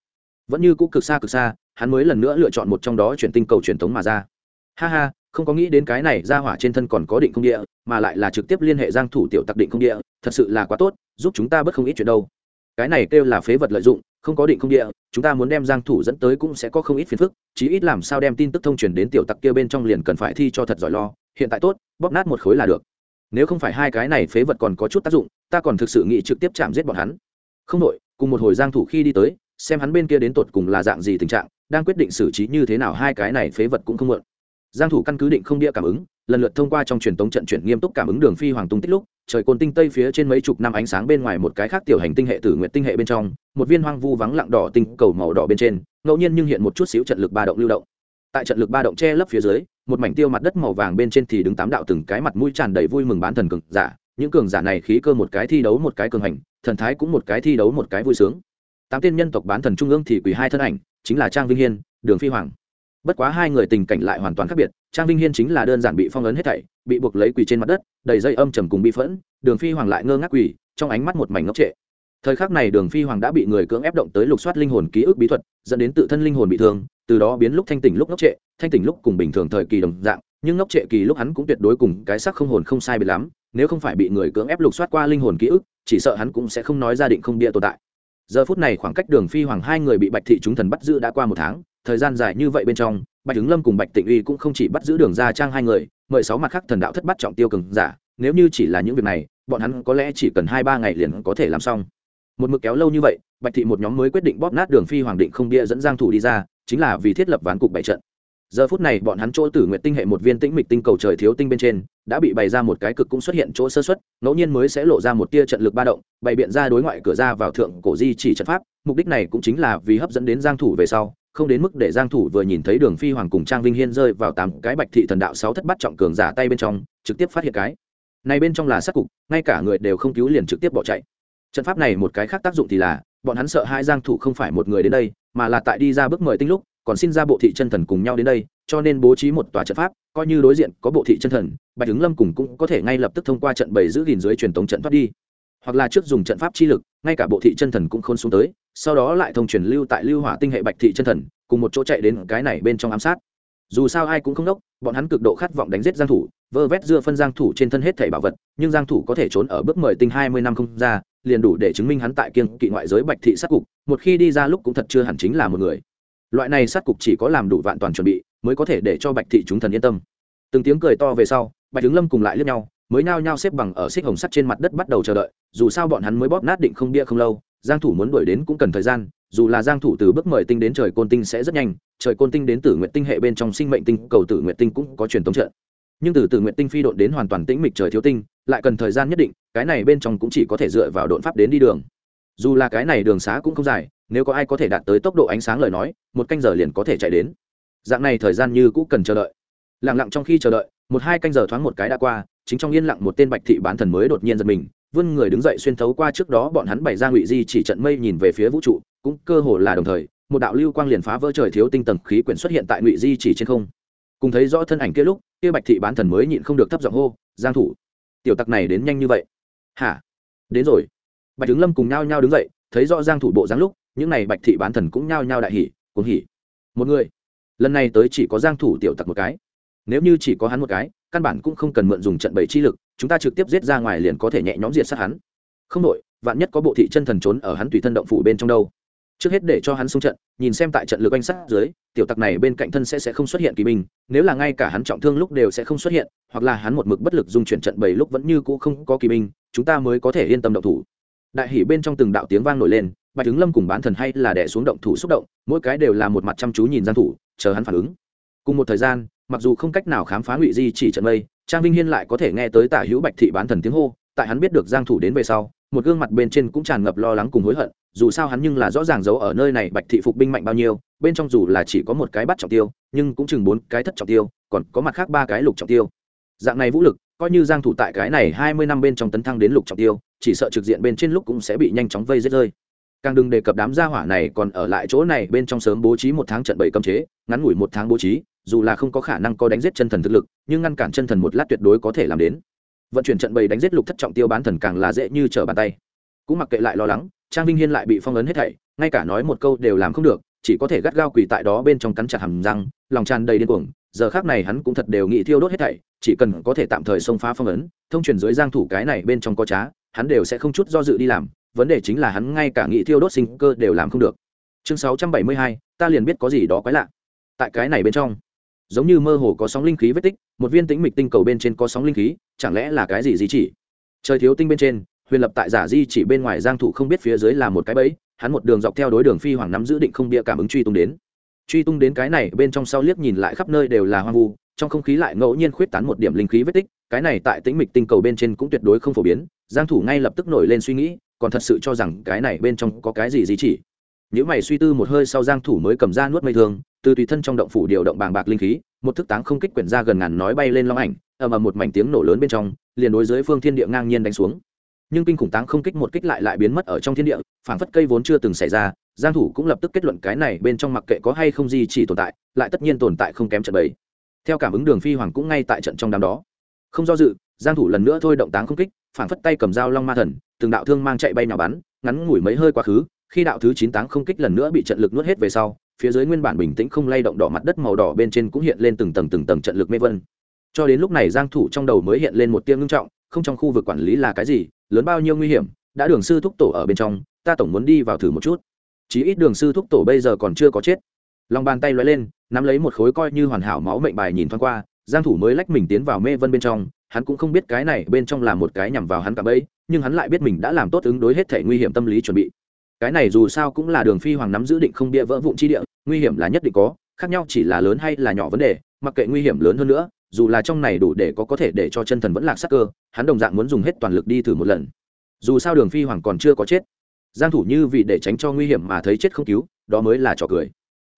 Vẫn như cũ cực xa cực xa hắn mới lần nữa lựa chọn một trong đó chuyển tinh cầu truyền thống mà ra. Ha ha, không có nghĩ đến cái này ra hỏa trên thân còn có định không địa, mà lại là trực tiếp liên hệ giang thủ tiểu tặc định không địa, thật sự là quá tốt, giúp chúng ta bất không ít chuyện đâu. Cái này kêu là phế vật lợi dụng, không có định không địa, chúng ta muốn đem giang thủ dẫn tới cũng sẽ có không ít phiền phức, chí ít làm sao đem tin tức thông truyền đến tiểu tặc kia bên trong liền cần phải thi cho thật giỏi lo, hiện tại tốt, bóp nát một khối là được. Nếu không phải hai cái này phế vật còn có chút tác dụng, ta còn thực sự nghĩ trực tiếp chạm giết bọn hắn. Không đội cùng một hồi giang thủ khi đi tới, xem hắn bên kia đến tột cùng là dạng gì tình trạng đang quyết định xử trí như thế nào hai cái này phế vật cũng không mượn. Giang thủ căn cứ định không địa cảm ứng, lần lượt thông qua trong truyền tống trận chuyển nghiêm túc cảm ứng đường phi hoàng tung tích lúc, trời côn tinh tây phía trên mấy chục năm ánh sáng bên ngoài một cái khác tiểu hành tinh hệ tử nguyện tinh hệ bên trong, một viên hoang vu vắng lặng đỏ tinh cầu màu đỏ bên trên, ngẫu nhiên nhưng hiện một chút xíu trận lực ba động lưu động. Tại trận lực ba động che lấp phía dưới, một mảnh tiêu mặt đất màu vàng bên trên thì đứng tám đạo từng cái mặt mũi tràn đầy vui mừng bán thần cường giả, những cường giả này khí cơ một cái thi đấu một cái cường hành, thần thái cũng một cái thi đấu một cái vui sướng. Tám tiên nhân tộc bán thần trung ương thì quỳ hai thân ảnh chính là trang vinh hiên, đường phi hoàng. Bất quá hai người tình cảnh lại hoàn toàn khác biệt, trang vinh hiên chính là đơn giản bị phong ấn hết thảy, bị buộc lấy quỳ trên mặt đất, đầy dây âm trầm cùng bi phẫn, đường phi hoàng lại ngơ ngác quỳ, trong ánh mắt một mảnh ngốc trệ. Thời khắc này đường phi hoàng đã bị người cưỡng ép động tới lục soát linh hồn ký ức bí thuật, dẫn đến tự thân linh hồn bị thương, từ đó biến lúc thanh tỉnh lúc ngốc trệ, thanh tỉnh lúc cùng bình thường thời kỳ đồng dạng, nhưng ngốc trệ kỳ lúc hắn cũng tuyệt đối cùng cái sắc không hồn không sai biệt lắm, nếu không phải bị người cưỡng ép lục soát qua linh hồn ký ức, chỉ sợ hắn cũng sẽ không nói ra định không địa tồn tại giờ phút này khoảng cách đường phi hoàng hai người bị bạch thị chúng thần bắt giữ đã qua một tháng, thời gian dài như vậy bên trong, bạch ứng lâm cùng bạch tịnh uy cũng không chỉ bắt giữ đường gia trang hai người, mời sáu mặt khác thần đạo thất bắt trọng tiêu cường giả. Nếu như chỉ là những việc này, bọn hắn có lẽ chỉ cần hai ba ngày liền có thể làm xong. Một mực kéo lâu như vậy, bạch thị một nhóm mới quyết định bóp nát đường phi hoàng định không bia dẫn giang thủ đi ra, chính là vì thiết lập ván cục bảy trận giờ phút này bọn hắn chỗ tử nguyện tinh hệ một viên tĩnh mịch tinh cầu trời thiếu tinh bên trên, đã bị bày ra một cái cực cũng xuất hiện chỗ sơ xuất ngẫu nhiên mới sẽ lộ ra một tia trận lực ba động, bày biện ra đối ngoại cửa ra vào thượng cổ di chỉ trận pháp, mục đích này cũng chính là vì hấp dẫn đến giang thủ về sau, không đến mức để giang thủ vừa nhìn thấy đường phi hoàng cùng trang vinh hiên rơi vào tám cái bạch thị thần đạo sáu thất bắt trọng cường giả tay bên trong, trực tiếp phát hiện cái. Này bên trong là sát cục, ngay cả người đều không cứu liền trực tiếp bỏ chạy. Trận pháp này một cái khác tác dụng thì là, bọn hắn sợ hai giang thủ không phải một người đến đây, mà là tại đi ra bước mời tinh lúc còn xin ra bộ thị chân thần cùng nhau đến đây, cho nên bố trí một tòa trận pháp, coi như đối diện có bộ thị chân thần, bạch ứng lâm cùng cũng có thể ngay lập tức thông qua trận bảy giữ gìn dưới truyền tống trận thoát đi. Hoặc là trước dùng trận pháp chi lực, ngay cả bộ thị chân thần cũng khôn xuống tới, sau đó lại thông truyền lưu tại lưu hỏa tinh hệ bạch thị chân thần, cùng một chỗ chạy đến cái này bên trong ám sát. Dù sao ai cũng không đốc, bọn hắn cực độ khát vọng đánh giết giang thủ, vơ vét dưa phân giang thủ trên thân hết thảy bảo vật, nhưng giang thủ có thể trốn ở bước mời tinh 20 năm không ra, liền đủ để chứng minh hắn tại kiêng kỵ ngoại giới bạch thị sát cục, một khi đi ra lúc cũng thật chưa hẳn chính là một người loại này sát cục chỉ có làm đủ vạn toàn chuẩn bị mới có thể để cho bạch thị chúng thần yên tâm. Từng tiếng cười to về sau, bạch tướng lâm cùng lại lướt nhau, mới nao nhao xếp bằng ở xích hồng sắt trên mặt đất bắt đầu chờ đợi, dù sao bọn hắn mới bóp nát định không bia không lâu, giang thủ muốn đuổi đến cũng cần thời gian, dù là giang thủ từ bước mời tinh đến trời côn tinh sẽ rất nhanh, trời côn tinh đến tử nguyện tinh hệ bên trong sinh mệnh tinh, cầu tử nguyện tinh cũng có truyền thống trận. Nhưng từ tử nguyện tinh phi độn đến hoàn toàn tĩnh mịch trời thiếu tinh, lại cần thời gian nhất định, cái này bên trong cũng chỉ có thể dựa vào độn pháp đến đi đường. Dù là cái này đường xá cũng không dài nếu có ai có thể đạt tới tốc độ ánh sáng lời nói, một canh giờ liền có thể chạy đến. Dạng này thời gian như cũ cần chờ đợi. Lặng lặng trong khi chờ đợi, một hai canh giờ thoáng một cái đã qua, chính trong yên lặng một tên bạch thị bán thần mới đột nhiên giật mình, vươn người đứng dậy xuyên thấu qua trước đó bọn hắn bày ra ngụy di chỉ trận mây nhìn về phía vũ trụ, cũng cơ hồ là đồng thời, một đạo lưu quang liền phá vỡ trời thiếu tinh tầng khí quyển xuất hiện tại ngụy di chỉ trên không. Cùng thấy rõ thân ảnh kia lúc, kia bạch thị bán thần mới nhịn không được thấp giọng hô, giang thủ, tiểu tặc này đến nhanh như vậy. Hả? Đến rồi. Bạch tướng lâm cùng nhau nhau đứng dậy, thấy rõ giang thủ bộ dáng lúc những này bạch thị bán thần cũng nhao nhao đại hỉ, cuồng hỉ. Một người, lần này tới chỉ có giang thủ tiểu tặc một cái. Nếu như chỉ có hắn một cái, căn bản cũng không cần mượn dùng trận bảy chi lực, chúng ta trực tiếp giết ra ngoài liền có thể nhẹ nhõm diệt sát hắn. Không đội vạn nhất có bộ thị chân thần trốn ở hắn tùy thân động phủ bên trong đâu. Trước hết để cho hắn xung trận, nhìn xem tại trận lực anh sát dưới, tiểu tặc này bên cạnh thân sẽ sẽ không xuất hiện kỳ binh, nếu là ngay cả hắn trọng thương lúc đều sẽ không xuất hiện, hoặc là hắn một mực bất lực dùng chuyển trận bảy lúc vẫn như cũ không có kỳ binh, chúng ta mới có thể yên tâm động thủ. Đại hỉ bên trong từng đạo tiếng vang nổi lên bạch tướng lâm cùng bán thần hay là đẻ xuống động thủ xúc động, mỗi cái đều là một mặt chăm chú nhìn giang thủ, chờ hắn phản ứng. Cùng một thời gian, mặc dù không cách nào khám phá ngụy di chỉ trận mây, trang vinh hiên lại có thể nghe tới tả hữu bạch thị bán thần tiếng hô, tại hắn biết được giang thủ đến về sau, một gương mặt bên trên cũng tràn ngập lo lắng cùng hối hận, dù sao hắn nhưng là rõ ràng giấu ở nơi này bạch thị phục binh mạnh bao nhiêu, bên trong dù là chỉ có một cái bắt trọng tiêu, nhưng cũng chừng bốn cái thất trọng tiêu, còn có mặt khác ba cái lục trọng tiêu. Dạng này vũ lực, coi như giang thủ tại cái này 20 năm bên trong tấn thăng đến lục trọng tiêu, chỉ sợ trực diện bên trên lúc cũng sẽ bị nhanh chóng vây giết rơi càng đừng đề cập đám gia hỏa này còn ở lại chỗ này, bên trong sớm bố trí một tháng trận bảy cấm chế, ngắn ngủi một tháng bố trí, dù là không có khả năng có đánh giết chân thần thực lực, nhưng ngăn cản chân thần một lát tuyệt đối có thể làm đến. Vận chuyển trận bày đánh giết lục thất trọng tiêu bán thần càng là dễ như trở bàn tay. Cũng mặc kệ lại lo lắng, trang vinh hiên lại bị phong ấn hết thảy, ngay cả nói một câu đều làm không được, chỉ có thể gắt gao quỳ tại đó bên trong cắn chặt hầm răng, lòng tràn đầy điên cuồng. Giờ khác này hắn cũng thật đều nghĩ thiêu đốt hết thảy, chỉ cần có thể tạm thời xông phá phong ấn, thông truyền dưới giang thủ cái này bên trong có trá, hắn đều sẽ không chút do dự đi làm vấn đề chính là hắn ngay cả nghị thiêu đốt sinh cơ đều làm không được. Chương 672, ta liền biết có gì đó quái lạ. Tại cái này bên trong giống như mơ hồ có sóng linh khí vết tích một viên tĩnh mịch tinh cầu bên trên có sóng linh khí chẳng lẽ là cái gì gì chỉ? Trời thiếu tinh bên trên huyền lập tại giả di chỉ bên ngoài giang thủ không biết phía dưới là một cái bẫy hắn một đường dọc theo đối đường phi hoàng nắm giữ định không bịa cảm ứng truy tung đến. Truy tung đến cái này bên trong sau liếc nhìn lại khắp nơi đều là hoang vu trong không khí lại ngẫu nhiên khuyết tán một điểm linh khí vết tích cái này tại tĩnh mịch tinh cầu bên trên cũng tuyệt đối không phổ biến giang thủ ngay lập tức nổi lên suy nghĩ còn thật sự cho rằng cái này bên trong có cái gì gì chỉ. Nếu mày suy tư một hơi sau giang thủ mới cầm ra nuốt mây thương, từ tùy thân trong động phủ điều động bàng bạc linh khí, một thức táng không kích quyển ra gần ngàn nói bay lên long ảnh, ầm ầm một mảnh tiếng nổ lớn bên trong, liền đối dưới phương thiên địa ngang nhiên đánh xuống. Nhưng kinh khủng táng không kích một kích lại lại biến mất ở trong thiên địa, phảng phất cây vốn chưa từng xảy ra, giang thủ cũng lập tức kết luận cái này bên trong mặc kệ có hay không gì chỉ tồn tại, lại tất nhiên tồn tại không kém trận bầy. Theo cảm ứng đường phi hoàng cũng ngay tại trận trong đám đó. Không do dự, giang thủ lần nữa thôi động táng không kích phảng phất tay cầm dao long ma thần, từng đạo thương mang chạy bay nào bắn, ngắn ngủi mấy hơi quá khứ, khi đạo thứ chín táng không kích lần nữa bị trận lực nuốt hết về sau, phía dưới nguyên bản bình tĩnh không lay động đỏ mặt đất màu đỏ bên trên cũng hiện lên từng tầng từng tầng trận lực mê vân. Cho đến lúc này giang thủ trong đầu mới hiện lên một tia ngưng trọng, không trong khu vực quản lý là cái gì, lớn bao nhiêu nguy hiểm, đã đường sư thúc tổ ở bên trong, ta tổng muốn đi vào thử một chút. Chí ít đường sư thúc tổ bây giờ còn chưa có chết. Lòng bàn tay lóe lên, nắm lấy một khối coi như hoàn hảo máu mệnh bài nhìn thoáng qua, giang thủ mới lách mình tiến vào mê vân bên trong hắn cũng không biết cái này bên trong là một cái nhằm vào hắn cả bấy nhưng hắn lại biết mình đã làm tốt ứng đối hết thể nguy hiểm tâm lý chuẩn bị. Cái này dù sao cũng là đường phi hoàng nắm giữ định không bia vỡ vụn chi địa, nguy hiểm là nhất định có, khác nhau chỉ là lớn hay là nhỏ vấn đề, mặc kệ nguy hiểm lớn hơn nữa, dù là trong này đủ để có có thể để cho chân thần vẫn lạc sắc cơ, hắn đồng dạng muốn dùng hết toàn lực đi thử một lần. Dù sao đường phi hoàng còn chưa có chết. Giang thủ như vì để tránh cho nguy hiểm mà thấy chết không cứu, đó mới là trò cười.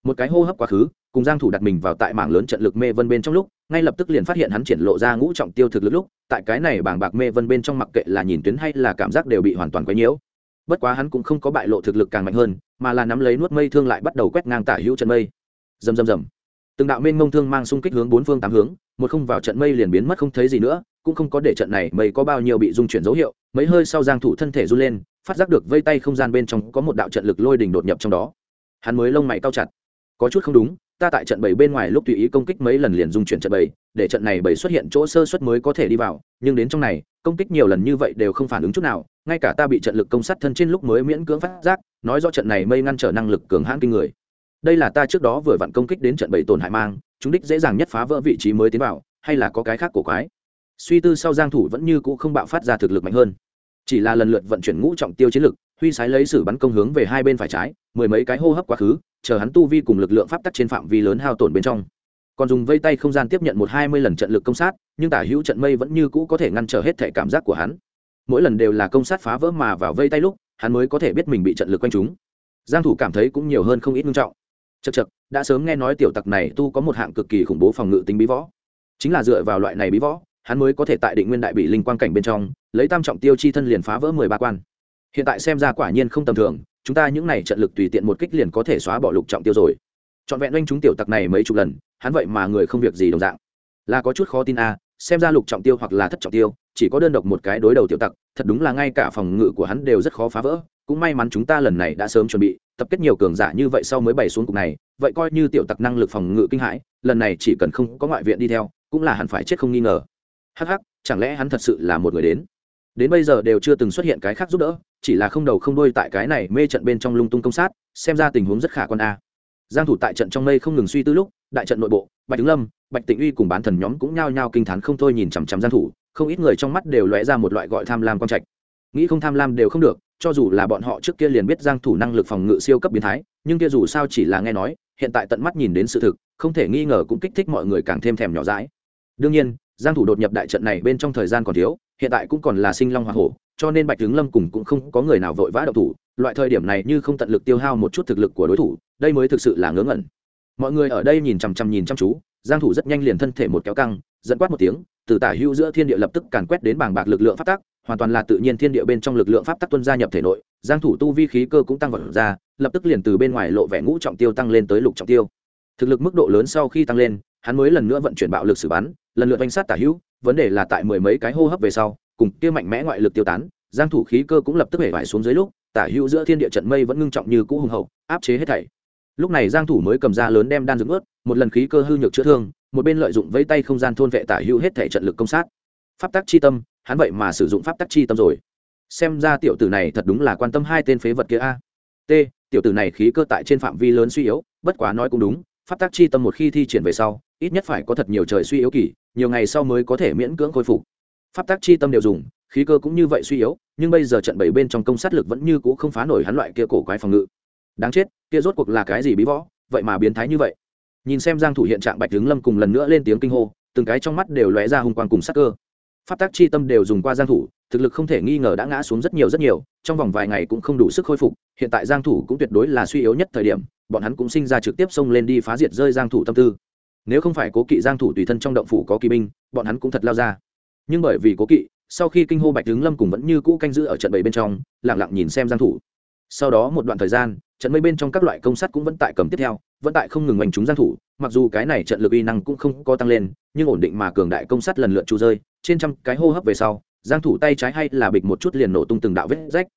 Một cái hô hấp quá khứ, cùng giang thủ đặt mình vào tại mảng lớn trận lực mê vân bên trong lúc ngay lập tức liền phát hiện hắn triển lộ ra ngũ trọng tiêu thực lực lúc, tại cái này bảng bạc mê vân bên trong mặc kệ là nhìn tuyến hay là cảm giác đều bị hoàn toàn quấy nhiễu. Bất quá hắn cũng không có bại lộ thực lực càng mạnh hơn, mà là nắm lấy nuốt mây thương lại bắt đầu quét ngang tả hữu trận mây. Rầm rầm rầm. Từng đạo mênh ngông thương mang xung kích hướng bốn phương tám hướng, một không vào trận mây liền biến mất không thấy gì nữa, cũng không có để trận này mây có bao nhiêu bị dung chuyển dấu hiệu, mấy hơi sau giang thủ thân thể run lên, phát giác được vây tay không gian bên trong có một đạo trận lực lôi đình đột nhập trong đó. Hắn mới lông mày cao chặt. Có chút không đúng ta tại trận bảy bên ngoài lúc tùy ý công kích mấy lần liền dung chuyển trận bảy, để trận này bảy xuất hiện chỗ sơ suất mới có thể đi vào, nhưng đến trong này, công kích nhiều lần như vậy đều không phản ứng chút nào, ngay cả ta bị trận lực công sát thân trên lúc mới miễn cưỡng phát giác, nói rõ trận này mây ngăn trở năng lực cường hãn kinh người. Đây là ta trước đó vừa vặn công kích đến trận bảy tổn hại mang, chúng đích dễ dàng nhất phá vỡ vị trí mới tiến vào, hay là có cái khác của quái? Suy tư sau giang thủ vẫn như cũ không bạo phát ra thực lực mạnh hơn chỉ là lần lượt vận chuyển ngũ trọng tiêu chiến lực, huy sái lấy sử bắn công hướng về hai bên phải trái, mười mấy cái hô hấp quá khứ, chờ hắn tu vi cùng lực lượng pháp tắc trên phạm vi lớn hao tổn bên trong. Còn dùng vây tay không gian tiếp nhận một hai mươi lần trận lực công sát, nhưng tả hữu trận mây vẫn như cũ có thể ngăn trở hết thể cảm giác của hắn. Mỗi lần đều là công sát phá vỡ mà vào vây tay lúc, hắn mới có thể biết mình bị trận lực quanh chúng giang thủ cảm thấy cũng nhiều hơn không ít nghiêm trọng. Chật chật đã sớm nghe nói tiểu tặc này tu có một hạng cực kỳ khủng bố phòng ngự tính bí võ. Chính là dựa vào loại này bí võ, hắn mới có thể tại định nguyên đại bị linh quang cảnh bên trong lấy tam trọng tiêu chi thân liền phá vỡ mười ba quan. Hiện tại xem ra quả nhiên không tầm thường chúng ta những này trận lực tùy tiện một kích liền có thể xóa bỏ lục trọng tiêu rồi. Trọn vẹn oanh chúng tiểu tặc này mấy chục lần hắn vậy mà người không việc gì đồng dạng. Là có chút khó tin a à, xem ra lục trọng tiêu hoặc là thất trọng tiêu chỉ có đơn độc một cái đối đầu tiểu tặc thật đúng là ngay cả phòng ngự của hắn đều rất khó phá vỡ. Cũng may mắn chúng ta lần này đã sớm chuẩn bị tập kết nhiều cường giả như vậy sau mới bày xuống cục này vậy coi như tiểu tặc năng lực phòng ngự kinh hãi lần này chỉ cần không có ngoại viện đi theo cũng là hắn phải chết không nghi ngờ. Hắc hắc chẳng lẽ hắn thật sự là một người đến? Đến bây giờ đều chưa từng xuất hiện cái khác giúp đỡ, chỉ là không đầu không đuôi tại cái này mê trận bên trong lung tung công sát, xem ra tình huống rất khả quan a. Giang thủ tại trận trong mây không ngừng suy tư lúc, đại trận nội bộ, bạch tướng lâm, bạch tịnh uy cùng bán thần nhóm cũng nhao nhao kinh thán không thôi nhìn chằm chằm giang thủ, không ít người trong mắt đều lóe ra một loại gọi tham lam quan trạch. Nghĩ không tham lam đều không được, cho dù là bọn họ trước kia liền biết giang thủ năng lực phòng ngự siêu cấp biến thái, nhưng kia dù sao chỉ là nghe nói, hiện tại tận mắt nhìn đến sự thực, không thể nghi ngờ cũng kích thích mọi người càng thêm thèm nhỏ dãi. Đương nhiên, giang thủ đột nhập đại trận này bên trong thời gian còn thiếu hiện tại cũng còn là sinh long hoa hổ, cho nên bạch tướng lâm cùng cũng không có người nào vội vã động thủ. Loại thời điểm này như không tận lực tiêu hao một chút thực lực của đối thủ, đây mới thực sự là ngớ ngẩn. Mọi người ở đây nhìn chằm chằm nhìn chăm chú, giang thủ rất nhanh liền thân thể một kéo căng dẫn quát một tiếng, từ tả hữu giữa thiên địa lập tức càn quét đến bảng bạc lực lượng pháp tắc, hoàn toàn là tự nhiên thiên địa bên trong lực lượng pháp tắc tuân gia nhập thể nội, giang thủ tu vi khí cơ cũng tăng vọt ra, lập tức liền từ bên ngoài lộ vẻ ngũ trọng tiêu tăng lên tới lục trọng tiêu. Thực lực mức độ lớn sau khi tăng lên, hắn mới lần nữa vận chuyển bạo lực xử bắn, lần lượt đánh sát tả hữu vấn đề là tại mười mấy cái hô hấp về sau, cùng kia mạnh mẽ ngoại lực tiêu tán, giang thủ khí cơ cũng lập tức hể vải xuống dưới lúc, tả hữu giữa thiên địa trận mây vẫn ngưng trọng như cũ hùng hậu, áp chế hết thảy. Lúc này giang thủ mới cầm ra lớn đem đan dưỡng ướt một lần khí cơ hư nhược chữa thương, một bên lợi dụng vây tay không gian thôn vệ tả hữu hết thảy trận lực công sát. Pháp tắc chi tâm, hắn vậy mà sử dụng pháp tắc chi tâm rồi. Xem ra tiểu tử này thật đúng là quan tâm hai tên phế vật kia a. T, tiểu tử này khí cơ tại trên phạm vi lớn suy yếu, bất quá nói cũng đúng, pháp tắc chi tâm một khi thi triển về sau, ít nhất phải có thật nhiều trời suy yếu kỳ nhiều ngày sau mới có thể miễn cưỡng khôi phục. Pháp tắc chi tâm đều dùng, khí cơ cũng như vậy suy yếu, nhưng bây giờ trận bảy bên trong công sát lực vẫn như cũ không phá nổi hắn loại kia cổ quái phòng ngự. Đáng chết, kia rốt cuộc là cái gì bí võ, vậy mà biến thái như vậy. Nhìn xem giang thủ hiện trạng bạch đứng lâm cùng lần nữa lên tiếng kinh hô, từng cái trong mắt đều lóe ra hung quang cùng sát cơ. Pháp tắc chi tâm đều dùng qua giang thủ, thực lực không thể nghi ngờ đã ngã xuống rất nhiều rất nhiều, trong vòng vài ngày cũng không đủ sức khôi phục, hiện tại giang thủ cũng tuyệt đối là suy yếu nhất thời điểm, bọn hắn cũng sinh ra trực tiếp xông lên đi phá diệt rơi giang thủ tâm tư nếu không phải cố kỵ giang thủ tùy thân trong động phủ có kỳ binh, bọn hắn cũng thật lao ra. Nhưng bởi vì cố kỵ, sau khi kinh hô bạch tướng lâm cùng vẫn như cũ canh giữ ở trận bảy bên trong, lặng lặng nhìn xem giang thủ. Sau đó một đoạn thời gian, trận mây bên trong các loại công sắt cũng vẫn tại cầm tiếp theo, vẫn tại không ngừng oanh chúng giang thủ, mặc dù cái này trận lực uy năng cũng không có tăng lên, nhưng ổn định mà cường đại công sắt lần lượt trụ rơi, trên trăm cái hô hấp về sau, giang thủ tay trái hay là bịch một chút liền nổ tung từng đạo vết rách.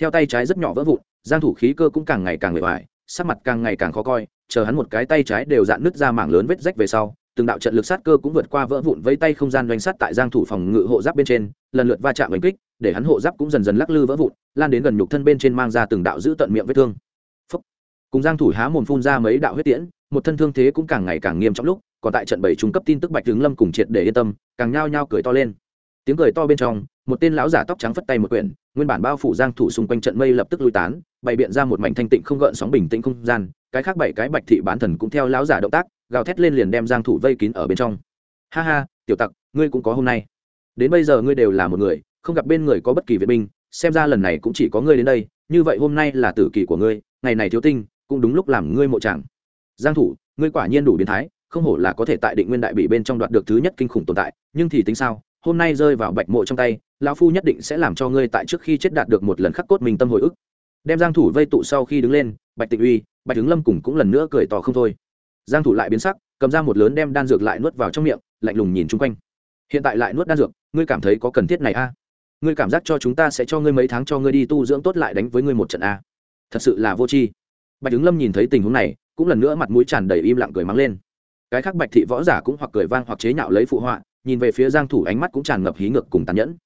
Theo tay trái rất nhỏ vỡ vụn, giang thủ khí cơ cũng càng ngày càng bề bại sắc mặt càng ngày càng khó coi, chờ hắn một cái tay trái đều dạn nứt ra mảng lớn vết rách về sau, từng đạo trận lực sát cơ cũng vượt qua vỡ vụn vây tay không gian doanh sát tại giang thủ phòng ngự hộ giáp bên trên, lần lượt va chạm đánh kích, để hắn hộ giáp cũng dần dần lắc lư vỡ vụn, lan đến gần nhục thân bên trên mang ra từng đạo giữ tận miệng vết thương Phúc. cùng giang thủ há mồm phun ra mấy đạo huyết tiễn, một thân thương thế cũng càng ngày càng nghiêm trọng lúc, còn tại trận bảy trung cấp tin tức bạch tướng lâm cùng triệt để yên tâm, càng nhao nhao cười to lên tiếng cười to bên trong, một tên lão giả tóc trắng phất tay một quyển, nguyên bản bao phủ giang thủ xung quanh trận mây lập tức lui tán bày biện ra một mảnh thanh tịnh không gợn sóng bình tĩnh không gian, cái khác bảy cái bạch thị bán thần cũng theo lão giả động tác, gào thét lên liền đem giang thủ vây kín ở bên trong. Ha ha, tiểu tặc, ngươi cũng có hôm nay. Đến bây giờ ngươi đều là một người, không gặp bên người có bất kỳ vệ binh, xem ra lần này cũng chỉ có ngươi đến đây, như vậy hôm nay là tử kỳ của ngươi, ngày này thiếu tinh, cũng đúng lúc làm ngươi mộ tràng giang thủ, ngươi quả nhiên đủ biến thái, không hổ là có thể tại định nguyên đại bị bên trong đoạt được thứ nhất kinh khủng tồn tại, nhưng thì tính sao, hôm nay rơi vào bạch mộ trong tay, lão phu nhất định sẽ làm cho ngươi tại trước khi chết đạt được một lần khắc cốt mình tâm hồi ức đem giang thủ vây tụ sau khi đứng lên, bạch tịnh uy, bạch tướng lâm cùng cũng lần nữa cười to không thôi. Giang thủ lại biến sắc, cầm ra một lớn đem đan dược lại nuốt vào trong miệng, lạnh lùng nhìn chung quanh. Hiện tại lại nuốt đan dược, ngươi cảm thấy có cần thiết này a? À? ngươi cảm giác cho chúng ta sẽ cho ngươi mấy tháng cho ngươi đi tu dưỡng tốt lại đánh với ngươi một trận a? Thật sự là vô tri. Bạch tướng lâm nhìn thấy tình huống này, cũng lần nữa mặt mũi tràn đầy im lặng cười mắng lên. Cái khác bạch thị võ giả cũng hoặc cười vang hoặc chế nhạo lấy phụ họa, nhìn về phía giang thủ ánh mắt cũng tràn ngập hí ngược cùng tàn nhẫn.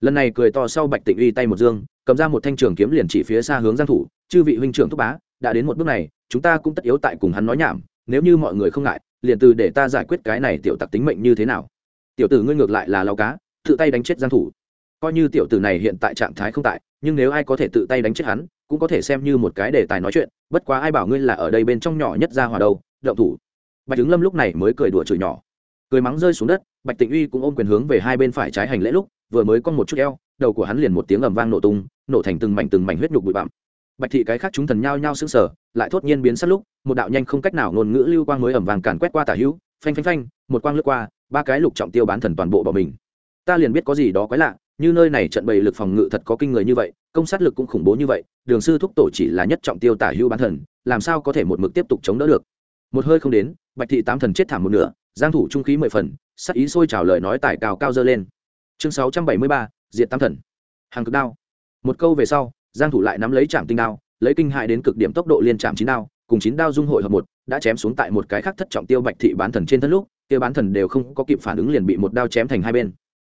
Lần này cười to sau bạch tịnh uy tay một dương cầm ra một thanh trường kiếm liền chỉ phía xa hướng giang thủ, chư vị huynh trưởng thúc bá, đã đến một bước này, chúng ta cũng tất yếu tại cùng hắn nói nhảm, nếu như mọi người không ngại, liền từ để ta giải quyết cái này tiểu tặc tính mệnh như thế nào? Tiểu tử ngươi ngược lại là lao cá, tự tay đánh chết giang thủ. Coi như tiểu tử này hiện tại trạng thái không tại, nhưng nếu ai có thể tự tay đánh chết hắn, cũng có thể xem như một cái đề tài nói chuyện, bất quá ai bảo ngươi là ở đây bên trong nhỏ nhất ra hòa đâu, động thủ. Bạch tướng lâm lúc này mới cười đùa chửi nhỏ. Cười mắng rơi xuống đất, bạch tịnh uy cũng ôm quyền hướng về hai bên phải trái hành lễ lúc, vừa mới con một chút eo, đầu của hắn liền một tiếng ầm vang nổ tung nổ thành từng mảnh từng mảnh huyết nhục bụi bặm. Bạch thị cái khác chúng thần nhao nhao sững sờ lại thốt nhiên biến sát lúc một đạo nhanh không cách nào ngôn ngữ lưu quang mới ẩm vàng càn quét qua tả hữu phanh phanh phanh một quang lướt qua ba cái lục trọng tiêu bán thần toàn bộ bỏ mình. Ta liền biết có gì đó quái lạ như nơi này trận bày lực phòng ngự thật có kinh người như vậy công sát lực cũng khủng bố như vậy đường sư thúc tổ chỉ là nhất trọng tiêu tả hữu bán thần làm sao có thể một mực tiếp tục chống đỡ được? Một hơi không đến bạch thị tám thần chết thảm một nửa giang thủ trung khí mười phần sắc ý sôi trào lời nói tài cao cao dơ lên. Chương 673, diệt tam thần. Hàng cực đao một câu về sau, giang thủ lại nắm lấy chạm tinh đao, lấy kinh hại đến cực điểm tốc độ liên chạm chín đao, cùng chín đao dung hội hợp một, đã chém xuống tại một cái khác thất trọng tiêu bạch thị bán thần trên thân lúc, kia bán thần đều không có kịp phản ứng liền bị một đao chém thành hai bên.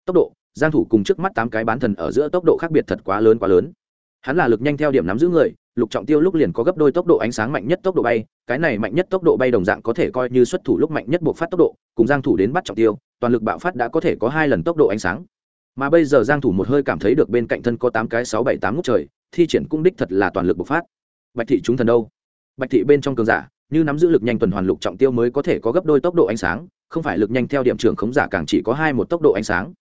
Tốc độ, giang thủ cùng trước mắt tám cái bán thần ở giữa tốc độ khác biệt thật quá lớn quá lớn. Hắn là lực nhanh theo điểm nắm giữ người, lục trọng tiêu lúc liền có gấp đôi tốc độ ánh sáng mạnh nhất tốc độ bay, cái này mạnh nhất tốc độ bay đồng dạng có thể coi như xuất thủ lúc mạnh nhất buộc phát tốc độ, cùng giang thủ đến bắt trọng tiêu, toàn lực bạo phát đã có thể có hai lần tốc độ ánh sáng mà bây giờ giang thủ một hơi cảm thấy được bên cạnh thân có tám cái sáu bảy tám ngút trời, thi triển cung đích thật là toàn lực bộc phát. Bạch thị chúng thần đâu? Bạch thị bên trong cường giả, như nắm giữ lực nhanh tuần hoàn lục trọng tiêu mới có thể có gấp đôi tốc độ ánh sáng, không phải lực nhanh theo điểm trưởng khống giả càng chỉ có hai một tốc độ ánh sáng.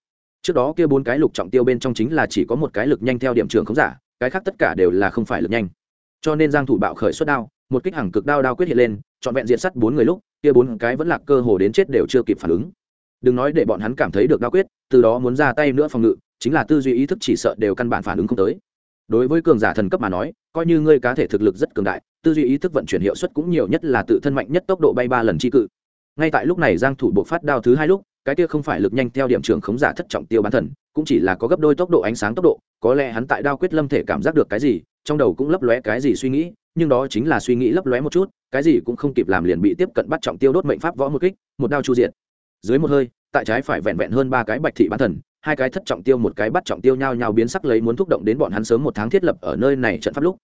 Trước đó kia bốn cái lục trọng tiêu bên trong chính là chỉ có một cái lực nhanh theo điểm trưởng khống giả, cái khác tất cả đều là không phải lực nhanh. Cho nên giang thủ bạo khởi xuất đao, một kích hàng cực đao đao quyết hiện lên chọn vẹn diện sắt bốn người lúc, kia bốn cái vẫn là cơ hồ đến chết đều chưa kịp phản ứng đừng nói để bọn hắn cảm thấy được đa quyết, từ đó muốn ra tay nữa phòng ngự, chính là tư duy ý thức chỉ sợ đều căn bản phản ứng không tới. Đối với cường giả thần cấp mà nói, coi như ngươi cá thể thực lực rất cường đại, tư duy ý thức vận chuyển hiệu suất cũng nhiều nhất là tự thân mạnh nhất tốc độ bay ba lần chi cự. Ngay tại lúc này giang thủ bộ phát đao thứ hai lúc, cái kia không phải lực nhanh theo điểm trường khống giả thất trọng tiêu bán thần, cũng chỉ là có gấp đôi tốc độ ánh sáng tốc độ, có lẽ hắn tại đao quyết lâm thể cảm giác được cái gì, trong đầu cũng lấp lóe cái gì suy nghĩ, nhưng đó chính là suy nghĩ lấp lóe một chút, cái gì cũng không kịp làm liền bị tiếp cận bắt trọng tiêu đốt mệnh pháp võ một kích, một đao chu diện dưới một hơi, tại trái phải vẹn vẹn hơn ba cái bạch thị bán thần, hai cái thất trọng tiêu, một cái bắt trọng tiêu nhau nhau biến sắc lấy muốn thúc động đến bọn hắn sớm một tháng thiết lập ở nơi này trận pháp lúc.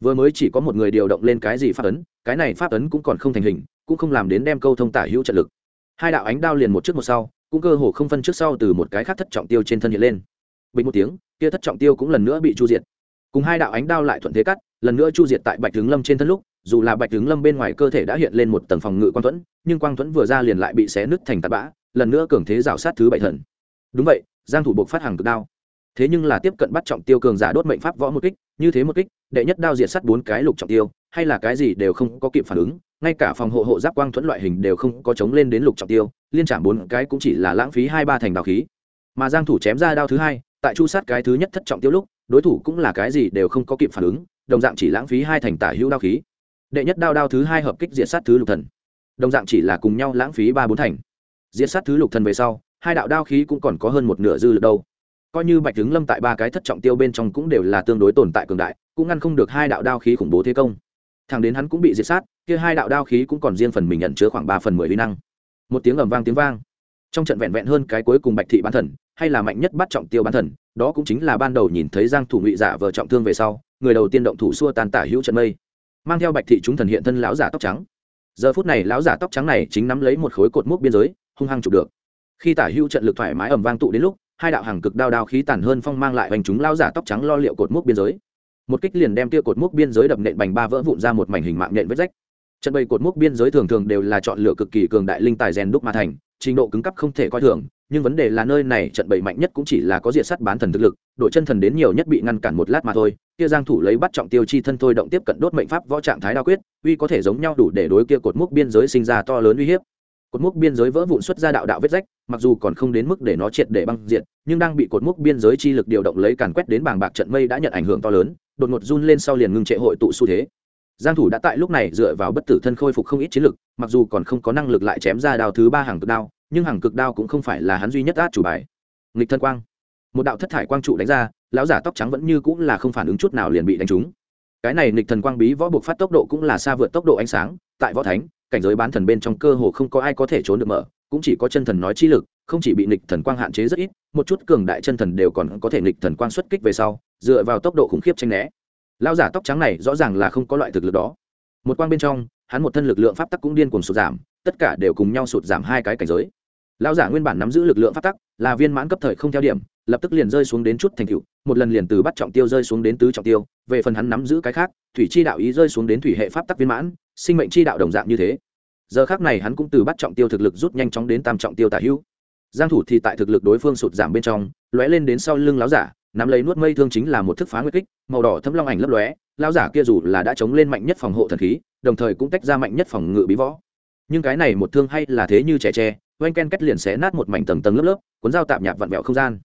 Vừa mới chỉ có một người điều động lên cái gì pháp ấn, cái này pháp ấn cũng còn không thành hình, cũng không làm đến đem câu thông tả hữu trận lực. Hai đạo ánh đao liền một trước một sau, cũng cơ hồ không phân trước sau từ một cái khác thất trọng tiêu trên thân hiện lên. Bình một tiếng, kia thất trọng tiêu cũng lần nữa bị chu diệt. Cùng hai đạo ánh đao lại thuận thế cắt, lần nữa chu diệt tại bạch tướng lâm trên thân lúc dù là bạch tướng lâm bên ngoài cơ thể đã hiện lên một tầng phòng ngự quang thuẫn, nhưng quang thuẫn vừa ra liền lại bị xé nứt thành tạt bã, lần nữa cường thế rào sát thứ bảy thần. Đúng vậy, giang thủ buộc phát hàng cực đao. Thế nhưng là tiếp cận bắt trọng tiêu cường giả đốt mệnh pháp võ một kích, như thế một kích, đệ nhất đao diệt sát bốn cái lục trọng tiêu, hay là cái gì đều không có kịp phản ứng, ngay cả phòng hộ hộ giáp quang thuẫn loại hình đều không có chống lên đến lục trọng tiêu, liên chạm bốn cái cũng chỉ là lãng phí hai ba thành đạo khí. Mà giang thủ chém ra đao thứ hai, tại chu sát cái thứ nhất thất trọng tiêu lúc, đối thủ cũng là cái gì đều không có kịp phản ứng, đồng dạng chỉ lãng phí hai thành tả hữu đao khí đệ nhất đao đao thứ hai hợp kích diệt sát thứ lục thần. Đồng dạng chỉ là cùng nhau lãng phí ba bốn thành. Diệt sát thứ lục thần về sau, hai đạo đao khí cũng còn có hơn một nửa dư lực đâu. Coi như bạch tướng lâm tại ba cái thất trọng tiêu bên trong cũng đều là tương đối tồn tại cường đại, cũng ngăn không được hai đạo đao khí khủng bố thế công. Thằng đến hắn cũng bị diệt sát, kia hai đạo đao khí cũng còn riêng phần mình nhận chứa khoảng ba phần mười vi năng. Một tiếng ầm vang tiếng vang. Trong trận vẹn vẹn hơn cái cuối cùng bạch thị bán thần, hay là mạnh nhất bắt trọng tiêu bán thần, đó cũng chính là ban đầu nhìn thấy giang thủ ngụy giả vờ trọng thương về sau, người đầu tiên động thủ xua tan tả hữu trận mây mang theo bạch thị chúng thần hiện thân lão giả tóc trắng. Giờ phút này lão giả tóc trắng này chính nắm lấy một khối cột mốc biên giới, hung hăng chụp được. Khi tả hữu trận lực thoải mái ầm vang tụ đến lúc, hai đạo hàng cực đao đao khí tàn hơn phong mang lại hoành chúng lão giả tóc trắng lo liệu cột mốc biên giới. Một kích liền đem kia cột mốc biên giới đập nện bành ba vỡ vụn ra một mảnh hình mạng nện vết rách. Trận bày cột mốc biên giới thường thường đều là chọn lựa cực kỳ cường đại linh tài rèn đúc mà thành, trình độ cứng cấp không thể coi thường nhưng vấn đề là nơi này trận bảy mạnh nhất cũng chỉ là có diệt sắt bán thần thực lực, đội chân thần đến nhiều nhất bị ngăn cản một lát mà thôi, kia giang thủ lấy bắt trọng tiêu chi thân thôi động tiếp cận đốt mệnh pháp võ trạng thái đao quyết, uy có thể giống nhau đủ để đối kia cột mốc biên giới sinh ra to lớn uy hiếp. Cột mốc biên giới vỡ vụn xuất ra đạo đạo vết rách, mặc dù còn không đến mức để nó triệt để băng diệt, nhưng đang bị cột mốc biên giới chi lực điều động lấy càn quét đến bảng bạc trận mây đã nhận ảnh hưởng to lớn, đột ngột run lên sau liền ngưng trệ hội tụ xu thế. Giang thủ đã tại lúc này dựa vào bất tử thân khôi phục không ít chiến lực, mặc dù còn không có năng lực lại chém ra đao thứ ba hàng cực đao nhưng hàng cực đao cũng không phải là hắn duy nhất át chủ bài. Nghịch thân quang. Một đạo thất thải quang trụ đánh ra, lão giả tóc trắng vẫn như cũng là không phản ứng chút nào liền bị đánh trúng. Cái này nghịch thần quang bí võ buộc phát tốc độ cũng là xa vượt tốc độ ánh sáng, tại võ thánh, cảnh giới bán thần bên trong cơ hồ không có ai có thể trốn được mở, cũng chỉ có chân thần nói chi lực, không chỉ bị nghịch thần quang hạn chế rất ít, một chút cường đại chân thần đều còn có thể nghịch thần quang xuất kích về sau, dựa vào tốc độ khủng khiếp tranh né. Lão giả tóc trắng này rõ ràng là không có loại thực lực đó. Một quang bên trong, hắn một thân lực lượng pháp tắc cũng điên cuồng sụt giảm, tất cả đều cùng nhau sụt giảm hai cái cảnh giới. Lão giả nguyên bản nắm giữ lực lượng pháp tắc, là viên mãn cấp thời không theo điểm, lập tức liền rơi xuống đến chút thành cựu một lần liền từ bắt trọng tiêu rơi xuống đến tứ trọng tiêu, về phần hắn nắm giữ cái khác, thủy chi đạo ý rơi xuống đến thủy hệ pháp tắc viên mãn, sinh mệnh chi đạo đồng dạng như thế. Giờ khác này hắn cũng từ bắt trọng tiêu thực lực rút nhanh chóng đến tam trọng tiêu tả hữu. Giang thủ thì tại thực lực đối phương sụt giảm bên trong, lóe lên đến sau lưng lão giả, nắm lấy nuốt mây thương chính là một thức phá nguyệt kích, màu đỏ thấm long ảnh lấp lóe, Lão giả kia dù là đã chống lên mạnh nhất phòng hộ thần khí, đồng thời cũng tách ra mạnh nhất phòng ngự bí võ. Nhưng cái này một thương hay là thế như trẻ tre oanh ken kết liền xé nát một mảnh tầng tầng lớp lớp, cuốn dao tạm nhạt vặn vẹo không gian.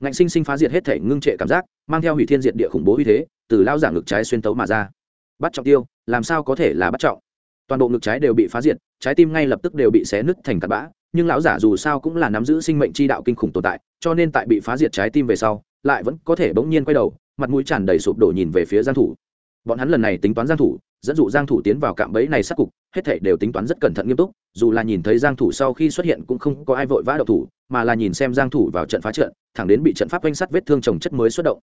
Ngạnh sinh sinh phá diệt hết thể ngưng trệ cảm giác, mang theo hủy thiên diệt địa khủng bố uy thế, từ lao giả ngực trái xuyên tấu mà ra. Bắt trọng tiêu, làm sao có thể là bắt trọng? Toàn bộ ngực trái đều bị phá diệt, trái tim ngay lập tức đều bị xé nứt thành cát bã, nhưng lão giả dù sao cũng là nắm giữ sinh mệnh chi đạo kinh khủng tồn tại, cho nên tại bị phá diệt trái tim về sau, lại vẫn có thể bỗng nhiên quay đầu, mặt mũi tràn đầy sụp đổ nhìn về phía giang thủ. Bọn hắn lần này tính toán giang thủ, dẫn dụ giang thủ tiến vào cạm bẫy này sát cục, hết thảy đều tính toán rất cẩn thận nghiêm túc dù là nhìn thấy giang thủ sau khi xuất hiện cũng không có ai vội vã động thủ, mà là nhìn xem giang thủ vào trận phá trận, thẳng đến bị trận pháp quanh sát vết thương chồng chất mới xuất động.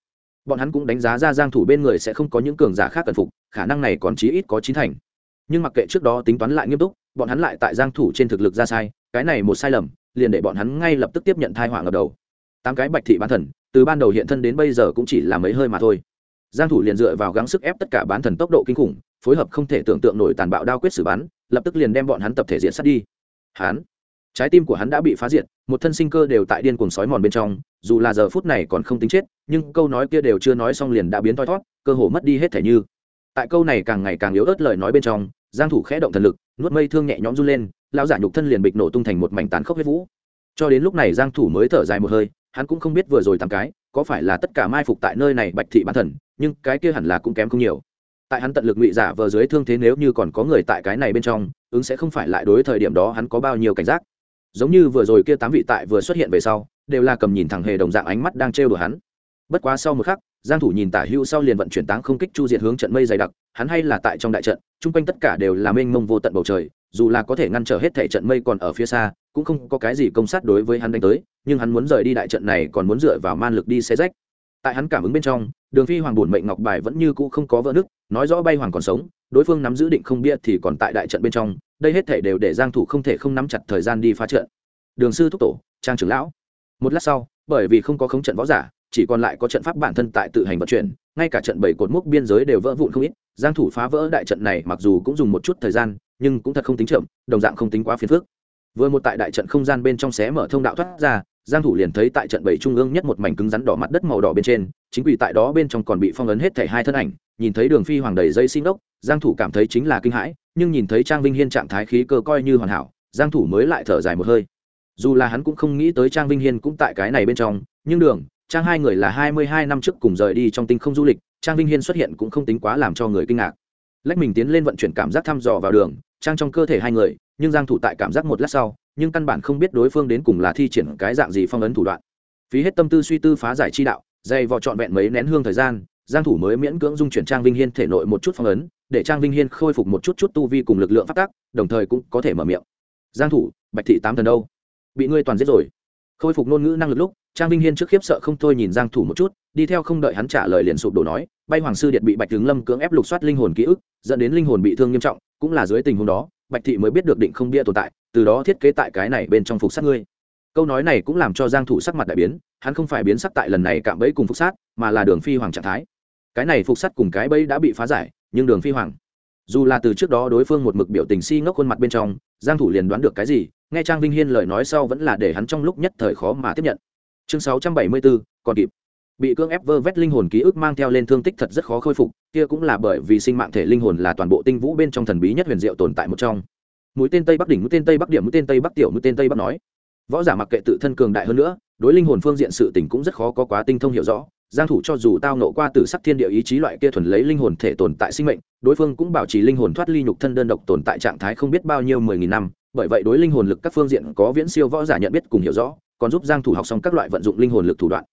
Bọn hắn cũng đánh giá ra giang thủ bên người sẽ không có những cường giả khác cần phục, khả năng này còn chí ít có chín thành. Nhưng mặc kệ trước đó tính toán lại nghiêm túc, bọn hắn lại tại giang thủ trên thực lực ra sai, cái này một sai lầm, liền để bọn hắn ngay lập tức tiếp nhận tai họa ngập đầu. Tám cái bạch thị bán thần, từ ban đầu hiện thân đến bây giờ cũng chỉ là mấy hơi mà thôi giang thủ liền dựa vào gắng sức ép tất cả bán thần tốc độ kinh khủng, phối hợp không thể tưởng tượng nổi tàn bạo đao quyết xử bắn, lập tức liền đem bọn hắn tập thể diện sát đi. Hắn, trái tim của hắn đã bị phá diệt, một thân sinh cơ đều tại điên cuồng sói mòn bên trong, dù là giờ phút này còn không tính chết, nhưng câu nói kia đều chưa nói xong liền đã biến thoi thót, cơ hồ mất đi hết thể như. Tại câu này càng ngày càng yếu ớt lời nói bên trong, giang thủ khẽ động thần lực, nuốt mây thương nhẹ nhõm run lên, lão giả nhục thân liền bịch nổ tung thành một mảnh tán khốc huyết vũ. Cho đến lúc này giang thủ mới thở dài một hơi, hắn cũng không biết vừa rồi tám cái có phải là tất cả mai phục tại nơi này bạch thị bán thần, nhưng cái kia hẳn là cũng kém không nhiều. Tại hắn tận lực ngụy giả vờ dưới thương thế nếu như còn có người tại cái này bên trong, ứng sẽ không phải lại đối thời điểm đó hắn có bao nhiêu cảnh giác. Giống như vừa rồi kia tám vị tại vừa xuất hiện về sau, đều là cầm nhìn thẳng hề đồng dạng ánh mắt đang trêu đùa hắn. Bất quá sau một khắc, giang thủ nhìn tả hưu sau liền vận chuyển táng không kích chu diệt hướng trận mây dày đặc, hắn hay là tại trong đại trận, chung quanh tất cả đều là mênh mông vô tận bầu trời, dù là có thể ngăn trở hết thể trận mây còn ở phía xa cũng không có cái gì công sát đối với hắn đánh tới, nhưng hắn muốn rời đi đại trận này còn muốn dựa vào man lực đi xé rách. Tại hắn cảm ứng bên trong, đường phi hoàng buồn mệnh ngọc bài vẫn như cũ không có vỡ nứt, nói rõ bay hoàng còn sống, đối phương nắm giữ định không bia thì còn tại đại trận bên trong, đây hết thể đều để giang thủ không thể không nắm chặt thời gian đi phá trận. Đường sư thúc tổ, trang trưởng lão. Một lát sau, bởi vì không có khống trận võ giả, chỉ còn lại có trận pháp bản thân tại tự hành vận chuyển, ngay cả trận bảy cột mốc biên giới đều vỡ vụn không ít, giang thủ phá vỡ đại trận này mặc dù cũng dùng một chút thời gian, nhưng cũng thật không tính chậm, đồng dạng không tính quá phiền phức vừa một tại đại trận không gian bên trong xé mở thông đạo thoát ra, giang thủ liền thấy tại trận bảy trung ương nhất một mảnh cứng rắn đỏ mặt đất màu đỏ bên trên, chính quỷ tại đó bên trong còn bị phong ấn hết thảy hai thân ảnh, nhìn thấy đường phi hoàng đầy dây xin đốc giang thủ cảm thấy chính là kinh hãi, nhưng nhìn thấy trang vinh hiên trạng thái khí cơ coi như hoàn hảo, giang thủ mới lại thở dài một hơi. Dù là hắn cũng không nghĩ tới trang vinh hiên cũng tại cái này bên trong, nhưng đường, trang hai người là hai mươi hai năm trước cùng rời đi trong tinh không du lịch, trang vinh hiên xuất hiện cũng không tính quá làm cho người kinh ngạc. Lách mình tiến lên vận chuyển cảm giác thăm dò vào đường trang trong cơ thể hai người, nhưng giang thủ tại cảm giác một lát sau, nhưng căn bản không biết đối phương đến cùng là thi triển cái dạng gì phong ấn thủ đoạn. Phí hết tâm tư suy tư phá giải chi đạo, dày vò trọn vẹn mấy nén hương thời gian, giang thủ mới miễn cưỡng dung chuyển trang vinh hiên thể nội một chút phong ấn, để trang vinh hiên khôi phục một chút chút tu vi cùng lực lượng phát tác, đồng thời cũng có thể mở miệng. Giang thủ, bạch thị tám thần đâu? Bị ngươi toàn giết rồi. Khôi phục ngôn ngữ năng lực lúc, trang vinh hiên trước khiếp sợ không thôi nhìn giang thủ một chút, đi theo không đợi hắn trả lời liền sụp đổ nói, bay hoàng sư điện bị bạch tướng lâm cưỡng ép lục soát linh hồn ký ức, dẫn đến linh hồn bị thương nghiêm trọng cũng là dưới tình huống đó bạch thị mới biết được định không bia tồn tại từ đó thiết kế tại cái này bên trong phục sát ngươi. Câu nói này cũng làm cho giang thủ sắc mặt đại biến hắn không phải biến sắc tại lần này cạm bẫy cùng phục sát mà là đường phi hoàng trạng thái. Cái này phục sát cùng cái bẫy đã bị phá giải nhưng đường phi hoàng dù là từ trước đó đối phương một mực biểu tình si ngốc khuôn mặt bên trong giang thủ liền đoán được cái gì nghe trang vinh hiên lời nói sau vẫn là để hắn trong lúc nhất thời khó mà tiếp nhận. Chương 674, còn kịp bị cưỡng ép vơ vét linh hồn ký ức mang theo lên thương tích thật rất khó khôi phục, kia cũng là bởi vì sinh mạng thể linh hồn là toàn bộ tinh vũ bên trong thần bí nhất huyền diệu tồn tại một trong. Mũi tên tây bắc đỉnh, mũi tên tây bắc điểm, mũi tên tây bắc tiểu, mũi tên tây bắc nói. Võ giả mặc kệ tự thân cường đại hơn nữa, đối linh hồn phương diện sự tình cũng rất khó có quá tinh thông hiểu rõ. Giang thủ cho dù tao nộ qua tử sắc thiên địa ý chí loại kia thuần lấy linh hồn thể tồn tại sinh mệnh, đối phương cũng bảo trì linh hồn thoát ly nhục thân đơn độc tồn tại trạng thái không biết bao nhiêu mười nghìn năm. Bởi vậy đối linh hồn lực các phương diện có viễn siêu võ giả nhận biết cùng hiểu rõ, còn giúp giang thủ học xong các loại vận dụng linh hồn lực thủ đoạn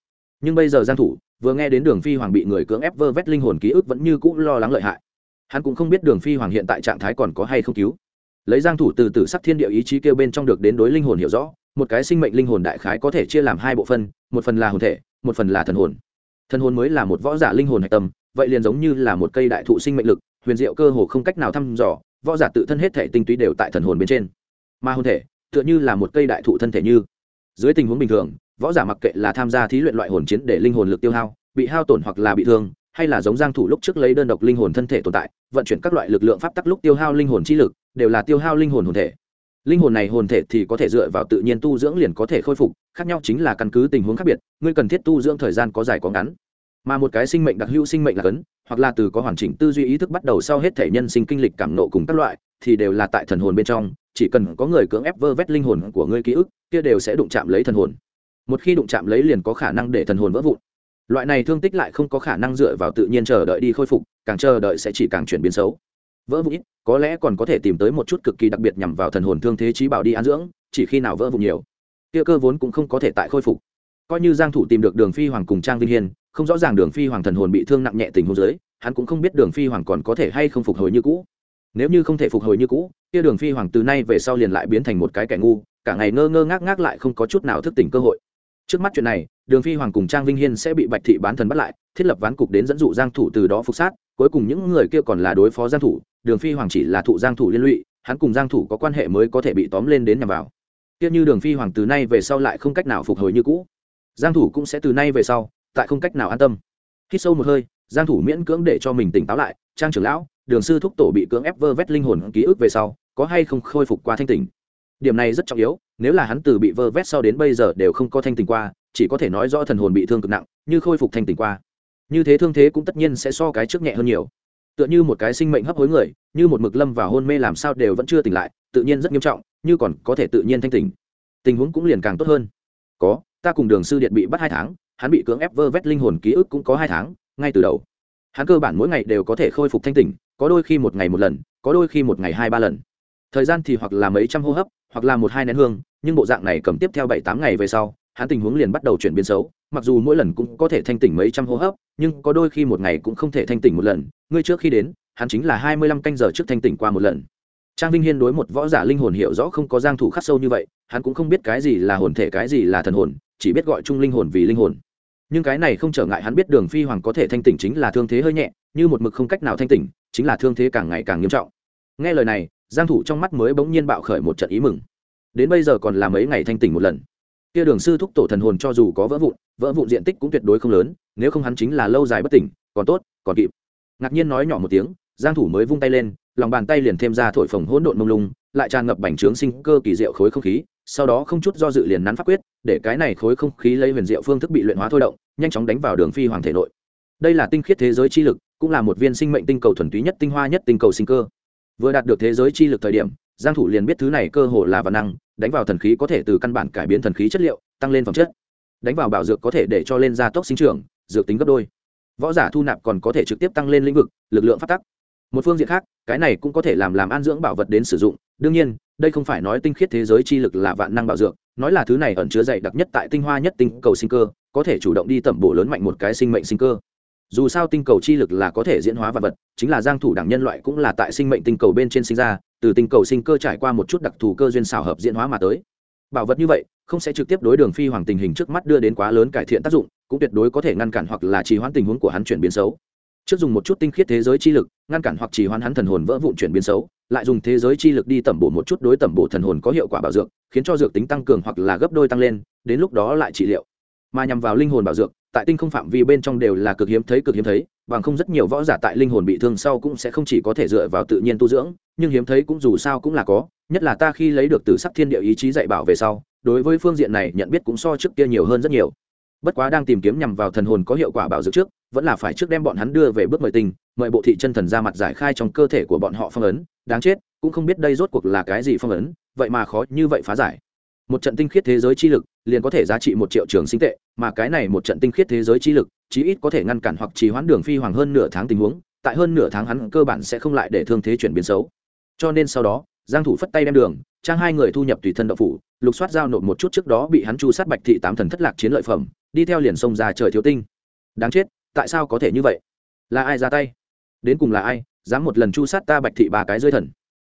nhưng bây giờ giang thủ vừa nghe đến đường phi hoàng bị người cưỡng ép vơ vét linh hồn ký ức vẫn như cũ lo lắng lợi hại. Hắn cũng không biết đường phi hoàng hiện tại trạng thái còn có hay không cứu. Lấy giang thủ từ từ sắc thiên địa ý chí kêu bên trong được đến đối linh hồn hiểu rõ, một cái sinh mệnh linh hồn đại khái có thể chia làm hai bộ phân một phần là hồn thể, một phần là thần hồn. Thần hồn mới là một võ giả linh hồn hạch tâm, vậy liền giống như là một cây đại thụ sinh mệnh lực, huyền diệu cơ hồ không cách nào thăm dò, võ giả tự thân hết thể tinh túy đều tại thần hồn bên trên. Mà hồn thể, tựa như là một cây đại thụ thân thể như. Dưới tình huống bình thường võ giả mặc kệ là tham gia thí luyện loại hồn chiến để linh hồn lực tiêu hao, bị hao tổn hoặc là bị thương, hay là giống giang thủ lúc trước lấy đơn độc linh hồn thân thể tồn tại, vận chuyển các loại lực lượng pháp tắc lúc tiêu hao linh hồn chi lực, đều là tiêu hao linh hồn hồn thể. Linh hồn này hồn thể thì có thể dựa vào tự nhiên tu dưỡng liền có thể khôi phục, khác nhau chính là căn cứ tình huống khác biệt, ngươi cần thiết tu dưỡng thời gian có dài có ngắn. Mà một cái sinh mệnh đặc hữu sinh mệnh là cấn, hoặc là từ có hoàn chỉnh tư duy ý thức bắt đầu sau hết thể nhân sinh kinh lịch cảm nộ cùng các loại, thì đều là tại thần hồn bên trong, chỉ cần có người cưỡng ép vơ vét linh hồn của ngươi ký ức, kia đều sẽ đụng chạm lấy thần hồn một khi đụng chạm lấy liền có khả năng để thần hồn vỡ vụn. Loại này thương tích lại không có khả năng dựa vào tự nhiên chờ đợi đi khôi phục, càng chờ đợi sẽ chỉ càng chuyển biến xấu. Vỡ vụn ít, có lẽ còn có thể tìm tới một chút cực kỳ đặc biệt nhằm vào thần hồn thương thế trí bảo đi an dưỡng, chỉ khi nào vỡ vụn nhiều. Kia cơ vốn cũng không có thể tại khôi phục. Coi như giang thủ tìm được đường phi hoàng cùng trang vinh hiên, không rõ ràng đường phi hoàng thần hồn bị thương nặng nhẹ tình huống dưới, hắn cũng không biết đường phi hoàng còn có thể hay không phục hồi như cũ. Nếu như không thể phục hồi như cũ, kia đường phi hoàng từ nay về sau liền lại biến thành một cái kẻ ngu, cả ngày ngơ ngơ ngác ngác lại không có chút nào thức tỉnh cơ hội trước mắt chuyện này, đường phi hoàng cùng trang vinh hiên sẽ bị bạch thị bán thần bắt lại, thiết lập ván cục đến dẫn dụ giang thủ từ đó phục sát, cuối cùng những người kia còn là đối phó giang thủ, đường phi hoàng chỉ là thụ giang thủ liên lụy, hắn cùng giang thủ có quan hệ mới có thể bị tóm lên đến nhà vào. Kia như đường phi hoàng từ nay về sau lại không cách nào phục hồi như cũ. Giang thủ cũng sẽ từ nay về sau, tại không cách nào an tâm. Hít sâu một hơi, giang thủ miễn cưỡng để cho mình tỉnh táo lại, trang trưởng lão, đường sư thúc tổ bị cưỡng ép vơ vét linh hồn ký ức về sau, có hay không khôi phục qua thanh tỉnh? Điểm này rất trọng yếu, nếu là hắn từ bị vơ vét sau đến bây giờ đều không có thanh tỉnh qua, chỉ có thể nói rõ thần hồn bị thương cực nặng, như khôi phục thanh tỉnh qua. Như thế thương thế cũng tất nhiên sẽ so cái trước nhẹ hơn nhiều. Tựa như một cái sinh mệnh hấp hối người, như một mực lâm vào hôn mê làm sao đều vẫn chưa tỉnh lại, tự nhiên rất nghiêm trọng, như còn có thể tự nhiên thanh tỉnh. Tình huống cũng liền càng tốt hơn. Có, ta cùng đường sư điện bị bắt hai tháng, hắn bị cưỡng ép vơ vét linh hồn ký ức cũng có hai tháng, ngay từ đầu. Hắn cơ bản mỗi ngày đều có thể khôi phục thanh tỉnh, có đôi khi một ngày một lần, có đôi khi một ngày hai ba lần thời gian thì hoặc là mấy trăm hô hấp, hoặc là một hai nén hương, nhưng bộ dạng này cầm tiếp theo bảy tám ngày về sau, hắn tình huống liền bắt đầu chuyển biến xấu. Mặc dù mỗi lần cũng có thể thanh tỉnh mấy trăm hô hấp, nhưng có đôi khi một ngày cũng không thể thanh tỉnh một lần. Ngươi trước khi đến, hắn chính là hai mươi lăm canh giờ trước thanh tỉnh qua một lần. Trang vinh hiên đối một võ giả linh hồn hiểu rõ không có giang thủ khắc sâu như vậy, hắn cũng không biết cái gì là hồn thể, cái gì là thần hồn, chỉ biết gọi chung linh hồn vì linh hồn. Nhưng cái này không trở ngại hắn biết đường phi hoàng có thể thanh tỉnh chính là thương thế hơi nhẹ, như một mực không cách nào thanh tỉnh, chính là thương thế càng ngày càng nghiêm trọng. Nghe lời này giang thủ trong mắt mới bỗng nhiên bạo khởi một trận ý mừng. Đến bây giờ còn là mấy ngày thanh tỉnh một lần. Kia đường sư thúc tổ thần hồn cho dù có vỡ vụn vỡ vụn diện tích cũng tuyệt đối không lớn, nếu không hắn chính là lâu dài bất tỉnh, còn tốt, còn kịp. Ngạc nhiên nói nhỏ một tiếng, giang thủ mới vung tay lên, lòng bàn tay liền thêm ra thổi phồng hỗn độn mông lung, lại tràn ngập bành trướng sinh cơ kỳ diệu khối không khí, sau đó không chút do dự liền nắn pháp quyết, để cái này khối không khí lấy huyền diệu phương thức bị luyện hóa thôi động, nhanh chóng đánh vào đường phi hoàng thể nội. Đây là tinh khiết thế giới chi lực, cũng là một viên sinh mệnh tinh cầu thuần túy nhất tinh hoa nhất tinh cầu sinh cơ vừa đạt được thế giới chi lực thời điểm, giang thủ liền biết thứ này cơ hồ là văn năng, đánh vào thần khí có thể từ căn bản cải biến thần khí chất liệu, tăng lên phẩm chất. Đánh vào bảo dược có thể để cho lên gia tốc sinh trưởng, dược tính gấp đôi. Võ giả thu nạp còn có thể trực tiếp tăng lên lĩnh vực, lực lượng phát tắc. Một phương diện khác, cái này cũng có thể làm làm an dưỡng bảo vật đến sử dụng. Đương nhiên, đây không phải nói tinh khiết thế giới chi lực là vạn năng bảo dược, nói là thứ này ẩn chứa dày đặc nhất tại tinh hoa nhất tinh cầu sinh cơ, có thể chủ động đi tẩm bổ lớn mạnh một cái sinh mệnh sinh cơ dù sao tinh cầu chi lực là có thể diễn hóa vật vật, chính là giang thủ đẳng nhân loại cũng là tại sinh mệnh tinh cầu bên trên sinh ra, từ tinh cầu sinh cơ trải qua một chút đặc thù cơ duyên xảo hợp diễn hóa mà tới. Bảo vật như vậy, không sẽ trực tiếp đối đường phi hoàng tình hình trước mắt đưa đến quá lớn cải thiện tác dụng, cũng tuyệt đối có thể ngăn cản hoặc là trì hoãn tình huống của hắn chuyển biến xấu. Trước dùng một chút tinh khiết thế giới chi lực, ngăn cản hoặc trì hoãn hắn thần hồn vỡ vụn chuyển biến xấu, lại dùng thế giới chi lực đi tẩm bổ một chút đối tẩm bổ thần hồn có hiệu quả bảo dược, khiến cho dược tính tăng cường hoặc là gấp đôi tăng lên, đến lúc đó lại trị liệu. Mà nhằm vào linh hồn bảo dược tại tinh không phạm vi bên trong đều là cực hiếm thấy, cực hiếm thấy, bằng không rất nhiều võ giả tại linh hồn bị thương sau cũng sẽ không chỉ có thể dựa vào tự nhiên tu dưỡng, nhưng hiếm thấy cũng dù sao cũng là có, nhất là ta khi lấy được từ sắc thiên địa ý chí dạy bảo về sau, đối với phương diện này nhận biết cũng so trước kia nhiều hơn rất nhiều. Bất quá đang tìm kiếm nhằm vào thần hồn có hiệu quả bảo dưỡng trước, vẫn là phải trước đem bọn hắn đưa về bước mời tình, mời bộ thị chân thần ra mặt giải khai trong cơ thể của bọn họ phong ấn, đáng chết, cũng không biết đây rốt cuộc là cái gì phong ấn, vậy mà khó như vậy phá giải một trận tinh khiết thế giới chi lực liền có thể giá trị một triệu trường sinh tệ, mà cái này một trận tinh khiết thế giới chi lực, chí ít có thể ngăn cản hoặc trì hoãn đường phi hoàng hơn nửa tháng tình huống, tại hơn nửa tháng hắn cơ bản sẽ không lại để thương thế chuyển biến xấu. Cho nên sau đó, giang thủ phất tay đem đường, trang hai người thu nhập tùy thân đậu phủ, lục soát giao nộp một chút trước đó bị hắn chu sát bạch thị tám thần thất lạc chiến lợi phẩm, đi theo liền sông ra trời thiếu tinh. Đáng chết, tại sao có thể như vậy? Là ai ra tay? Đến cùng là ai, dám một lần chu sát ta bạch thị ba cái rơi thần?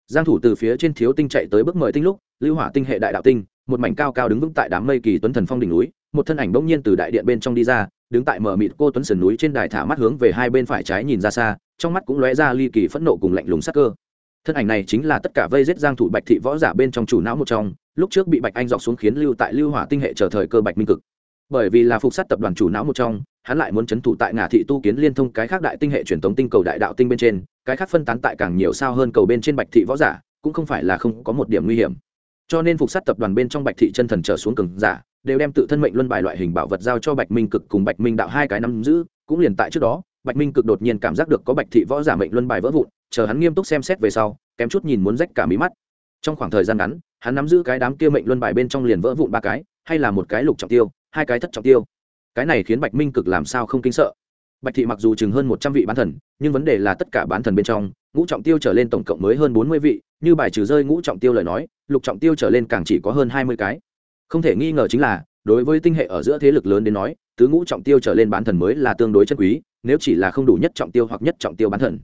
Giang thủ từ phía trên thiếu tinh chạy tới bước mời tinh lúc, lưu hỏa tinh hệ đại đạo tinh một mảnh cao cao đứng vững tại đám mây kỳ tuấn thần phong đỉnh núi, một thân ảnh bỗng nhiên từ đại điện bên trong đi ra, đứng tại mở mịt cô tuấn sườn núi trên đài thả mắt hướng về hai bên phải trái nhìn ra xa, trong mắt cũng lóe ra ly kỳ phẫn nộ cùng lạnh lùng sắc cơ. Thân ảnh này chính là tất cả vây giết giang thủ bạch thị võ giả bên trong chủ não một trong, lúc trước bị bạch anh dọc xuống khiến lưu tại lưu hỏa tinh hệ chờ thời cơ bạch minh cực. Bởi vì là phục sát tập đoàn chủ não một trong, hắn lại muốn chấn thủ tại ngả thị tu kiến liên thông cái khác đại tinh hệ truyền thống tinh cầu đại đạo tinh bên trên, cái khác phân tán tại càng nhiều sao hơn cầu bên trên bạch thị võ giả, cũng không phải là không có một điểm nguy hiểm cho nên phục sát tập đoàn bên trong bạch thị chân thần trở xuống cường giả, đều đem tự thân mệnh luân bài loại hình bảo vật giao cho bạch minh cực cùng bạch minh đạo hai cái năm giữ. Cũng liền tại trước đó, bạch minh cực đột nhiên cảm giác được có bạch thị võ giả mệnh luân bài vỡ vụn, chờ hắn nghiêm túc xem xét về sau, kém chút nhìn muốn rách cả mí mắt. Trong khoảng thời gian ngắn, hắn nắm giữ cái đám kia mệnh luân bài bên trong liền vỡ vụn ba cái, hay là một cái lục trọng tiêu, hai cái thất trọng tiêu. Cái này khiến bạch minh cực làm sao không kinh sợ? Bạch thị mặc dù chừng hơn một trăm vị bán thần, nhưng vấn đề là tất cả bán thần bên trong, ngũ trọng tiêu trở lên tổng cộng mới hơn bốn mươi vị như bài trừ rơi ngũ trọng tiêu lời nói, lục trọng tiêu trở lên càng chỉ có hơn hai mươi cái. Không thể nghi ngờ chính là, đối với tinh hệ ở giữa thế lực lớn đến nói, tứ ngũ trọng tiêu trở lên bán thần mới là tương đối chân quý, nếu chỉ là không đủ nhất trọng tiêu hoặc nhất trọng tiêu bán thần.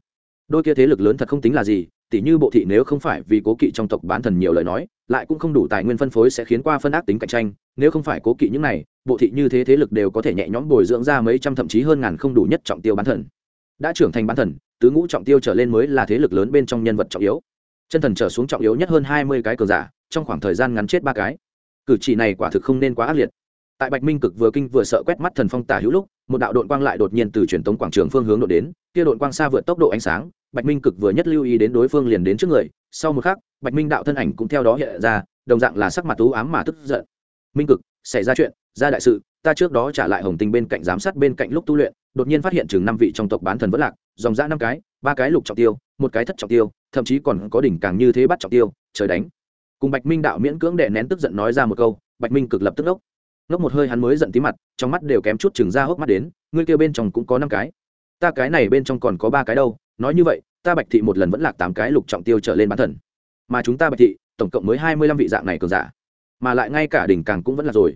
Đôi kia thế lực lớn thật không tính là gì, tỉ như bộ thị nếu không phải vì cố kỵ trong tộc bán thần nhiều lời nói, lại cũng không đủ tài nguyên phân phối sẽ khiến qua phân ác tính cạnh tranh, nếu không phải cố kỵ những này, bộ thị như thế thế lực đều có thể nhẹ nhõm bồi dưỡng ra mấy trăm thậm chí hơn ngàn không đủ nhất trọng tiêu bán thần. Đã trưởng thành bán thần, tứ ngũ trọng tiêu trở lên mới là thế lực lớn bên trong nhân vật trọng yếu chân thần trở xuống trọng yếu nhất hơn hai mươi cái cờ giả, trong khoảng thời gian ngắn chết ba cái. Cử chỉ này quả thực không nên quá ác liệt. Tại bạch minh cực vừa kinh vừa sợ quét mắt thần phong tả hữu lúc, một đạo đội quang lại đột nhiên từ truyền tống quảng trường phương hướng độ đến, kia đội quang xa vượt tốc độ ánh sáng, bạch minh cực vừa nhất lưu ý đến đối phương liền đến trước người, sau một khắc, bạch minh đạo thân ảnh cũng theo đó hiện ra, đồng dạng là sắc mặt tú ám mà tức giận. Minh cực, xảy ra chuyện, ra đại sự, ta trước đó trả lại hồng tinh bên cạnh giám sát bên cạnh lúc tu luyện, đột nhiên phát hiện chừng năm vị trong tộc bán thần vẫn lạc, dòng ra năm cái, ba cái lục trọng tiêu, một cái thất trọng tiêu thậm chí còn có đỉnh càng như thế bắt trọng tiêu, trời đánh. Cùng bạch minh đạo miễn cưỡng đệ nén tức giận nói ra một câu, bạch minh cực lập tức ốc ngốc một hơi hắn mới giận tí mặt, trong mắt đều kém chút chừng ra hốc mắt đến, ngươi kêu bên trong cũng có năm cái. Ta cái này bên trong còn có ba cái đâu, nói như vậy, ta bạch thị một lần vẫn lạc tám cái lục trọng tiêu trở lên bán thần. Mà chúng ta bạch thị, tổng cộng mới hai mươi lăm vị dạng này cường giả. Mà lại ngay cả đỉnh càng cũng vẫn là rồi.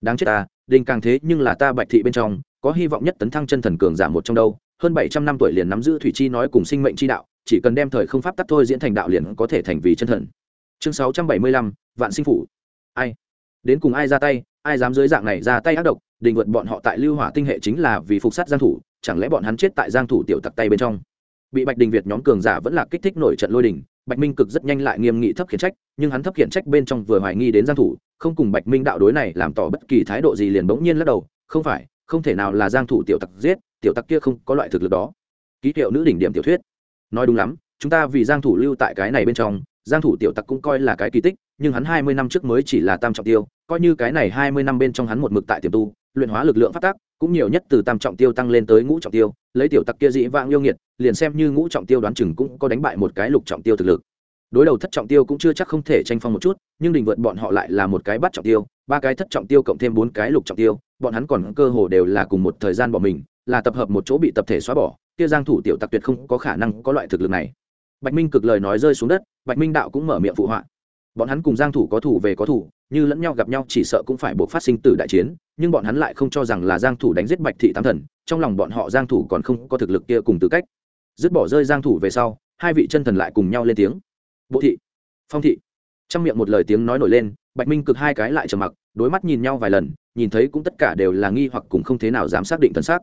Đáng chết ta, đỉnh càng thế nhưng là ta bạch thị bên trong, có hy vọng nhất tấn thăng chân thần cường giả một trong đâu. Hơn bảy trăm năm tuổi liền nắm giữ thủy chi nói cùng sinh mệnh chi đạo chỉ cần đem thời không pháp tắc thôi diễn thành đạo liền có thể thành vì chân thần. Chương sáu trăm bảy mươi lăm, vạn sinh phủ. Ai? Đến cùng ai ra tay, ai dám dưới dạng này ra tay ác độc, định vượt bọn họ tại lưu hỏa tinh hệ chính là vì phục sát giang thủ, chẳng lẽ bọn hắn chết tại giang thủ tiểu tặc tay bên trong? Bị bạch đình việt nhóm cường giả vẫn là kích thích nổi trận lôi đình, bạch minh cực rất nhanh lại nghiêm nghị thấp khiển trách, nhưng hắn thấp khiển trách bên trong vừa hoài nghi đến giang thủ, không cùng bạch minh đạo đối này làm tỏ bất kỳ thái độ gì liền bỗng nhiên lắc đầu, không phải, không thể nào là giang thủ tiểu tặc giết, tiểu tặc kia không có loại thực lực đó. Ký hiệu nữ đỉnh điểm tiểu thuyết nói đúng lắm, chúng ta vì giang thủ lưu tại cái này bên trong, giang thủ tiểu tặc cũng coi là cái kỳ tích, nhưng hắn 20 năm trước mới chỉ là tam trọng tiêu, coi như cái này 20 năm bên trong hắn một mực tại tiềm tu, luyện hóa lực lượng phát tác, cũng nhiều nhất từ tam trọng tiêu tăng lên tới ngũ trọng tiêu, lấy tiểu tặc kia dĩ vãng yêu nghiệt, liền xem như ngũ trọng tiêu đoán chừng cũng có đánh bại một cái lục trọng tiêu thực lực. Đối đầu thất trọng tiêu cũng chưa chắc không thể tranh phong một chút, nhưng đình vượt bọn họ lại là một cái bắt trọng tiêu, ba cái thất trọng tiêu cộng thêm bốn cái lục trọng tiêu, bọn hắn còn cơ hồ đều là cùng một thời gian bỏ mình, là tập hợp một chỗ bị tập thể xóa bỏ kia giang thủ tiểu tặc tuyệt không có khả năng có loại thực lực này. Bạch minh cực lời nói rơi xuống đất, bạch minh đạo cũng mở miệng phụ họa. Bọn hắn cùng giang thủ có thủ về có thủ, như lẫn nhau gặp nhau chỉ sợ cũng phải buộc phát sinh tử đại chiến, nhưng bọn hắn lại không cho rằng là giang thủ đánh giết bạch thị tám thần, trong lòng bọn họ giang thủ còn không có thực lực kia cùng tư cách. Dứt bỏ rơi giang thủ về sau, hai vị chân thần lại cùng nhau lên tiếng. Bộ thị, phong thị. Trong miệng một lời tiếng nói nổi lên, bạch minh cực hai cái lại trầm mặc, đối mắt nhìn nhau vài lần, nhìn thấy cũng tất cả đều là nghi hoặc cũng không thế nào dám xác định thân xác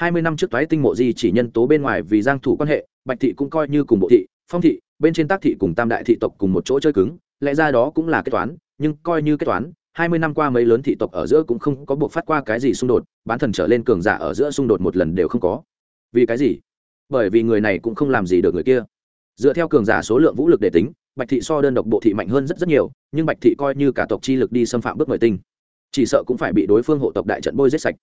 hai mươi năm trước toái tinh mộ di chỉ nhân tố bên ngoài vì giang thủ quan hệ, bạch thị cũng coi như cùng bộ thị, phong thị, bên trên tác thị cùng tam đại thị tộc cùng một chỗ chơi cứng, lẽ ra đó cũng là kết toán, nhưng coi như kết toán, hai mươi năm qua mấy lớn thị tộc ở giữa cũng không có buộc phát qua cái gì xung đột, bán thần trở lên cường giả ở giữa xung đột một lần đều không có. Vì cái gì? Bởi vì người này cũng không làm gì được người kia. Dựa theo cường giả số lượng vũ lực để tính, bạch thị so đơn độc bộ thị mạnh hơn rất rất nhiều, nhưng bạch thị coi như cả tộc chi lực đi xâm phạm bước mười tinh, chỉ sợ cũng phải bị đối phương hộ tộc đại trận bôi giết sạch.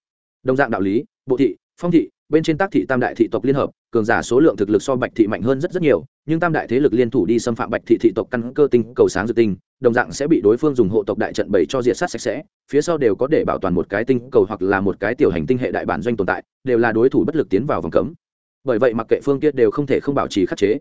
Đồng dạng đạo lý, bộ thị phong thị, bên trên tác thị tam đại thị tộc liên hợp, cường giả số lượng thực lực so bạch thị mạnh hơn rất rất nhiều, nhưng tam đại thế lực liên thủ đi xâm phạm bạch thị thị tộc căn cơ tinh, cầu sáng dự tinh, đồng dạng sẽ bị đối phương dùng hộ tộc đại trận bảy cho diệt sát sạch sẽ, phía sau đều có để bảo toàn một cái tinh cầu hoặc là một cái tiểu hành tinh hệ đại bản doanh tồn tại, đều là đối thủ bất lực tiến vào vòng cấm. Bởi vậy mặc kệ phương kia đều không thể không bảo trì khắc chế.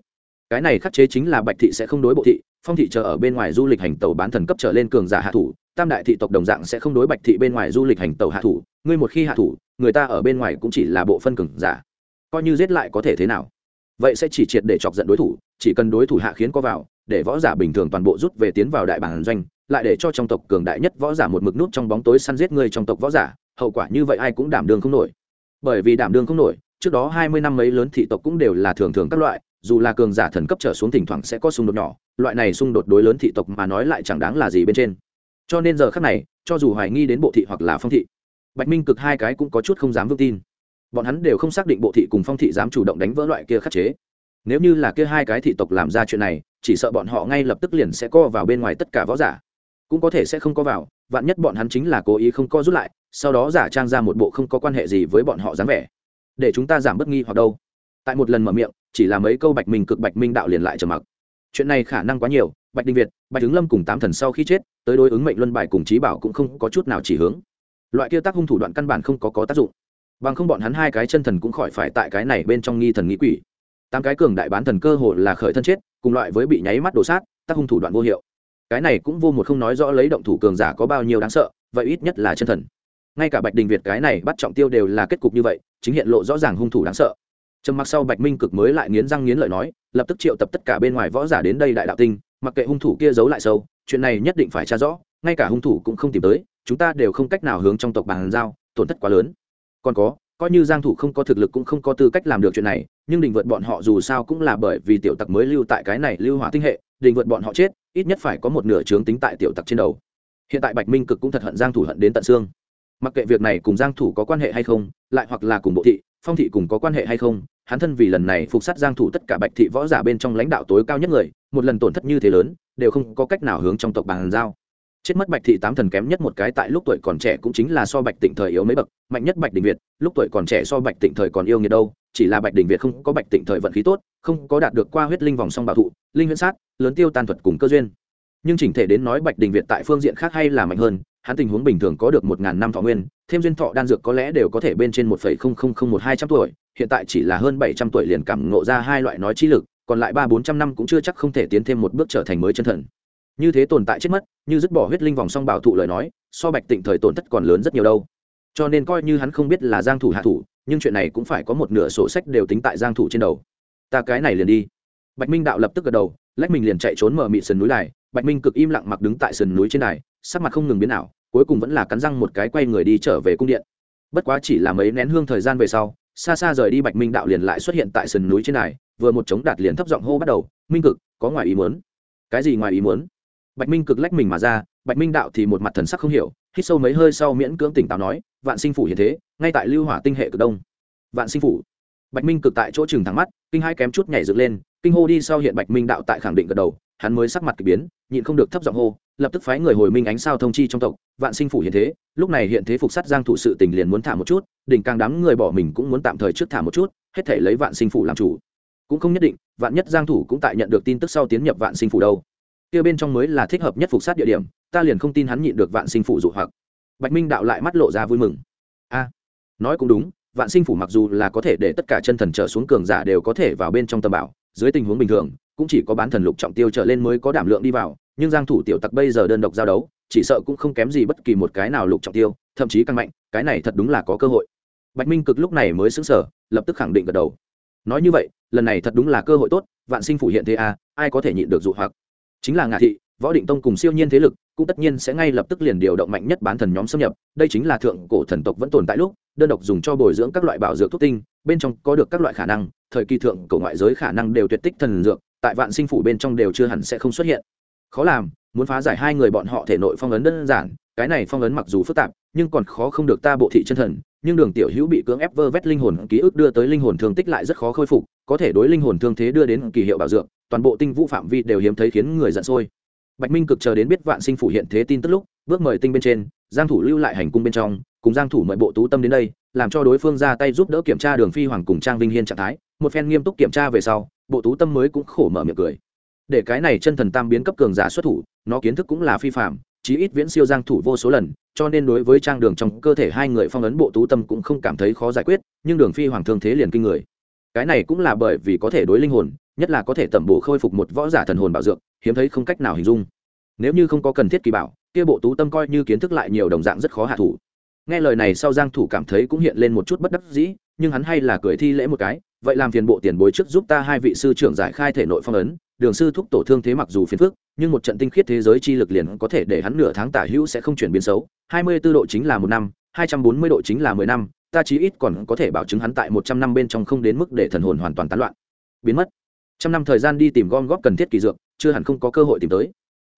Cái này khắc chế chính là bạch thị sẽ không đối bộ thị, phong thị chờ ở bên ngoài du lịch hành tàu bán thần cấp trở lên cường giả hạ thủ tam đại thị tộc đồng dạng sẽ không đối bạch thị bên ngoài du lịch hành tàu hạ thủ, ngươi một khi hạ thủ, người ta ở bên ngoài cũng chỉ là bộ phân cường giả. Coi như giết lại có thể thế nào? Vậy sẽ chỉ triệt để chọc giận đối thủ, chỉ cần đối thủ hạ khiến có vào, để võ giả bình thường toàn bộ rút về tiến vào đại bản doanh, lại để cho trong tộc cường đại nhất võ giả một mực nút trong bóng tối săn giết người trong tộc võ giả, hậu quả như vậy ai cũng đảm đương không nổi. Bởi vì đảm đương không nổi, trước đó hai mươi năm mấy lớn thị tộc cũng đều là thường thường các loại, dù là cường giả thần cấp trở xuống thỉnh thoảng sẽ có xung đột nhỏ, loại này xung đột đối lớn thị tộc mà nói lại chẳng đáng là gì bên trên cho nên giờ khác này, cho dù hoài nghi đến bộ thị hoặc là phong thị, bạch minh cực hai cái cũng có chút không dám vững tin. Bọn hắn đều không xác định bộ thị cùng phong thị dám chủ động đánh vỡ loại kia khắc chế. Nếu như là kia hai cái thị tộc làm ra chuyện này, chỉ sợ bọn họ ngay lập tức liền sẽ co vào bên ngoài tất cả võ giả. Cũng có thể sẽ không có vào, vạn nhất bọn hắn chính là cố ý không co rút lại, sau đó giả trang ra một bộ không có quan hệ gì với bọn họ dáng vẻ. Để chúng ta giảm bất nghi hoặc đâu. Tại một lần mở miệng, chỉ là mấy câu bạch minh cực bạch minh đạo liền lại trầm mặc chuyện này khả năng quá nhiều, bạch đình việt, bạch ứng lâm cùng tám thần sau khi chết, tới đối ứng mệnh luân bài cùng trí bảo cũng không có chút nào chỉ hướng. Loại kia tác hung thủ đoạn căn bản không có có tác dụng. Bằng không bọn hắn hai cái chân thần cũng khỏi phải tại cái này bên trong nghi thần nghĩ quỷ. Tám cái cường đại bán thần cơ hồ là khởi thân chết, cùng loại với bị nháy mắt đổ sát, tác hung thủ đoạn vô hiệu. Cái này cũng vô một không nói rõ lấy động thủ cường giả có bao nhiêu đáng sợ, vậy ít nhất là chân thần. Ngay cả bạch đình việt cái này bắt trọng tiêu đều là kết cục như vậy, chính hiện lộ rõ ràng hung thủ đáng sợ. Trầm mặc sau bạch minh cực mới lại nghiến răng nghiến lợi nói lập tức triệu tập tất cả bên ngoài võ giả đến đây đại đạo tinh, mặc kệ hung thủ kia giấu lại sâu, chuyện này nhất định phải tra rõ, ngay cả hung thủ cũng không tìm tới, chúng ta đều không cách nào hướng trong tộc bàn giao, tổn thất quá lớn. Còn có, coi như giang thủ không có thực lực cũng không có tư cách làm được chuyện này, nhưng đình vượt bọn họ dù sao cũng là bởi vì tiểu tặc mới lưu tại cái này lưu hỏa tinh hệ đình vượt bọn họ chết, ít nhất phải có một nửa trướng tính tại tiểu tặc trên đầu. Hiện tại bạch minh cực cũng thật hận giang thủ hận đến tận xương. Mặc kệ việc này cùng giang thủ có quan hệ hay không, lại hoặc là cùng bộ thị, phong thị cùng có quan hệ hay không hắn thân vì lần này phục sát giang thủ tất cả bạch thị võ giả bên trong lãnh đạo tối cao nhất người, một lần tổn thất như thế lớn, đều không có cách nào hướng trong tộc bàn giao. Chết mất bạch thị tám thần kém nhất một cái tại lúc tuổi còn trẻ cũng chính là so bạch tịnh thời yếu mấy bậc, mạnh nhất bạch đình việt, lúc tuổi còn trẻ so bạch tịnh thời còn yêu nghiệt đâu, chỉ là bạch đình việt không có bạch tịnh thời vận khí tốt, không có đạt được qua huyết linh vòng song bảo thụ, linh huyễn sát, lớn tiêu tan thuật cùng cơ duyên. Nhưng chỉnh thể đến nói bạch đình việt tại phương diện khác hay là mạnh hơn, hắn tình huống bình thường có được một ngàn năm thọ nguyên, thêm duyên thọ đan dược có lẽ đều có thể bên trên một phẩy không không không một hai trăm tuổi hiện tại chỉ là hơn bảy trăm tuổi liền cảm ngộ ra hai loại nói chi lực, còn lại ba bốn trăm năm cũng chưa chắc không thể tiến thêm một bước trở thành mới chân thần. Như thế tồn tại chết mất, như dứt bỏ huyết linh vòng song bảo thụ lời nói, so bạch tịnh thời tổn thất còn lớn rất nhiều đâu. Cho nên coi như hắn không biết là giang thủ hạ thủ, nhưng chuyện này cũng phải có một nửa sổ sách đều tính tại giang thủ trên đầu. Ta cái này liền đi. Bạch minh đạo lập tức gật đầu, lách mình liền chạy trốn mở mị sườn núi đài. Bạch minh cực im lặng mặc đứng tại sườn núi trên đài, sắc mặt không ngừng biến ảo, cuối cùng vẫn là cắn răng một cái quay người đi trở về cung điện. Bất quá chỉ là mấy nén hương thời gian về sau xa xa rời đi bạch minh đạo liền lại xuất hiện tại sườn núi trên này, vừa một chống đạt liền thấp giọng hô bắt đầu, minh cực, có ngoài ý muốn. Cái gì ngoài ý muốn? Bạch minh cực lách mình mà ra, bạch minh đạo thì một mặt thần sắc không hiểu, hít sâu mấy hơi sau miễn cưỡng tỉnh táo nói, vạn sinh phủ hiện thế, ngay tại lưu hỏa tinh hệ cực đông. Vạn sinh phủ? Bạch minh cực tại chỗ chừng thắng mắt, kinh hai kém chút nhảy dựng lên, kinh hô đi sau hiện bạch minh đạo tại khẳng định gật đầu, hắn mới sắc mặt k ỳ biến, nhịn không được thấp giọng hô lập tức phái người hồi minh ánh sao thông chi trong tộc, vạn sinh phủ hiện thế, lúc này hiện thế phục sát giang thủ sự tình liền muốn thả một chút, đỉnh càng đám người bỏ mình cũng muốn tạm thời trước thả một chút, hết thể lấy vạn sinh phủ làm chủ. Cũng không nhất định, vạn nhất giang thủ cũng tại nhận được tin tức sau tiến nhập vạn sinh phủ đâu. Kia bên trong mới là thích hợp nhất phục sát địa điểm, ta liền không tin hắn nhịn được vạn sinh phủ dụ hoặc. Bạch minh đạo lại mắt lộ ra vui mừng. A, nói cũng đúng, vạn sinh phủ mặc dù là có thể để tất cả chân thần trở xuống cường giả đều có thể vào bên trong tầm bảo, dưới tình huống bình thường, cũng chỉ có bán thần lục trọng tiêu trở lên mới có đảm lượng đi vào nhưng giang thủ tiểu tặc bây giờ đơn độc giao đấu, chỉ sợ cũng không kém gì bất kỳ một cái nào lục trọng tiêu, thậm chí càng mạnh, cái này thật đúng là có cơ hội. Bạch minh cực lúc này mới sững sờ, lập tức khẳng định gật đầu. Nói như vậy, lần này thật đúng là cơ hội tốt, vạn sinh phủ hiện thế a ai có thể nhịn được dụ hoặc? Chính là ngạ thị, võ định tông cùng siêu nhiên thế lực, cũng tất nhiên sẽ ngay lập tức liền điều động mạnh nhất bán thần nhóm xâm nhập, đây chính là thượng cổ thần tộc vẫn tồn tại lúc, đơn độc dùng cho bồi dưỡng các loại bảo dược thuốc tinh, bên trong có được các loại khả năng, thời kỳ thượng cổ ngoại giới khả năng đều tuyệt tích thần dược, tại vạn sinh phủ bên trong đều chưa hẳn sẽ không xuất hiện khó làm, muốn phá giải hai người bọn họ thể nội phong ấn đơn giản, cái này phong ấn mặc dù phức tạp, nhưng còn khó không được ta bộ thị chân thần, nhưng đường tiểu hữu bị cưỡng ép vơ vét linh hồn ký ức đưa tới linh hồn thương tích lại rất khó khôi phục, có thể đối linh hồn thương thế đưa đến kỳ hiệu bảo dược toàn bộ tinh vũ phạm vi đều hiếm thấy khiến người giận sôi. Bạch minh cực chờ đến biết vạn sinh phủ hiện thế tin tức lúc, bước mời tinh bên trên, giang thủ lưu lại hành cung bên trong, cùng giang thủ mời bộ tú tâm đến đây, làm cho đối phương ra tay giúp đỡ kiểm tra đường phi hoàng cùng trang vinh hiên trạng thái. Một phen nghiêm túc kiểm tra về sau, bộ tú tâm mới cũng khổ mở miệng cười để cái này chân thần tam biến cấp cường giả xuất thủ, nó kiến thức cũng là phi phạm chí ít viễn siêu giang thủ vô số lần, cho nên đối với trang đường trong cơ thể hai người phong ấn bộ tú tâm cũng không cảm thấy khó giải quyết, nhưng đường phi hoàng thương thế liền kinh người. Cái này cũng là bởi vì có thể đối linh hồn, nhất là có thể tẩm bổ khôi phục một võ giả thần hồn bảo dược, hiếm thấy không cách nào hình dung. Nếu như không có cần thiết kỳ bảo, kia bộ tú tâm coi như kiến thức lại nhiều đồng dạng rất khó hạ thủ. Nghe lời này sau giang thủ cảm thấy cũng hiện lên một chút bất đắc dĩ, nhưng hắn hay là cười thi lễ một cái, vậy làm phiền bộ tiền bối trước giúp ta hai vị sư trưởng giải khai thể nội phong ấn đường sư thúc tổ thương thế mặc dù phiền phức, nhưng một trận tinh khiết thế giới chi lực liền có thể để hắn nửa tháng tả hữu sẽ không chuyển biến xấu. Hai mươi 24 độ chính là một năm, hai trăm bốn mươi độ chính là mười năm, ta chí ít còn có thể bảo chứng hắn tại một trăm năm bên trong không đến mức để thần hồn hoàn toàn tán loạn. Biến mất. Trăm năm thời gian đi tìm gom góp cần thiết kỳ dược, chưa hẳn không có cơ hội tìm tới.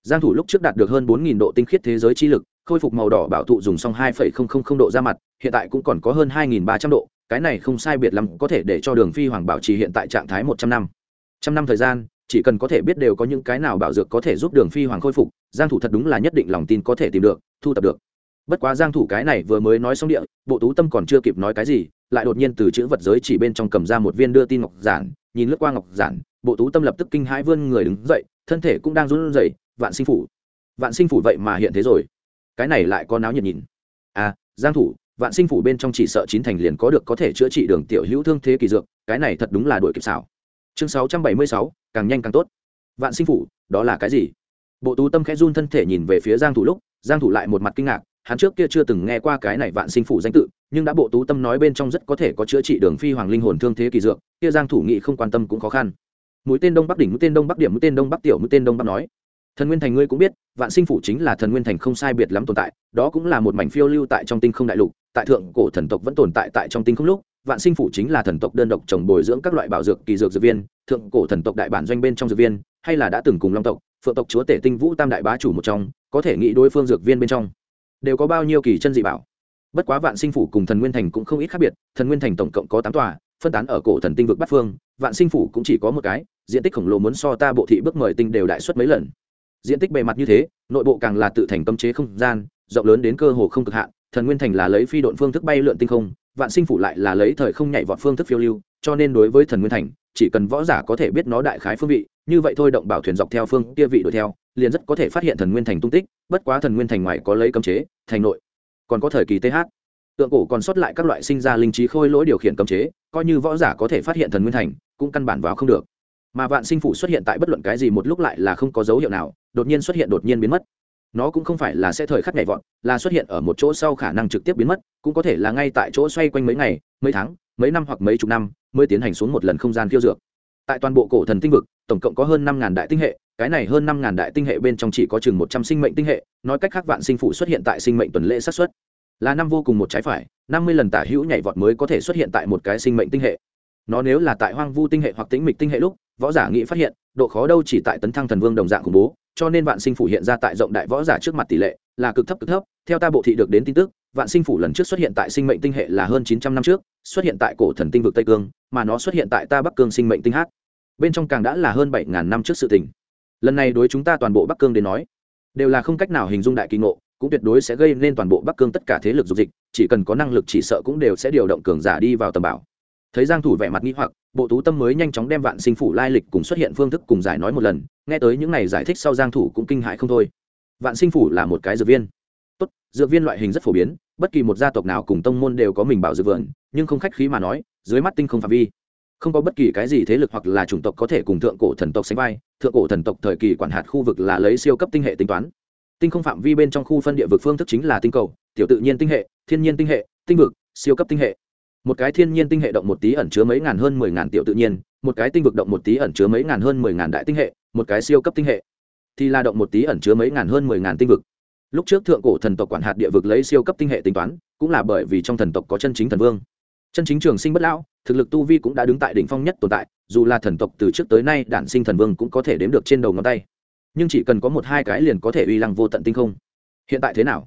Giang thủ lúc trước đạt được hơn bốn nghìn độ tinh khiết thế giới chi lực, khôi phục màu đỏ bảo thụ dùng xong hai phẩy không không không độ ra mặt, hiện tại cũng còn có hơn hai nghìn ba trăm độ, cái này không sai biệt lắm có thể để cho đường phi hoàng bảo trì hiện tại trạng thái một trăm năm. Trăm năm thời gian chỉ cần có thể biết đều có những cái nào bảo dược có thể giúp đường phi hoàng khôi phục, giang thủ thật đúng là nhất định lòng tin có thể tìm được, thu tập được. Bất quá giang thủ cái này vừa mới nói xong địa, bộ tú tâm còn chưa kịp nói cái gì, lại đột nhiên từ chữ vật giới chỉ bên trong cầm ra một viên đưa tin ngọc giản, nhìn lướt qua ngọc giản, bộ tú tâm lập tức kinh hãi vươn người đứng dậy, thân thể cũng đang run rẩy, vạn sinh phủ, vạn sinh phủ vậy mà hiện thế rồi. Cái này lại có náo nhiệt nhìn. À giang thủ, vạn sinh phủ bên trong chỉ sợ chín thành liền có được có thể chữa trị đường tiểu hữu thương thế kỳ dược, cái này thật đúng là đuổi kịp xảo chương 676, càng nhanh càng tốt. Vạn sinh phủ đó là cái gì? Bộ tú tâm khẽ run thân thể nhìn về phía giang thủ lúc giang thủ lại một mặt kinh ngạc hắn trước kia chưa từng nghe qua cái này vạn sinh phủ danh tự nhưng đã bộ tú tâm nói bên trong rất có thể có chữa trị đường phi hoàng linh hồn thương thế kỳ dược kia giang thủ nghị không quan tâm cũng khó khăn. Mũi tên đông bắc đỉnh mũi tên đông bắc điểm mũi tên đông bắc tiểu mũi tên đông bắc nói. Thần nguyên thành ngươi cũng biết vạn sinh phủ chính là thần nguyên thành không sai biệt lắm tồn tại đó cũng là một mảnh phiêu lưu tại trong tinh không đại lục tại thượng cổ thần tộc vẫn tồn tại tại trong tinh không lúc vạn sinh phủ chính là thần tộc đơn độc trồng bồi dưỡng các loại bảo dược kỳ dược dược viên, thượng cổ thần tộc đại bản doanh bên trong dược viên, hay là đã từng cùng long tộc, phượng tộc chúa tể tinh vũ tam đại bá chủ một trong, có thể nghĩ đối phương dược viên bên trong đều có bao nhiêu kỳ chân dị bảo. Bất quá vạn sinh phủ cùng thần nguyên thành cũng không ít khác biệt, thần nguyên thành tổng cộng có tám tòa, phân tán ở cổ thần tinh vực bát phương, vạn sinh phủ cũng chỉ có một cái, diện tích khổng lồ muốn so ta bộ thị bước mời tinh đều đại suất mấy lần. Diện tích bề mặt như thế, nội bộ càng là tự thành cấm chế không gian, rộng lớn đến cơ hồ không cực hạn, thần nguyên thành là lấy phi độn phương thức bay lượn tinh không vạn sinh phủ lại là lấy thời không nhảy vọt phương thức phiêu lưu, cho nên đối với thần nguyên thành, chỉ cần võ giả có thể biết nó đại khái phương vị, như vậy thôi động bảo thuyền dọc theo phương kia vị đuổi theo, liền rất có thể phát hiện thần nguyên thành tung tích, bất quá thần nguyên thành ngoài có lấy cấm chế, thành nội, còn có thời kỳ th tượng cổ còn sót lại các loại sinh ra linh trí khôi lỗi điều khiển cấm chế, coi như võ giả có thể phát hiện thần nguyên thành, cũng căn bản vào không được. Mà vạn sinh phủ xuất hiện tại bất luận cái gì một lúc lại là không có dấu hiệu nào, đột nhiên xuất hiện đột nhiên biến mất nó cũng không phải là sẽ thời khắc nhảy vọt, là xuất hiện ở một chỗ sau khả năng trực tiếp biến mất, cũng có thể là ngay tại chỗ xoay quanh mấy ngày, mấy tháng, mấy năm hoặc mấy chục năm mới tiến hành xuống một lần không gian khiêu dược. Tại toàn bộ cổ thần tinh vực, tổng cộng có hơn năm ngàn đại tinh hệ, cái này hơn năm ngàn đại tinh hệ bên trong chỉ có chừng một trăm sinh mệnh tinh hệ, nói cách khác vạn sinh phụ xuất hiện tại sinh mệnh tuần lễ sát xuất là năm vô cùng một trái phải, năm mươi lần tả hữu nhảy vọt mới có thể xuất hiện tại một cái sinh mệnh tinh hệ. Nó nếu là tại hoang vu tinh hệ hoặc tĩnh mịch tinh hệ lúc, võ giả nghĩ phát hiện, độ khó đâu chỉ tại tấn thăng thần vương đồng dạng khủng bố cho nên vạn sinh phủ hiện ra tại rộng đại võ giả trước mặt tỷ lệ là cực thấp cực thấp. Theo ta bộ thị được đến tin tức, vạn sinh phủ lần trước xuất hiện tại sinh mệnh tinh hệ là hơn chín trăm năm trước, xuất hiện tại cổ thần tinh vực tây cương, mà nó xuất hiện tại ta bắc cương sinh mệnh tinh hát. Bên trong càng đã là hơn bảy ngàn năm trước sự tình. Lần này đối chúng ta toàn bộ bắc cương đến nói, đều là không cách nào hình dung đại kỳ ngộ, cũng tuyệt đối sẽ gây nên toàn bộ bắc cương tất cả thế lực dục dịch, chỉ cần có năng lực chỉ sợ cũng đều sẽ điều động cường giả đi vào tầm bảo. Thấy giang thủ vẻ mặt nghi hoặc bộ tú tâm mới nhanh chóng đem vạn sinh phủ lai lịch cùng xuất hiện phương thức cùng giải nói một lần, nghe tới những này giải thích sau giang thủ cũng kinh hãi không thôi. Vạn sinh phủ là một cái dược viên. Tốt, dược viên loại hình rất phổ biến, bất kỳ một gia tộc nào cùng tông môn đều có mình bảo dược vườn, nhưng không khách khí mà nói, dưới mắt tinh không phạm vi. Không có bất kỳ cái gì thế lực hoặc là chủng tộc có thể cùng thượng cổ thần tộc sánh vai, thượng cổ thần tộc thời kỳ quản hạt khu vực là lấy siêu cấp tinh hệ tính toán. Tinh không phạm vi bên trong khu phân địa vực phương thức chính là tinh cầu, tiểu tự nhiên tinh hệ, thiên nhiên tinh hệ, tinh vực, siêu cấp tinh hệ một cái thiên nhiên tinh hệ động một tí ẩn chứa mấy ngàn hơn mười ngàn tiểu tự nhiên, một cái tinh vực động một tí ẩn chứa mấy ngàn hơn mười ngàn đại tinh hệ, một cái siêu cấp tinh hệ. Thì là động một tí ẩn chứa mấy ngàn hơn mười ngàn tinh vực. Lúc trước thượng cổ thần tộc quản hạt địa vực lấy siêu cấp tinh hệ tính toán, cũng là bởi vì trong thần tộc có chân chính thần vương. Chân chính trường sinh bất lão, thực lực tu vi cũng đã đứng tại đỉnh phong nhất tồn tại, dù là thần tộc từ trước tới nay đản sinh thần vương cũng có thể đếm được trên đầu ngón tay. Nhưng chỉ cần có một hai cái liền có thể uy lăng vô tận tinh không. Hiện tại thế nào?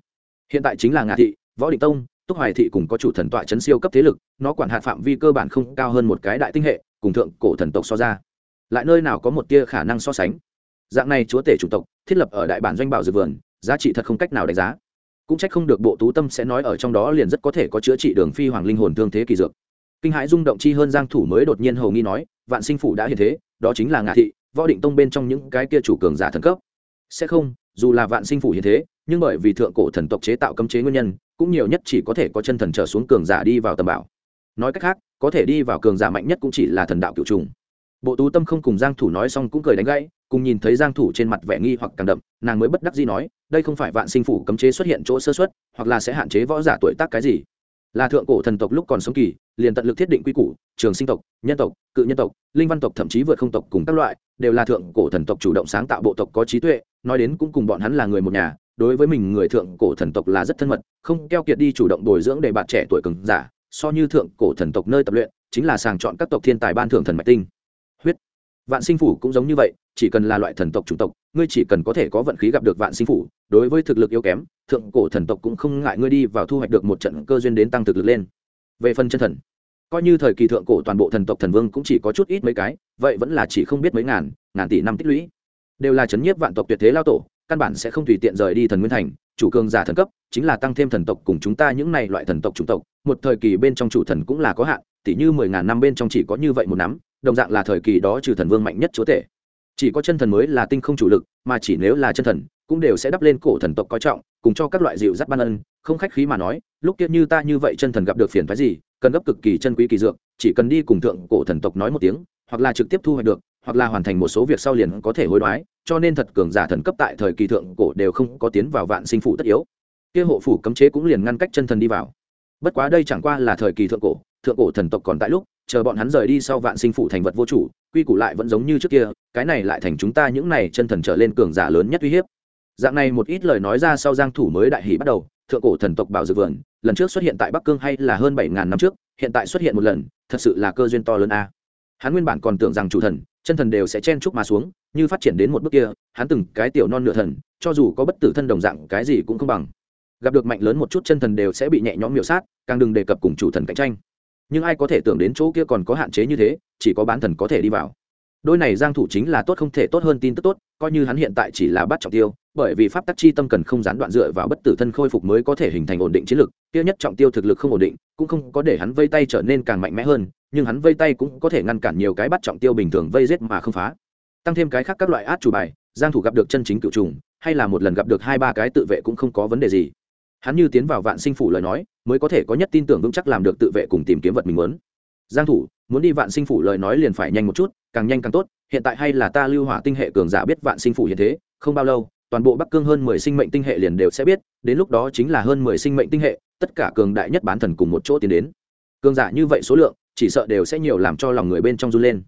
Hiện tại chính là ngạ thị, võ định tông túc hoài thị cùng có chủ thần tọa chấn siêu cấp thế lực, nó quản hạt phạm vi cơ bản không cao hơn một cái đại tinh hệ, cùng thượng cổ thần tộc so ra. Lại nơi nào có một tia khả năng so sánh? Dạng này chúa tể chủ tộc, thiết lập ở đại bản doanh bảo dược vườn, giá trị thật không cách nào đánh giá. Cũng trách không được bộ tú tâm sẽ nói ở trong đó liền rất có thể có chữa trị đường phi hoàng linh hồn thương thế kỳ dược. Kinh hãi rung động chi hơn giang thủ mới đột nhiên hầu nghi nói, vạn sinh phủ đã hiện thế, đó chính là ngạ thị, võ định tông bên trong những cái kia chủ cường giả thần cấp. Sẽ không, dù là vạn sinh phủ hiện thế, nhưng bởi vì thượng cổ thần tộc chế tạo cấm chế nguyên nhân cũng nhiều nhất chỉ có thể có chân thần trở xuống cường giả đi vào tầm bảo. Nói cách khác, có thể đi vào cường giả mạnh nhất cũng chỉ là thần đạo cựu trùng. Bộ tú tâm không cùng giang thủ nói xong cũng cười đánh gãy, cùng nhìn thấy giang thủ trên mặt vẻ nghi hoặc càng đậm, nàng mới bất đắc dĩ nói, đây không phải vạn sinh phủ cấm chế xuất hiện chỗ sơ suất, hoặc là sẽ hạn chế võ giả tuổi tác cái gì. Là thượng cổ thần tộc lúc còn sống kỳ, liền tận lực thiết định quy củ, trường sinh tộc, nhân tộc, cự nhân tộc, linh văn tộc thậm chí vượt không tộc cùng các loại, đều là thượng cổ thần tộc chủ động sáng tạo bộ tộc có trí tuệ, nói đến cũng cùng bọn hắn là người một nhà đối với mình người thượng cổ thần tộc là rất thân mật, không keo kiệt đi chủ động bồi dưỡng để bạn trẻ tuổi cứng giả, so như thượng cổ thần tộc nơi tập luyện, chính là sàng chọn các tộc thiên tài ban thưởng thần mạch tinh. Huyết. Vạn sinh phủ cũng giống như vậy, chỉ cần là loại thần tộc chủng tộc, ngươi chỉ cần có thể có vận khí gặp được vạn sinh phủ, đối với thực lực yếu kém, thượng cổ thần tộc cũng không ngại ngươi đi vào thu hoạch được một trận cơ duyên đến tăng thực lực lên. Về phần chân thần, coi như thời kỳ thượng cổ toàn bộ thần tộc thần vương cũng chỉ có chút ít mấy cái, vậy vẫn là chỉ không biết mấy ngàn ngàn tỷ năm tích lũy. Đều là chấn nhiếp vạn tộc tuyệt thế lao tổ căn bản sẽ không tùy tiện rời đi thần nguyên thành, chủ cường giả thần cấp chính là tăng thêm thần tộc cùng chúng ta những này loại thần tộc chủng tộc, một thời kỳ bên trong chủ thần cũng là có hạn tỷ như mười ngàn năm bên trong chỉ có như vậy một nắm, đồng dạng là thời kỳ đó trừ thần vương mạnh nhất chúa tể. Chỉ có chân thần mới là tinh không chủ lực, mà chỉ nếu là chân thần, cũng đều sẽ đắp lên cổ thần tộc coi trọng, cùng cho các loại dịu dắt ban ân, không khách khí mà nói, lúc kia như ta như vậy chân thần gặp được phiền phái gì, cần gấp cực kỳ chân quý kỳ dược, chỉ cần đi cùng thượng cổ thần tộc nói một tiếng, hoặc là trực tiếp thu hoạch được, hoặc là hoàn thành một số việc sau liền có thể hối đoái cho nên thật cường giả thần cấp tại thời kỳ thượng cổ đều không có tiến vào vạn sinh phủ tất yếu. Kia hộ phủ cấm chế cũng liền ngăn cách chân thần đi vào. Bất quá đây chẳng qua là thời kỳ thượng cổ thượng cổ thần tộc còn tại lúc, chờ bọn hắn rời đi sau vạn sinh phủ thành vật vô chủ, quy củ lại vẫn giống như trước kia, cái này lại thành chúng ta những này chân thần trở lên cường giả lớn nhất uy hiếp. Dạng này một ít lời nói ra sau giang thủ mới đại hỉ bắt đầu, thượng cổ thần tộc bảo dược vườn, lần trước xuất hiện tại bắc cương hay là hơn bảy ngàn năm trước, hiện tại xuất hiện một lần, thật sự là cơ duyên to lớn a. Hắn nguyên bản còn tưởng rằng chủ thần chân thần đều sẽ chen chúc mà xuống, như phát triển đến một bước kia, hắn từng cái tiểu non nửa thần, cho dù có bất tử thân đồng dạng, cái gì cũng không bằng. Gặp được mạnh lớn một chút chân thần đều sẽ bị nhẹ nhõm miểu sát, càng đừng đề cập cùng chủ thần cạnh tranh. Nhưng ai có thể tưởng đến chỗ kia còn có hạn chế như thế, chỉ có bán thần có thể đi vào. Đôi này giang thủ chính là tốt không thể tốt hơn tin tức tốt, coi như hắn hiện tại chỉ là bắt trọng tiêu, bởi vì pháp tắc chi tâm cần không gián đoạn dựa vào bất tử thân khôi phục mới có thể hình thành ổn định chiến lực, kia nhất trọng tiêu thực lực không ổn định, cũng không có để hắn vây tay trở nên càng mạnh mẽ hơn nhưng hắn vây tay cũng có thể ngăn cản nhiều cái bắt trọng tiêu bình thường vây giết mà không phá. Tăng thêm cái khác các loại át chủ bài, giang thủ gặp được chân chính cựu trùng, hay là một lần gặp được hai ba cái tự vệ cũng không có vấn đề gì. Hắn như tiến vào vạn sinh phủ lời nói, mới có thể có nhất tin tưởng vững chắc làm được tự vệ cùng tìm kiếm vật mình muốn. Giang thủ, muốn đi vạn sinh phủ lời nói liền phải nhanh một chút, càng nhanh càng tốt, hiện tại hay là ta lưu hỏa tinh hệ cường giả biết vạn sinh phủ hiện thế, không bao lâu, toàn bộ bắc cương hơn 10 sinh mệnh tinh hệ liền đều sẽ biết, đến lúc đó chính là hơn 10 sinh mệnh tinh hệ, tất cả cường đại nhất bán thần cùng một chỗ tiến đến. Cường giả như vậy số lượng chỉ sợ đều sẽ nhiều làm cho lòng người bên trong run lên.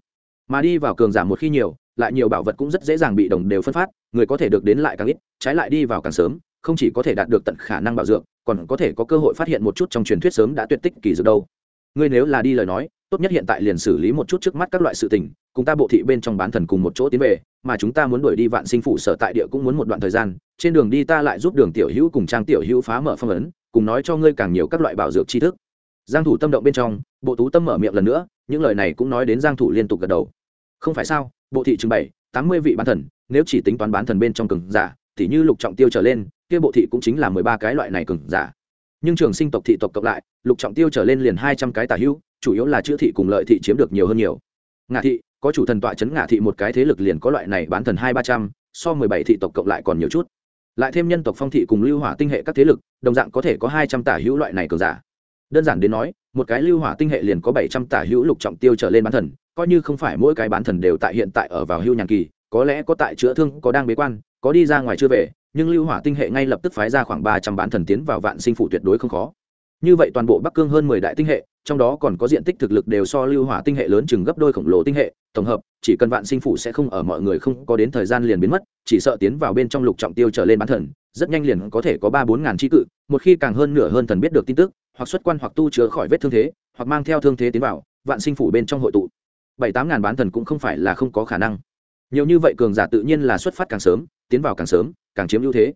Mà đi vào cường giả một khi nhiều, lại nhiều bảo vật cũng rất dễ dàng bị đồng đều phân phát, người có thể được đến lại càng ít, trái lại đi vào càng sớm, không chỉ có thể đạt được tận khả năng bảo dược còn có thể có cơ hội phát hiện một chút trong truyền thuyết sớm đã tuyệt tích kỳ dược đâu. Ngươi nếu là đi lời nói, tốt nhất hiện tại liền xử lý một chút trước mắt các loại sự tình, cùng ta bộ thị bên trong bán thần cùng một chỗ tiến về, mà chúng ta muốn đuổi đi vạn sinh phủ sở tại địa cũng muốn một đoạn thời gian, trên đường đi ta lại giúp đường tiểu hữu cùng trang tiểu hữu phá mở phong ấn, cùng nói cho ngươi càng nhiều các loại bảo dược tri thức giang thủ tâm động bên trong, bộ tú tâm mở miệng lần nữa, những lời này cũng nói đến giang thủ liên tục gật đầu. Không phải sao, bộ thị trưng bày, tám mươi vị bán thần, nếu chỉ tính toán bán thần bên trong cường giả, thì như lục trọng tiêu trở lên, kia bộ thị cũng chính là mười ba cái loại này cường giả. Nhưng trường sinh tộc thị tộc cộng lại, lục trọng tiêu trở lên liền hai trăm cái tả hữu, chủ yếu là chữ thị cùng lợi thị chiếm được nhiều hơn nhiều. Ngạ thị, có chủ thần tọa chấn ngạ thị một cái thế lực liền có loại này bán thần hai ba trăm, so mười bảy thị tộc cộng lại còn nhiều chút. Lại thêm nhân tộc phong thị cùng lưu hỏa tinh hệ các thế lực, đồng dạng có thể có hai trăm tả hữu loại này cường giả đơn giản đến nói, một cái lưu hỏa tinh hệ liền có bảy trăm tả hữu lục trọng tiêu trở lên bán thần, coi như không phải mỗi cái bán thần đều tại hiện tại ở vào hưu nhàn kỳ, có lẽ có tại chữa thương, có đang bế quan, có đi ra ngoài chưa về, nhưng lưu hỏa tinh hệ ngay lập tức phái ra khoảng ba trăm bán thần tiến vào vạn sinh phủ tuyệt đối không khó. Như vậy toàn bộ bắc cương hơn mười đại tinh hệ, trong đó còn có diện tích thực lực đều so lưu hỏa tinh hệ lớn chừng gấp đôi khổng lồ tinh hệ, tổng hợp, chỉ cần vạn sinh phủ sẽ không ở mọi người không có đến thời gian liền biến mất, chỉ sợ tiến vào bên trong lục trọng tiêu trở lên bán thần, rất nhanh liền có thể có ba bốn ngàn tri cự, một khi càng hơn nửa hơn thần biết được tin tức hoặc xuất quan hoặc tu chữa khỏi vết thương thế, hoặc mang theo thương thế tiến vào, vạn sinh phủ bên trong hội tụ. Bảy tám ngàn bán thần cũng không phải là không có khả năng. Nhiều như vậy cường giả tự nhiên là xuất phát càng sớm, tiến vào càng sớm, càng chiếm ưu thế.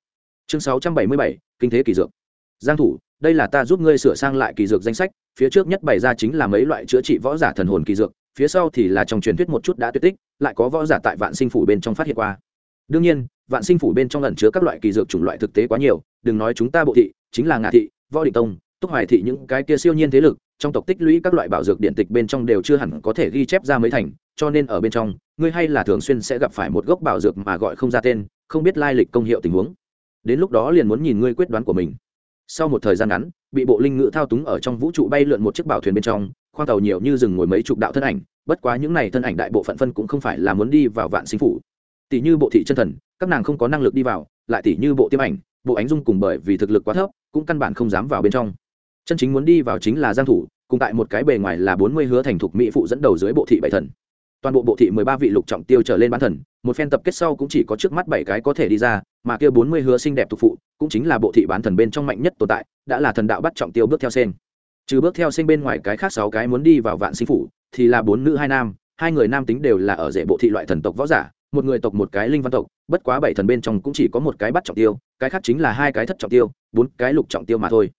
Chương sáu trăm bảy mươi bảy, kinh thế kỳ dược. Giang thủ, đây là ta giúp ngươi sửa sang lại kỳ dược danh sách, phía trước nhất bày ra chính là mấy loại chữa trị võ giả thần hồn kỳ dược, phía sau thì là trong truyền thuyết một chút đã tuyệt tích, lại có võ giả tại vạn sinh phủ bên trong phát hiện qua. Đương nhiên, vạn sinh phủ bên trong ẩn chứa các loại kỳ dược chủng loại thực tế quá nhiều, đừng nói chúng ta bộ thị, chính là ngạ thị, võ định tông túc hoài thị những cái kia siêu nhiên thế lực, trong tộc tích lũy các loại bảo dược điện tịch bên trong đều chưa hẳn có thể ghi chép ra mấy thành, cho nên ở bên trong, ngươi hay là thường xuyên sẽ gặp phải một gốc bảo dược mà gọi không ra tên, không biết lai lịch công hiệu tình huống. Đến lúc đó liền muốn nhìn ngươi quyết đoán của mình. Sau một thời gian ngắn, bị bộ linh ngự thao túng ở trong vũ trụ bay lượn một chiếc bảo thuyền bên trong, khoang tàu nhiều như rừng ngồi mấy chục đạo thân ảnh, bất quá những này thân ảnh đại bộ phận phân cũng không phải là muốn đi vào vạn sinh phủ. Tỷ như bộ thị chân thần, các nàng không có năng lực đi vào, lại tỷ như bộ tiêm ảnh, bộ ánh dung cùng bởi vì thực lực quá thấp, cũng căn bản không dám vào bên trong chân chính muốn đi vào chính là giang thủ, cùng tại một cái bề ngoài là 40 hứa thành thục mỹ phụ dẫn đầu dưới bộ thị bảy thần. Toàn bộ bộ thị 13 vị lục trọng tiêu trở lên bán thần, một phen tập kết sau cũng chỉ có trước mắt bảy cái có thể đi ra, mà kia 40 hứa xinh đẹp thuộc phụ, cũng chính là bộ thị bán thần bên trong mạnh nhất tồn tại, đã là thần đạo bắt trọng tiêu bước theo sen. Trừ bước theo sen bên ngoài cái khác sáu cái muốn đi vào vạn sinh phủ, thì là bốn nữ hai nam, hai người nam tính đều là ở rễ bộ thị loại thần tộc võ giả, một người tộc một cái linh văn tộc, bất quá bảy thần bên trong cũng chỉ có một cái bắt trọng tiêu, cái khác chính là hai cái thất trọng tiêu, bốn cái lục trọng tiêu mà thôi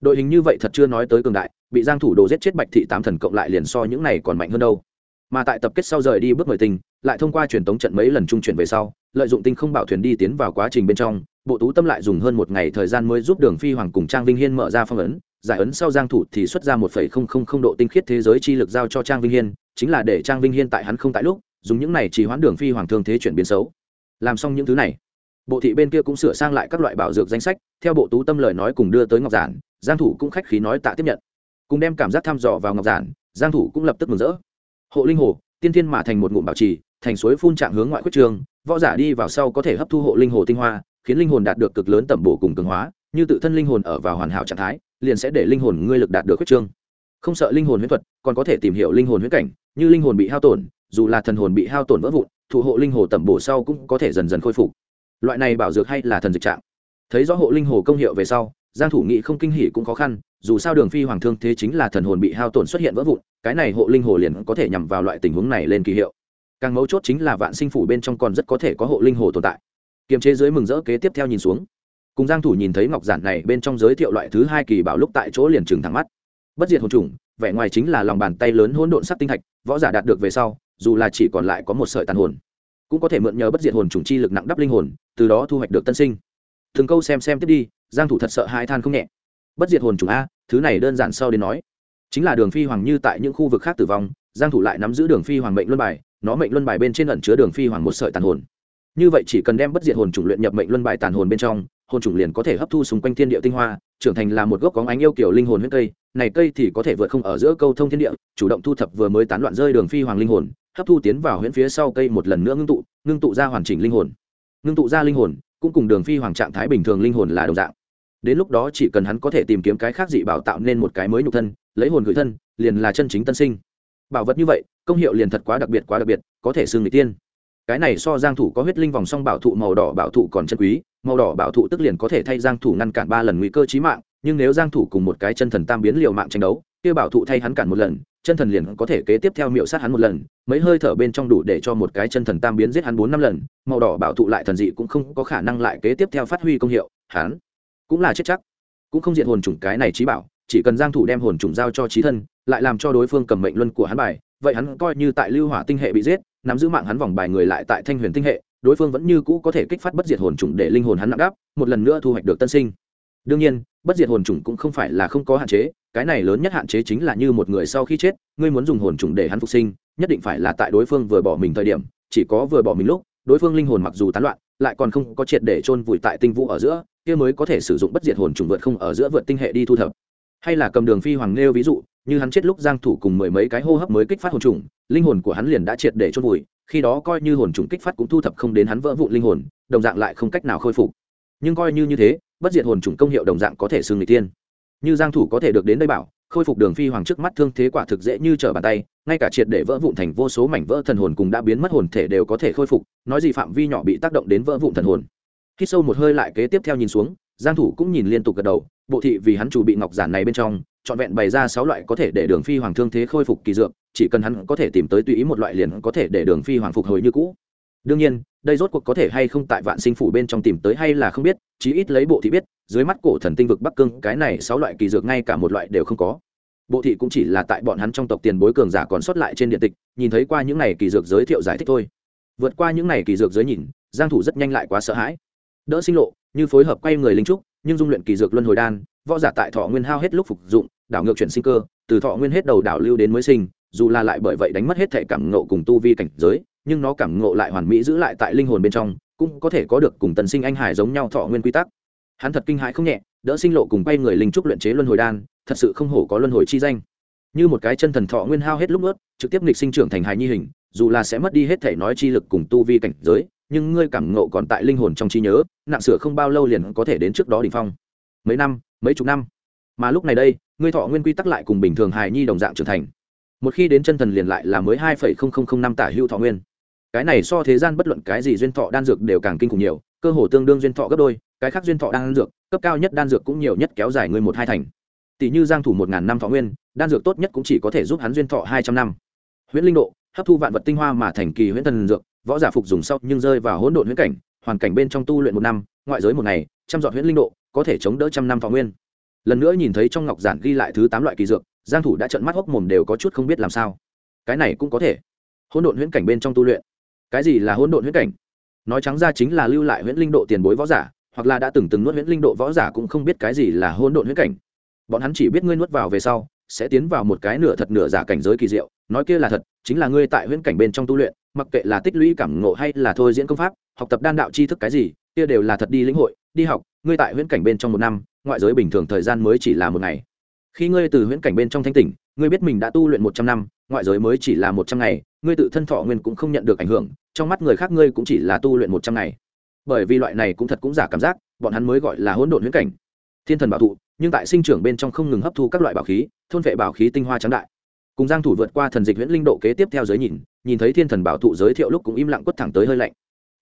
đội hình như vậy thật chưa nói tới cường đại, bị giang thủ đồ giết chết bạch thị tám thần cộng lại liền so những này còn mạnh hơn đâu. Mà tại tập kết sau rời đi bước mười tinh lại thông qua truyền tống trận mấy lần trung chuyển về sau, lợi dụng tinh không bảo thuyền đi tiến vào quá trình bên trong, bộ tú tâm lại dùng hơn một ngày thời gian mới giúp đường phi hoàng cùng trang vinh hiên mở ra phong ấn, giải ấn sau giang thủ thì xuất ra một phẩy không không không độ tinh khiết thế giới chi lực giao cho trang vinh hiên, chính là để trang vinh hiên tại hắn không tại lúc, dùng những này chỉ hoãn đường phi hoàng thương thế chuyển biến xấu. Làm xong những thứ này, bộ thị bên kia cũng sửa sang lại các loại bảo dược danh sách, theo bộ tú tâm lời nói cùng đưa tới ngọc giản giang thủ cũng khách khí nói tạ tiếp nhận. Cùng đem cảm giác thăm dò vào ngọc giản, giang thủ cũng lập tức mừng rỡ. Hộ linh hồ, tiên thiên mà thành một ngụm bảo trì, thành suối phun trạng hướng ngoại quyết trường, võ giả đi vào sau có thể hấp thu hộ linh hồ tinh hoa, khiến linh hồn đạt được cực lớn tẩm bổ cùng cường hóa, như tự thân linh hồn ở vào hoàn hảo trạng thái, liền sẽ để linh hồn ngươi lực đạt được quyết trương không sợ linh hồn huyễn thuật, còn có thể tìm hiểu linh hồn huyễn cảnh, như linh hồn bị hao tổn, dù là thần hồn bị hao tổn vỡ vụn thủ hộ linh hồ tẩm bổ sau cũng có thể dần dần khôi phục. Loại này bảo dược hay là thần dịch trạng. Thấy rõ hộ linh hồ công hiệu về sau giang thủ nghị không kinh hỉ cũng khó khăn, dù sao đường phi hoàng thương thế chính là thần hồn bị hao tổn xuất hiện vỡ vụn, cái này hộ linh hồ liền có thể nhằm vào loại tình huống này lên kỳ hiệu. Càng mấu chốt chính là vạn sinh phủ bên trong còn rất có thể có hộ linh hồ tồn tại. Kiềm chế dưới mừng rỡ kế tiếp theo nhìn xuống. Cùng giang thủ nhìn thấy ngọc giản này bên trong giới thiệu loại thứ hai kỳ bảo lúc tại chỗ liền trừng thẳng mắt. Bất diệt hồn trùng, vẻ ngoài chính là lòng bàn tay lớn hỗn độn sắc tinh thạch, võ giả đạt được về sau, dù là chỉ còn lại có một sợi tàn hồn, cũng có thể mượn nhờ bất diệt hồn trùng chi lực nặng đắp linh hồn, từ đó thu hoạch được tân sinh. Từng câu xem xem tiếp đi giang thủ thật sợ hai than không nhẹ. Bất diệt hồn trùng a, thứ này đơn giản sau đến nói. Chính là đường phi hoàng như tại những khu vực khác tử vong, giang thủ lại nắm giữ đường phi hoàng mệnh luân bài, nó mệnh luân bài bên trên ẩn chứa đường phi hoàng một sợi tàn hồn. Như vậy chỉ cần đem bất diệt hồn trùng luyện nhập mệnh luân bài tàn hồn bên trong, hồn trùng liền có thể hấp thu xung quanh thiên địa tinh hoa, trưởng thành là một gốc có ánh yêu kiểu linh hồn huyết cây, này cây thì có thể vượt không ở giữa câu thông thiên địa, chủ động thu thập vừa mới tán loạn rơi đường phi hoàng linh hồn, hấp thu tiến vào huyễn phía sau cây một lần nữa ngưng tụ ngưng tụ ra hoàn chỉnh linh hồn. Ngưng tụ ra linh hồn, cũng cùng đường phi hoàng trạng thái bình thường linh hồn là đồng dạng đến lúc đó chỉ cần hắn có thể tìm kiếm cái khác dị bảo tạo nên một cái mới nhục thân, lấy hồn gửi thân, liền là chân chính tân sinh. Bảo vật như vậy, công hiệu liền thật quá đặc biệt, quá đặc biệt, có thể xương người tiên. Cái này so giang thủ có huyết linh vòng song bảo thụ màu đỏ bảo thụ còn chân quý, màu đỏ bảo thụ tức liền có thể thay giang thủ ngăn cản ba lần nguy cơ chí mạng, nhưng nếu giang thủ cùng một cái chân thần tam biến liều mạng tranh đấu, kia bảo thụ thay hắn cản một lần, chân thần liền có thể kế tiếp theo miệu sát hắn một lần, mấy hơi thở bên trong đủ để cho một cái chân thần tam biến giết hắn bốn năm lần, màu đỏ bảo thụ lại thần dị cũng không có khả năng lại kế tiếp theo phát huy công hiệu, hắn cũng là chết chắc. Cũng không diện hồn chủng cái này trí bảo, chỉ cần giang thủ đem hồn chủng giao cho trí thân, lại làm cho đối phương cầm mệnh luân của hắn bài, vậy hắn coi như tại lưu hỏa tinh hệ bị giết, nắm giữ mạng hắn vòng bài người lại tại thanh huyền tinh hệ, đối phương vẫn như cũ có thể kích phát bất diệt hồn chủng để linh hồn hắn nặng đáp một lần nữa thu hoạch được tân sinh. Đương nhiên, bất diệt hồn chủng cũng không phải là không có hạn chế, cái này lớn nhất hạn chế chính là như một người sau khi chết, ngươi muốn dùng hồn chủng để hắn phục sinh, nhất định phải là tại đối phương vừa bỏ mình thời điểm, chỉ có vừa bỏ mình lúc, đối phương linh hồn mặc dù tán loạn lại còn không có triệt để chôn vùi tại tinh vũ ở giữa, kia mới có thể sử dụng bất diệt hồn trùng vượt không ở giữa vượt tinh hệ đi thu thập. Hay là cầm đường phi hoàng nêu ví dụ, như hắn chết lúc giang thủ cùng mười mấy cái hô hấp mới kích phát hồn trùng, linh hồn của hắn liền đã triệt để chôn vùi, khi đó coi như hồn trùng kích phát cũng thu thập không đến hắn vỡ vụn linh hồn, đồng dạng lại không cách nào khôi phục. Nhưng coi như như thế, bất diệt hồn trùng công hiệu đồng dạng có thể xưng người tiên như giang thủ có thể được đến đây bảo khôi phục đường phi hoàng trước mắt thương thế quả thực dễ như trở bàn tay, ngay cả triệt để vỡ vụn thành vô số mảnh vỡ thần hồn cùng đã biến mất hồn thể đều có thể khôi phục, nói gì phạm vi nhỏ bị tác động đến vỡ vụn thần hồn. Khi sâu một hơi lại kế tiếp theo nhìn xuống, giang thủ cũng nhìn liên tục gật đầu, bộ thị vì hắn chủ bị ngọc giản này bên trong chọn vẹn bày ra sáu loại có thể để đường phi hoàng thương thế khôi phục kỳ dược, chỉ cần hắn có thể tìm tới tùy ý một loại liền có thể để đường phi hoàng phục hồi như cũ đương nhiên, đây rốt cuộc có thể hay không tại vạn sinh phủ bên trong tìm tới hay là không biết, chí ít lấy bộ thị biết, dưới mắt cổ thần tinh vực bắc cương, cái này sáu loại kỳ dược ngay cả một loại đều không có. Bộ thị cũng chỉ là tại bọn hắn trong tộc tiền bối cường giả còn sót lại trên điện tịch, nhìn thấy qua những này kỳ dược giới thiệu giải thích thôi. Vượt qua những này kỳ dược giới nhìn, giang thủ rất nhanh lại quá sợ hãi. Đỡ sinh lộ, như phối hợp quay người linh trúc, nhưng dung luyện kỳ dược luân hồi đan, võ giả tại thọ nguyên hao hết lúc phục dụng, đảo ngược chuyển sinh cơ, từ thọ nguyên hết đầu đảo lưu đến mới sinh, dù là lại bởi vậy đánh mất hết thể cảm ngộ cùng tu vi cảnh giới nhưng nó cảm ngộ lại hoàn mỹ giữ lại tại linh hồn bên trong, cũng có thể có được cùng tần sinh anh hải giống nhau thọ nguyên quy tắc. Hắn thật kinh hãi không nhẹ, đỡ sinh lộ cùng bay người linh trúc luyện chế luân hồi đan, thật sự không hổ có luân hồi chi danh. Như một cái chân thần thọ nguyên hao hết lúc ướt, trực tiếp nghịch sinh trưởng thành hài nhi hình, dù là sẽ mất đi hết thể nói chi lực cùng tu vi cảnh giới, nhưng ngươi cảm ngộ còn tại linh hồn trong trí nhớ, nặng sửa không bao lâu liền có thể đến trước đó đ ỉ n h phong. Mấy năm, mấy chục năm. Mà lúc này đây, ngươi thọ nguyên quy tắc lại cùng bình thường hài nhi đồng dạng trưởng thành. Một khi đến chân thần liền lại là mới hai phẩy không không không năm tả hưu thọ nguyên cái này so thế gian bất luận cái gì duyên thọ đan dược đều càng kinh khủng nhiều, cơ hồ tương đương duyên thọ gấp đôi, cái khác duyên thọ đan dược, cấp cao nhất đan dược cũng nhiều nhất kéo dài người một hai thành. Tỷ như giang thủ một ngàn năm thọ nguyên, đan dược tốt nhất cũng chỉ có thể giúp hắn duyên thọ hai trăm năm. Huyễn linh độ, hấp thu vạn vật tinh hoa mà thành kỳ huyễn thần dược, võ giả phục dùng sau nhưng rơi vào hỗn độn huyễn cảnh, hoàn cảnh bên trong tu luyện một năm, ngoại giới một ngày, trăm dọn huyễn linh độ, có thể chống đỡ trăm năm thọ nguyên. Lần nữa nhìn thấy trong ngọc giản ghi lại thứ tám loại kỳ dược, giang thủ đã trợn mắt hốc mồm đều có chút không biết làm sao. Cái này cũng có thể. Hỗn độn huyễn cảnh bên trong tu luyện cái gì là hỗn độn huyễn cảnh? Nói trắng ra chính là lưu lại huyễn linh độ tiền bối võ giả, hoặc là đã từng từng nuốt huyễn linh độ võ giả cũng không biết cái gì là hỗn độn huyễn cảnh. Bọn hắn chỉ biết ngươi nuốt vào về sau, sẽ tiến vào một cái nửa thật nửa giả cảnh giới kỳ diệu, nói kia là thật, chính là ngươi tại huyễn cảnh bên trong tu luyện, mặc kệ là tích lũy cảm ngộ hay là thôi diễn công pháp, học tập đan đạo tri thức cái gì, kia đều là thật đi lĩnh hội, đi học, ngươi tại huyễn cảnh bên trong một năm, ngoại giới bình thường thời gian mới chỉ là một ngày. Khi ngươi từ huyễn cảnh bên trong thanh tỉnh ngươi biết mình đã tu luyện một trăm năm, ngoại giới mới chỉ là một trăm ngày, ngươi tự thân thọ nguyên cũng không nhận được ảnh hưởng, trong mắt người khác ngươi cũng chỉ là tu luyện một trăm ngày. Bởi vì loại này cũng thật cũng giả cảm giác, bọn hắn mới gọi là hỗn độn huyễn cảnh. Thiên thần bảo thụ, nhưng tại sinh trưởng bên trong không ngừng hấp thu các loại bảo khí, thôn vệ bảo khí tinh hoa trắng đại. Cùng giang thủ vượt qua thần dịch huyễn linh độ kế tiếp theo giới nhìn nhìn thấy thiên thần bảo thụ giới thiệu lúc cũng im lặng quất thẳng tới hơi lạnh.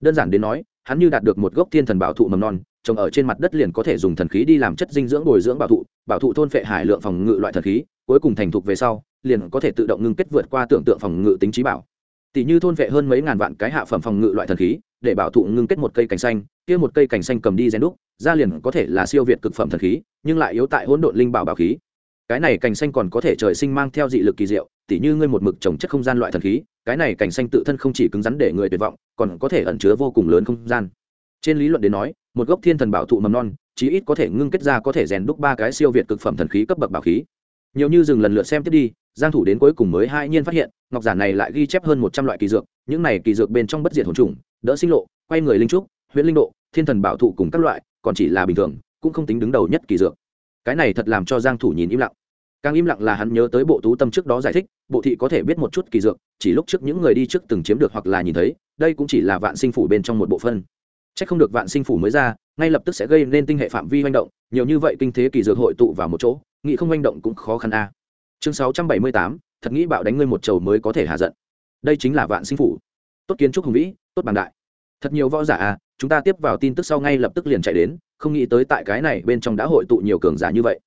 Đơn giản đến nói, hắn như đạt được một gốc thiên thần bảo thụ mầm non, trồng ở trên mặt đất liền có thể dùng thần khí đi làm chất dinh dưỡng bồi dưỡng bảo thụ bảo thụ thôn phệ hải lượng phòng ngự loại thần khí cuối cùng thành thục về sau, liền có thể tự động ngưng kết vượt qua tưởng tượng phòng ngự tính trí bảo. Tỷ như thôn vệ hơn mấy ngàn vạn cái hạ phẩm phòng ngự loại thần khí, để bảo thụ ngưng kết một cây cành xanh, kia một cây cành xanh cầm đi rèn đúc, ra liền có thể là siêu việt cực phẩm thần khí, nhưng lại yếu tại hỗn độn linh bảo bảo khí. Cái này cành xanh còn có thể trời sinh mang theo dị lực kỳ diệu, tỉ như ngươi một mực trồng chất không gian loại thần khí, cái này cành xanh tự thân không chỉ cứng rắn để người tuyệt vọng, còn có thể ẩn chứa vô cùng lớn không gian. Trên lý luận đến nói, một gốc thiên thần bảo thụ mầm non, chí ít có thể ngưng kết ra có thể rèn đúc ba cái siêu việt cực phẩm thần khí cấp bậc bảo khí nhiều như dừng lần lượt xem tiếp đi giang thủ đến cuối cùng mới hai nhiên phát hiện ngọc giản này lại ghi chép hơn 100 loại kỳ dược những này kỳ dược bên trong bất diệt hồn trùng đỡ sinh lộ quay người linh trúc huyễn linh độ thiên thần bảo thụ cùng các loại còn chỉ là bình thường cũng không tính đứng đầu nhất kỳ dược. Cái này thật làm cho giang thủ nhìn im lặng. Càng im lặng là hắn nhớ tới bộ tú tâm trước đó giải thích bộ thị có thể biết một chút kỳ dược chỉ lúc trước những người đi trước từng chiếm được hoặc là nhìn thấy đây cũng chỉ là vạn sinh phủ bên trong một bộ phân. Chắc không được vạn sinh phủ mới ra, ngay lập tức sẽ gây nên tinh hệ phạm vi hoành động, nhiều như vậy kinh thế kỳ dược hội tụ vào một chỗ, nghĩ không manh động cũng khó khăn a. Chương 678, thật nghĩ bạo đánh ngươi một trầu mới có thể hạ giận. Đây chính là vạn sinh phủ. Tốt kiến trúc hùng vĩ, tốt bằng đại. Thật nhiều võ giả a, chúng ta tiếp vào tin tức sau ngay lập tức liền chạy đến, không nghĩ tới tại cái này bên trong đã hội tụ nhiều cường giả như vậy.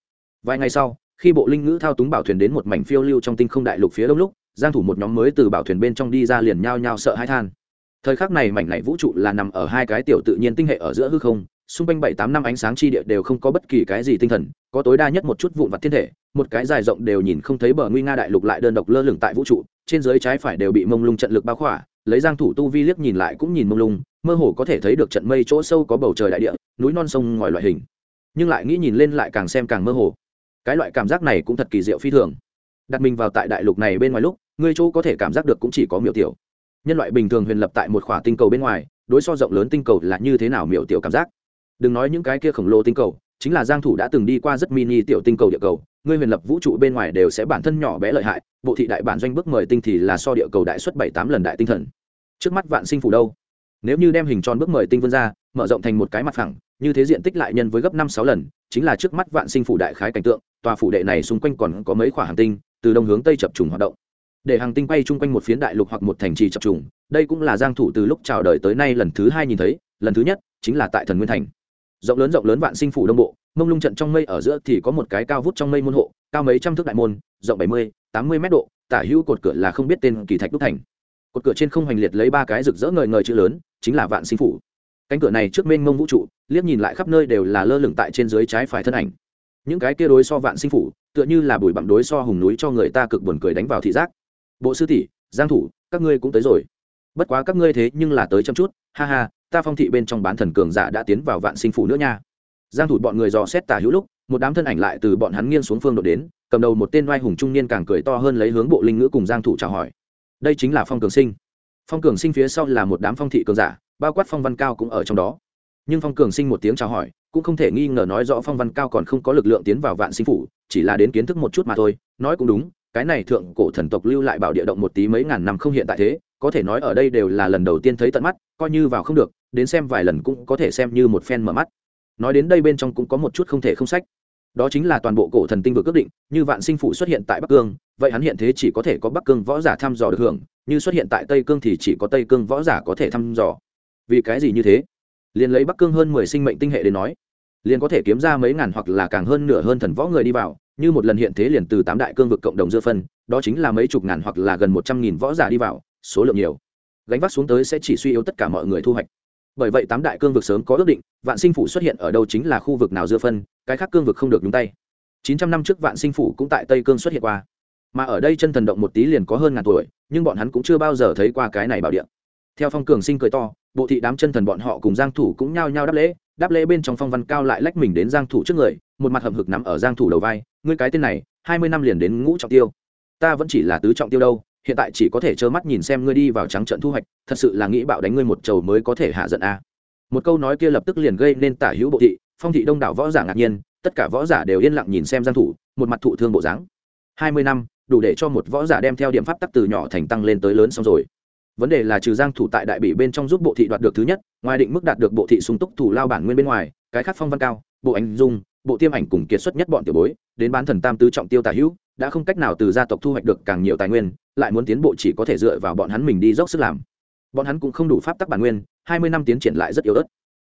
Vài ngày sau, khi bộ linh ngữ thao túng bảo thuyền đến một mảnh phiêu lưu trong tinh không đại lục phía đông lúc, giang thủ một nhóm mới từ bảo thuyền bên trong đi ra liền nhao nhao sợ hãi than thời khắc này mảnh này vũ trụ là nằm ở hai cái tiểu tự nhiên tinh hệ ở giữa hư không xung quanh bảy tám năm ánh sáng chi địa đều không có bất kỳ cái gì tinh thần, có tối đa nhất một chút vụn vặt thiên thể, một cái dài rộng đều nhìn không thấy bờ nguy nga đại lục lại đơn độc lơ lửng tại vũ trụ, trên dưới trái phải đều bị mông lung trận lực bao khỏa, lấy giang thủ tu vi liếc nhìn lại cũng nhìn mông lung, mơ hồ có thể thấy được trận mây chỗ sâu có bầu trời đại địa, núi non sông ngòi loại hình. Nhưng lại nghĩ nhìn lên lại càng xem càng mơ hồ. Cái loại cảm giác này cũng thật kỳ diệu phi thường. Đặt mình vào tại đại lục này bên ngoài lúc, ngươi chỗ có thể cảm giác được cũng chỉ có miểu tiểu. Nhân loại bình thường huyền lập tại một khỏa tinh cầu bên ngoài, đối so rộng lớn tinh cầu là như thế nào miểu tiểu cảm giác? Đừng nói những cái kia khổng lồ tinh cầu, chính là giang thủ đã từng đi qua rất mini tiểu tinh cầu địa cầu, ngươi huyền lập vũ trụ bên ngoài đều sẽ bản thân nhỏ bé lợi hại, bộ thị đại bản doanh bước mời tinh thì là so địa cầu đại suất bảy tám lần đại tinh thần. Trước mắt vạn sinh phủ đâu? Nếu như đem hình tròn bước mời tinh vươn ra, mở rộng thành một cái mặt phẳng, như thế diện tích lại nhân với gấp năm sáu lần, chính là trước mắt vạn sinh phủ đại khái cảnh tượng, tòa phủ đệ này xung quanh còn có mấy khỏa hành tinh, từ đông hướng tây chập trùng hoạt động. Để hàng tinh bay chung quanh một phiến đại lục hoặc một thành trì chập trùng, đây cũng là giang thủ từ lúc chào đời tới nay lần thứ hai nhìn thấy, lần thứ nhất chính là tại thần nguyên thành rộng lớn rộng lớn vạn sinh phủ đông bộ mông lung trận trong mây ở giữa thì có một cái cao vút trong mây môn hộ cao mấy trăm thước đại môn rộng 70, 80 mét độ tả hữu cột cửa là không biết tên kỳ thạch đúc thành. Cột cửa trên không hoành liệt lấy ba cái rực rỡ ngời ngời chữ lớn chính là vạn sinh phủ. Cánh cửa này trước mênh mông vũ trụ liếc nhìn lại khắp nơi đều là lơ lửng tại trên dưới trái phải thân ảnh. Những cái kia đối so vạn sinh phủ tựa như là bụi bặm đối so hùng núi cho người ta cực buồn cười đánh vào thị giác. Bộ sư tỷ giang thủ các ngươi cũng tới rồi. Bất quá các ngươi thế nhưng là tới chăm chút ha ha ta phong thị bên trong bán thần cường giả đã tiến vào vạn sinh phủ nữa nha. Giang thủ bọn người dò xét tà hữu lúc, một đám thân ảnh lại từ bọn hắn nghiêng xuống phương độ đến, cầm đầu một tên oai hùng trung niên càng cười to hơn lấy hướng bộ linh ngữ cùng giang thủ chào hỏi. Đây chính là phong cường sinh. Phong cường sinh phía sau là một đám phong thị cường giả, bao quát phong văn cao cũng ở trong đó. Nhưng phong cường sinh một tiếng chào hỏi, cũng không thể nghi ngờ nói rõ phong văn cao còn không có lực lượng tiến vào vạn sinh phủ, chỉ là đến kiến thức một chút mà thôi, nói cũng đúng, cái này thượng cổ thần tộc lưu lại bảo địa động một tí mấy ngàn năm không hiện tại thế có thể nói ở đây đều là lần đầu tiên thấy tận mắt, coi như vào không được, đến xem vài lần cũng có thể xem như một phen mở mắt. Nói đến đây bên trong cũng có một chút không thể không sách. Đó chính là toàn bộ cổ thần tinh vực ước định, như vạn sinh phụ xuất hiện tại bắc cương, vậy hắn hiện thế chỉ có thể có bắc cương võ giả thăm dò được hưởng, như xuất hiện tại tây cương thì chỉ có tây cương võ giả có thể thăm dò. Vì cái gì như thế? Liền lấy bắc cương hơn mười sinh mệnh tinh hệ đến nói, liền có thể kiếm ra mấy ngàn hoặc là càng hơn nửa hơn thần võ người đi vào, như một lần hiện thế liền từ tám đại cương vực cộng đồng dưa phân, đó chính là mấy chục ngàn hoặc là gần một trăm nghìn võ giả đi vào số lượng nhiều. Gánh vác xuống tới sẽ chỉ suy yếu tất cả mọi người thu hoạch. Bởi vậy tám đại cương vực sớm có ước định, vạn sinh phủ xuất hiện ở đâu chính là khu vực nào dưa phân, cái khác cương vực không được nhúng tay. Chín trăm năm trước vạn sinh phủ cũng tại tây cương xuất hiện qua. Mà ở đây chân thần động một tí liền có hơn ngàn tuổi, nhưng bọn hắn cũng chưa bao giờ thấy qua cái này bảo điện theo phong cường sinh cười to, bộ thị đám chân thần bọn họ cùng giang thủ cũng nhao nhao đáp lễ đáp lễ bên trong phong văn cao lại lách mình đến giang thủ trước người, một mặt hậm hực nắm ở giang thủ đầu vai, ngươi cái tên này, hai mươi năm liền đến ngũ trọng tiêu. Ta vẫn chỉ là tứ trọng tiêu đâu hiện tại chỉ có thể trơ mắt nhìn xem ngươi đi vào trắng trận thu hoạch, thật sự là nghĩ bạo đánh ngươi một trầu mới có thể hạ giận a. Một câu nói kia lập tức liền gây nên tả hữu bộ thị, phong thị đông đảo võ giả ngạc nhiên, tất cả võ giả đều yên lặng nhìn xem giang thủ, một mặt thụ thương bộ dáng. Hai mươi năm, đủ để cho một võ giả đem theo điểm pháp tắc từ nhỏ thành tăng lên tới lớn xong rồi. Vấn đề là trừ giang thủ tại đại bỉ bên trong giúp bộ thị đoạt được thứ nhất, ngoài định mức đạt được bộ thị sung túc thủ lao bản nguyên bên ngoài, cái khác phong văn cao, bộ ánh dung, bộ tiêm ảnh cùng kiệt xuất nhất bọn tiểu bối, đến bán thần tam tứ trọng tiêu tả hữu, đã không cách nào từ gia tộc thu hoạch được càng nhiều tài nguyên lại muốn tiến bộ chỉ có thể dựa vào bọn hắn mình đi dốc sức làm. Bọn hắn cũng không đủ pháp tắc bản nguyên, hai mươi năm tiến triển lại rất yếu ớt.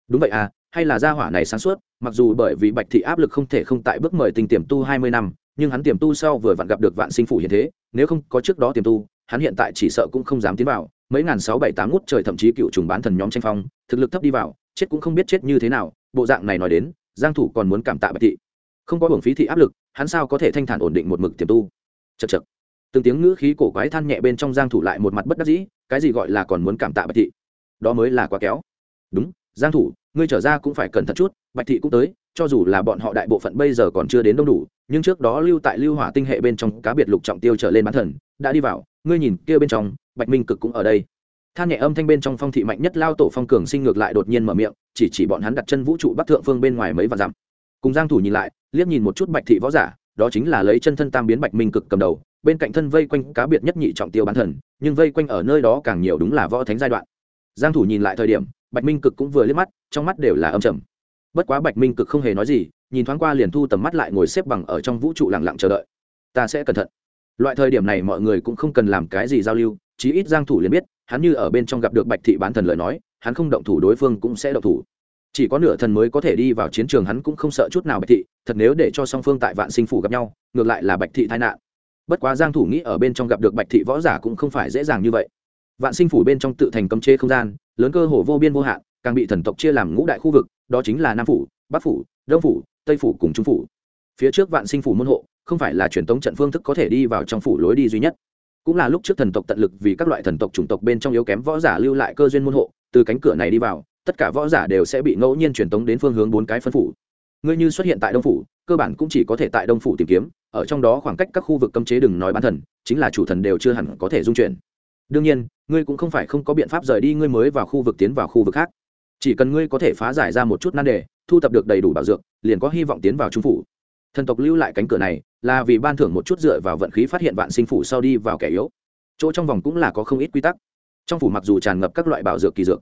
Đúng vậy à hay là gia hỏa này sáng suốt, mặc dù bởi vì bạch thị áp lực không thể không tại bước mời tình tiềm tu hai mươi năm, nhưng hắn tiềm tu sau vừa vặn gặp được vạn sinh phủ hiện thế, nếu không có trước đó tiềm tu, hắn hiện tại chỉ sợ cũng không dám tiến vào, mấy ngàn sáu bảy tám ngút trời thậm chí cựu trùng bán thần nhóm tranh phong, thực lực thấp đi vào, chết cũng không biết chết như thế nào, bộ dạng này nói đến, giang thủ còn muốn cảm tạ bạch thị. Không có hưởng phí thị áp lực, hắn sao có thể thanh thản ổn định một mực tiềm tu? Chật chật từng tiếng ngữ khí cổ quái than nhẹ bên trong giang thủ lại một mặt bất đắc dĩ, cái gì gọi là còn muốn cảm tạ bạch thị? Đó mới là quá kéo đúng, giang thủ, ngươi trở ra cũng phải cẩn thận chút, bạch thị cũng tới, cho dù là bọn họ đại bộ phận bây giờ còn chưa đến đông đủ, nhưng trước đó lưu tại lưu hỏa tinh hệ bên trong cá biệt lục trọng tiêu trở lên bán thần, đã đi vào, ngươi nhìn, kia bên trong, bạch minh cực cũng ở đây. Than nhẹ âm thanh bên trong phong thị mạnh nhất lao tổ phong cường sinh ngược lại đột nhiên mở miệng, chỉ chỉ bọn hắn đặt chân vũ trụ bắc thượng phương bên ngoài mấy vạn dặm. Cùng giang thủ nhìn lại, liếc nhìn một chút bạch thị võ giả, đó chính là lấy chân thân tam biến bạch minh cực cầm đầu bên cạnh thân vây quanh cá biệt nhất nhị trọng tiêu bán thần, nhưng vây quanh ở nơi đó càng nhiều đúng là võ thánh giai đoạn. Giang thủ nhìn lại thời điểm, bạch minh cực cũng vừa liếc mắt, trong mắt đều là âm trầm. Bất quá bạch minh cực không hề nói gì, nhìn thoáng qua liền thu tầm mắt lại ngồi xếp bằng ở trong vũ trụ lặng lặng chờ đợi. Ta sẽ cẩn thận. Loại thời điểm này mọi người cũng không cần làm cái gì giao lưu, chí ít giang thủ liền biết, hắn như ở bên trong gặp được bạch thị bán thần lời nói, hắn không động thủ đối phương cũng sẽ động thủ. Chỉ có nửa thần mới có thể đi vào chiến trường hắn cũng không sợ chút nào bạch thị, thật nếu để cho song phương tại vạn sinh phủ gặp nhau, ngược lại là bạch thị tai nạn bất quá giang thủ nghĩ ở bên trong gặp được bạch thị võ giả cũng không phải dễ dàng như vậy. Vạn sinh phủ bên trong tự thành cấm chế không gian, lớn cơ hồ vô biên vô hạn, càng bị thần tộc chia làm ngũ đại khu vực, đó chính là nam phủ, bắc phủ, đông phủ, tây phủ cùng trung phủ. Phía trước vạn sinh phủ môn hộ, không phải là truyền thống trận phương thức có thể đi vào trong phủ lối đi duy nhất. Cũng là lúc trước thần tộc tận lực vì các loại thần tộc chủng tộc bên trong yếu kém võ giả lưu lại cơ duyên môn hộ, từ cánh cửa này đi vào, tất cả võ giả đều sẽ bị ngẫu nhiên truyền tống đến phương hướng bốn cái phân phủ. Ngươi như xuất hiện tại đông phủ cơ bản cũng chỉ có thể tại đông phủ tìm kiếm, ở trong đó khoảng cách các khu vực cấm chế đừng nói bán thần, chính là chủ thần đều chưa hẳn có thể dung chuyển. Đương nhiên, ngươi cũng không phải không có biện pháp rời đi, ngươi mới vào khu vực tiến vào khu vực khác. Chỉ cần ngươi có thể phá giải ra một chút nan đề, thu thập được đầy đủ bảo dược, liền có hy vọng tiến vào trung phủ. Thần tộc lưu lại cánh cửa này, là vì ban thưởng một chút dựa vào vận khí phát hiện vạn sinh phủ sau đi vào kẻ yếu. Chỗ trong vòng cũng là có không ít quy tắc. Trong phủ mặc dù tràn ngập các loại bảo dược kỳ dược,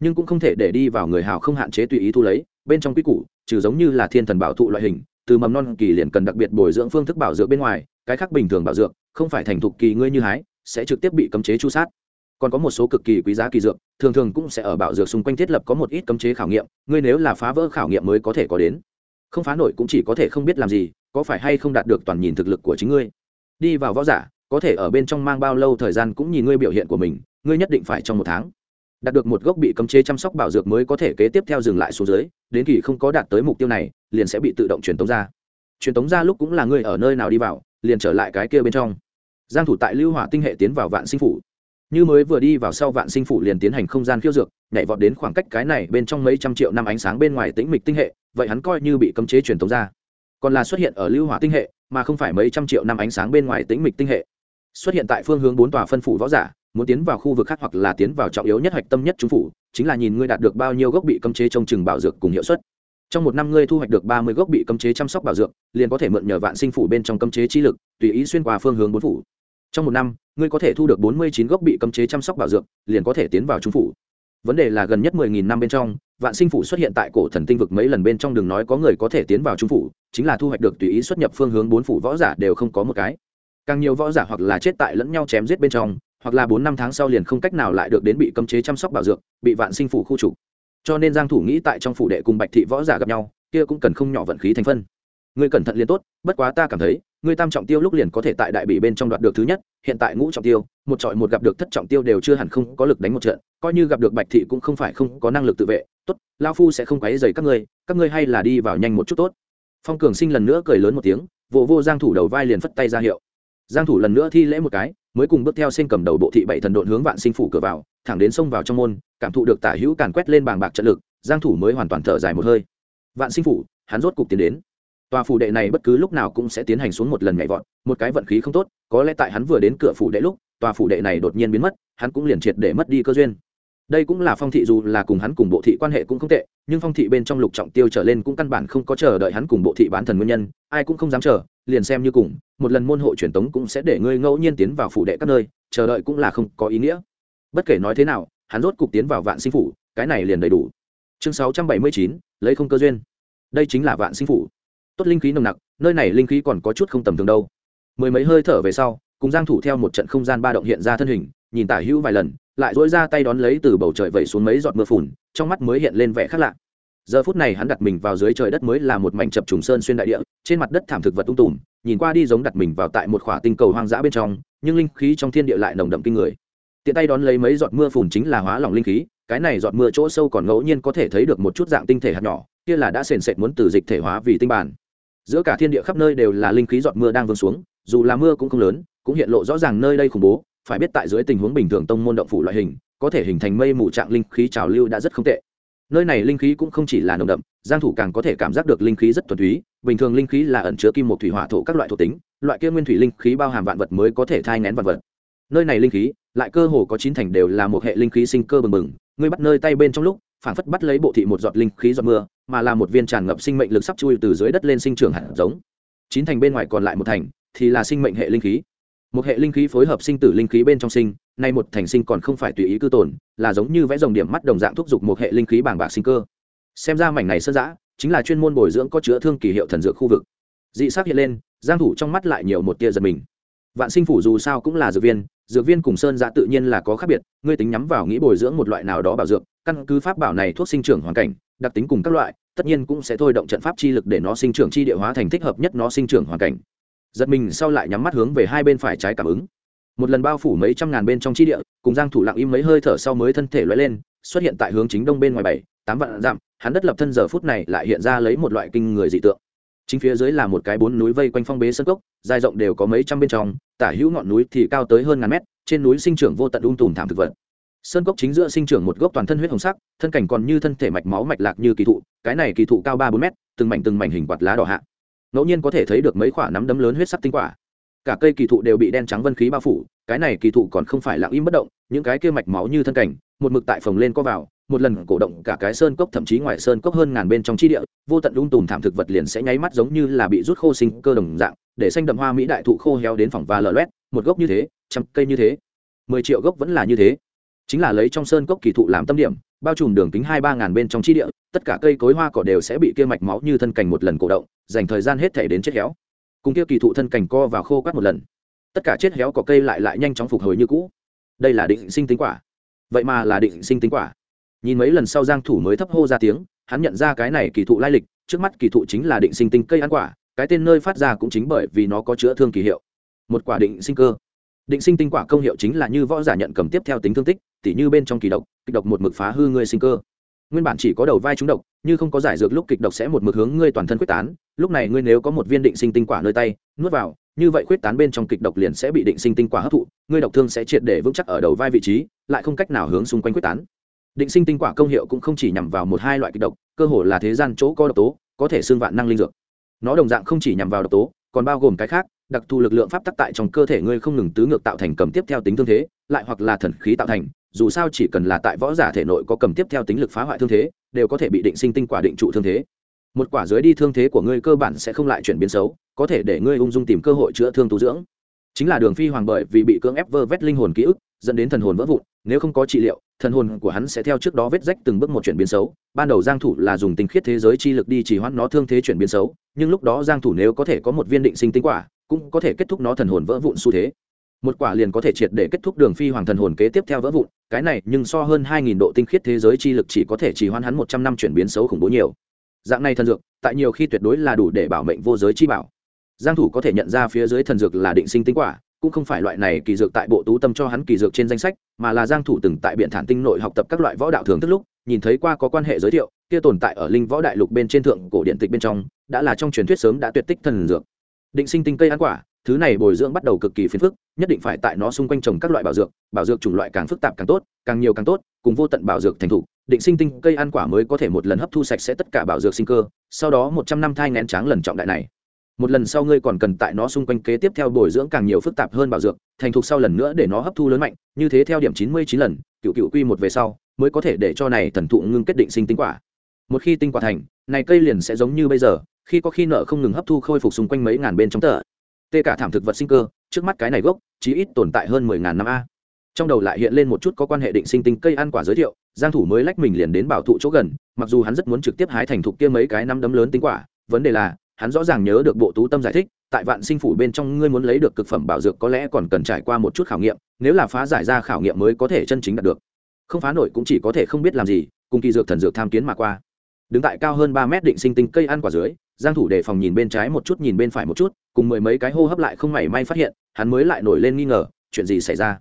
nhưng cũng không thể để đi vào người hào không hạn chế tùy ý thu lấy, bên trong quy củ, trừ giống như là thiên thần bảo thụ loại hình từ mầm non kỳ liền cần đặc biệt bồi dưỡng phương thức bảo dưỡng bên ngoài, cái khác bình thường bảo dưỡng không phải thành thục kỳ ngươi như hái, sẽ trực tiếp bị cấm chế chu sát. Còn có một số cực kỳ quý giá kỳ dược, thường thường cũng sẽ ở bảo dược xung quanh thiết lập có một ít cấm chế khảo nghiệm, ngươi nếu là phá vỡ khảo nghiệm mới có thể có đến. Không phá nổi cũng chỉ có thể không biết làm gì, có phải hay không đạt được toàn nhìn thực lực của chính ngươi. Đi vào võ giả, có thể ở bên trong mang bao lâu thời gian cũng nhìn ngươi biểu hiện của mình, ngươi nhất định phải trong một tháng. Đạt được một gốc bị cấm chế chăm sóc bảo dược mới có thể kế tiếp theo dừng lại xuống dưới, đến kỳ không có đạt tới mục tiêu này liền sẽ bị tự động truyền tống ra. Truyền tống ra lúc cũng là ngươi ở nơi nào đi vào, liền trở lại cái kia bên trong. Giang thủ tại lưu hỏa tinh hệ tiến vào vạn sinh phủ. Như mới vừa đi vào sau vạn sinh phủ liền tiến hành không gian khiêu dược, nhảy vọt đến khoảng cách cái này bên trong mấy trăm triệu năm ánh sáng bên ngoài tĩnh mịch tinh hệ, vậy hắn coi như bị cấm chế truyền tống ra. Còn là xuất hiện ở lưu hỏa tinh hệ, mà không phải mấy trăm triệu năm ánh sáng bên ngoài tĩnh mịch tinh hệ. Xuất hiện tại phương hướng bốn tòa phân phủ võ giả, muốn tiến vào khu vực khác hoặc là tiến vào trọng yếu nhất hạch tâm nhất chúng phủ, chính là nhìn ngươi đạt được bao nhiêu gốc bị cấm chế trong chừng bảo dược cùng hiệu suất trong một năm ngươi thu hoạch được ba mươi gốc bị cấm chế chăm sóc bảo dược, liền có thể mượn nhờ vạn sinh phủ bên trong cấm chế chi lực, tùy ý xuyên qua phương hướng bốn phủ. Trong một năm, ngươi có thể thu được bốn mươi chín gốc bị cấm chế chăm sóc bảo dược, liền có thể tiến vào trung phủ. Vấn đề là gần nhất mười nghìn năm bên trong, vạn sinh phủ xuất hiện tại cổ thần tinh vực mấy lần bên trong đường nói có người có thể tiến vào trung phủ, chính là thu hoạch được tùy ý xuất nhập phương hướng bốn phủ võ giả đều không có một cái. Càng nhiều võ giả hoặc là chết tại lẫn nhau chém giết bên trong, hoặc là bốn năm tháng sau liền không cách nào lại được đến bị cấm chế chăm sóc bảo dược, bị vạn sinh phủ khu trục cho nên giang thủ nghĩ tại trong phủ đệ cùng bạch thị võ giả gặp nhau kia cũng cần không nhỏ vận khí thành phân. Ngươi cẩn thận liền tốt bất quá ta cảm thấy ngươi tam trọng tiêu lúc liền có thể tại đại bỉ bên trong đoạt được thứ nhất hiện tại ngũ trọng tiêu một trọi một gặp được thất trọng tiêu đều chưa hẳn không có lực đánh một trận coi như gặp được bạch thị cũng không phải không có năng lực tự vệ. Tốt lao phu sẽ không quấy dày các ngươi các ngươi hay là đi vào nhanh một chút tốt. Phong cường sinh lần nữa cười lớn một tiếng vỗ vô, vô giang thủ đầu vai liền phất tay ra hiệu. Giang thủ lần nữa thi lễ một cái mới cùng bước theo sinh cầm đầu bộ thị bảy thần độn hướng vạn sinh phủ cửa vào thẳng đến xông vào trong môn, cảm thụ được tả hữu càn quét lên bàng bạc trận lực, giang thủ mới hoàn toàn thở dài một hơi. Vạn sinh phủ, hắn rốt cục tiến đến. Tòa phủ đệ này bất cứ lúc nào cũng sẽ tiến hành xuống một lần nhảy vọt, một cái vận khí không tốt, có lẽ tại hắn vừa đến cửa phủ đệ lúc, tòa phủ đệ này đột nhiên biến mất, hắn cũng liền triệt để mất đi cơ duyên. Đây cũng là phong thị dù là cùng hắn cùng bộ thị quan hệ cũng không tệ, nhưng phong thị bên trong lục trọng tiêu trở lên cũng căn bản không có chờ đợi hắn cùng bộ thị bán thần nguyên nhân, ai cũng không dám chờ, liền xem như cùng, một lần môn hộ truyền tống cũng sẽ để ngươi ngẫu nhiên tiến vào phủ đệ các nơi, chờ đợi cũng là không có ý nghĩa bất kể nói thế nào, hắn rốt cục tiến vào vạn sinh phủ, cái này liền đầy đủ. Chương sáu trăm bảy mươi chín, lấy không cơ duyên. Đây chính là vạn sinh phủ. Tốt linh khí nồng nặc, nơi này linh khí còn có chút không tầm thường đâu. Mười mấy hơi thở về sau, cùng giang thủ theo một trận không gian ba động hiện ra thân hình, nhìn tả hữu vài lần, lại dỗi ra tay đón lấy từ bầu trời vẩy xuống mấy giọt mưa phùn, trong mắt mới hiện lên vẻ khác lạ. Giờ phút này hắn đặt mình vào dưới trời đất mới là một mảnh chập trùng sơn xuyên đại địa, trên mặt đất thảm thực vật tung tùm, nhìn qua đi giống đặt mình vào tại một khỏa tinh cầu hoang dã bên trong, nhưng linh khí trong thiên địa lại nồng đậm kinh người tiện tay đón lấy mấy giọt mưa phùn chính là hóa lỏng linh khí, cái này giọt mưa chỗ sâu còn ngẫu nhiên có thể thấy được một chút dạng tinh thể hạt nhỏ, kia là đã sền sệt muốn từ dịch thể hóa vì tinh bản. Giữa cả thiên địa khắp nơi đều là linh khí giọt mưa đang vương xuống, dù là mưa cũng không lớn, cũng hiện lộ rõ ràng nơi đây khủng bố, phải biết tại dưới tình huống bình thường tông môn động phủ loại hình, có thể hình thành mây mù trạng linh khí trào lưu đã rất không tệ. Nơi này linh khí cũng không chỉ là nồng đậm, giang thủ càng có thể cảm giác được linh khí rất thuần túy, bình thường linh khí là ẩn chứa kim một thủy hỏa thổ các loại thuộc tính, loại kia nguyên thủy linh khí bao hàm vạn vật mới có thể thai nén vạn vật nơi này linh khí, lại cơ hồ có chín thành đều là một hệ linh khí sinh cơ bừng bừng. Ngươi bắt nơi tay bên trong lúc phảng phất bắt lấy bộ thị một giọt linh khí giọt mưa, mà là một viên tràn ngập sinh mệnh lực sắp chui từ dưới đất lên sinh trưởng hạt giống. Chín thành bên ngoài còn lại một thành, thì là sinh mệnh hệ linh khí. Một hệ linh khí phối hợp sinh tử linh khí bên trong sinh, nay một thành sinh còn không phải tùy ý cư tồn, là giống như vẽ dòng điểm mắt đồng dạng thúc giục một hệ linh khí bảng bạc sinh cơ. Xem ra mảnh này sơn giã, chính là chuyên môn bồi dưỡng có chứa thương kỳ hiệu thần dược khu vực. Dị sắc hiện lên, giang thủ trong mắt lại nhiều một tia giật mình. Vạn sinh phủ dù sao cũng là dược viên dược viên cùng sơn giã tự nhiên là có khác biệt, ngươi tính nhắm vào nghĩ bồi dưỡng một loại nào đó bảo dược, căn cứ pháp bảo này thuốc sinh trưởng hoàn cảnh, đặc tính cùng các loại, tất nhiên cũng sẽ thôi động trận pháp chi lực để nó sinh trưởng chi địa hóa thành thích hợp nhất nó sinh trưởng hoàn cảnh. Giật mình sau lại nhắm mắt hướng về hai bên phải trái cảm ứng. Một lần bao phủ mấy trăm ngàn bên trong chi địa, cùng giang thủ lặng im mấy hơi thở sau mới thân thể lóe lên, xuất hiện tại hướng chính đông bên ngoài bảy, tám vạn dặm, hắn đất lập thân giờ phút này lại hiện ra lấy một loại kinh người dị tượng. Chính phía dưới là một cái bốn núi vây quanh phong bế sân cốc dài rộng đều có mấy trăm bên trong, tả hữu ngọn núi thì cao tới hơn ngàn mét, trên núi sinh trưởng vô tận ung tùm thảm thực vật. Sơn cốc chính giữa sinh trưởng một gốc toàn thân huyết hồng sắc, thân cảnh còn như thân thể mạch máu mạch lạc như kỳ thụ, cái này kỳ thụ cao ba bốn mét, từng mảnh từng mảnh hình quạt lá đỏ hạ. Ngẫu nhiên có thể thấy được mấy khoả nắm đấm lớn huyết sắc tinh quả. Cả cây kỳ thụ đều bị đen trắng vân khí bao phủ, cái này kỳ thụ còn không phải lặng im bất động, những cái kia mạch máu như thân cảnh, một mực tại phồng lên co vào một lần cổ động cả cái sơn cốc, thậm chí ngoài sơn cốc hơn ngàn bên trong chi địa, vô tận lung tùm thảm thực vật liền sẽ nháy mắt giống như là bị rút khô sinh cơ đồng dạng, để xanh đậm hoa mỹ đại thụ khô héo đến phòng và lở loét, một gốc như thế, trăm cây như thế, mười triệu gốc vẫn là như thế. Chính là lấy trong sơn cốc kỳ thụ làm tâm điểm, bao trùm đường kính hai ba ngàn bên trong chi địa, tất cả cây cối hoa cỏ đều sẽ bị kia mạch máu như thân cành một lần cổ động, dành thời gian hết thể đến chết héo. Cùng kia kỳ thụ thân cành co và khô quát một lần. Tất cả chết héo có cây lại lại nhanh chóng phục hồi như cũ. Đây là định sinh tính quả. Vậy mà là định sinh tính quả nhìn mấy lần sau giang thủ mới thấp hô ra tiếng, hắn nhận ra cái này kỳ thụ lai lịch, trước mắt kỳ thụ chính là định sinh tinh cây ăn quả, cái tên nơi phát ra cũng chính bởi vì nó có chữa thương kỳ hiệu. Một quả định sinh cơ. Định sinh tinh quả công hiệu chính là như võ giả nhận cầm tiếp theo tính thương tích, tỉ như bên trong kỳ độc, kịch độc một mực phá hư người sinh cơ. Nguyên bản chỉ có đầu vai trúng độc, như không có giải dược lúc kịch độc sẽ một mực hướng ngươi toàn thân quyết tán, lúc này ngươi nếu có một viên định sinh tinh quả nơi tay, nuốt vào, như vậy quyết tán bên trong kịch độc liền sẽ bị định sinh tinh quả hấp thụ, ngươi độc thương sẽ triệt để vững chắc ở đầu vai vị trí, lại không cách nào hướng xung quanh quyết tán định sinh tinh quả công hiệu cũng không chỉ nhằm vào một hai loại kịch độc, cơ hồ là thế gian chỗ có độc tố, có thể xương vạn năng linh dược. Nó đồng dạng không chỉ nhằm vào độc tố, còn bao gồm cái khác, đặc thù lực lượng pháp tắc tại trong cơ thể ngươi không ngừng tứ ngược tạo thành cầm tiếp theo tính thương thế, lại hoặc là thần khí tạo thành, dù sao chỉ cần là tại võ giả thể nội có cầm tiếp theo tính lực phá hoại thương thế, đều có thể bị định sinh tinh quả định trụ thương thế. Một quả dưới đi thương thế của ngươi cơ bản sẽ không lại chuyển biến xấu, có thể để ngươi ung dung tìm cơ hội chữa thương tu dưỡng. Chính là đường phi hoàng bởi vì bị cưỡng ép vơ vét linh hồn ký ức dẫn đến thần hồn vỡ vụn, nếu không có trị liệu, thần hồn của hắn sẽ theo trước đó vết rách từng bước một chuyển biến xấu. Ban đầu giang thủ là dùng tinh khiết thế giới chi lực đi trì hoãn nó thương thế chuyển biến xấu, nhưng lúc đó giang thủ nếu có thể có một viên định sinh tinh quả, cũng có thể kết thúc nó thần hồn vỡ vụn xu thế. Một quả liền có thể triệt để kết thúc đường phi hoàng thần hồn kế tiếp theo vỡ vụn, cái này nhưng so hơn 2.000 độ tinh khiết thế giới chi lực chỉ có thể trì hoãn hắn 100 năm chuyển biến xấu khủng bố nhiều. Dạng này thần dược, tại nhiều khi tuyệt đối là đủ để bảo mệnh vô giới chi bảo. Giang thủ có thể nhận ra phía dưới thần dược là định sinh tinh quả cũng không phải loại này kỳ dược tại bộ tú tâm cho hắn kỳ dược trên danh sách mà là giang thủ từng tại biện thản tinh nội học tập các loại võ đạo thường thức lúc nhìn thấy qua có quan hệ giới thiệu kia tồn tại ở linh võ đại lục bên trên thượng cổ điện tịch bên trong đã là trong truyền thuyết sớm đã tuyệt tích thần dược. Định sinh tinh cây ăn quả thứ này bồi dưỡng bắt đầu cực kỳ phiền phức nhất định phải tại nó xung quanh trồng các loại bảo dược bảo dược chủng loại càng phức tạp càng tốt càng nhiều càng tốt cùng vô tận bảo dược thành thủ, định sinh tinh cây ăn quả mới có thể một lần hấp thu sạch sẽ tất cả bảo dược sinh cơ sau đó một trăm năm thai ngén tráng lần trọng đại này một lần sau ngươi còn cần tại nó xung quanh kế tiếp theo bồi dưỡng càng nhiều phức tạp hơn bảo dược, thành thục sau lần nữa để nó hấp thu lớn mạnh, như thế theo điểm chín mươi chín lần, cựu cựu quy một về sau, mới có thể để cho này thần thụ ngưng kết định sinh tinh quả. Một khi tinh quả thành, này cây liền sẽ giống như bây giờ, khi có khi nợ không ngừng hấp thu khôi phục xung quanh mấy ngàn bên trong tờ. Tê cả thảm thực vật sinh cơ, trước mắt cái này gốc, chí ít tồn tại hơn mười ngàn năm a. Trong đầu lại hiện lên một chút có quan hệ định sinh tinh cây ăn quả giới thiệu, giang thủ mới lách mình liền đến bảo thụ chỗ gần, mặc dù hắn rất muốn trực tiếp hái thành thục kia mấy cái năm đấm lớn tinh quả, vấn đề là hắn rõ ràng nhớ được bộ tú tâm giải thích, tại vạn sinh phủ bên trong ngươi muốn lấy được cực phẩm bảo dược có lẽ còn cần trải qua một chút khảo nghiệm, nếu là phá giải ra khảo nghiệm mới có thể chân chính đạt được. Không phá nổi cũng chỉ có thể không biết làm gì, cùng kỳ dược thần dược tham kiến mà qua. Đứng tại cao hơn ba mét định sinh tinh cây ăn quả dưới, giang thủ đề phòng nhìn bên trái một chút nhìn bên phải một chút, cùng mười mấy cái hô hấp lại không mảy may phát hiện, hắn mới lại nổi lên nghi ngờ, chuyện gì xảy ra?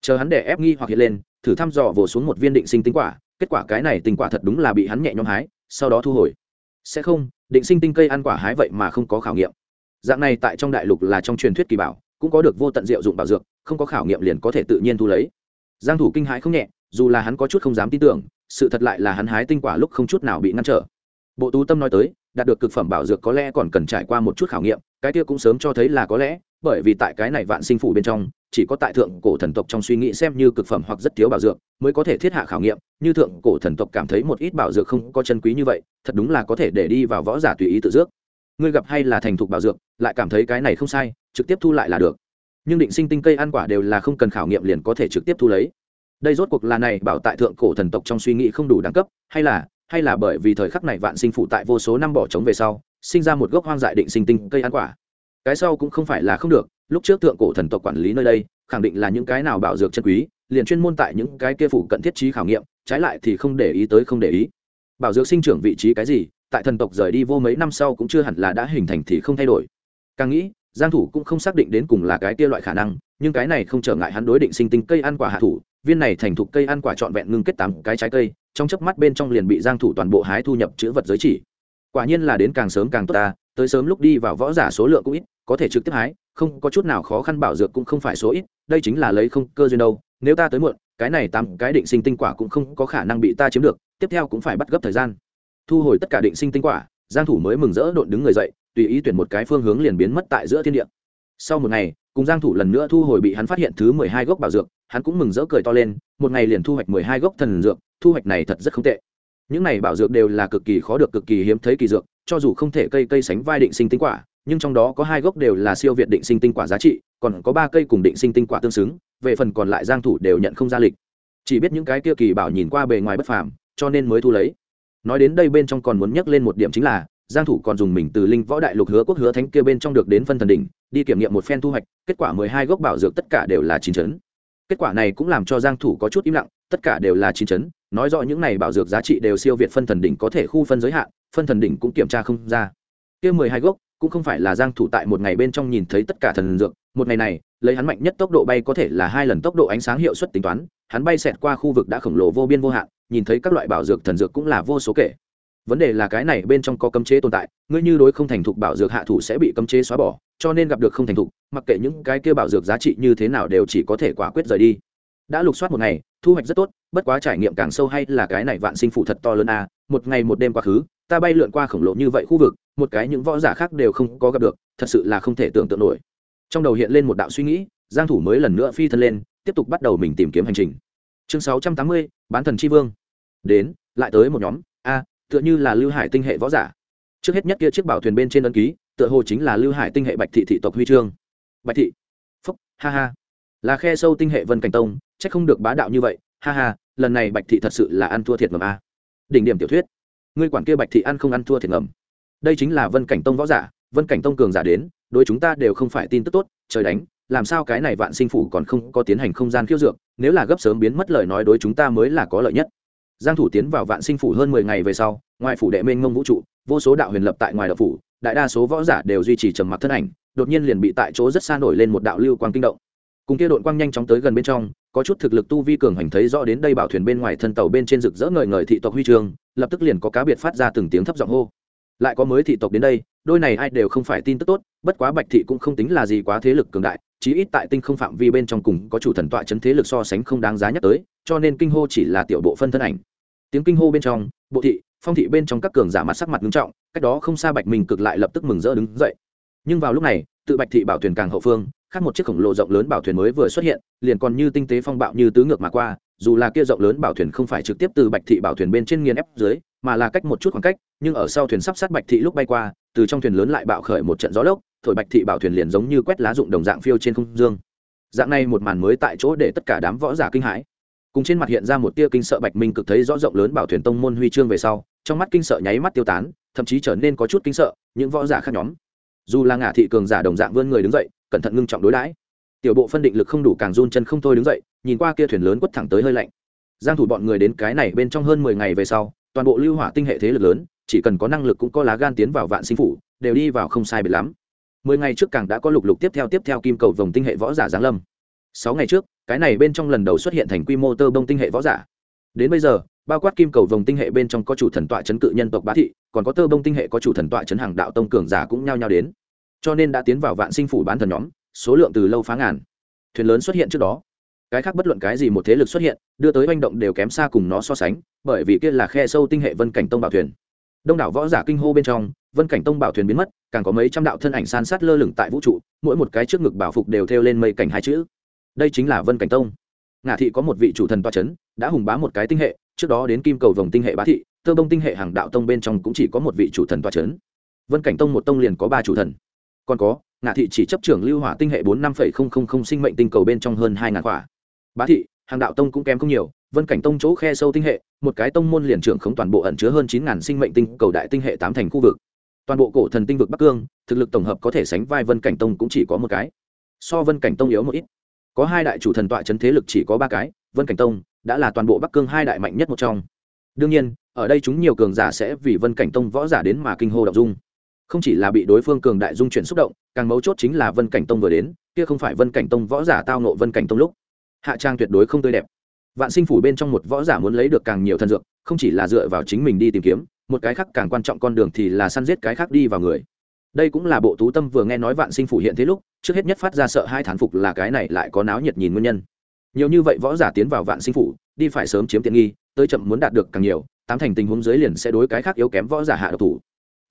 Chờ hắn để ép nghi hoặc hiện lên, thử thăm dò vồ xuống một viên định sinh tinh quả, kết quả cái này tinh quả thật đúng là bị hắn nhẹ nhõm hái, sau đó thu hồi sẽ không, định sinh tinh cây ăn quả hái vậy mà không có khảo nghiệm. Dạng này tại trong đại lục là trong truyền thuyết kỳ bảo, cũng có được vô tận diệu dụng bảo dược, không có khảo nghiệm liền có thể tự nhiên thu lấy. Giang thủ kinh hãi không nhẹ, dù là hắn có chút không dám tin tưởng, sự thật lại là hắn hái tinh quả lúc không chút nào bị ngăn trở. Bộ tú tâm nói tới, đạt được cực phẩm bảo dược có lẽ còn cần trải qua một chút khảo nghiệm, cái kia cũng sớm cho thấy là có lẽ bởi vì tại cái này vạn sinh phủ bên trong, chỉ có tại thượng cổ thần tộc trong suy nghĩ xem như cực phẩm hoặc rất thiếu bảo dược mới có thể thiết hạ khảo nghiệm, như thượng cổ thần tộc cảm thấy một ít bảo dược không có chân quý như vậy, thật đúng là có thể để đi vào võ giả tùy ý tự dước. Ngươi gặp hay là thành thục bảo dược, lại cảm thấy cái này không sai, trực tiếp thu lại là được. Nhưng định sinh tinh cây ăn quả đều là không cần khảo nghiệm liền có thể trực tiếp thu lấy. Đây rốt cuộc là này bảo tại thượng cổ thần tộc trong suy nghĩ không đủ đẳng cấp, hay là hay là bởi vì thời khắc này vạn sinh phụ tại vô số năm bỏ trống về sau, sinh ra một gốc hoang dại định sinh tinh cây ăn quả cái sau cũng không phải là không được, lúc trước thượng cổ thần tộc quản lý nơi đây, khẳng định là những cái nào bảo dược chân quý, liền chuyên môn tại những cái kia phủ cận thiết trí khảo nghiệm, trái lại thì không để ý tới không để ý. Bảo dược sinh trưởng vị trí cái gì, tại thần tộc rời đi vô mấy năm sau cũng chưa hẳn là đã hình thành thì không thay đổi. Càng nghĩ, giang thủ cũng không xác định đến cùng là cái kia loại khả năng, nhưng cái này không trở ngại hắn đối định sinh tinh cây ăn quả hạ thủ, viên này thành thục cây ăn quả trọn vẹn ngưng kết tám cái trái cây, trong chớp mắt bên trong liền bị giang thủ toàn bộ hái thu nhập chữ vật giới chỉ. Quả nhiên là đến càng sớm càng tốt ta, tới sớm lúc đi vào võ giả số lượng cũng ít có thể trực tiếp hái, không có chút nào khó khăn bảo dược cũng không phải số ít, đây chính là lấy không cơ duyên đâu, nếu ta tới muộn, cái này tám cái định sinh tinh quả cũng không có khả năng bị ta chiếm được, tiếp theo cũng phải bắt gấp thời gian. Thu hồi tất cả định sinh tinh quả, giang thủ mới mừng rỡ đột đứng người dậy, tùy ý tuyển một cái phương hướng liền biến mất tại giữa thiên địa. Sau một ngày, cùng giang thủ lần nữa thu hồi bị hắn phát hiện thứ 12 gốc bảo dược, hắn cũng mừng rỡ cười to lên, một ngày liền thu hoạch 12 gốc thần dược, thu hoạch này thật rất không tệ. Những này bảo dược đều là cực kỳ khó được, cực kỳ hiếm thấy kỳ dược, cho dù không thể cây cây sánh vai định sinh tinh quả nhưng trong đó có hai gốc đều là siêu việt định sinh tinh quả giá trị, còn có ba cây cùng định sinh tinh quả tương xứng, về phần còn lại giang thủ đều nhận không ra lịch. Chỉ biết những cái kia kỳ bảo nhìn qua bề ngoài bất phàm, cho nên mới thu lấy. Nói đến đây bên trong còn muốn nhắc lên một điểm chính là, giang thủ còn dùng mình từ linh võ đại lục hứa quốc hứa thánh kia bên trong được đến phân thần đỉnh, đi kiểm nghiệm một phen thu hoạch, kết quả 12 gốc bảo dược tất cả đều là chín chấn. Kết quả này cũng làm cho giang thủ có chút im lặng, tất cả đều là chín chấn, nói rõ những này bảo dược giá trị đều siêu việt phân thần đỉnh có thể khu phân giới hạn, phân thần đỉnh cũng kiểm tra không ra kia 12 gốc cũng không phải là giang thủ tại một ngày bên trong nhìn thấy tất cả thần dược, một ngày này, lấy hắn mạnh nhất tốc độ bay có thể là hai lần tốc độ ánh sáng hiệu suất tính toán, hắn bay xẹt qua khu vực đã khổng lồ vô biên vô hạn, nhìn thấy các loại bảo dược thần dược cũng là vô số kể. Vấn đề là cái này bên trong có cấm chế tồn tại, ngươi như đối không thành thục bảo dược hạ thủ sẽ bị cấm chế xóa bỏ, cho nên gặp được không thành thục, mặc kệ những cái kia bảo dược giá trị như thế nào đều chỉ có thể quả quyết rời đi. Đã lục soát một ngày, thu hoạch rất tốt, bất quá trải nghiệm càng sâu hay là cái này vạn sinh phụ thật to lớn a một ngày một đêm quá khứ, ta bay lượn qua khổng lồ như vậy khu vực một cái những võ giả khác đều không có gặp được thật sự là không thể tưởng tượng nổi. Trong đầu hiện lên một đạo suy nghĩ giang thủ mới lần nữa phi thân lên tiếp tục bắt đầu mình tìm kiếm hành trình. Chương 680, bán thần chi vương. Đến lại tới một nhóm a tựa như là lưu hải tinh hệ võ giả. Trước hết nhất kia chiếc bảo thuyền bên trên ấn ký tựa hồ chính là lưu hải tinh hệ bạch thị thị tộc huy chương. Bạch thị. Phúc ha ha. Là khe sâu tinh hệ vân cảnh tông chắc không được bá đạo như vậy ha ha lần này bạch thị thật sự là ăn thua thiệt ngầm a. Đỉnh điểm tiểu thuyết. Ngươi quản kia bạch thị ăn không ăn thua thiệt ngầm đây chính là vân cảnh tông võ giả vân cảnh tông cường giả đến đối chúng ta đều không phải tin tức tốt trời đánh làm sao cái này vạn sinh phủ còn không có tiến hành không gian khiêu dược nếu là gấp sớm biến mất lời nói đối chúng ta mới là có lợi nhất. Giang thủ tiến vào vạn sinh phủ hơn 10 ngày về sau ngoài phủ đệ mênh ngông vũ trụ vô số đạo huyền lập tại ngoài đạo phủ đại đa số võ giả đều duy trì trầm mặc thân ảnh đột nhiên liền bị tại chỗ rất xa nổi lên một đạo lưu quang kinh động. Cùng kia đội quang nhanh chóng tới gần bên trong có chút thực lực tu vi cường hành thấy rõ đến đây bảo thuyền bên ngoài thân tàu bên trên rực rỡ ngời ngời thị tộc huy trường, lập tức liền có cá biệt phát ra từng tiếng thấp giọng hô lại có mới thị tộc đến đây, đôi này ai đều không phải tin tức tốt, bất quá bạch thị cũng không tính là gì quá thế lực cường đại, chí ít tại tinh không phạm vi bên trong cùng có chủ thần tọa chấn thế lực so sánh không đáng giá nhắc tới, cho nên kinh hô chỉ là tiểu bộ phân thân ảnh. Tiếng kinh hô bên trong, bộ thị, phong thị bên trong các cường giả mặt sắc mặt nghiêm trọng, cách đó không xa bạch mình cực lại lập tức mừng rỡ đứng dậy. Nhưng vào lúc này, tự bạch thị bảo thuyền càng hậu phương, khác một chiếc khổng lồ rộng lớn bảo thuyền mới vừa xuất hiện, liền còn như tinh tế phong bạo như tứ ngược mà qua dù là kia rộng lớn bảo thuyền không phải trực tiếp từ bạch thị bảo thuyền bên trên nghiền ép dưới, mà là cách một chút khoảng cách, nhưng ở sau thuyền sắp sát bạch thị lúc bay qua, từ trong thuyền lớn lại bạo khởi một trận gió lốc, thổi bạch thị bảo thuyền liền giống như quét lá dụng đồng dạng phiêu trên không dương. Dạng này một màn mới tại chỗ để tất cả đám võ giả kinh hãi. Cùng trên mặt hiện ra một tia kinh sợ bạch minh cực thấy rõ rộng lớn bảo thuyền tông môn huy chương về sau, trong mắt kinh sợ nháy mắt tiêu tán, thậm chí trở nên có chút kinh sợ, những võ giả khác nhóm. Dù là ngả thị cường giả đồng dạng vươn người đứng dậy, cẩn thận ngưng trọng đối đãi tiểu bộ phân định lực không đủ càng run chân không thôi đứng dậy, nhìn qua kia thuyền lớn quất thẳng tới hơi lạnh. Giang thủ bọn người đến cái này bên trong hơn 10 ngày về sau, toàn bộ lưu hỏa tinh hệ thế lực lớn, chỉ cần có năng lực cũng có lá gan tiến vào vạn sinh phủ, đều đi vào không sai biệt lắm. Mười ngày trước càng đã có lục lục tiếp theo tiếp theo kim cầu vòng tinh hệ võ giả giáng lâm. Sáu ngày trước, cái này bên trong lần đầu xuất hiện thành quy mô tơ bông tinh hệ võ giả. Đến bây giờ, bao quát kim cầu vòng tinh hệ bên trong có chủ thần tọa chấn cự nhân tộc bá thị, còn có tơ bông tinh hệ có chủ thần tọa chấn hàng đạo tông cường giả cũng nhao nhao đến. Cho nên đã tiến vào vạn sinh phủ bán thần nhóm số lượng từ lâu phá ngàn. Thuyền lớn xuất hiện trước đó. Cái khác bất luận cái gì một thế lực xuất hiện, đưa tới manh động đều kém xa cùng nó so sánh, bởi vì kia là khe sâu tinh hệ vân cảnh tông bảo thuyền. Đông đảo võ giả kinh hô bên trong, vân cảnh tông bảo thuyền biến mất, càng có mấy trăm đạo thân ảnh san sát lơ lửng tại vũ trụ, mỗi một cái trước ngực bảo phục đều theo lên mây cảnh hai chữ. Đây chính là vân cảnh tông. Ngã thị có một vị chủ thần toa c h ấ n đã hùng bá một cái tinh hệ, trước đó đến kim cầu vòng tinh hệ bá thị, tơ bông tinh hệ hàng đạo tông bên trong cũng chỉ có một vị chủ thần toa c h ấ n vân cảnh tông một tông liền có ba chủ thần. Còn có ngạ thị chỉ chấp trưởng lưu hỏa tinh hệ bốn năm sinh mệnh tinh cầu bên trong hơn hai ngàn quả. Bá thị, hàng đạo tông cũng kém không nhiều, vân cảnh tông chỗ khe sâu tinh hệ, một cái tông môn liền trưởng không toàn bộ ẩn chứa hơn chín ngàn sinh mệnh tinh cầu đại tinh hệ tám thành khu vực. Toàn bộ cổ thần tinh vực bắc cương, thực lực tổng hợp có thể sánh vai vân cảnh tông cũng chỉ có một cái. So vân cảnh tông yếu một ít. Có hai đại chủ thần tọa chấn thế lực chỉ có ba cái, vân cảnh tông đã là toàn bộ bắc cương hai đại mạnh nhất một trong. Đương nhiên, ở đây chúng nhiều cường giả sẽ vì vân cảnh tông võ giả đến mà kinh hô động dung không chỉ là bị đối phương cường đại dung chuyển xúc động, càng mấu chốt chính là vân cảnh tông vừa đến, kia không phải vân cảnh tông võ giả tao nộ vân cảnh tông lúc. Hạ trang tuyệt đối không tươi đẹp. Vạn sinh phủ bên trong một võ giả muốn lấy được càng nhiều thần dược, không chỉ là dựa vào chính mình đi tìm kiếm, một cái khác càng quan trọng con đường thì là săn giết cái khác đi vào người. Đây cũng là bộ tú tâm vừa nghe nói vạn sinh phủ hiện thế lúc, trước hết nhất phát ra sợ hai thán phục là cái này lại có náo nhiệt nhìn nguyên nhân. Nhiều như vậy võ giả tiến vào vạn sinh phủ, đi phải sớm chiếm tiện nghi, tới chậm muốn đạt được càng nhiều, tám thành tình huống dưới liền sẽ đối cái khác yếu kém võ giả hạ độc thủ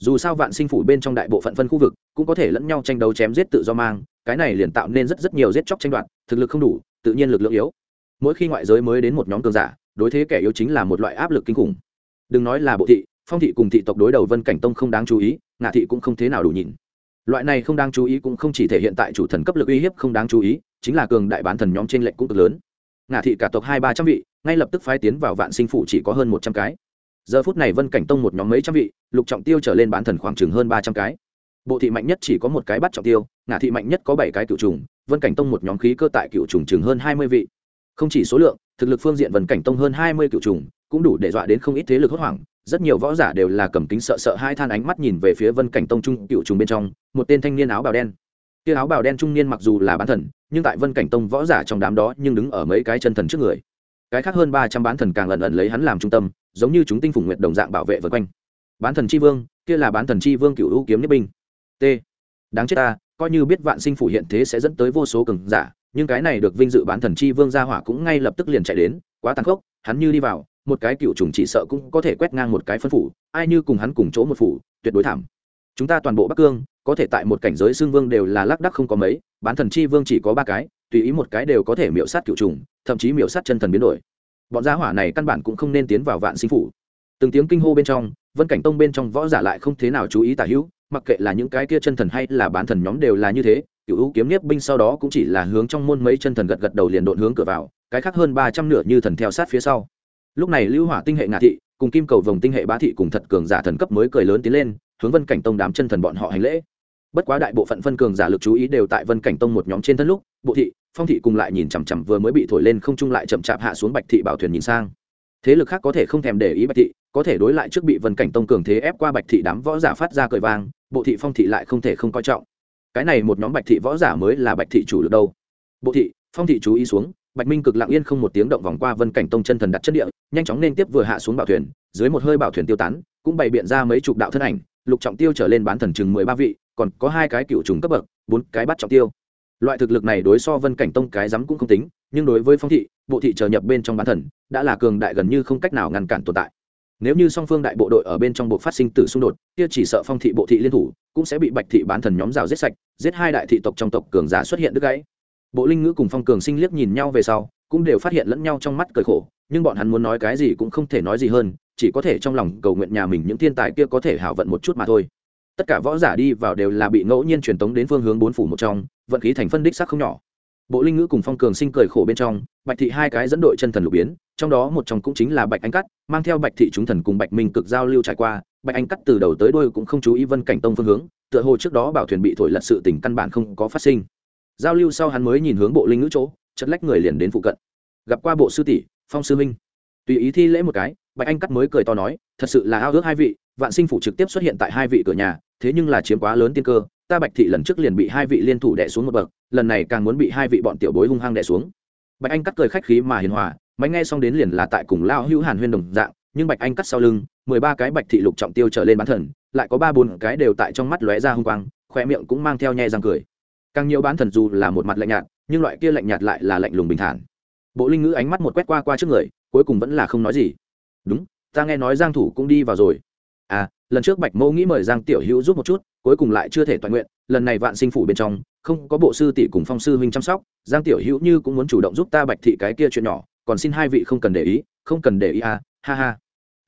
dù sao vạn sinh phủ bên trong đại bộ phận phân khu vực cũng có thể lẫn nhau tranh đấu chém giết tự do mang, cái này liền tạo nên rất rất nhiều giết chóc tranh đoạt, thực lực không đủ, tự nhiên lực lượng yếu. Mỗi khi ngoại giới mới đến một nhóm cường giả, đối thế kẻ yếu chính là một loại áp lực kinh khủng. Đừng nói là bộ thị, phong thị cùng thị tộc đối đầu vân cảnh tông không đáng chú ý, ngạ thị cũng không thế nào đủ nhìn. Loại này không đáng chú ý cũng không chỉ thể hiện tại chủ thần cấp lực uy hiếp không đáng chú ý, chính là cường đại bán thần nhóm trên lệnh cũng cực lớn. Ngạ thị cả tộc hai ba trăm vị, ngay lập tức phái tiến vào vạn sinh phủ chỉ có hơn một trăm cái giờ phút này vân cảnh tông một nhóm mấy trăm vị, lục trọng tiêu trở lên bán thần khoảng chừng hơn ba trăm cái. Bộ thị mạnh nhất chỉ có một cái bắt trọng tiêu Ngã thị mạnh nhất có bảy cái cựu trùng, vân cảnh tông một nhóm khí cơ tại cựu trùng chừng hơn hai mươi vị. Không chỉ số lượng, thực lực phương diện vân cảnh tông hơn hai mươi cựu trùng, cũng đủ để dọa đến không ít thế lực hốt hoảng. Rất nhiều võ giả đều là cầm kính sợ sợ hai than ánh mắt nhìn về phía vân cảnh tông trung cựu trùng bên trong, một tên thanh niên áo bào đen. Kia áo bào đen trung niên mặc dù là bán thần, nhưng tại vân cảnh tông võ giả trong đám đó nhưng đứng ở mấy cái chân thần trước người cái khác hơn ba trăm bán thần càng lần ẩn lấy hắn làm trung tâm, giống như chúng tinh phùng nguyệt đồng dạng bảo vệ vân quanh. Bán thần c h i vương, kia là bán thần c h i vương cựu u kiếm nhất binh. T. Đáng chết ta, coi như biết vạn sinh phủ hiện thế sẽ dẫn tới vô số cường giả, nhưng cái này được vinh dự bán thần c h i vương ra hỏa cũng ngay lập tức liền chạy đến, quá tàn khốc, hắn như đi vào, một cái cựu trùng chỉ sợ cũng có thể quét ngang một cái phân phủ, ai như cùng hắn cùng chỗ một phủ, tuyệt đối thảm. Chúng ta toàn bộ bắc cương, có thể tại một cảnh giới xương vương đều là lác đắc không có mấy, bán thần chi vương chỉ có ba cái, tùy ý một cái đều có thể miễu sát cựu trùng thậm chí miểu sát chân thần biến đổi. Bọn gia hỏa này căn bản cũng không nên tiến vào vạn sinh phủ. Từng tiếng kinh hô bên trong, vân cảnh tông bên trong võ giả lại không thế nào chú ý tả hữu, mặc kệ là những cái kia chân thần hay là bán thần nhóm đều là như thế cựu u kiếm niếp binh sau đó cũng chỉ là hướng trong môn mấy chân thần gật gật đầu liền đột hướng cửa vào, cái khác hơn ba trăm nửa như thần theo sát phía sau. Lúc này lưu hỏa tinh hệ ngạ thị cùng kim cầu vồng tinh hệ bá thị cùng thật cường giả thần cấp mới cười lớn tiến lên, hướng vân cảnh tông đám chân thần bọn họ hành lễ. Bất quá đại bộ phận vân cường giả lực chú ý đều tại vân cảnh tông một nhóm trên thân lúc, bộ thị phong thị cùng lại nhìn chằm chằm vừa mới bị thổi lên không trung lại chậm chạp hạ xuống bạch thị bảo thuyền nhìn sang. Thế lực khác có thể không thèm để ý bạch thị, có thể đối lại trước bị vân cảnh tông cường thế ép qua bạch thị đám võ giả phát ra cười vang, bộ thị phong thị lại không thể không coi trọng. Cái này một nhóm bạch thị võ giả mới là bạch thị chủ lực đâu. Bộ thị, phong thị chú ý xuống, bạch minh cực lặng yên không một tiếng động vòng qua vân cảnh tông chân thần đặt chân địa, nhanh chóng nên tiếp vừa hạ xuống bảo thuyền, dưới một hơi bảo thuyền tiêu tán, cũng bày biện ra mấy chục đạo thân ảnh, lục trọng tiêu trở lên bán thần chừng mười ba vị, còn có hai cái cựu trùng cấp bậc, bốn cái bắt trọng tiêu loại thực lực này đối so vân cảnh tông cái rắm cũng không tính, nhưng đối với phong thị, bộ thị chờ nhập bên trong bán thần, đã là cường đại gần như không cách nào ngăn cản tồn tại. Nếu như song phương đại bộ đội ở bên trong bộ phát sinh tử xung đột, kia chỉ sợ phong thị bộ thị liên thủ, cũng sẽ bị bạch thị bán thần nhóm rào giết sạch, giết hai đại thị tộc trong tộc cường giả xuất hiện đứt gãy. Bộ linh ngữ cùng phong cường sinh liếc nhìn nhau về sau, cũng đều phát hiện lẫn nhau trong mắt cười khổ, nhưng bọn hắn muốn nói cái gì cũng không thể nói gì hơn, chỉ có thể trong lòng cầu nguyện nhà mình những thiên tài kia có thể hảo vận một chút mà thôi tất cả võ giả đi vào đều là bị ngẫu nhiên truyền tống đến phương hướng bốn phủ một trong, vận khí thành phân đích sắc không nhỏ. Bộ linh ngữ cùng phong cường sinh cười khổ bên trong, bạch thị hai cái dẫn đội chân thần lục biến, trong đó một trong cũng chính là bạch anh cắt, mang theo bạch thị chúng thần cùng bạch minh cực giao lưu trải qua. Bạch anh cắt từ đầu tới đôi cũng không chú ý vân cảnh tông phương hướng, tựa hồ trước đó bảo thuyền bị thổi lật sự tình căn bản không có phát sinh. Giao lưu sau hắn mới nhìn hướng bộ linh ngữ chỗ chất lách người liền đến phụ cận. Gặp qua bộ sư tỷ, phong sư minh. Tùy ý thi lễ một cái, bạch anh cắt mới cười to nói, thật sự là ao ước hai vị vạn sinh phủ trực tiếp xuất hiện tại hai vị cửa nhà, thế nhưng là chiếm quá lớn tiên cơ, ta bạch thị lần trước liền bị hai vị liên thủ đẻ xuống một bậc, lần này càng muốn bị hai vị bọn tiểu bối hung hăng đẻ xuống. Bạch anh cắt cười khách khí mà hiền hòa, máy nghe xong đến liền là tại cùng lao hữu hàn huyên đồng dạng, nhưng bạch anh cắt sau lưng, mười ba cái bạch thị lục trọng tiêu trở lên bán thần, lại có ba bốn cái đều tại trong mắt lóe ra hung quang khoe miệng cũng mang theo nhe răng cười. Càng nhiều bán thần dù là một mặt lạnh nhạt, nhưng loại kia lạnh nhạt lại là lạnh lùng bình thản. Bộ linh ngữ ánh mắt một quét qua qua trước người, cuối cùng vẫn là không nói gì. Đúng, ta nghe nói giang thủ cũng đi vào rồi à lần trước bạch mẫu nghĩ mời giang tiểu hữu giúp một chút, cuối cùng lại chưa thể toàn nguyện, lần này vạn sinh phủ bên trong, không có bộ sư tỷ cùng phong sư huynh chăm sóc, giang tiểu hữu như cũng muốn chủ động giúp ta bạch thị cái kia chuyện nhỏ, còn xin hai vị không cần để ý, không cần để ý à ha ha.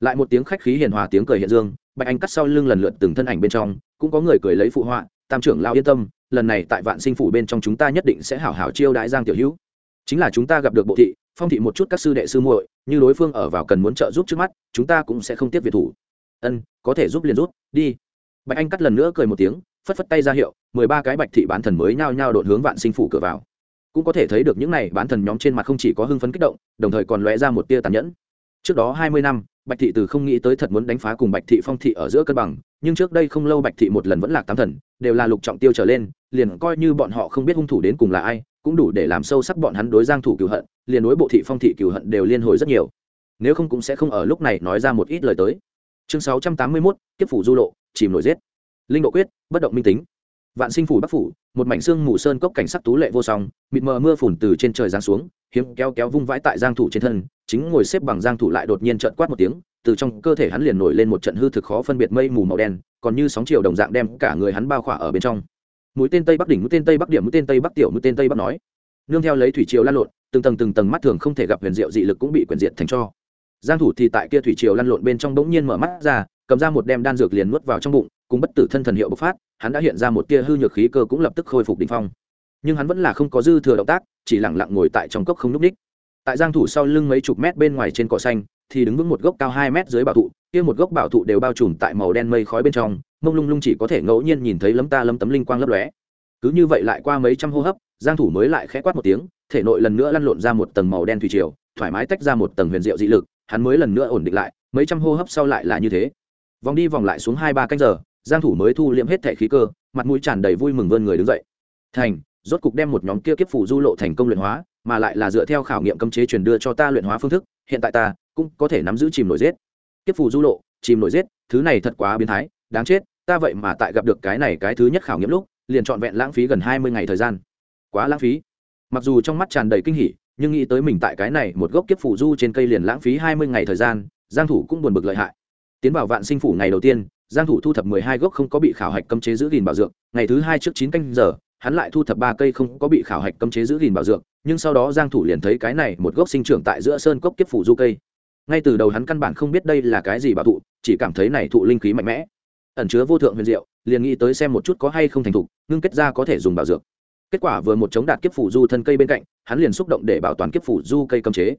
Lại một tiếng khách khí hiền hòa tiếng cười hiện dương, bạch anh cắt sau lưng lần lượt từng thân ảnh bên trong, cũng có người cười lấy phụ họa, tam trưởng lao yên tâm, lần này tại vạn sinh phủ bên trong chúng ta nhất định sẽ hảo hảo chiêu đãi giang tiểu hữu. Chính là chúng ta gặp được bộ thị, phong thị một chút các sư đệ sư muội, như đối phương ở vào cần muốn trợ giúp trước mắt, chúng ta cũng sẽ không tiếp việt thủ ân, có thể giúp liền rút đi. Bạch anh cắt lần nữa cười một tiếng, phất phất tay ra hiệu, mười ba cái bạch thị bán thần mới nhao nhao đột hướng vạn sinh phủ cửa vào. Cũng có thể thấy được những này bán thần nhóm trên mặt không chỉ có hưng phấn kích động, đồng thời còn lóe ra một tia tàn nhẫn. Trước đó hai mươi năm, bạch thị từ không nghĩ tới thật muốn đánh phá cùng bạch thị phong thị ở giữa cân bằng, nhưng trước đây không lâu bạch thị một lần vẫn lạc tám thần, đều là lục trọng tiêu trở lên, liền coi như bọn họ không biết hung thủ đến cùng là ai, cũng đủ để làm sâu sắc bọn hắn đối giang thủ cửu hận, liền đối bộ thị phong thị cửu hận đều liên hồi rất nhiều. Nếu không cũng sẽ không ở lúc này nói ra một ít lời tới chương 681, tiếp phủ du lộ chìm nổi giết. Linh độ quyết bất động minh tính. Vạn sinh phủ bắc phủ một mảnh xương mù sơn cốc cảnh sắc tú lệ vô song mịt mờ mưa phủn từ trên trời giáng xuống hiếm kéo kéo vung vãi tại giang thủ trên thân chính ngồi xếp bằng giang thủ lại đột nhiên trợn quát một tiếng từ trong cơ thể hắn liền nổi lên một trận hư thực khó phân biệt mây mù màu đen còn như sóng chiều đồng dạng đem cả người hắn bao khỏa ở bên trong. Mũi tên tây bắc đỉnh mũi tên tây bắc điểm mũi tên tây bắc tiểu mũi tên tây bắc nói. Nương theo lấy thủy triều lan lộn từng tầng từng tầng mắt thường không thể gặp huyền diệu dị lực cũng bị quyển diệt thành cho giang thủ thì tại kia thủy triều lăn lộn bên trong bỗng nhiên mở mắt ra, cầm ra một đem đan dược liền nuốt vào trong bụng, cùng bất tử thân thần hiệu bộc phát, hắn đã hiện ra một tia hư nhược khí cơ cũng lập tức khôi phục đỉnh phong nhưng hắn vẫn là không có dư thừa động tác, chỉ lặng lặng ngồi tại trong cốc không núp đích. tại giang thủ sau lưng mấy chục mét bên ngoài trên cỏ xanh, thì đứng vững một gốc cao 2 mét dưới bảo thụ, kia một gốc bảo thụ đều bao trùm tại màu đen mây khói bên trong, mông lung lung chỉ có thể ngẫu nhiên nhìn thấy lấm ta lấm tấm linh quang lấp lóe cứ như vậy lại qua mấy trăm hô hấp, giang thủ mới lại khẽ quát một tiếng, thể nội lần nữa lăn lộn ra một tầng màu đen thủy triều, thoải mái tách ra một tầng huyền diệu dị lực hắn mới lần nữa ổn định lại, mấy trăm hô hấp sau lại là như thế. Vòng đi vòng lại xuống hai ba canh giờ, giang thủ mới thu liệm hết thể khí cơ, mặt mũi tràn đầy vui mừng vươn người đứng dậy. Thành, rốt cục đem một nhóm kia kiếp phủ du lộ thành công luyện hóa, mà lại là dựa theo khảo nghiệm cấm chế truyền đưa cho ta luyện hóa phương thức, hiện tại ta cũng có thể nắm giữ chìm nổi giết. Kiếp phủ du lộ, chìm nổi giết, thứ này thật quá biến thái, đáng chết, ta vậy mà tại gặp được cái này cái thứ nhất khảo nghiệm lúc, liền trọn vẹn lãng phí gần hai mươi ngày thời gian. Quá lãng phí. Mặc dù trong mắt tràn đầy kinh hỉ nhưng nghĩ tới mình tại cái này một gốc kiếp phủ du trên cây liền lãng phí hai mươi ngày thời gian, giang thủ cũng buồn bực lợi hại. Tiến vào vạn sinh phủ ngày đầu tiên, giang thủ thu thập mười hai gốc không có bị khảo hạch cấm chế giữ gìn bảo dược, ngày thứ hai trước chín canh giờ, hắn lại thu thập ba cây không có bị khảo hạch cấm chế giữ gìn bảo dược, nhưng sau đó giang thủ liền thấy cái này một gốc sinh trưởng tại giữa sơn cốc kiếp phủ du cây. Ngay từ đầu hắn căn bản không biết đây là cái gì bảo thụ, chỉ cảm thấy này thụ linh khí mạnh mẽ. Ẩn chứa vô thượng huyền diệu, liền nghĩ tới xem một chút có hay không thành thục, ngưng kết ra có thể dùng bảo dược kết quả vừa một chống đạt kiếp phủ du thân cây bên cạnh, hắn liền xúc động để bảo toàn kiếp phủ du cây cấm chế.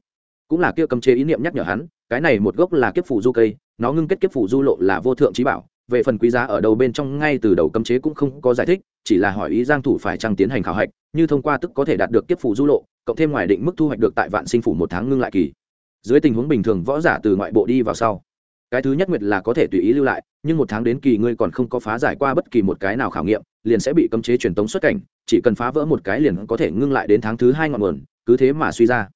Cũng là kia cấm chế ý niệm nhắc nhở hắn, cái này một gốc là kiếp phủ du cây, nó ngưng kết kiếp phủ du lộ là vô thượng trí bảo, về phần quý giá ở đầu bên trong ngay từ đầu cấm chế cũng không có giải thích, chỉ là hỏi ý giang thủ phải trang tiến hành khảo hạch, như thông qua tức có thể đạt được kiếp phủ du lộ, cộng thêm ngoài định mức thu hoạch được tại vạn sinh phủ một tháng ngưng lại kỳ. Dưới tình huống bình thường võ giả từ ngoại bộ đi vào sau, cái thứ nhất nguyệt là có thể tùy ý lưu lại, nhưng một tháng đến kỳ ngươi còn không có phá giải qua bất kỳ một cái nào khảo nghiệm liền sẽ bị cấm chế truyền tống xuất cảnh, chỉ cần phá vỡ một cái liền có thể ngưng lại đến tháng thứ hai ngọn nguồn, cứ thế mà suy ra.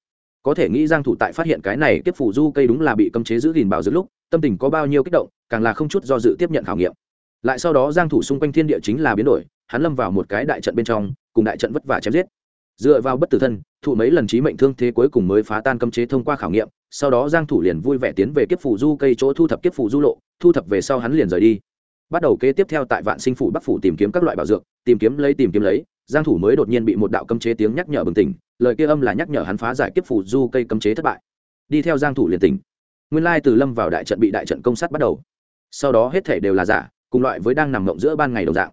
Có thể nghĩ giang thủ tại phát hiện cái này tiếp phủ du cây đúng là bị cấm chế giữ gìn bảo dưỡng lúc, tâm tình có bao nhiêu kích động, càng là không chút do dự tiếp nhận khảo nghiệm. Lại sau đó giang thủ xung quanh thiên địa chính là biến đổi, hắn lâm vào một cái đại trận bên trong, cùng đại trận vất vả chém giết. Dựa vào bất tử thân, thụ mấy lần chí mệnh thương thế cuối cùng mới phá tan cấm chế thông qua khảo nghiệm, sau đó giang thủ liền vui vẻ tiến về kiếp phủ du cây chỗ thu thập kiếp phủ du lộ, thu thập về sau hắn liền rời đi bắt đầu kế tiếp theo tại vạn sinh phủ bắc phủ tìm kiếm các loại bảo dược, tìm kiếm lấy, tìm kiếm lấy, giang thủ mới đột nhiên bị một đạo cấm chế tiếng nhắc nhở bừng tỉnh, lời kia âm là nhắc nhở hắn phá giải kiếp phủ du cây cấm chế thất bại. Đi theo giang thủ liền tỉnh. Nguyên lai từ lâm vào đại trận bị đại trận công sát bắt đầu. Sau đó hết thể đều là giả, cùng loại với đang nằm ngộng giữa ban ngày đồng dạng.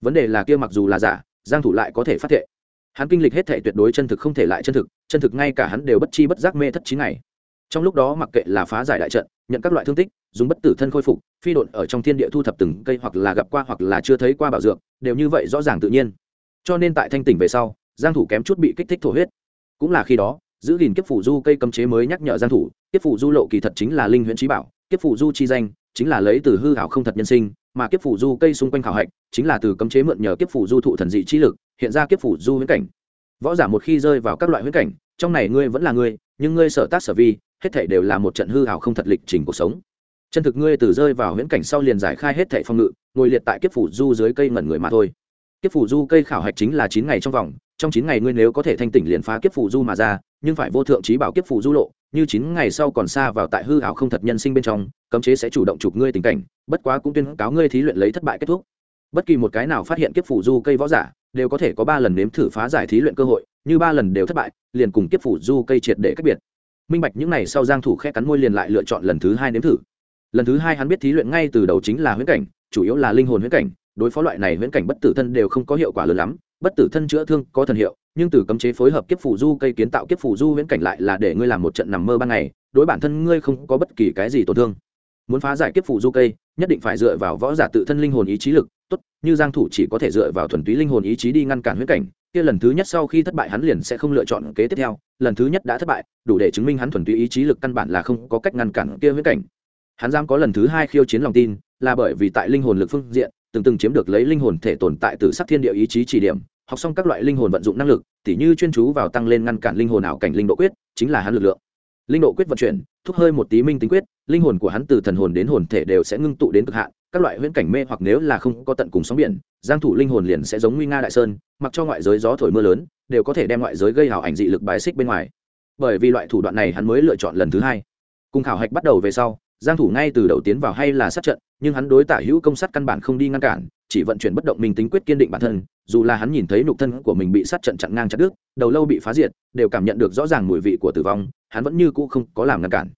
Vấn đề là kia mặc dù là giả, giang thủ lại có thể phát hiện hắn kinh lịch hết thể tuyệt đối chân thực không thể lại chân thực chân thực ngay cả hắn đều bất chi bất giác mê thất chín ngày trong lúc đó mặc kệ là phá giải đại trận, nhận các loại thương tích, dùng bất tử thân khôi phục, phi độn ở trong thiên địa thu thập từng cây hoặc là gặp qua hoặc là chưa thấy qua bảo dược, đều như vậy rõ ràng tự nhiên. Cho nên tại thanh tỉnh về sau, giang thủ kém chút bị kích thích thổ huyết. Cũng là khi đó, giữ gìn kiếp phủ du cây cấm chế mới nhắc nhở giang thủ, kiếp phủ du lộ kỳ thật chính là linh huyễn trí bảo, kiếp phủ du chi danh, chính là lấy từ hư hảo không thật nhân sinh, mà kiếp phủ du cây xung quanh khảo hạch, chính là từ cấm chế mượn nhờ kiếp phủ du thụ thần dị trí lực, hiện ra kiếp phủ du huyễn cảnh. Võ giả một khi rơi vào các loại huyễn cảnh, trong này ngươi vẫn là ngươi, nhưng ngươi sở tác sở vi hết thảy đều là một trận hư ảo không thật lịch trình cuộc sống. Chân thực ngươi từ rơi vào huyễn cảnh sau liền giải khai hết thảy phong ngự, ngồi liệt tại kiếp phủ du dưới cây ngẩn người mà thôi. Kiếp phủ du cây khảo hạch chính là chín ngày trong vòng, trong chín ngày ngươi nếu có thể thanh tỉnh liền phá kiếp phủ du mà ra, nhưng phải vô thượng trí bảo kiếp phủ du lộ, như chín ngày sau còn xa vào tại hư hảo không thật nhân sinh bên trong, cấm chế sẽ chủ động chụp ngươi tình cảnh, bất quá cũng tuyên cáo ngươi thí luyện lấy thất bại kết thúc. Bất kỳ một cái nào phát hiện kiếp phủ du cây võ giả, đều có thể có ba lần nếm thử phá giải thí luyện cơ hội, như ba lần đều thất bại, liền cùng kiếp phủ du cây triệt để cách biệt minh bạch những này sau giang thủ khẽ cắn môi liền lại lựa chọn lần thứ hai nếm thử. Lần thứ hai hắn biết thí luyện ngay từ đầu chính là huyễn cảnh, chủ yếu là linh hồn huyễn cảnh, đối phó loại này huyễn cảnh bất tử thân đều không có hiệu quả lớn lắm, bất tử thân chữa thương có thần hiệu, nhưng từ cấm chế phối hợp kiếp phủ du, cây kiến tạo kiếp phủ du huyễn cảnh lại là để ngươi làm một trận nằm mơ ban ngày, đối bản thân ngươi không có bất kỳ cái gì tổn thương. Muốn phá giải kiếp phủ du cây, nhất định phải dựa vào võ giả tự thân linh hồn ý chí lực tốt, như giang thủ chỉ có thể dựa vào thuần túy linh hồn ý chí đi ngăn cản huyễn cảnh, kia lần thứ nhất sau khi thất bại hắn liền sẽ không lựa chọn kế tiếp theo, lần thứ nhất đã thất bại, đủ để chứng minh hắn thuần túy ý chí lực căn bản là không có cách ngăn cản kia huyễn cảnh. Hắn dám có lần thứ hai khiêu chiến lòng tin, là bởi vì tại linh hồn lực phương diện, từng từng chiếm được lấy linh hồn thể tồn tại từ sắc thiên địa ý chí chỉ điểm, học xong các loại linh hồn vận dụng năng lực, tỉ như chuyên chú vào tăng lên ngăn cản linh hồn ảo cảnh linh độ quyết, chính là hắn lực lượng. Linh độ quyết vận chuyển thúc hơi một tí minh tính quyết, linh hồn của hắn từ thần hồn đến hồn thể đều sẽ ngưng tụ đến cực hạn, các loại huyễn cảnh mê hoặc nếu là không có tận cùng sóng biển, giang thủ linh hồn liền sẽ giống nguy nga đại sơn, mặc cho ngoại giới gió thổi mưa lớn, đều có thể đem ngoại giới gây hào ảnh dị lực bài xích bên ngoài. Bởi vì loại thủ đoạn này hắn mới lựa chọn lần thứ hai. Cùng khảo hạch bắt đầu về sau giang thủ ngay từ đầu tiến vào hay là sát trận, nhưng hắn đối tả hữu công sát căn bản không đi ngăn cản, chỉ vận chuyển bất động mình tính quyết kiên định bản thân, dù là hắn nhìn thấy nhục thân của mình bị sát trận chặn ngang chặt đứt, đầu lâu bị phá diệt, đều cảm nhận được rõ ràng mùi vị của tử vong, hắn vẫn như cũ không có làm ngăn cản.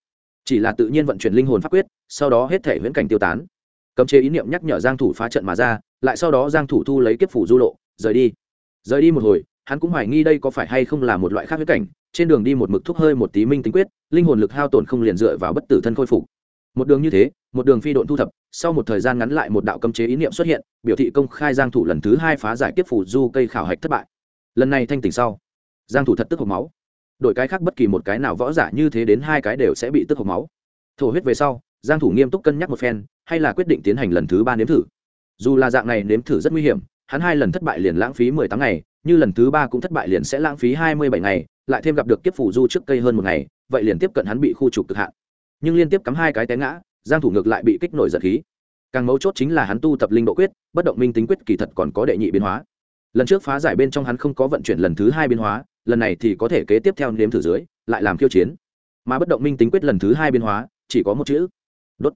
Chỉ là tự nhiên vận chuyển linh hồn pháp quyết, sau đó hết thể huyễn cảnh tiêu tán. Cấm chế ý niệm nhắc nhở giang thủ phá trận mà ra, lại sau đó giang thủ thu lấy kiếp phủ du lộ, rời đi. Rời đi một hồi, hắn cũng hoài nghi đây có phải hay không là một loại khác huyễn cảnh, trên đường đi một mực thúc hơi một tí minh tính quyết, linh hồn lực hao tổn không liền dựa vào bất tử thân khôi phục một đường như thế, một đường phi độn thu thập, sau một thời gian ngắn lại một đạo cấm chế ý niệm xuất hiện, biểu thị công khai giang thủ lần thứ hai phá giải kiếp phủ du cây khảo hạch thất bại. Lần này thanh tỉnh sau, giang thủ thật tức hộc máu. Đổi cái khác bất kỳ một cái nào võ giả như thế đến hai cái đều sẽ bị tức hộc máu. Thổ huyết về sau, giang thủ nghiêm túc cân nhắc một phen, hay là quyết định tiến hành lần thứ ba nếm thử. Dù là dạng này nếm thử rất nguy hiểm, hắn hai lần thất bại liền lãng phí 18 ngày, như lần thứ ba cũng thất bại liền sẽ lãng phí 27 ngày, lại thêm gặp được kiếp phủ du trước cây hơn một ngày, vậy liền tiếp cận hắn bị khu trục cực hạn nhưng liên tiếp cắm hai cái té ngã, giang thủ ngược lại bị kích nổi giật khí. Càng mấu chốt chính là hắn tu tập linh độ quyết, bất động minh tính quyết kỳ thật còn có đệ nhị biến hóa. Lần trước phá giải bên trong hắn không có vận chuyển lần thứ hai biến hóa, lần này thì có thể kế tiếp theo nếm thử dưới, lại làm khiêu chiến. Mà bất động minh tính quyết lần thứ hai biến hóa, chỉ có một chữ. Đốt.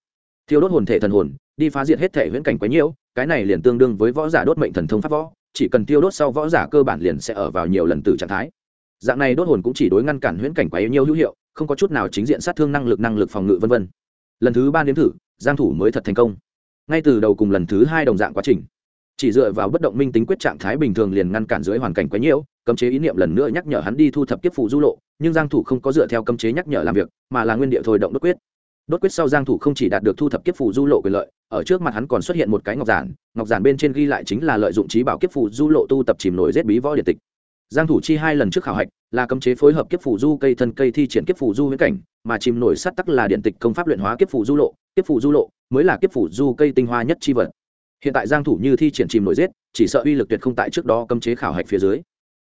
Thiêu đốt hồn thể thần hồn, đi phá diệt hết thể huyễn cảnh quấy nhiễu, cái này liền tương đương với võ giả đốt mệnh thần thông pháp võ, chỉ cần tiêu đốt sau võ giả cơ bản liền sẽ ở vào nhiều lần từ trạng thái. Dạng này đốt hồn cũng chỉ đối ngăn cản huyễn cảnh quấy nhiễu hữu hiệu không có chút nào chính diện sát thương năng lực năng lực phòng ngự vân vân. Lần thứ ba nếm thử, giang thủ mới thật thành công. Ngay từ đầu cùng lần thứ hai đồng dạng quá trình. Chỉ dựa vào bất động minh tính quyết trạng thái bình thường liền ngăn cản dưới hoàn cảnh quá nhiễu cấm chế ý niệm lần nữa nhắc nhở hắn đi thu thập kiếp phụ du lộ, nhưng giang thủ không có dựa theo cấm chế nhắc nhở làm việc, mà là nguyên địa thôi động đốt quyết. Đốt quyết sau giang thủ không chỉ đạt được thu thập kiếp phụ du lộ quyền lợi, ở trước mặt hắn còn xuất hiện một cái ngọc giản ngọc giản bên trên ghi lại chính là lợi dụng trí bảo kiếp phụ du lộ tu tập chìm nổi giết bí võ điện tịch giang thủ chi hai lần trước khảo hạch là cấm chế phối hợp kiếp phù du cây thân cây thi triển kiếp phù du huyễn cảnh, mà chìm nổi sát tắc là điện tịch công pháp luyện hóa kiếp phù du lộ, kiếp phù du lộ mới là kiếp phù du cây tinh hoa nhất chi vật. Hiện tại giang thủ như thi triển chìm nổi giết, chỉ sợ uy lực tuyệt không tại trước đó cấm chế khảo hạch phía dưới.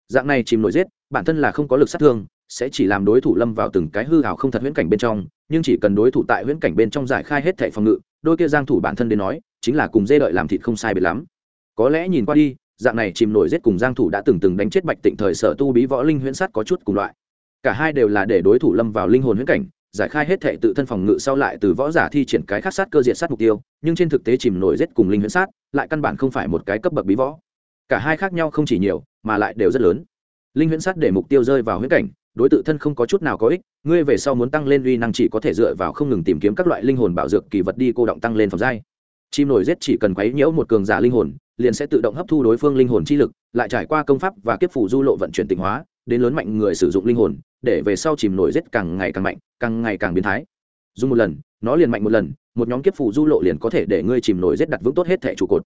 Dạng này chìm nổi giết, bản thân là không có lực sát thương, sẽ chỉ làm đối thủ lâm vào từng cái hư ảo không thật huyễn cảnh bên trong, nhưng chỉ cần đối thủ tại huyễn cảnh bên trong giải khai hết thảy phòng ngự, đôi kia giang thủ bản thân đến nói, chính là cùng dê đợi làm thịt không sai biệt lắm. Có lẽ nhìn qua đi dạng này chìm nổi giết cùng giang thủ đã từng từng đánh chết bạch tịnh thời sở tu bí võ linh huyễn sát có chút cùng loại. Cả hai đều là để đối thủ lâm vào linh hồn huyễn cảnh, giải khai hết thệ tự thân phòng ngự sau lại từ võ giả thi triển cái khắc sát cơ diện sát mục tiêu, nhưng trên thực tế chìm nổi giết cùng linh huyễn sát lại căn bản không phải một cái cấp bậc bí võ. Cả hai khác nhau không chỉ nhiều, mà lại đều rất lớn. Linh huyễn sát để mục tiêu rơi vào huyễn cảnh, đối tự thân không có chút nào có ích, ngươi về sau muốn tăng lên uy năng chỉ có thể dựa vào không ngừng tìm kiếm các loại linh hồn bảo dược kỳ vật đi cô động tăng lên phẩm giai chim nổi giết chỉ cần quấy nhiễu một cường giả linh hồn, liền sẽ tự động hấp thu đối phương linh hồn chi lực, lại trải qua công pháp và kiếp phủ du lộ vận chuyển tịnh hóa, đến lớn mạnh người sử dụng linh hồn, để về sau chìm nổi rết càng ngày càng mạnh, càng ngày càng biến thái. Dùng một lần, nó liền mạnh một lần, một nhóm kiếp phụ du lộ liền có thể để ngươi chìm nổi rết đặt vững tốt hết thẻ trụ cột.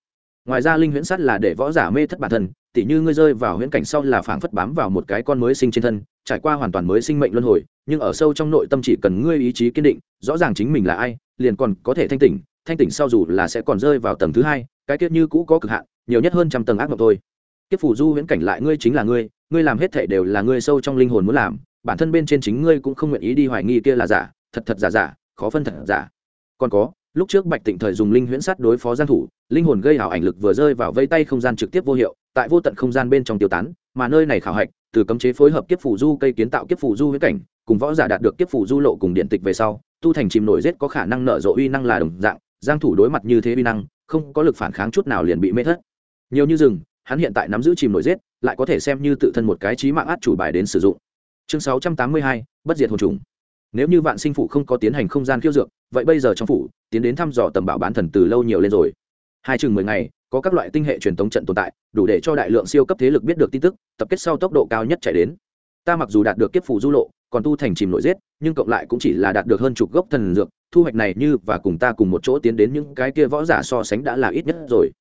Ngoài ra linh huyễn sắt là để võ giả mê thất bản thân, tỉ như ngươi rơi vào huyễn cảnh sau là phảng phất bám vào một cái con mới sinh trên thân, trải qua hoàn toàn mới sinh mệnh luân hồi, nhưng ở sâu trong nội tâm chỉ cần ngươi ý chí kiên định, rõ ràng chính mình là ai, liền còn có thể thanh tỉnh thanh tỉnh sau dù là sẽ còn rơi vào tầng thứ hai, cái kiếp như cũ có cực hạn, nhiều nhất hơn trăm tầng ác mộng thôi. Kiếp phù du huyễn cảnh lại ngươi chính là ngươi ngươi làm hết thể đều là ngươi sâu trong linh hồn muốn làm, bản thân bên trên chính ngươi cũng không nguyện ý đi hoài nghi kia là giả, thật thật giả giả, khó phân thật giả. Còn có, lúc trước bạch tịnh thời dùng linh huyễn sát đối phó gian thủ, linh hồn gây hảo ảnh lực vừa rơi vào vây tay không gian trực tiếp vô hiệu, tại vô tận không gian bên trong tiêu tán, mà nơi này khảo hạch, từ cấm chế phối hợp kiếp phủ du cây kiến tạo kiếp phủ du huyễn cảnh, cùng võ giả đạt được kiếp phủ du lộ cùng điện tịch về sau, tu thành chìm nổi rết có khả năng nở rộ uy năng là đồng dạng giang thủ đối mặt như thế uy năng không có lực phản kháng chút nào liền bị mê thất. Nhiều như rừng hắn hiện tại nắm giữ chìm nổi giết, lại có thể xem như tự thân một cái trí mạng át chủ bài đến sử dụng. Chương 682, bất diệt hồn trùng. Nếu như vạn sinh phủ không có tiến hành không gian khiêu dược vậy bây giờ trong phủ tiến đến thăm dò tầm bảo bán thần từ lâu nhiều lên rồi. Hai chừng mười ngày có các loại tinh hệ truyền thống trận tồn tại đủ để cho đại lượng siêu cấp thế lực biết được tin tức tập kết sau tốc độ cao nhất chạy đến. Ta mặc dù đạt được kiếp phủ du lộ còn tu thành chìm nội giết, nhưng cộng lại cũng chỉ là đạt được hơn chục gốc thần dược, thu hoạch này như và cùng ta cùng một chỗ tiến đến những cái kia võ giả so sánh đã là ít nhất rồi.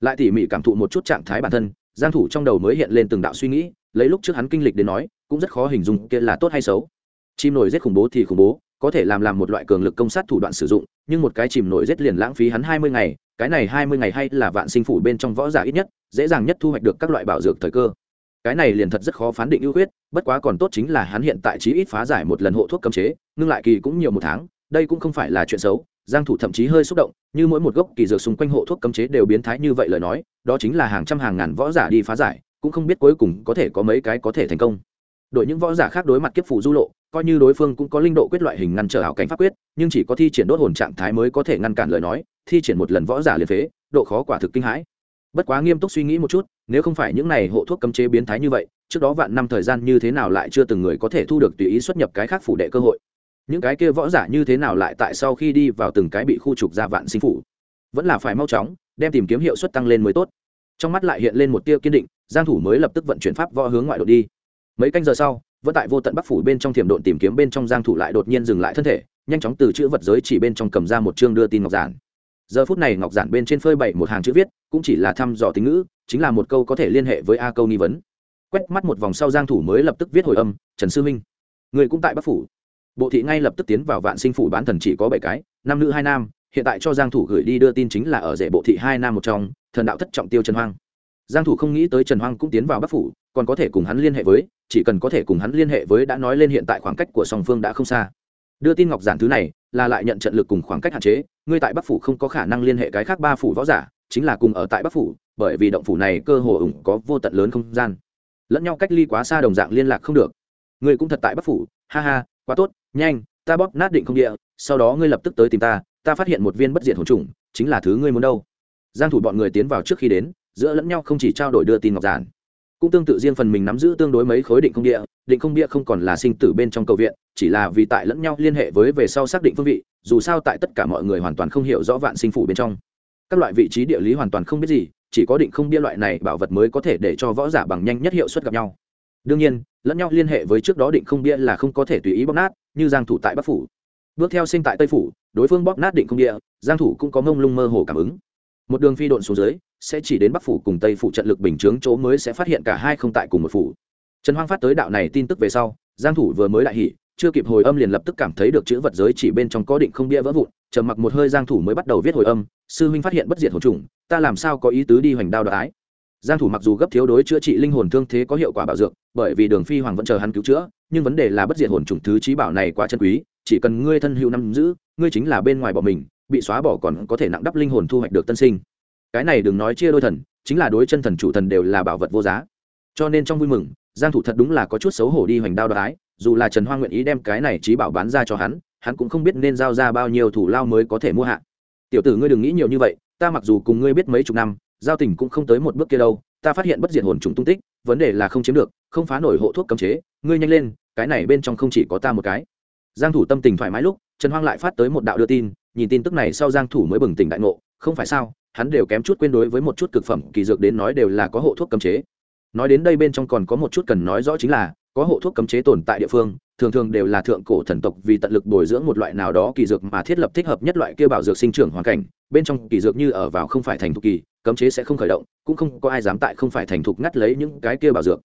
Lại tỉ mỉ cảm thụ một chút trạng thái bản thân, giang thủ trong đầu mới hiện lên từng đạo suy nghĩ, lấy lúc trước hắn kinh lịch đến nói, cũng rất khó hình dung kia là tốt hay xấu. Chim nổi giết khủng bố thì khủng bố, có thể làm làm một loại cường lực công sát thủ đoạn sử dụng, nhưng một cái chìm nổi giết liền lãng phí hắn hai mươi ngày, cái này hai mươi ngày hay là vạn sinh phủ bên trong võ giả ít nhất, dễ dàng nhất thu hoạch được các loại bảo dược thời cơ cái này liền thật rất khó phán định ưu khuyết, bất quá còn tốt chính là hắn hiện tại chí ít phá giải một lần hộ thuốc cấm chế, ngưng lại kỳ cũng nhiều một tháng, đây cũng không phải là chuyện xấu, giang thủ thậm chí hơi xúc động, như mỗi một gốc kỳ dược xung quanh hộ thuốc cấm chế đều biến thái như vậy lời nói, đó chính là hàng trăm hàng ngàn võ giả đi phá giải, cũng không biết cuối cùng có thể có mấy cái có thể thành công. Đội những võ giả khác đối mặt kiếp phủ du lộ, coi như đối phương cũng có linh độ quyết loại hình ngăn trở hảo cảnh pháp quyết, nhưng chỉ có thi triển đốt hồn trạng thái mới có thể ngăn cản lời nói, thi triển một lần võ giả liền phế, độ khó quả thực kinh hãi bất quá nghiêm túc suy nghĩ một chút, nếu không phải những này hộ thuốc cấm chế biến thái như vậy, trước đó vạn năm thời gian như thế nào lại chưa từng người có thể thu được tùy ý xuất nhập cái khác phủ đệ cơ hội. Những cái kia võ giả như thế nào lại tại sau khi đi vào từng cái bị khu trục ra vạn sinh phủ? Vẫn là phải mau chóng, đem tìm kiếm hiệu suất tăng lên mới tốt. Trong mắt lại hiện lên một tia kiên định, giang thủ mới lập tức vận chuyển pháp võ hướng ngoại độ đi. Mấy canh giờ sau, vẫn tại vô tận bắc phủ bên trong thiểm độn tìm kiếm bên trong giang thủ lại đột nhiên dừng lại thân thể, nhanh chóng từ chữ vật giới chỉ bên trong cầm ra một chương đưa tin ngọc giản. Giờ phút này ngọc giản bên trên phơi bày một hàng chữ viết cũng chỉ là thăm dò tính ngữ, chính là một câu có thể liên hệ với a câu nghi vấn. Quét mắt một vòng sau giang thủ mới lập tức viết hồi âm, trần sư minh, người cũng tại bắc phủ. Bộ thị ngay lập tức tiến vào vạn sinh phủ bán thần chỉ có bảy cái, nam nữ hai nam, hiện tại cho giang thủ gửi đi đưa tin chính là ở rể bộ thị hai nam một trong, thần đạo thất trọng tiêu trần hoang. Giang thủ không nghĩ tới trần hoang cũng tiến vào bắc phủ, còn có thể cùng hắn liên hệ với, chỉ cần có thể cùng hắn liên hệ với đã nói lên hiện tại khoảng cách của song phương đã không xa. Đưa tin ngọc giản thứ này là lại nhận trận lực cùng khoảng cách hạn chế, ngươi tại bắc phủ không có khả năng liên hệ cái khác ba phủ võ giả chính là cùng ở tại bắc phủ, bởi vì động phủ này cơ hồ ủng có vô tận lớn không gian. Lẫn nhau cách ly quá xa đồng dạng liên lạc không được. Ngươi cũng thật tại bắc phủ, ha ha, quá tốt, nhanh, ta bóp nát định không địa, sau đó ngươi lập tức tới tìm ta ta phát hiện một viên bất diệt hồn trùng, chính là thứ ngươi muốn đâu. Giang thủ bọn người tiến vào trước khi đến, giữa lẫn nhau không chỉ trao đổi đưa tin ngọc giản, cũng tương tự riêng phần mình nắm giữ tương đối mấy khối định không địa, định không địa không còn là sinh tử bên trong cầu viện, chỉ là vì tại lẫn nhau liên hệ với về sau xác định phương vị, dù sao tại tất cả mọi người hoàn toàn không hiểu rõ vạn sinh phủ bên trong các loại vị trí địa lý hoàn toàn không biết gì, chỉ có định không bia loại này bảo vật mới có thể để cho võ giả bằng nhanh nhất hiệu suất gặp nhau. Đương nhiên, lẫn nhau liên hệ với trước đó định không bia là không có thể tùy ý bóp nát, như giang thủ tại bắc phủ. Bước theo sinh tại tây phủ, đối phương bóp nát định không bia, giang thủ cũng có ngông lung mơ hồ cảm ứng. Một đường phi độn xuống dưới, sẽ chỉ đến bắc phủ cùng tây phủ trận lực bình chướng chỗ mới sẽ phát hiện cả hai không tại cùng một phủ. Trần hoang phát tới đạo này tin tức về sau, giang thủ vừa mới đại hỉ chưa kịp hồi âm liền lập tức cảm thấy được chữ vật giới chỉ bên trong có định không bia vỡ vụn, trầm mặc một hơi giang thủ mới bắt đầu viết hồi âm, sư huynh phát hiện bất diệt hồn trùng, ta làm sao có ý tứ đi hoành đao đoái giang thủ mặc dù gấp thiếu đối chữa trị linh hồn thương thế có hiệu quả bảo dược, bởi vì đường phi hoàng vẫn chờ hắn cứu chữa, nhưng vấn đề là bất diệt hồn trùng thứ trí bảo này quá chân quý, chỉ cần ngươi thân hữu năm giữ, ngươi chính là bên ngoài bỏ mình, bị xóa bỏ còn có thể nặng đắp linh hồn thu hoạch được tân sinh. Cái này đừng nói chia đôi thần, chính là đối chân thần chủ thần đều là bảo vật vô giá. Cho nên trong vui mừng, giang thủ thật đúng là có chút xấu hổ đi hoành đao đoái dù là trần hoang nguyện ý đem cái này trí bảo bán ra cho hắn hắn cũng không biết nên giao ra bao nhiêu thủ lao mới có thể mua hạ. Tiểu tử ngươi đừng nghĩ nhiều như vậy, ta mặc dù cùng ngươi biết mấy chục năm, giao tình cũng không tới một bước kia đâu, ta phát hiện bất diệt hồn trùng tung tích, vấn đề là không chiếm được, không phá nổi hộ thuốc cấm chế, ngươi nhanh lên, cái này bên trong không chỉ có ta một cái. Giang thủ tâm tình thoải mái lúc, trần hoang lại phát tới một đạo đưa tin, nhìn tin tức này sau giang thủ mới bừng tỉnh đại ngộ, không phải sao, hắn đều kém chút quên đối với một chút cực phẩm kỳ dược đến nói đều là có hộ thuốc cấm chế. Nói đến đây bên trong còn có một chút cần nói rõ chính là có hộ thuốc cấm chế tồn tại địa phương, thường thường đều là thượng cổ thần tộc vì tận lực bồi dưỡng một loại nào đó kỳ dược mà thiết lập thích hợp nhất loại kia bảo dược sinh trưởng hoàn cảnh. Bên trong kỳ dược như ở vào không phải thành thục kỳ, cấm chế sẽ không khởi động, cũng không có ai dám tại không phải thành thục ngắt lấy những cái kia bảo dược.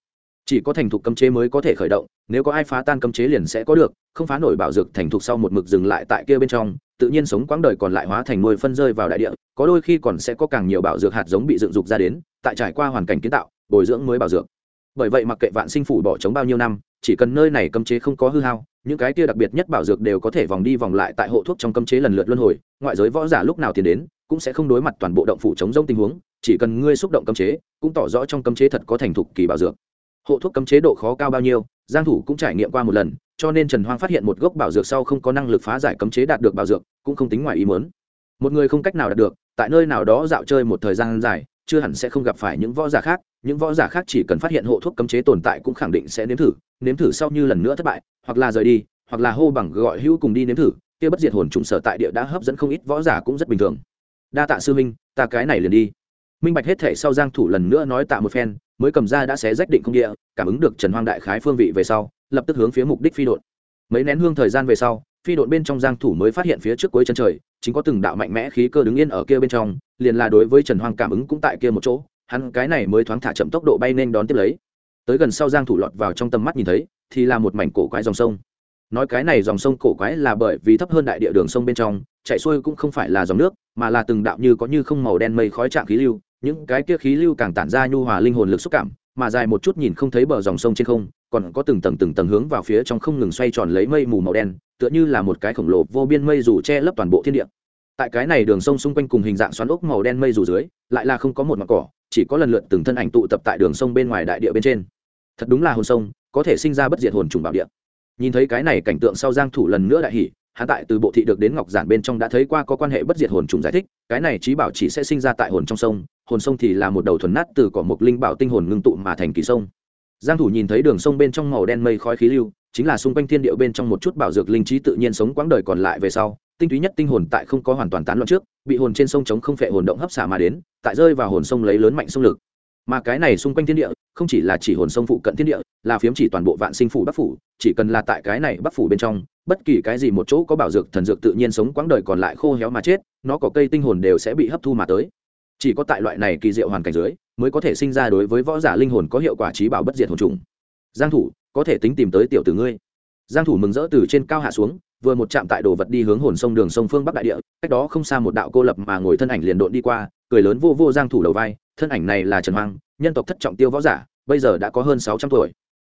Chỉ có thành thục cấm chế mới có thể khởi động, nếu có ai phá tan cấm chế liền sẽ có được, không phá nổi bảo dược thành thục sau một mực dừng lại tại kia bên trong, tự nhiên sống quãng đời còn lại hóa thành nuôi phân rơi vào đại địa, có đôi khi còn sẽ có càng nhiều bảo dược hạt giống bị dựng dục ra đến, tại trải qua hoàn cảnh kiến tạo, bồi dưỡng mới bảo dược bởi vậy mặc kệ vạn sinh phủ bỏ trống bao nhiêu năm, chỉ cần nơi này cấm chế không có hư hao, những cái kia đặc biệt nhất bảo dược đều có thể vòng đi vòng lại tại hộ thuốc trong cấm chế lần lượt luân hồi, ngoại giới võ giả lúc nào tiến đến, cũng sẽ không đối mặt toàn bộ động phủ chống rông tình huống, chỉ cần ngươi xúc động cấm chế, cũng tỏ rõ trong cấm chế thật có thành thục kỳ bảo dược. Hộ thuốc cấm chế độ khó cao bao nhiêu, giang thủ cũng trải nghiệm qua một lần, cho nên trần hoang phát hiện một gốc bảo dược sau không có năng lực phá giải cấm chế đạt được bảo dược, cũng không tính ngoài ý muốn. Một người không cách nào đạt được, tại nơi nào đó dạo chơi một thời gian dài chưa hẳn sẽ không gặp phải những võ giả khác, những võ giả khác chỉ cần phát hiện hộ thuốc cấm chế tồn tại cũng khẳng định sẽ nếm thử nếm thử sau như lần nữa thất bại, hoặc là rời đi, hoặc là hô bằng gọi hữu cùng đi nếm thử, kia bất diệt hồn trùng sở tại địa đã hấp dẫn không ít võ giả cũng rất bình thường. Đa tạ sư minh ta cái này liền đi. Minh bạch hết thể sau giang thủ lần nữa nói tạ một phen, mới cầm ra đã xé rách định không địa, cảm ứng được trần hoang đại khái phương vị về sau, lập tức hướng phía mục đích phi đột mấy nén hương thời gian về sau phi đội bên trong giang thủ mới phát hiện phía trước cuối chân trời, chính có từng đạo mạnh mẽ khí cơ đứng yên ở kia bên trong, liền là đối với trần hoang cảm ứng cũng tại kia một chỗ, hắn cái này mới thoáng thả chậm tốc độ bay nên đón tiếp lấy. Tới gần sau giang thủ lọt vào trong tầm mắt nhìn thấy, thì là một mảnh cổ quái dòng sông. Nói cái này dòng sông cổ quái là bởi vì thấp hơn đại địa đường sông bên trong, chạy xuôi cũng không phải là dòng nước, mà là từng đạo như có như không màu đen mây khói trạng khí lưu, những cái kia khí lưu càng tản ra nhu hòa linh hồn lực xúc cảm, mà dài một chút nhìn không thấy bờ dòng sông trên không còn có từng tầng từng tầng hướng vào phía trong không ngừng xoay tròn lấy mây mù màu đen, tựa như là một cái khổng lồ vô biên mây dù che lấp toàn bộ thiên địa. Tại cái này đường sông xung quanh cùng hình dạng xoắn ốc màu đen mây dù dưới, lại là không có một mặt cỏ, chỉ có lần lượt từng thân ảnh tụ tập tại đường sông bên ngoài đại địa bên trên. Thật đúng là hồn sông, có thể sinh ra bất diệt hồn trùng bảo địa. Nhìn thấy cái này cảnh tượng sau giang thủ lần nữa đại hỉ, hắn tại từ bộ thị được đến ngọc giản bên trong đã thấy qua có quan hệ bất diệt hồn trùng giải thích, cái này trí bảo chỉ sẽ sinh ra tại hồn trong sông, hồn sông thì là một đầu thuần nát từ cỏ mục linh bảo tinh hồn ngưng tụ mà thành kỳ sông giang thủ nhìn thấy đường sông bên trong màu đen mây khói khí lưu, chính là xung quanh thiên địa bên trong một chút bảo dược linh trí tự nhiên sống quãng đời còn lại về sau, tinh túy nhất tinh hồn tại không có hoàn toàn tán loạn trước, bị hồn trên sông chống không phệ hồn động hấp xả mà đến, tại rơi vào hồn sông lấy lớn mạnh sông lực. Mà cái này xung quanh thiên địa, không chỉ là chỉ hồn sông phụ cận thiên địa, là phiếm chỉ toàn bộ vạn sinh phủ bắc phủ, chỉ cần là tại cái này bắc phủ bên trong, bất kỳ cái gì một chỗ có bảo dược thần dược tự nhiên sống quãng đời còn lại khô héo mà chết, nó có cây tinh hồn đều sẽ bị hấp thu mà tới. Chỉ có tại loại này kỳ diệu hoàn cảnh dưới mới có thể sinh ra đối với võ giả linh hồn có hiệu quả trí bảo bất diệt hồn trùng. Giang thủ, có thể tính tìm tới tiểu tử ngươi. Giang thủ mừng rỡ từ trên cao hạ xuống, vừa một chạm tại đồ vật đi hướng hồn sông đường sông phương bắc đại địa, cách đó không xa một đạo cô lập mà ngồi thân ảnh liền độn đi qua, cười lớn vô vô giang thủ đầu vai, thân ảnh này là trần hoang, nhân tộc thất trọng tiêu võ giả, bây giờ đã có hơn 600 tuổi.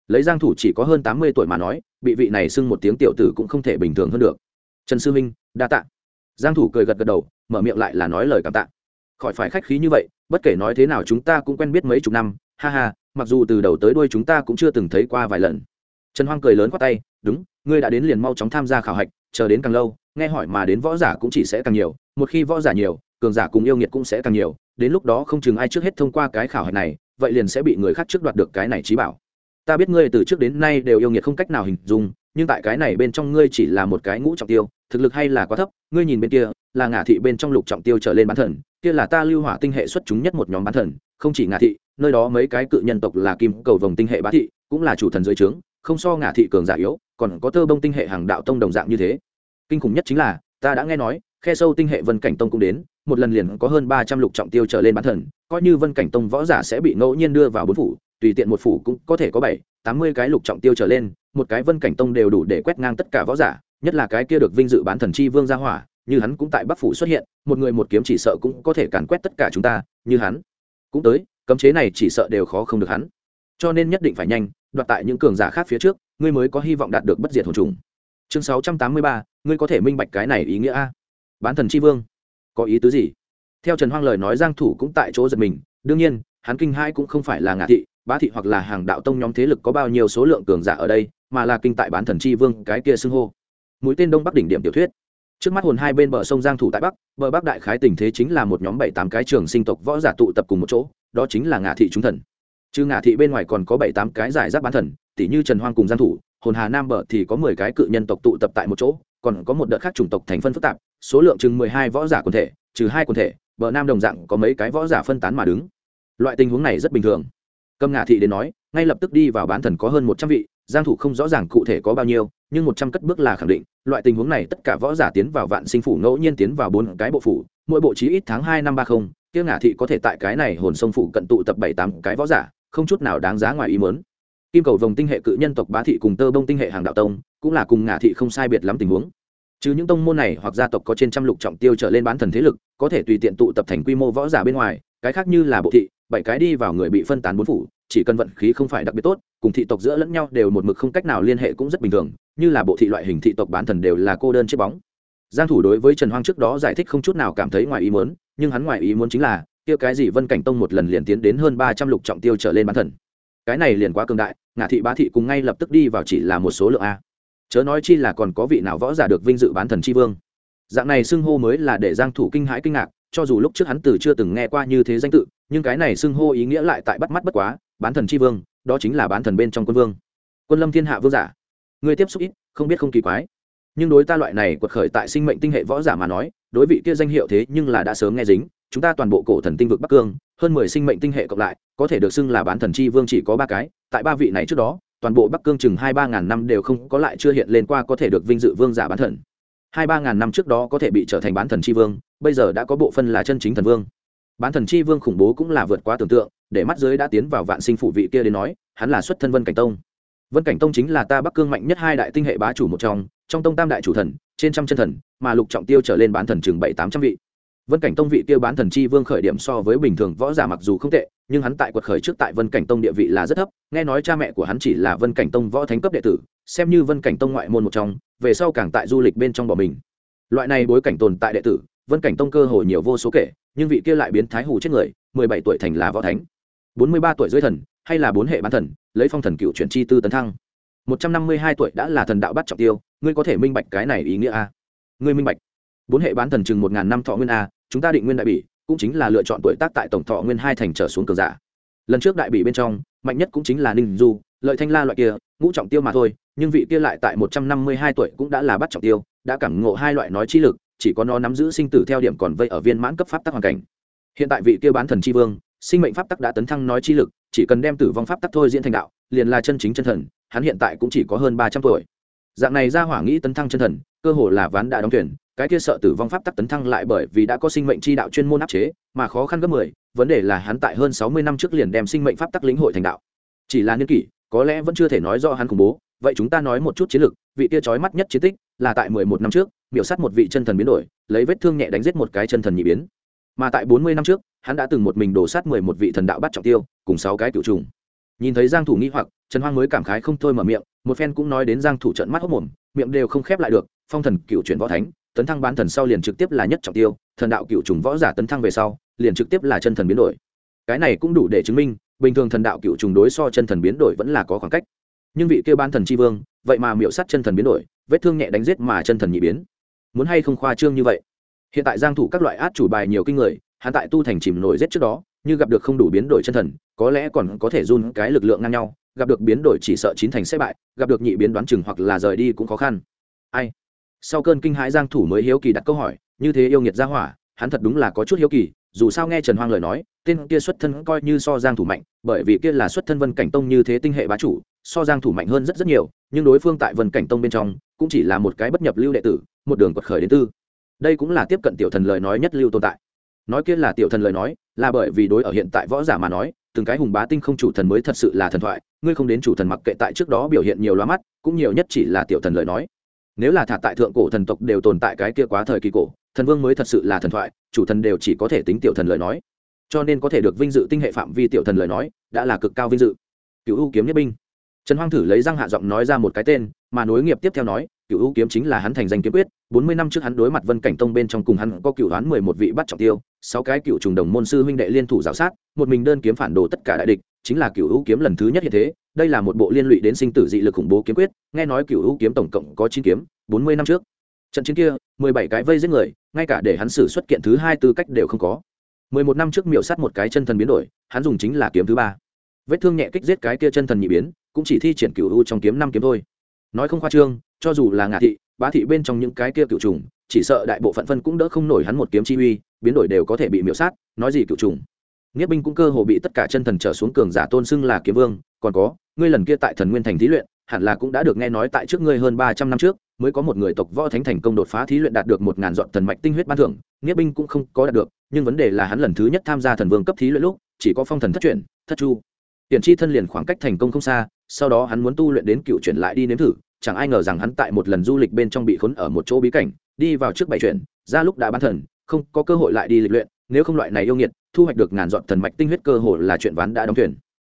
Lấy giang thủ chỉ có hơn 80 tuổi mà nói, bị vị này xưng một tiếng tiểu tử cũng không thể bình thường hơn được. Trần sư minh, đa tạ. Giang thủ cười gật gật đầu, mở miệng lại là nói lời cảm tạ khỏi phải khách khí như vậy, bất kể nói thế nào chúng ta cũng quen biết mấy chục năm, ha ha, mặc dù từ đầu tới đuôi chúng ta cũng chưa từng thấy qua vài lần. Trần hoang cười lớn qua tay, đúng, ngươi đã đến liền mau chóng tham gia khảo hạch, chờ đến càng lâu, nghe hỏi mà đến võ giả cũng chỉ sẽ càng nhiều, một khi võ giả nhiều, cường giả cùng yêu nghiệt cũng sẽ càng nhiều, đến lúc đó không chừng ai trước hết thông qua cái khảo hạch này, vậy liền sẽ bị người khác trước đoạt được cái này trí bảo. Ta biết ngươi từ trước đến nay đều yêu nghiệt không cách nào hình dung nhưng tại cái này bên trong ngươi chỉ là một cái ngũ trọng tiêu, thực lực hay là quá thấp, ngươi nhìn bên kia, là ngả thị bên trong lục trọng tiêu trở lên bán thần, kia là ta lưu hỏa tinh hệ xuất chúng nhất một nhóm bán thần, không chỉ ngả thị, nơi đó mấy cái cự nhân tộc là kim cầu vòng tinh hệ bá thị, cũng là chủ thần dưới trướng, không so ngả thị cường giả yếu, còn có tơ bông tinh hệ hàng đạo tông đồng dạng như thế. Kinh khủng nhất chính là, ta đã nghe nói, khe sâu tinh hệ vân cảnh tông cũng đến, một lần liền có hơn ba trăm lục trọng tiêu trở lên bán thần, coi như vân cảnh tông võ giả sẽ bị ngẫu nhiên đưa vào bốn phủ, tùy tiện một phủ cũng có thể có bảy, tám mươi cái lục trọng tiêu trở lên một cái vân cảnh tông đều đủ để quét ngang tất cả võ giả, nhất là cái kia được vinh dự bán thần chi vương gia hỏa, như hắn cũng tại bắc phủ xuất hiện, một người một kiếm chỉ sợ cũng có thể càn quét tất cả chúng ta, như hắn. Cũng tới, cấm chế này chỉ sợ đều khó không được hắn. Cho nên nhất định phải nhanh, đoạt tại những cường giả khác phía trước, ngươi mới có hy vọng đạt được bất diệt hồn trùng. Chương sáu trăm tám mươi ba, ngươi có thể minh bạch cái này ý nghĩa a. Bán thần chi vương, có ý tứ gì? Theo trần hoang lời nói, giang thủ cũng tại chỗ giật mình, đương nhiên, hắn kinh hai cũng không phải là ngạ thị bá thị hoặc là hàng đạo tông nhóm thế lực có bao nhiêu số lượng cường giả ở đây, mà là kinh tại bán thần chi vương, cái kia xưng hô. Mũi tên đông bắc đỉnh điểm tiểu thuyết. Trước mắt hồn hai bên bờ sông giang thủ tại bắc, bờ bắc đại khái tình thế chính là một nhóm bảy tám cái trường sinh tộc võ giả tụ tập cùng một chỗ, đó chính là ngạ thị chúng thần. Chứ ngạ thị bên ngoài còn có bảy tám cái giải rác bán thần tỷ như trần hoang cùng giang thủ, hồn hà nam bờ thì có mười cái cự nhân tộc tụ tập tại một chỗ, còn có một đợt khác chủng tộc thành phân phức tạp, số lượng chừng mười hai võ giả quần thể, trừ hai quần thể, bờ nam đồng dạng có mấy cái võ giả phân tán mà đứng. Loại tình huống này rất bình thường cầm ngạ thị đến nói, ngay lập tức đi vào bán thần có hơn một trăm vị, giang thủ không rõ ràng cụ thể có bao nhiêu, nhưng một trăm cất bước là khẳng định, loại tình huống này tất cả võ giả tiến vào vạn sinh phủ ngẫu nhiên tiến vào bốn cái bộ phủ, mỗi bộ chí ít tháng hai năm ba không, kia ngả thị có thể tại cái này hồn sông phủ cận tụ tập bảy tám cái võ giả, không chút nào đáng giá ngoài ý muốn. Kim cầu vòng tinh hệ cự nhân tộc bá thị cùng tơ bông tinh hệ hàng đạo tông, cũng là cùng ngả thị không sai biệt lắm tình huống. Chứ những tông môn này hoặc gia tộc có trên trăm lục trọng tiêu trở lên bán thần thế lực, có thể tùy tiện tụ tập thành quy mô võ giả bên ngoài, cái khác như là bộ thị bảy cái đi vào người bị phân tán bốn phủ, chỉ cần vận khí không phải đặc biệt tốt, cùng thị tộc giữa lẫn nhau đều một mực không cách nào liên hệ cũng rất bình thường, như là bộ thị loại hình thị tộc bán thần đều là cô đơn chiếc bóng. Giang thủ đối với trần hoang trước đó giải thích không chút nào cảm thấy ngoài ý muốn, nhưng hắn ngoài ý muốn chính là, kia cái gì vân cảnh tông một lần liền tiến đến hơn 300 lục trọng tiêu trở lên bán thần. Cái này liền quá cường đại ngã thị bá thị cùng ngay lập tức đi vào chỉ là một số lượng a. Chớ nói chi là còn có vị nào võ giả được vinh dự bán thần chi vương. Dạng này xưng hô mới là để giang thủ kinh hãi kinh ngạc cho dù lúc trước hắn từ chưa từng nghe qua như thế danh tự, nhưng cái này xưng hô ý nghĩa lại tại bắt mắt bất quá, bán thần chi vương, đó chính là bán thần bên trong quân vương. Quân lâm thiên hạ vương giả. Người tiếp xúc ít, không biết không kỳ quái. Nhưng đối ta loại này quật khởi tại sinh mệnh tinh hệ võ giả mà nói, đối vị kia danh hiệu thế nhưng là đã sớm nghe dính, chúng ta toàn bộ cổ thần tinh vực bắc cương, hơn mười sinh mệnh tinh hệ cộng lại, có thể được xưng là bán thần chi vương chỉ có ba cái, tại ba vị này trước đó, toàn bộ bắc cương chừng hai ba ngàn năm đều không có lại chưa hiện lên qua có thể được vinh dự vương giả bán thần. Hai ba ngàn năm trước đó có thể bị trở thành bán thần chi vương bây giờ đã có bộ phân là chân chính thần vương. Bán thần chi vương khủng bố cũng là vượt quá tưởng tượng, để mắt giới đã tiến vào vạn sinh phủ vị kia đến nói, hắn là xuất thân vân cảnh tông. Vân cảnh tông chính là ta bắc cương mạnh nhất hai đại tinh hệ bá chủ một trong trong tông tam đại chủ thần, trên trăm chân thần, mà lục trọng tiêu trở lên bán thần chừng bảy tám trăm vị. Vân cảnh tông vị kia bán thần chi vương khởi điểm so với bình thường võ giả mặc dù không tệ, nhưng hắn tại quật khởi trước tại vân cảnh tông địa vị là rất thấp, nghe nói cha mẹ của hắn chỉ là vân cảnh tông võ thánh cấp đệ tử, xem như vân cảnh tông ngoại môn một trong, về sau càng tại du lịch bên trong bỏ mình. Loại này bối cảnh tồn tại đệ tử vân cảnh tông cơ hội nhiều vô số kể, nhưng vị kia lại biến thái hù chết người, mười bảy tuổi thành là võ thánh, bốn mươi ba tuổi dưới thần, hay là bốn hệ bán thần, lấy phong thần cựu chuyển chi tư tấn thăng. một trăm năm mươi hai tuổi đã là thần đạo bắt trọng tiêu, ngươi có thể minh bạch cái này ý nghĩa a? Ngươi minh bạch. Bốn hệ bán thần chừng một ngàn năm thọ nguyên a, chúng ta định nguyên đại bỉ, cũng chính là lựa chọn tuổi tác tại tổng thọ nguyên hai thành trở xuống cường giả. Lần trước đại bỉ bên trong, mạnh nhất cũng chính là ninh du, lợi thanh la loại kia, ngũ trọng tiêu mà thôi, nhưng vị kia lại tại một trăm năm mươi hai tuổi cũng đã là bắt trọng tiêu, đã cảm ngộ hai loại nói chi lực chỉ có nó nắm giữ sinh tử theo điểm còn vây ở viên mãn cấp pháp tắc hoàn cảnh. Hiện tại vị kia bán thần chi vương, sinh mệnh pháp tắc đã tấn thăng nói chi lực, chỉ cần đem tử vong pháp tắc thôi diễn thành đạo, liền là chân chính chân thần, hắn hiện tại cũng chỉ có hơn ba trăm tuổi. Dạng này ra hỏa nghĩ tấn thăng chân thần, cơ hồ là ván đã đóng thuyền, cái kia sợ tử vong pháp tắc tấn thăng lại bởi vì đã có sinh mệnh chi đạo chuyên môn áp chế, mà khó khăn gấp mười, vấn đề là hắn tại hơn sáu mươi năm trước liền đem sinh mệnh pháp tắc lĩnh hội thành đạo. Chỉ là niên kỷ, có lẽ vẫn chưa thể nói do hắn khủng bố vậy chúng ta nói một chút chiến lược, vị kia trói mắt nhất chiến tích là tại mười một năm trước, miểu sát một vị chân thần biến đổi, lấy vết thương nhẹ đánh giết một cái chân thần nhị biến. Mà tại bốn mươi năm trước, hắn đã từng một mình đổ sát mười một vị thần đạo bắt trọng tiêu, cùng sáu cái cựu trùng. Nhìn thấy giang thủ nghi hoặc, trần hoang mới cảm khái không thôi mở miệng, một phen cũng nói đến giang thủ trận mắt hốc mồm, miệng đều không khép lại được, phong thần cựu chuyển võ thánh, tấn thăng bán thần sau liền trực tiếp là nhất trọng tiêu, thần đạo cựu trùng võ giả tấn thăng về sau, liền trực tiếp là chân thần biến đổi. Cái này cũng đủ để chứng minh, bình thường thần đạo cựu trùng đối so chân thần biến đổi vẫn là có khoảng cách nhưng vị kia ban thần chi vương, vậy mà miệu sát chân thần biến đổi, vết thương nhẹ đánh giết mà chân thần nhị biến. Muốn hay không khoa trương như vậy? Hiện tại giang thủ các loại át chủ bài nhiều kinh người, hắn tại tu thành chìm nổi giết trước đó, như gặp được không đủ biến đổi chân thần, có lẽ còn có thể run cái lực lượng ngang nhau, gặp được biến đổi chỉ sợ chín thành sẽ bại, gặp được nhị biến đoán chừng hoặc là rời đi cũng khó khăn. Ai? Sau cơn kinh hãi giang thủ mới hiếu kỳ đặt câu hỏi, như thế yêu nghiệt gia hỏa hắn thật đúng là có chút hiếu kỳ, dù sao nghe trần hoang lời nói, tên kia xuất thân coi như so giang thủ mạnh, bởi vì kia là xuất thân vân cảnh tông như thế tinh hệ bá chủ, so giang thủ mạnh hơn rất rất nhiều, nhưng đối phương tại vân cảnh tông bên trong, cũng chỉ là một cái bất nhập lưu đệ tử, một đường quật khởi đến tư. Đây cũng là tiếp cận tiểu thần lời nói nhất lưu tồn tại. Nói kia là tiểu thần lời nói, là bởi vì đối ở hiện tại võ giả mà nói, từng cái hùng bá tinh không chủ thần mới thật sự là thần thoại, ngươi không đến chủ thần mặc kệ tại trước đó biểu hiện nhiều loa mắt, cũng nhiều nhất chỉ là tiểu thần lời nói. Nếu là thả tại thượng cổ thần tộc đều tồn tại cái kia quá thời kỳ cổ thần vương mới thật sự là thần thoại, chủ thần đều chỉ có thể tính tiểu thần lời nói. Cho nên có thể được vinh dự tinh hệ phạm vi tiểu thần lời nói, đã là cực cao vinh dự. Cựu ưu kiếm nhất binh. Trần hoang thử lấy răng hạ giọng nói ra một cái tên, mà nối nghiệp tiếp theo nói cựu ưu kiếm chính là hắn thành danh kiếm quyết, bốn mươi năm trước hắn đối mặt vân cảnh tông bên trong cùng hắn có cựu đoán mười một vị bắt trọng tiêu, sáu cái cựu trùng đồng môn sư huynh đệ liên thủ giáo sát, một mình đơn kiếm phản đồ tất cả đại địch, chính là cựu ưu kiếm lần thứ nhất hiện thế, đây là một bộ liên lụy đến sinh tử dị lực khủng bố kiếm quyết, nghe nói cựu ưu kiếm tổng cộng có chín kiếm, bốn mươi năm trước trận chiến kia, mười bảy cái vây giết người, ngay cả để hắn xử xuất kiện thứ hai tư cách đều không có. Mười một năm trước miểu sát một cái chân thần biến đổi, hắn dùng chính là kiếm thứ ba. Vết thương nhẹ kích giết cái kia chân thần nhị biến, cũng chỉ thi triển cựu u trong kiếm năm kiếm thôi. Nói không khoa trương, cho dù là ngạ thị, bá thị bên trong những cái kia cựu trùng, chỉ sợ đại bộ phận phân cũng đỡ không nổi hắn một kiếm chi uy, biến đổi đều có thể bị miễu sát, nói gì cựu trùng. Nghĩa binh cũng cơ hồ bị tất cả chân thần trở xuống cường giả tôn xưng là kiếm vương, còn có, ngươi lần kia tại thần nguyên thành thí luyện hẳn là cũng đã được nghe nói tại trước ngươi hơn ba trăm năm trước, mới có một người tộc võ thánh thành công đột phá thí luyện đạt được một ngàn dọn thần mạch tinh huyết ban thưởng, nghĩa binh cũng không có đạt được, nhưng vấn đề là hắn lần thứ nhất tham gia thần vương cấp thí luyện lúc, chỉ có phong thần thất chuyển thất chu. Tiền chi thân liền khoảng cách thành công không xa, sau đó hắn muốn tu luyện đến cựu chuyển lại đi nếm thử, chẳng ai ngờ rằng hắn tại một lần du lịch bên trong bị khốn ở một chỗ bí cảnh, đi vào trước bảy chuyển, ra lúc đã ban thần, không có cơ hội lại đi lịch luyện, nếu không loại này yêu nghiệt, thu hoạch được ngàn dọn thần mạch tinh huyết cơ hội là chuyện ván đã đóng thuyền.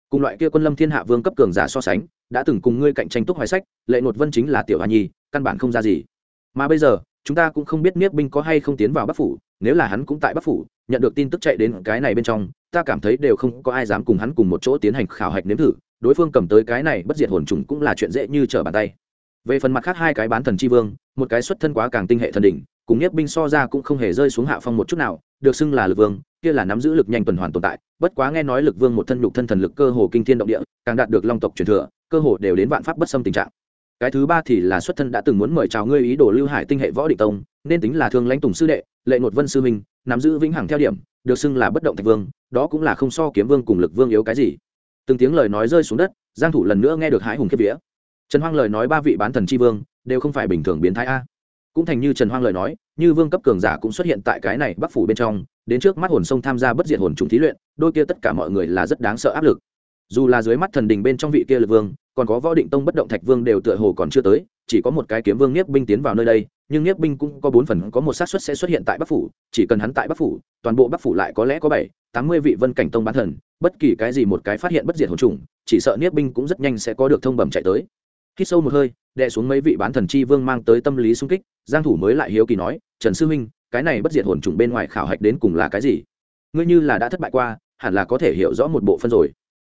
Cùng loại kia quân lâm thiên hạ vương cấp cường giả so sánh đã từng cùng ngươi cạnh tranh túc hoài sách, lệ nột vân chính là tiểu hoa nhi, căn bản không ra gì. Mà bây giờ, chúng ta cũng không biết niếp binh có hay không tiến vào bắc phủ, nếu là hắn cũng tại bắc phủ, nhận được tin tức chạy đến cái này bên trong, ta cảm thấy đều không có ai dám cùng hắn cùng một chỗ tiến hành khảo hạch nếm thử, đối phương cầm tới cái này bất diệt hồn trùng cũng là chuyện dễ như trở bàn tay. Về phần mặt khác hai cái bán thần chi vương, một cái xuất thân quá càng tinh hệ thần đỉnh, cùng nhiếp binh so ra cũng không hề rơi xuống hạ phong một chút nào, được xưng là lực vương, kia là nắm giữ lực nhanh tuần hoàn tồn tại, bất quá nghe nói lực vương một thân nhục thân thần lực cơ hồ kinh thiên động địa, càng đạt được long tộc truyền thừa cơ hồ đều đến vạn pháp bất xâm tình trạng. Cái thứ ba thì là xuất thân đã từng muốn mời chào ngươi ý đồ lưu hải tinh hệ võ định tông, nên tính là thương lãnh tùng sư đệ, lệ nột vân sư minh nắm giữ vĩnh hằng theo điểm, được xưng là bất động thạch vương, đó cũng là không so kiếm vương cùng lực vương yếu cái gì. Từng tiếng lời nói rơi xuống đất, giang thủ lần nữa nghe được hái hùng kiếp vía. Trần hoang lời nói ba vị bán thần chi vương, đều không phải bình thường biến thái a. Cũng thành như trần hoang lời nói, như vương cấp cường giả cũng xuất hiện tại cái này bắc phủ bên trong, đến trước mắt hồn sông tham gia bất diệt hồn trùng thí luyện, đôi kia tất cả mọi người là rất đáng sợ áp lực dù là dưới mắt thần đình bên trong vị kia lực vương, còn có võ định tông bất động thạch vương đều tựa hồ còn chưa tới, chỉ có một cái kiếm vương niếp binh tiến vào nơi đây, nhưng niếp binh cũng có bốn phần, có một xác suất sẽ xuất hiện tại bắc phủ, chỉ cần hắn tại bắc phủ, toàn bộ bắc phủ lại có lẽ có bảy, tám mươi vị vân cảnh tông bán thần, bất kỳ cái gì một cái phát hiện bất diệt hồn trùng, chỉ sợ niếp binh cũng rất nhanh sẽ có được thông bẩm chạy tới. Khi sâu một hơi đệ xuống mấy vị bán thần chi vương mang tới tâm lý sung kích, giang thủ mới lại hiếu kỳ nói, trần sư huynh, cái này bất diệt hồn trùng bên ngoài khảo hạch đến cùng là cái gì? Ngươi như là đã thất bại qua, hẳn là có thể hiểu rõ một bộ phân rồi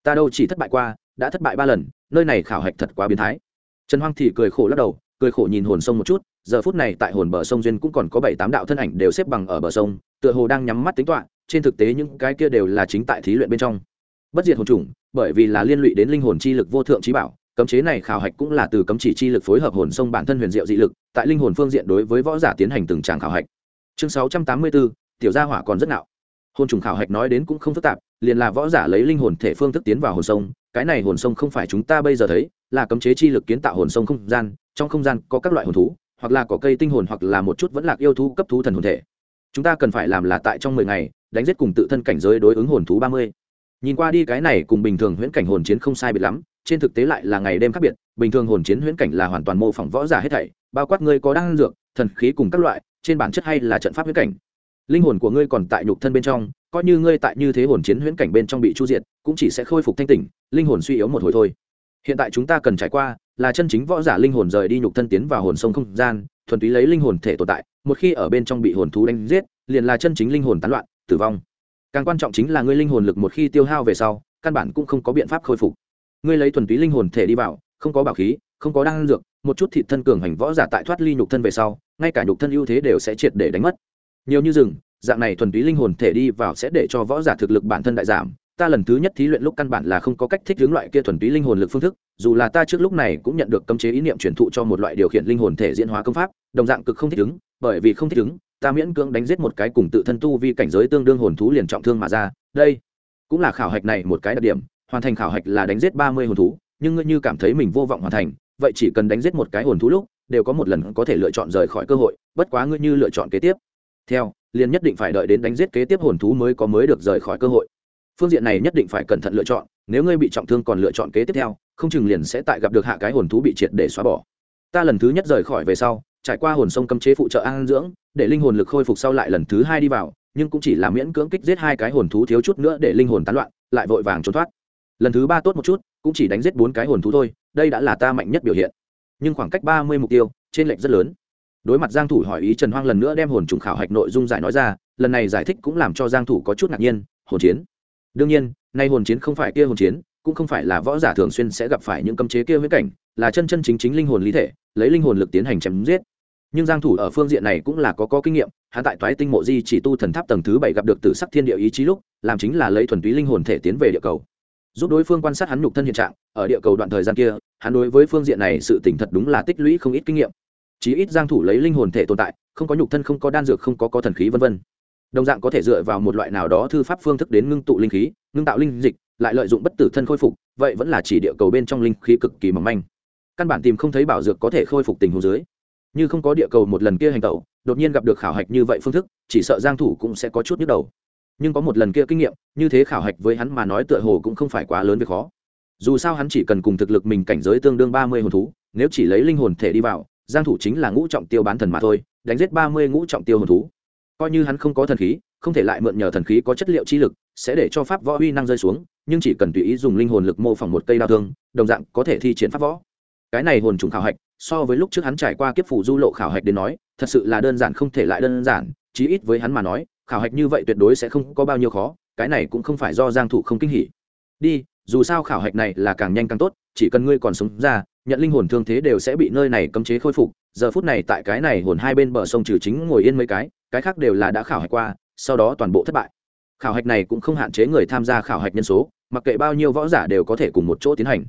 ta đâu chỉ thất bại qua, đã thất bại ba lần, nơi này khảo hạch thật quá biến thái. Trần hoang thì cười khổ lắc đầu, cười khổ nhìn hồn sông một chút, giờ phút này tại hồn bờ sông duyên cũng còn có bảy tám đạo thân ảnh đều xếp bằng ở bờ sông, tựa hồ đang nhắm mắt tính toán, trên thực tế những cái kia đều là chính tại thí luyện bên trong. Bất diệt hồn trùng bởi vì là liên lụy đến linh hồn chi lực vô thượng trí bảo, cấm chế này khảo hạch cũng là từ cấm chỉ chi lực phối hợp hồn sông bản thân huyền diệu dị lực, tại linh hồn phương diện đối với võ giả tiến hành từng tràng khảo hạch. Chương sáu trăm tám mươi bốn, tiểu gia hỏa còn rất nạo. Hồn trùng khảo hạch nói đến cũng không phức tạp liền là võ giả lấy linh hồn thể phương thức tiến vào hồn sông, cái này hồn sông không phải chúng ta bây giờ thấy, là cấm chế chi lực kiến tạo hồn sông không gian, trong không gian có các loại hồn thú, hoặc là có cây tinh hồn hoặc là một chút vẫn lạc yêu thú cấp thú thần hồn thể. Chúng ta cần phải làm là tại trong mười ngày, đánh giết cùng tự thân cảnh giới đối ứng hồn thú ba mươi. Nhìn qua đi cái này cùng bình thường huyễn cảnh hồn chiến không sai biệt lắm, trên thực tế lại là ngày đêm khác biệt, bình thường hồn chiến huyễn cảnh là hoàn toàn mô phỏng võ giả hết thảy, bao quát ngươi có đan dược, thần khí cùng các loại, trên bản chất hay là trận pháp huyễn cảnh. Linh hồn của ngươi còn tại nhục thân bên trong coi như ngươi tại như thế hồn chiến huyễn cảnh bên trong bị chu diệt, cũng chỉ sẽ khôi phục thanh tỉnh, linh hồn suy yếu một hồi thôi. Hiện tại chúng ta cần trải qua là chân chính võ giả linh hồn rời đi nhục thân tiến vào hồn sông không gian, thuần túy lấy linh hồn thể tồn tại, một khi ở bên trong bị hồn thú đánh giết, liền là chân chính linh hồn tán loạn, tử vong. Càng quan trọng chính là ngươi linh hồn lực một khi tiêu hao về sau, căn bản cũng không có biện pháp khôi phục. Ngươi lấy thuần túy linh hồn thể đi vào, không có bảo khí, không có đan dược, một chút thịt thân cường hành võ giả tại thoát ly nhục thân về sau, ngay cả nhục thân ưu thế đều sẽ triệt để đánh mất. Nhiều như rừng dạng này thuần túy linh hồn thể đi vào sẽ để cho võ giả thực lực bản thân đại giảm. Ta lần thứ nhất thí luyện lúc căn bản là không có cách thích hướng loại kia thuần túy linh hồn lực phương thức, dù là ta trước lúc này cũng nhận được cấm chế ý niệm truyền thụ cho một loại điều khiển linh hồn thể diễn hóa công pháp, đồng dạng cực không thích ứng, bởi vì không thích ứng, ta miễn cưỡng đánh giết một cái cùng tự thân tu vi cảnh giới tương đương hồn thú liền trọng thương mà ra. Đây cũng là khảo hạch này một cái đặc điểm, hoàn thành khảo hạch là đánh giết ba mươi hồn thú, nhưng ngươi như cảm thấy mình vô vọng hoàn thành, vậy chỉ cần đánh giết một cái hồn thú lúc, đều có một lần có thể lựa chọn rời khỏi cơ hội, bất quá ngươi như lựa chọn kế tiếp. Theo liền nhất định phải đợi đến đánh giết kế tiếp hồn thú mới có mới được rời khỏi cơ hội. Phương diện này nhất định phải cẩn thận lựa chọn, nếu ngươi bị trọng thương còn lựa chọn kế tiếp theo, không chừng liền sẽ tại gặp được hạ cái hồn thú bị triệt để xóa bỏ. Ta lần thứ nhất rời khỏi về sau, trải qua hồn sông cấm chế phụ trợ an dưỡng, để linh hồn lực khôi phục sau lại lần thứ hai đi vào, nhưng cũng chỉ là miễn cưỡng kích giết hai cái hồn thú thiếu chút nữa để linh hồn tán loạn, lại vội vàng trốn thoát. Lần thứ ba tốt một chút, cũng chỉ đánh giết bốn cái hồn thú thôi, đây đã là ta mạnh nhất biểu hiện. Nhưng khoảng cách ba mươi mục tiêu, trên lệnh rất lớn đối mặt giang thủ hỏi ý trần hoang lần nữa đem hồn trùng khảo hạch nội dung giải nói ra, lần này giải thích cũng làm cho giang thủ có chút ngạc nhiên, hồn chiến. Đương nhiên, nay hồn chiến không phải kia hồn chiến, cũng không phải là võ giả thường xuyên sẽ gặp phải những cấm chế kia huyễn cảnh, là chân chân chính chính linh hồn lý thể, lấy linh hồn lực tiến hành chém giết. Nhưng giang thủ ở phương diện này cũng là có có kinh nghiệm, hắn tại toái tinh mộ di chỉ tu thần tháp tầng thứ bảy gặp được tử sắc thiên địa ý chí lúc, làm chính là lấy thuần túy linh hồn thể tiến về địa cầu. Giúp đối phương quan sát hắn nhục thân hiện trạng, ở địa cầu đoạn thời gian kia, hắn đối với phương diện này sự tỉnh thật đúng là tích lũy không ít kinh nghiệm chí ít giang thủ lấy linh hồn thể tồn tại, không có nhục thân, không có đan dược, không có có thần khí vân vân. Đồng dạng có thể dựa vào một loại nào đó thư pháp phương thức đến ngưng tụ linh khí, ngưng tạo linh dịch, lại lợi dụng bất tử thân khôi phục, vậy vẫn là chỉ địa cầu bên trong linh khí cực kỳ mỏng manh. Căn bản tìm không thấy bảo dược có thể khôi phục tình huống dưới. Như không có địa cầu một lần kia hành tẩu, đột nhiên gặp được khảo hạch như vậy phương thức, chỉ sợ giang thủ cũng sẽ có chút nhức đầu. Nhưng có một lần kia kinh nghiệm, như thế khảo hạch với hắn mà nói tựa hồ cũng không phải quá lớn việc khó. Dù sao hắn chỉ cần cùng thực lực mình cảnh giới tương đương 30 hồn thú, nếu chỉ lấy linh hồn thể đi vào giang thủ chính là ngũ trọng tiêu bán thần mà thôi, đánh giết 30 ngũ trọng tiêu hồn thú. Coi như hắn không có thần khí, không thể lại mượn nhờ thần khí có chất liệu chi lực, sẽ để cho pháp võ uy năng rơi xuống, nhưng chỉ cần tùy ý dùng linh hồn lực mô phỏng một cây đao thương, đồng dạng có thể thi triển pháp võ. Cái này hồn trùng khảo hạch, so với lúc trước hắn trải qua kiếp phủ du lộ khảo hạch đến nói, thật sự là đơn giản không thể lại đơn giản, chí ít với hắn mà nói, khảo hạch như vậy tuyệt đối sẽ không có bao nhiêu khó, cái này cũng không phải do giang thủ không kinh hỉ. Đi, dù sao khảo hạch này là càng nhanh càng tốt, chỉ cần ngươi còn sống ra nhận linh hồn thương thế đều sẽ bị nơi này cấm chế khôi phục. Giờ phút này tại cái này hồn hai bên bờ sông trừ chính ngồi yên mấy cái cái khác đều là đã khảo hạch qua, sau đó toàn bộ thất bại. Khảo hạch này cũng không hạn chế người tham gia khảo hạch nhân số, mặc kệ bao nhiêu võ giả đều có thể cùng một chỗ tiến hành.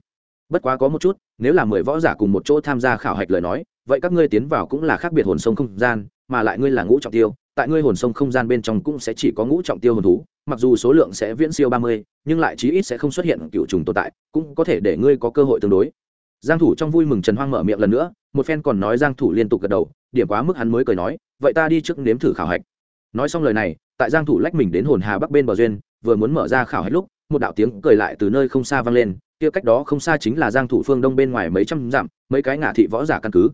Bất quá có một chút, nếu là mười võ giả cùng một chỗ tham gia khảo hạch lời nói, vậy các ngươi tiến vào cũng là khác biệt hồn sông không gian, mà lại ngươi là ngũ trọng tiêu, tại ngươi hồn sông không gian bên trong cũng sẽ chỉ có ngũ trọng tiêu hồn thú, mặc dù số lượng sẽ viễn siêu ba mươi, nhưng lại chí ít sẽ không xuất hiện cựu trùng tồn tại, cũng có thể để ngươi có cơ hội tương đối giang thủ trong vui mừng trần hoang mở miệng lần nữa, một phen còn nói giang thủ liên tục gật đầu, điểm quá mức hắn mới cười nói, vậy ta đi trước nếm thử khảo hạch. Nói xong lời này, tại giang thủ lách mình đến hồn hà bắc bên bờ duyên, vừa muốn mở ra khảo hạch lúc, một đạo tiếng cười lại từ nơi không xa vang lên, kia cách đó không xa chính là giang thủ phương đông bên ngoài mấy trăm dặm, mấy cái ngã thị võ giả căn cứ.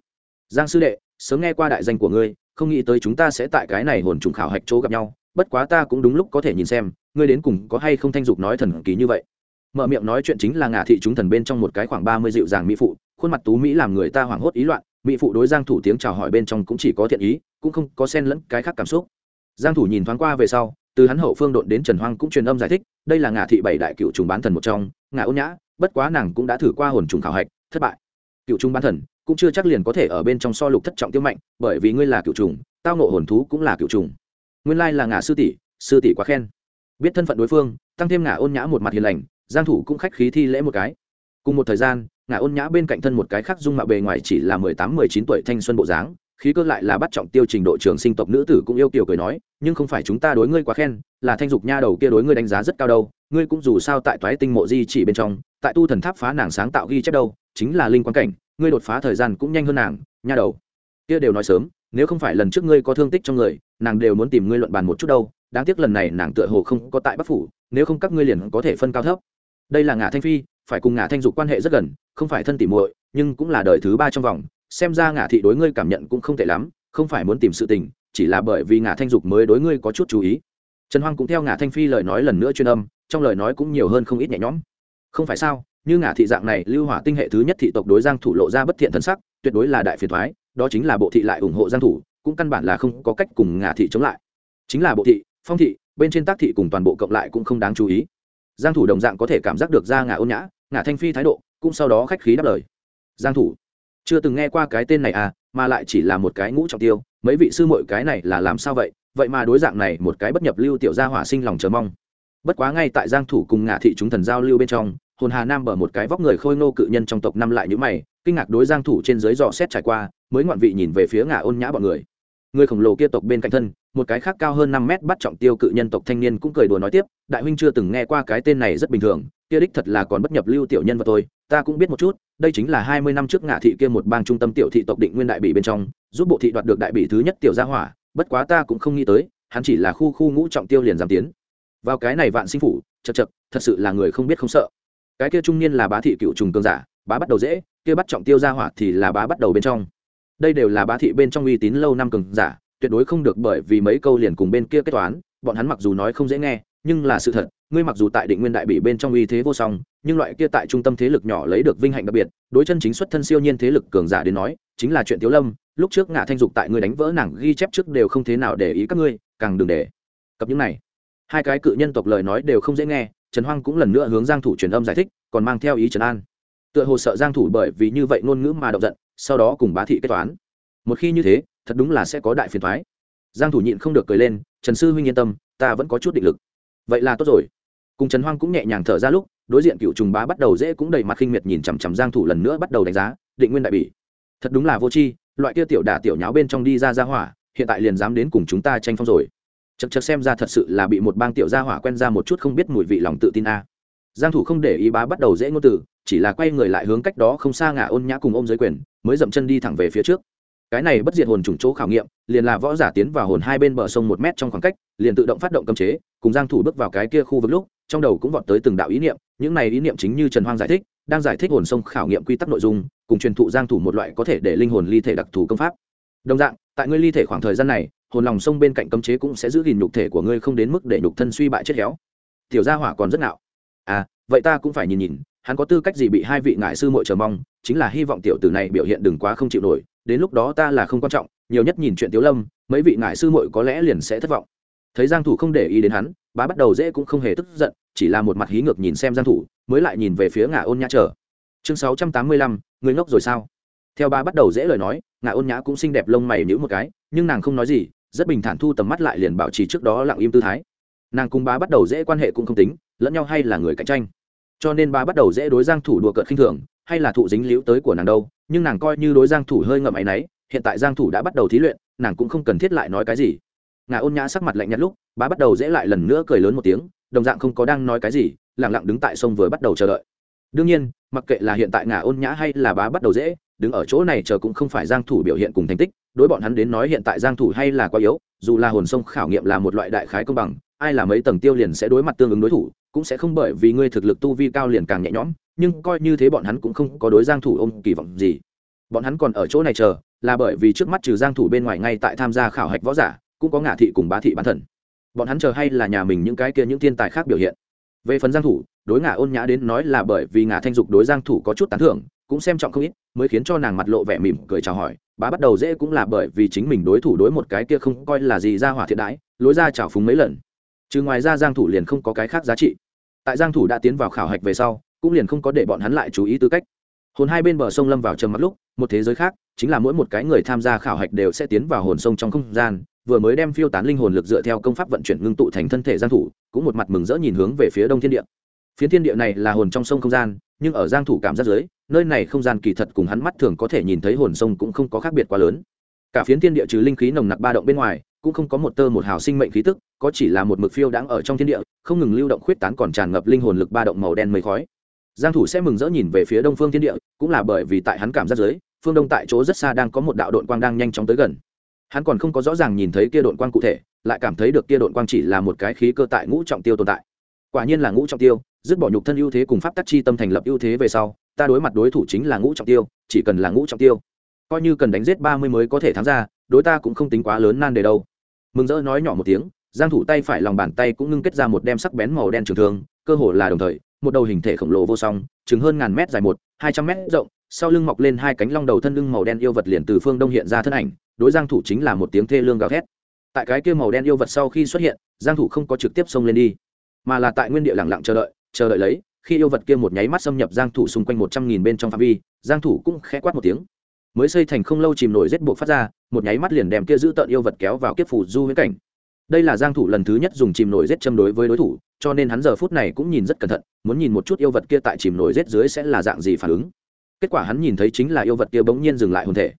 Giang sư đệ, sớm nghe qua đại danh của ngươi, không nghĩ tới chúng ta sẽ tại cái này hồn trùng khảo hạch chỗ gặp nhau, bất quá ta cũng đúng lúc có thể nhìn xem, ngươi đến cùng có hay không thanh dục nói thần kỳ như vậy mở miệng nói chuyện chính là ngả thị chúng thần bên trong một cái khoảng ba mươi dịu dàng mỹ phụ, khuôn mặt tú mỹ làm người ta hoảng hốt ý loạn, mỹ phụ đối giang thủ tiếng chào hỏi bên trong cũng chỉ có thiện ý, cũng không có xen lẫn cái khác cảm xúc. Giang thủ nhìn thoáng qua về sau, từ hắn hậu phương đột đến trần hoang cũng truyền âm giải thích, đây là ngả thị bảy đại cựu trùng bán thần một trong, ngả ôn nhã, bất quá nàng cũng đã thử qua hồn trùng khảo hạch, thất bại. Cựu trùng bán thần, cũng chưa chắc liền có thể ở bên trong so lục thất trọng tiêu mạnh, bởi vì ngươi là cựu trùng, tao nộ hồn thú cũng là cựu trùng. Nguyên lai là ngả sư tỷ sư tỷ quá khen. Biết thân phận đối phương, tăng thêm ngả ôn nhã một mặt hiền lành giang thủ cũng khách khí thi lễ một cái. Cùng một thời gian ngã ôn nhã bên cạnh thân một cái khác dung mạo bề ngoài chỉ là mười tám, mười chín tuổi thanh xuân bộ dáng, khí cơ lại là bắt trọng tiêu trình độ trường sinh tộc nữ tử cũng yêu kiều cười nói, nhưng không phải chúng ta đối ngươi quá khen, là thanh dục nha đầu kia đối ngươi đánh giá rất cao đâu, ngươi cũng dù sao tại toái tinh mộ di chỉ bên trong, tại tu thần tháp phá nàng sáng tạo ghi chép đâu, chính là linh quan cảnh, ngươi đột phá thời gian cũng nhanh hơn nàng, nha đầu. Kia đều nói sớm, nếu không phải lần trước ngươi có thương tích trong người, nàng đều muốn tìm ngươi luận bàn một chút đâu, đáng tiếc lần này nàng tựa hồ không có tại bắc phủ, nếu không các ngươi liền có thể phân cao thấp đây là ngả thanh phi, phải cùng ngả thanh dục quan hệ rất gần, không phải thân tỉ muội, nhưng cũng là đời thứ ba trong vòng. Xem ra ngả thị đối ngươi cảm nhận cũng không tệ lắm, không phải muốn tìm sự tình, chỉ là bởi vì ngả thanh dục mới đối ngươi có chút chú ý. Trần hoang cũng theo ngả thanh phi lời nói lần nữa chuyên âm, trong lời nói cũng nhiều hơn không ít nhẹ nhõm. Không phải sao, như ngả thị dạng này, lưu hỏa tinh hệ thứ nhất thị tộc đối giang thủ lộ ra bất thiện thần sắc, tuyệt đối là đại phiền thoái đó chính là bộ thị lại ủng hộ giang thủ, cũng căn bản là không có cách cùng ngả thị chống lại. Chính là bộ thị, phong thị, bên trên tác thị cùng toàn bộ cộng lại cũng không đáng chú ý giang thủ đồng dạng có thể cảm giác được ra ngả ôn nhã, ngả thanh phi thái độ, cũng sau đó khách khí đáp lời. Giang thủ, chưa từng nghe qua cái tên này à mà lại chỉ là một cái ngũ trọng tiêu, mấy vị sư muội cái này là làm sao vậy? Vậy mà đối dạng này một cái bất nhập lưu tiểu gia hỏa sinh lòng chờ mong. Bất quá ngay tại giang thủ cùng ngả thị chúng thần giao lưu bên trong, hồn hà nam bờ một cái vóc người khôi ngô cự nhân trong tộc năm lại như mày, kinh ngạc đối giang thủ trên dưới dò xét trải qua, mới ngoạn vị nhìn về phía ngả ôn nhã bọn người. Người khổng lồ kia tộc bên cạnh thân một cái khác cao hơn 5 mét bắt trọng tiêu cự nhân tộc thanh niên cũng cười đùa nói tiếp đại huynh chưa từng nghe qua cái tên này rất bình thường kia đích thật là còn bất nhập lưu tiểu nhân và tôi ta cũng biết một chút đây chính là 20 năm trước ngạ thị kia một bang trung tâm tiểu thị tộc định nguyên đại bị bên trong giúp bộ thị đoạt được đại bị thứ nhất tiểu gia hỏa bất quá ta cũng không nghĩ tới hắn chỉ là khu khu ngũ trọng tiêu liền giảm tiến. Vào cái này vạn sinh phủ chậc chậc, thật sự là người không biết không sợ. Cái kia trung niên là bá thị cựu trùng cương giả bá bắt đầu dễ kia bắt trọng tiêu gia hỏa thì là bá bắt đầu bên trong. Đây đều là bá thị bên trong uy tín lâu năm cường giả tuyệt đối không được bởi vì mấy câu liền cùng bên kia kết toán, bọn hắn mặc dù nói không dễ nghe, nhưng là sự thật, ngươi mặc dù tại định nguyên đại bị bên trong uy thế vô song, nhưng loại kia tại trung tâm thế lực nhỏ lấy được vinh hạnh đặc biệt, đối chân chính xuất thân siêu nhiên thế lực cường giả đến nói, chính là chuyện tiếu lâm, lúc trước ngã thanh dục tại ngươi đánh vỡ nàng ghi chép trước đều không thế nào để ý các ngươi, càng đừng để cập những này. Hai cái cự nhân tộc lời nói đều không dễ nghe, trần hoang cũng lần nữa hướng giang thủ truyền âm giải thích, còn mang theo ý trần an. Tựa hồ sợ giang thủ bởi vì như vậy ngôn ngữ mà động giận, sau đó cùng bá thị kết toán. Một khi như thế thật đúng là sẽ có đại phiền toái giang thủ nhịn không được cười lên, trần sư huynh yên tâm, ta vẫn có chút định lực. Vậy là tốt rồi. Cùng trần hoang cũng nhẹ nhàng thở ra lúc, đối diện cựu trùng bá bắt đầu dễ cũng đầy mặt khinh miệt nhìn chằm chằm giang thủ lần nữa bắt đầu đánh giá, định nguyên đại bỉ. Thật đúng là vô tri, loại kia tiểu đả tiểu nháo bên trong đi ra ra hỏa, hiện tại liền dám đến cùng chúng ta tranh phong rồi. Chật chật xem ra thật sự là bị một bang tiểu gia hỏa quen ra một chút không biết mùi vị lòng tự tin a. Giang thủ không để ý bá bắt đầu dễ ngôn từ, chỉ là quay người lại hướng cách đó không xa ngả ôn nhã cùng ôm dưới quyền, mới dậm chân đi thẳng về phía trước cái này bất diệt hồn trùng chỗ khảo nghiệm, liền là võ giả tiến vào hồn hai bên bờ sông một mét trong khoảng cách, liền tự động phát động cấm chế, cùng giang thủ bước vào cái kia khu vực lúc, trong đầu cũng vọt tới từng đạo ý niệm, những này ý niệm chính như trần hoang giải thích, đang giải thích hồn sông khảo nghiệm quy tắc nội dung, cùng truyền thụ giang thủ một loại có thể để linh hồn ly thể đặc thù công pháp. Đồng dạng, tại ngươi ly thể khoảng thời gian này, hồn lòng sông bên cạnh cấm chế cũng sẽ giữ gìn nhục thể của ngươi không đến mức để nhục thân suy bại chết héo. Tiểu gia hỏa còn rất nạo à vậy ta cũng phải nhìn nhìn, hắn có tư cách gì bị hai vị ngại sư muội chờ mong, chính là hy vọng tiểu tử này biểu hiện đừng quá không chịu nổi đến lúc đó ta là không quan trọng nhiều nhất nhìn chuyện tiếu lâm mấy vị ngại sư muội có lẽ liền sẽ thất vọng. Thấy giang thủ không để ý đến hắn bá bắt đầu dễ cũng không hề tức giận chỉ là một mặt hí ngược nhìn xem giang thủ mới lại nhìn về phía ngả ôn nhã chờ. Chương 685, người ngốc rồi sao? Theo bá bắt đầu dễ lời nói ngả ôn nhã cũng xinh đẹp lông mày nhíu một cái nhưng nàng không nói gì rất bình thản thu tầm mắt lại liền bảo trì trước đó lặng im tư thái. Nàng cùng bá bắt đầu dễ quan hệ cũng không tính lẫn nhau hay là người cạnh tranh. Cho nên bá bắt đầu dễ đối giang thủ đùa cợt khinh thường hay là thụ dính liễu tới của nàng đâu, nhưng nàng coi như đối giang thủ hơi ngậm ấy nấy hiện tại giang thủ đã bắt đầu thí luyện, nàng cũng không cần thiết lại nói cái gì. Ngà ôn nhã sắc mặt lạnh nhạt lúc, bá bắt đầu dễ lại lần nữa cười lớn một tiếng, đồng dạng không có đang nói cái gì, lặng lặng đứng tại sông vừa bắt đầu chờ đợi. Đương nhiên, mặc kệ là hiện tại ngà ôn nhã hay là bá bắt đầu dễ, đứng ở chỗ này chờ cũng không phải giang thủ biểu hiện cùng thành tích, đối bọn hắn đến nói hiện tại giang thủ hay là quá yếu, dù là hồn sông khảo nghiệm là một loại đại khái công bằng, ai là mấy tầng tiêu liền sẽ đối mặt tương ứng đối thủ cũng sẽ không bởi vì ngươi thực lực tu vi cao liền càng nhẹ nhõm, nhưng coi như thế bọn hắn cũng không có đối giang thủ ôm kỳ vọng gì. Bọn hắn còn ở chỗ này chờ, là bởi vì trước mắt trừ giang thủ bên ngoài ngay tại tham gia khảo hạch võ giả, cũng có ngả thị cùng bá thị bán thần. Bọn hắn chờ hay là nhà mình những cái kia những thiên tài khác biểu hiện. Về phần giang thủ, đối ngả ôn nhã đến nói là bởi vì ngả thanh dục đối giang thủ có chút tán thưởng, cũng xem trọng không ít, mới khiến cho nàng mặt lộ vẻ mỉm cười chào hỏi, bá bắt đầu dễ cũng là bởi vì chính mình đối thủ đối một cái kia không coi là gì ra hỏa thiện đãi, lối ra chào phúng mấy lần. Chứ ngoài ra giang thủ liền không có cái khác giá trị tại giang thủ đã tiến vào khảo hạch về sau, cũng liền không có để bọn hắn lại chú ý tư cách. Hồn hai bên bờ sông lâm vào trầm mặc lúc, một thế giới khác, chính là mỗi một cái người tham gia khảo hạch đều sẽ tiến vào hồn sông trong không gian, vừa mới đem phiêu tán linh hồn lực dựa theo công pháp vận chuyển ngưng tụ thành thân thể giang thủ, cũng một mặt mừng rỡ nhìn hướng về phía đông thiên địa. Phía thiên địa này là hồn trong sông không gian, nhưng ở giang thủ cảm giác dưới, nơi này không gian kỳ thật cùng hắn mắt thường có thể nhìn thấy hồn sông cũng không có khác biệt quá lớn. Cả phiến thiên địa trừ linh khí nồng nặc ba động bên ngoài cũng không có một tơ một hào sinh mệnh khí tức, có chỉ là một mực phiêu đang ở trong thiên địa, không ngừng lưu động khuyết tán còn tràn ngập linh hồn lực ba động màu đen mây khói. Giang thủ sẽ mừng rỡ nhìn về phía đông phương thiên địa, cũng là bởi vì tại hắn cảm giác dưới, phương đông tại chỗ rất xa đang có một đạo độn quang đang nhanh chóng tới gần. Hắn còn không có rõ ràng nhìn thấy kia độn quang cụ thể, lại cảm thấy được kia độn quang chỉ là một cái khí cơ tại ngũ trọng tiêu tồn tại. Quả nhiên là ngũ trọng tiêu, dứt bỏ nhục thân ưu thế cùng pháp tắc chi tâm thành lập ưu thế về sau, ta đối mặt đối thủ chính là ngũ trọng tiêu, chỉ cần là ngũ trọng tiêu. Coi như cần đánh giết ba mươi mới có thể thắng ra đối ta cũng không tính quá lớn nan đề đâu. Mừng rỡ nói nhỏ một tiếng, giang thủ tay phải lòng bàn tay cũng ngưng kết ra một đem sắc bén màu đen trường thương, cơ hồ là đồng thời, một đầu hình thể khổng lồ vô song, chừng hơn ngàn mét dài một, hai trăm mét rộng, sau lưng mọc lên hai cánh long đầu thân lưng màu đen yêu vật liền từ phương đông hiện ra thân ảnh, đối giang thủ chính là một tiếng thê lương gào thét. Tại cái kia màu đen yêu vật sau khi xuất hiện, giang thủ không có trực tiếp xông lên đi, mà là tại nguyên địa lặng lặng chờ đợi chờ đợi lấy, khi yêu vật kia một nháy mắt xâm nhập giang thủ xung quanh một trăm nghìn bên trong phạm vi, giang thủ cũng khẽ quát một tiếng. Mới xây thành không lâu chìm nổi rết buộc phát ra một nháy mắt liền đem kia giữ tận yêu vật kéo vào kiếp phủ du huyễn cảnh. Đây là giang thủ lần thứ nhất dùng chìm nổi giết châm đối với đối thủ, cho nên hắn giờ phút này cũng nhìn rất cẩn thận, muốn nhìn một chút yêu vật kia tại chìm nổi giết dưới sẽ là dạng gì phản ứng. Kết quả hắn nhìn thấy chính là yêu vật kia bỗng nhiên dừng lại hồn thể.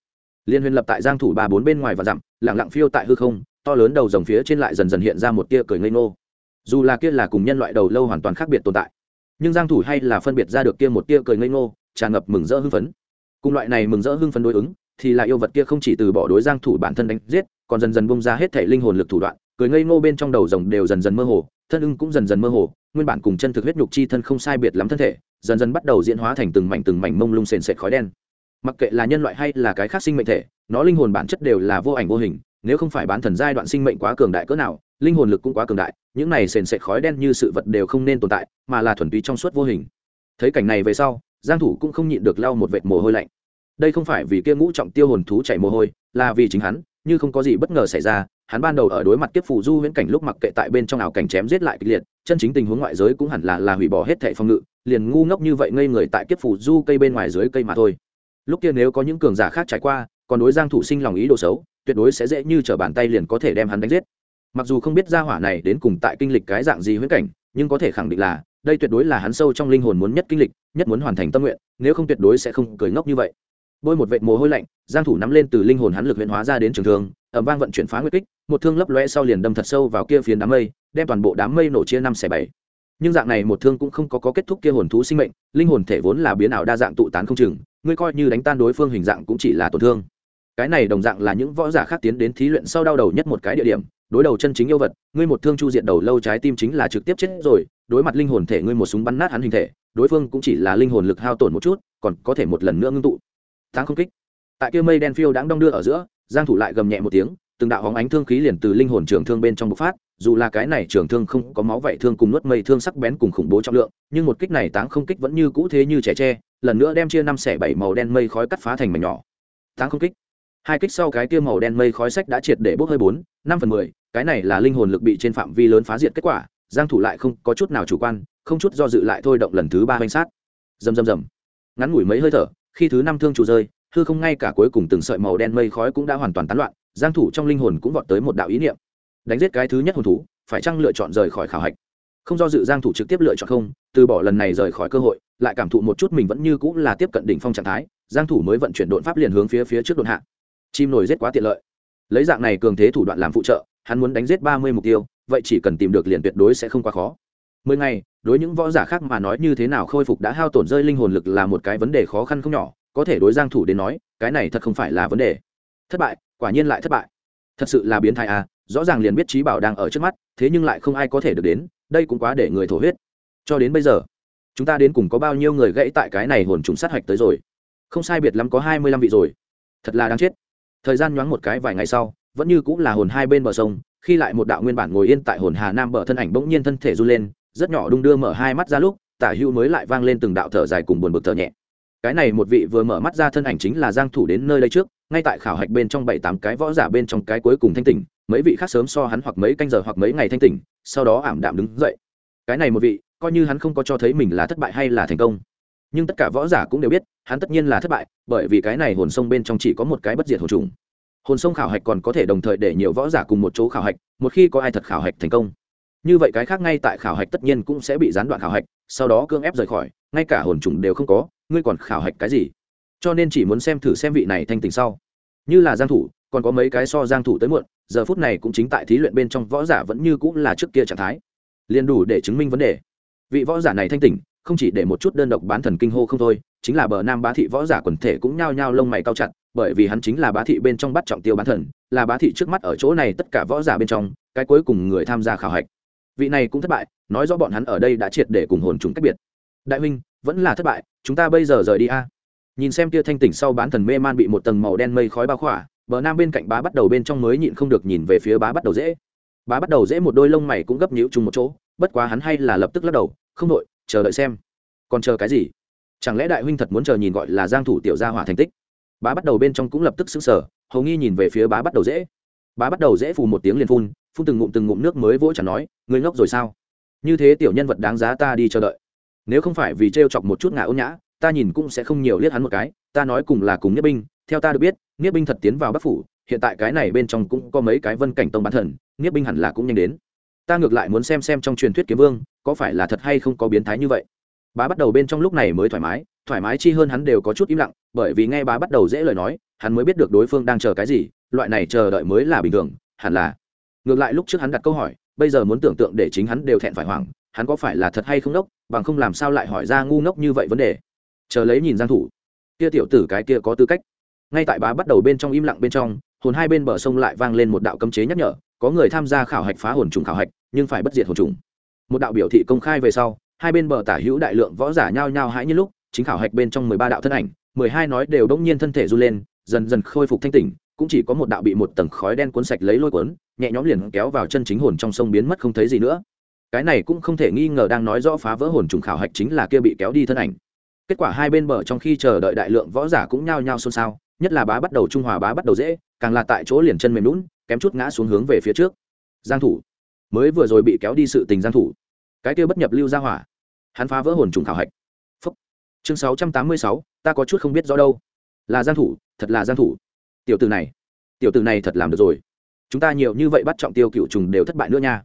Liên huyền lập tại giang thủ ba bốn bên ngoài và dặm, lặng lặng phiêu tại hư không, to lớn đầu rồng phía trên lại dần dần hiện ra một tia cười ngây ngô. Dù là kia là cùng nhân loại đầu lâu hoàn toàn khác biệt tồn tại, nhưng giang thủ hay là phân biệt ra được kia một tia cười ngây ngô, tràn ngập mừng rỡ hưng phấn. Cùng loại này mừng rỡ hưng phấn đối ứng thì là yêu vật kia không chỉ từ bỏ đối giang thủ bản thân đánh giết, còn dần dần bung ra hết thể linh hồn lực thủ đoạn, cười ngây ngô bên trong đầu rồng đều dần dần mơ hồ, thân ưng cũng dần dần mơ hồ, nguyên bản cùng chân thực huyết nhục chi thân không sai biệt lắm thân thể, dần dần bắt đầu diễn hóa thành từng mảnh từng mảnh mông lung sền sệt khói đen. Mặc kệ là nhân loại hay là cái khác sinh mệnh thể, nó linh hồn bản chất đều là vô ảnh vô hình, nếu không phải bán thần giai đoạn sinh mệnh quá cường đại cỡ nào, linh hồn lực cũng quá cường đại, những này sền sệt khói đen như sự vật đều không nên tồn tại, mà là thuần túy trong suốt vô hình. Thấy cảnh này về sau, giang thủ cũng không nhịn được lau một vệt mồ hôi lạnh đây không phải vì kia ngũ trọng tiêu hồn thú chảy mồ hôi, là vì chính hắn, như không có gì bất ngờ xảy ra, hắn ban đầu ở đối mặt kiếp phù du huyễn cảnh lúc mặc kệ tại bên trong ảo cảnh chém giết lại kịch liệt, chân chính tình huống ngoại giới cũng hẳn là là hủy bỏ hết thệ phòng ngự, liền ngu ngốc như vậy ngây người tại kiếp phù du cây bên ngoài dưới cây mà thôi. Lúc kia nếu có những cường giả khác trải qua, còn đối giang thủ sinh lòng ý đồ xấu, tuyệt đối sẽ dễ như trở bàn tay liền có thể đem hắn đánh giết. Mặc dù không biết gia hỏa này đến cùng tại kinh lịch cái dạng gì huyễn cảnh, nhưng có thể khẳng định là, đây tuyệt đối là hắn sâu trong linh hồn muốn nhất kinh lịch, nhất muốn hoàn thành tâm nguyện, nếu không tuyệt đối sẽ không cười ngốc như vậy bôi một vệt mồ hôi lạnh giang thủ nắm lên từ linh hồn hắn lực huyễn hóa ra đến trường thương ầm vang vận chuyển phá nguyệt kích một thương lấp lóe sau liền đâm thật sâu vào kia phiến đám mây đem toàn bộ đám mây nổ chia năm xẻ bảy. Nhưng dạng này một thương cũng không có, có kết thúc kia hồn thú sinh mệnh linh hồn thể vốn là biến ảo đa dạng tụ tán không chừng ngươi coi như đánh tan đối phương hình dạng cũng chỉ là tổn thương. Cái này đồng dạng là những võ giả khác tiến đến thí luyện sau đau đầu nhất một cái địa điểm đối đầu chân chính yêu vật ngươi một thương chu diện đầu lâu trái tim chính là trực tiếp chết rồi đối mặt linh hồn thể ngươi một súng bắn nát hắn hình thể đối phương cũng chỉ là linh hồn lực hao tổn một chút còn có thể một lần nữa ngưng tụ táng không kích. Tại kia mây đen phiêu đãng đong đưa ở giữa, giang thủ lại gầm nhẹ một tiếng, từng đạo hóng ánh thương khí liền từ linh hồn trường thương bên trong bộc phát, dù là cái này trường thương không có máu vậy thương cùng nuốt mây thương sắc bén cùng khủng bố trọng lượng, nhưng một kích này táng không kích vẫn như cũ thế như trẻ tre, lần nữa đem chia năm xẻ bảy màu đen mây khói cắt phá thành mảnh nhỏ. Táng không kích. Hai kích sau cái kia màu đen mây khói sách đã triệt để bốc hơi bốn, năm phần mười, cái này là linh hồn lực bị trên phạm vi lớn phá diệt kết quả, giang thủ lại không có chút nào chủ quan, không chút do dự lại thôi động lần thứ ba hoành sát. Rầm rầm rầm. Ngắn ngủi mấy hơi thở khi thứ năm thương chủ rơi, hư không ngay cả cuối cùng từng sợi màu đen mây khói cũng đã hoàn toàn tán loạn, giang thủ trong linh hồn cũng vọt tới một đạo ý niệm. Đánh giết cái thứ nhất hồn thú, phải chăng lựa chọn rời khỏi khảo hạch? Không do dự giang thủ trực tiếp lựa chọn không, từ bỏ lần này rời khỏi cơ hội, lại cảm thụ một chút mình vẫn như cũ là tiếp cận đỉnh phong trạng thái, giang thủ mới vận chuyển đột pháp liền hướng phía phía trước đột hạ. Chim nổi giết quá tiện lợi. Lấy dạng này cường thế thủ đoạn làm phụ trợ, hắn muốn đánh giết 30 mục tiêu, vậy chỉ cần tìm được liền tuyệt đối sẽ không quá khó. Mười ngày đối những võ giả khác mà nói như thế nào khôi phục đã hao tổn rơi linh hồn lực là một cái vấn đề khó khăn không nhỏ, có thể đối giang thủ đến nói, cái này thật không phải là vấn đề. Thất bại, quả nhiên lại thất bại. Thật sự là biến thái à rõ ràng liền biết trí bảo đang ở trước mắt, thế nhưng lại không ai có thể được đến, đây cũng quá để người thổ huyết. Cho đến bây giờ, chúng ta đến cùng có bao nhiêu người gãy tại cái này hồn trùng sát hạch tới rồi? Không sai biệt lắm có hai mươi lăm vị rồi. Thật là đáng chết. Thời gian nhoáng một cái vài ngày sau, vẫn như cũng là hồn hai bên bờ sông, khi lại một đạo nguyên bản ngồi yên tại hồn hà nam bờ thân ảnh bỗng nhiên thân thể run lên rất nhỏ đung đưa mở hai mắt ra lúc, tả hữu mới lại vang lên từng đạo thở dài cùng buồn bực thở nhẹ. Cái này một vị vừa mở mắt ra thân ảnh chính là giang thủ đến nơi đây trước, ngay tại khảo hạch bên trong bảy tám cái võ giả bên trong cái cuối cùng thanh tỉnh, mấy vị khác sớm so hắn hoặc mấy canh giờ hoặc mấy ngày thanh tỉnh, sau đó ảm đạm đứng dậy. Cái này một vị, coi như hắn không có cho thấy mình là thất bại hay là thành công. Nhưng tất cả võ giả cũng đều biết, hắn tất nhiên là thất bại, bởi vì cái này hồn sông bên trong chỉ có một cái bất diệt hồn trùng. Hồn sông khảo hạch còn có thể đồng thời để nhiều võ giả cùng một chỗ khảo hạch, một khi có ai thật khảo hạch thành công như vậy cái khác ngay tại khảo hạch tất nhiên cũng sẽ bị gián đoạn khảo hạch, sau đó cương ép rời khỏi, ngay cả hồn trùng đều không có, ngươi còn khảo hạch cái gì? Cho nên chỉ muốn xem thử xem vị này thanh tình sau. Như là giang thủ, còn có mấy cái so giang thủ tới muộn, giờ phút này cũng chính tại thí luyện bên trong võ giả vẫn như cũng là trước kia trạng thái. Liền đủ để chứng minh vấn đề. Vị võ giả này thanh tỉnh, không chỉ để một chút đơn độc bán thần kinh hô không thôi, chính là bờ nam bá thị võ giả quần thể cũng nhao nhao lông mày cao chặt, bởi vì hắn chính là bá thị bên trong bắt trọng tiêu bán thần, là bá thị trước mắt ở chỗ này tất cả võ giả bên trong, cái cuối cùng người tham gia khảo hạch vị này cũng thất bại, nói rõ bọn hắn ở đây đã triệt để cùng hồn chúng cách biệt. Đại huynh, vẫn là thất bại, chúng ta bây giờ rời đi a. Nhìn xem tia thanh tỉnh sau bán thần mê man bị một tầng màu đen mây khói bao khỏa, bờ nam bên cạnh bá bắt đầu bên trong mới nhịn không được nhìn về phía bá bắt đầu dễ. Bá bắt đầu dễ một đôi lông mày cũng gấp nhũ chung một chỗ, bất quá hắn hay là lập tức lắc đầu, không đội chờ đợi xem. Còn chờ cái gì? Chẳng lẽ đại huynh thật muốn chờ nhìn gọi là giang thủ tiểu gia hỏa thành tích? Bá bắt đầu bên trong cũng lập tức sững sờ, hầu nghi nhìn về phía bá bắt đầu dễ. Bá bắt đầu dễ phù một tiếng liền phun phun từng ngụm từng ngụm nước mới vỗ chẳng nói người ngốc rồi sao? Như thế tiểu nhân vật đáng giá ta đi chờ đợi. Nếu không phải vì trêu chọc một chút ngã ôn nhã, ta nhìn cũng sẽ không nhiều liếc hắn một cái. Ta nói cùng là cùng nghĩa binh, theo ta được biết nghĩa binh thật tiến vào bắc phủ, hiện tại cái này bên trong cũng có mấy cái vân cảnh tông bán thần nghĩa binh hẳn là cũng nhanh đến. Ta ngược lại muốn xem xem trong truyền thuyết kiếm vương, có phải là thật hay không có biến thái như vậy. Bá bắt đầu bên trong lúc này mới thoải mái thoải mái chi hơn hắn đều có chút im lặng, bởi vì nghe bá bắt đầu dễ lời nói, hắn mới biết được đối phương đang chờ cái gì, loại này chờ đợi mới là bình thường, hẳn là ngược lại lúc trước hắn đặt câu hỏi, bây giờ muốn tưởng tượng để chính hắn đều thẹn phải hoảng, hắn có phải là thật hay không đốc, bằng không làm sao lại hỏi ra ngu ngốc như vậy vấn đề. Chờ lấy nhìn giang thủ. Kia tiểu tử cái kia có tư cách. Ngay tại bá bắt đầu bên trong im lặng bên trong, hồn hai bên bờ sông lại vang lên một đạo cấm chế nhắc nhở, có người tham gia khảo hạch phá hồn trùng khảo hạch, nhưng phải bất diệt hồn trùng. Một đạo biểu thị công khai về sau, hai bên bờ tả hữu đại lượng võ giả nhao nhao hãi như lúc, chính khảo hạch bên trong mười ba đạo thân ảnh, mười hai nói đều đống nhiên thân thể du lên, dần dần khôi phục thanh tỉnh cũng chỉ có một đạo bị một tầng khói đen cuốn sạch lấy lôi cuốn nhẹ nhõm liền kéo vào chân chính hồn trong sông biến mất không thấy gì nữa. Cái này cũng không thể nghi ngờ đang nói rõ phá vỡ hồn trùng khảo hạch chính là kia bị kéo đi thân ảnh. Kết quả hai bên bờ trong khi chờ đợi đại lượng võ giả cũng nhao nhao xôn xao nhất là bá bắt đầu trung hòa bá bắt đầu dễ càng là tại chỗ liền chân mềm lún kém chút ngã xuống hướng về phía trước. Giang thủ. Mới vừa rồi bị kéo đi sự tình giang thủ. Cái kia bất nhập lưu ra hỏa. Hắn phá vỡ hồn trùng khảo hạch. Phúc. chương 686, ta có chút không biết rõ đâu. Là giang thủ thật là giang thủ tiểu tử này, tiểu tử này thật làm được rồi. Chúng ta nhiều như vậy bắt trọng tiêu cựu trùng đều thất bại nữa nha.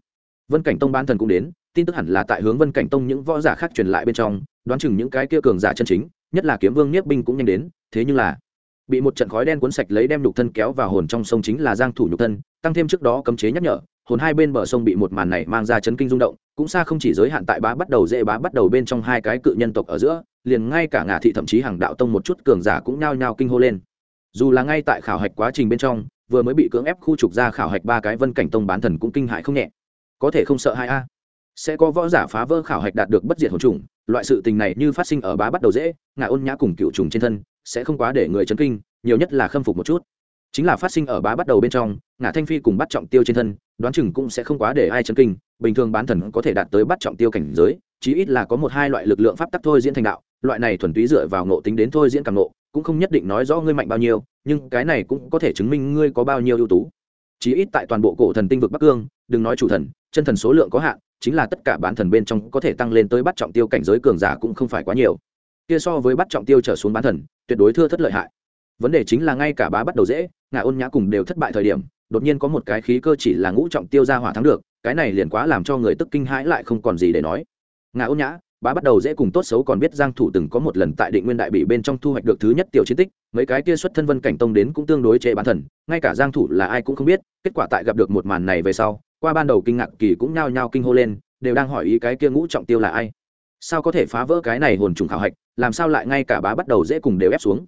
Vân cảnh tông ban thần cũng đến, tin tức hẳn là tại hướng vân cảnh tông những võ giả khác truyền lại bên trong, đoán chừng những cái kia cường giả chân chính, nhất là kiếm vương niếp binh cũng nhanh đến, thế nhưng là, bị một trận khói đen cuốn sạch lấy đem nhục thân kéo vào hồn trong sông chính là giang thủ nhục thân, tăng thêm trước đó cấm chế nhắc nhở, hồn hai bên bờ sông bị một màn này mang ra chấn kinh rung động, cũng xa không chỉ giới hạn tại bá bắt đầu dễ bá bắt đầu bên trong hai cái cự nhân tộc ở giữa, liền ngay cả ngả thị thậm chí hàng đạo tông một chút cường giả cũng nhao nhao kinh hô lên dù là ngay tại khảo hạch quá trình bên trong, vừa mới bị cưỡng ép khu trục ra khảo hạch ba cái vân cảnh tông bán thần cũng kinh hại không nhẹ. Có thể không sợ hai a. Sẽ có võ giả phá vỡ khảo hạch đạt được bất diệt hồn trùng, loại sự tình này như phát sinh ở bá bắt đầu dễ ngả ôn nhã cùng cựu trùng trên thân, sẽ không quá để người chấn kinh, nhiều nhất là khâm phục một chút. Chính là phát sinh ở bá bắt đầu bên trong ngã thanh phi cùng bắt trọng tiêu trên thân, đoán chừng cũng sẽ không quá để ai chấn kinh, bình thường bán thần có thể đạt tới bắt trọng tiêu cảnh giới, chí ít là có một hai loại lực lượng pháp tắc thôi diễn thành đạo, loại này thuần túy dựa vào ngộ tính đến thôi diễn càng ngộ cũng không nhất định nói rõ ngươi mạnh bao nhiêu, nhưng cái này cũng có thể chứng minh ngươi có bao nhiêu ưu tú. Chí ít tại toàn bộ cổ thần tinh vực bắc cương, đừng nói chủ thần, chân thần số lượng có hạn, chính là tất cả bán thần bên trong có thể tăng lên tới bắt trọng tiêu cảnh giới cường giả cũng không phải quá nhiều. Kia so với bắt trọng tiêu trở xuống bán thần, tuyệt đối thưa thất lợi hại. Vấn đề chính là ngay cả bá bắt đầu dễ, ngà ôn nhã cùng đều thất bại thời điểm, đột nhiên có một cái khí cơ chỉ là ngũ trọng tiêu ra hỏa thắng được, cái này liền quá làm cho người tức kinh hãi lại không còn gì để nói. Ngà ôn nhã bá bắt đầu dễ cùng tốt xấu còn biết giang thủ từng có một lần tại định nguyên đại bị bên trong thu hoạch được thứ nhất tiểu chiến tích, mấy cái kia xuất thân vân cảnh tông đến cũng tương đối chế bán thần, ngay cả giang thủ là ai cũng không biết, kết quả tại gặp được một màn này về sau, qua ban đầu kinh ngạc kỳ cũng nhao nhao kinh hô lên, đều đang hỏi ý cái kia ngũ trọng tiêu là ai. Sao có thể phá vỡ cái này hồn trùng khảo hạch, làm sao lại ngay cả bá bắt đầu dễ cùng đều ép xuống?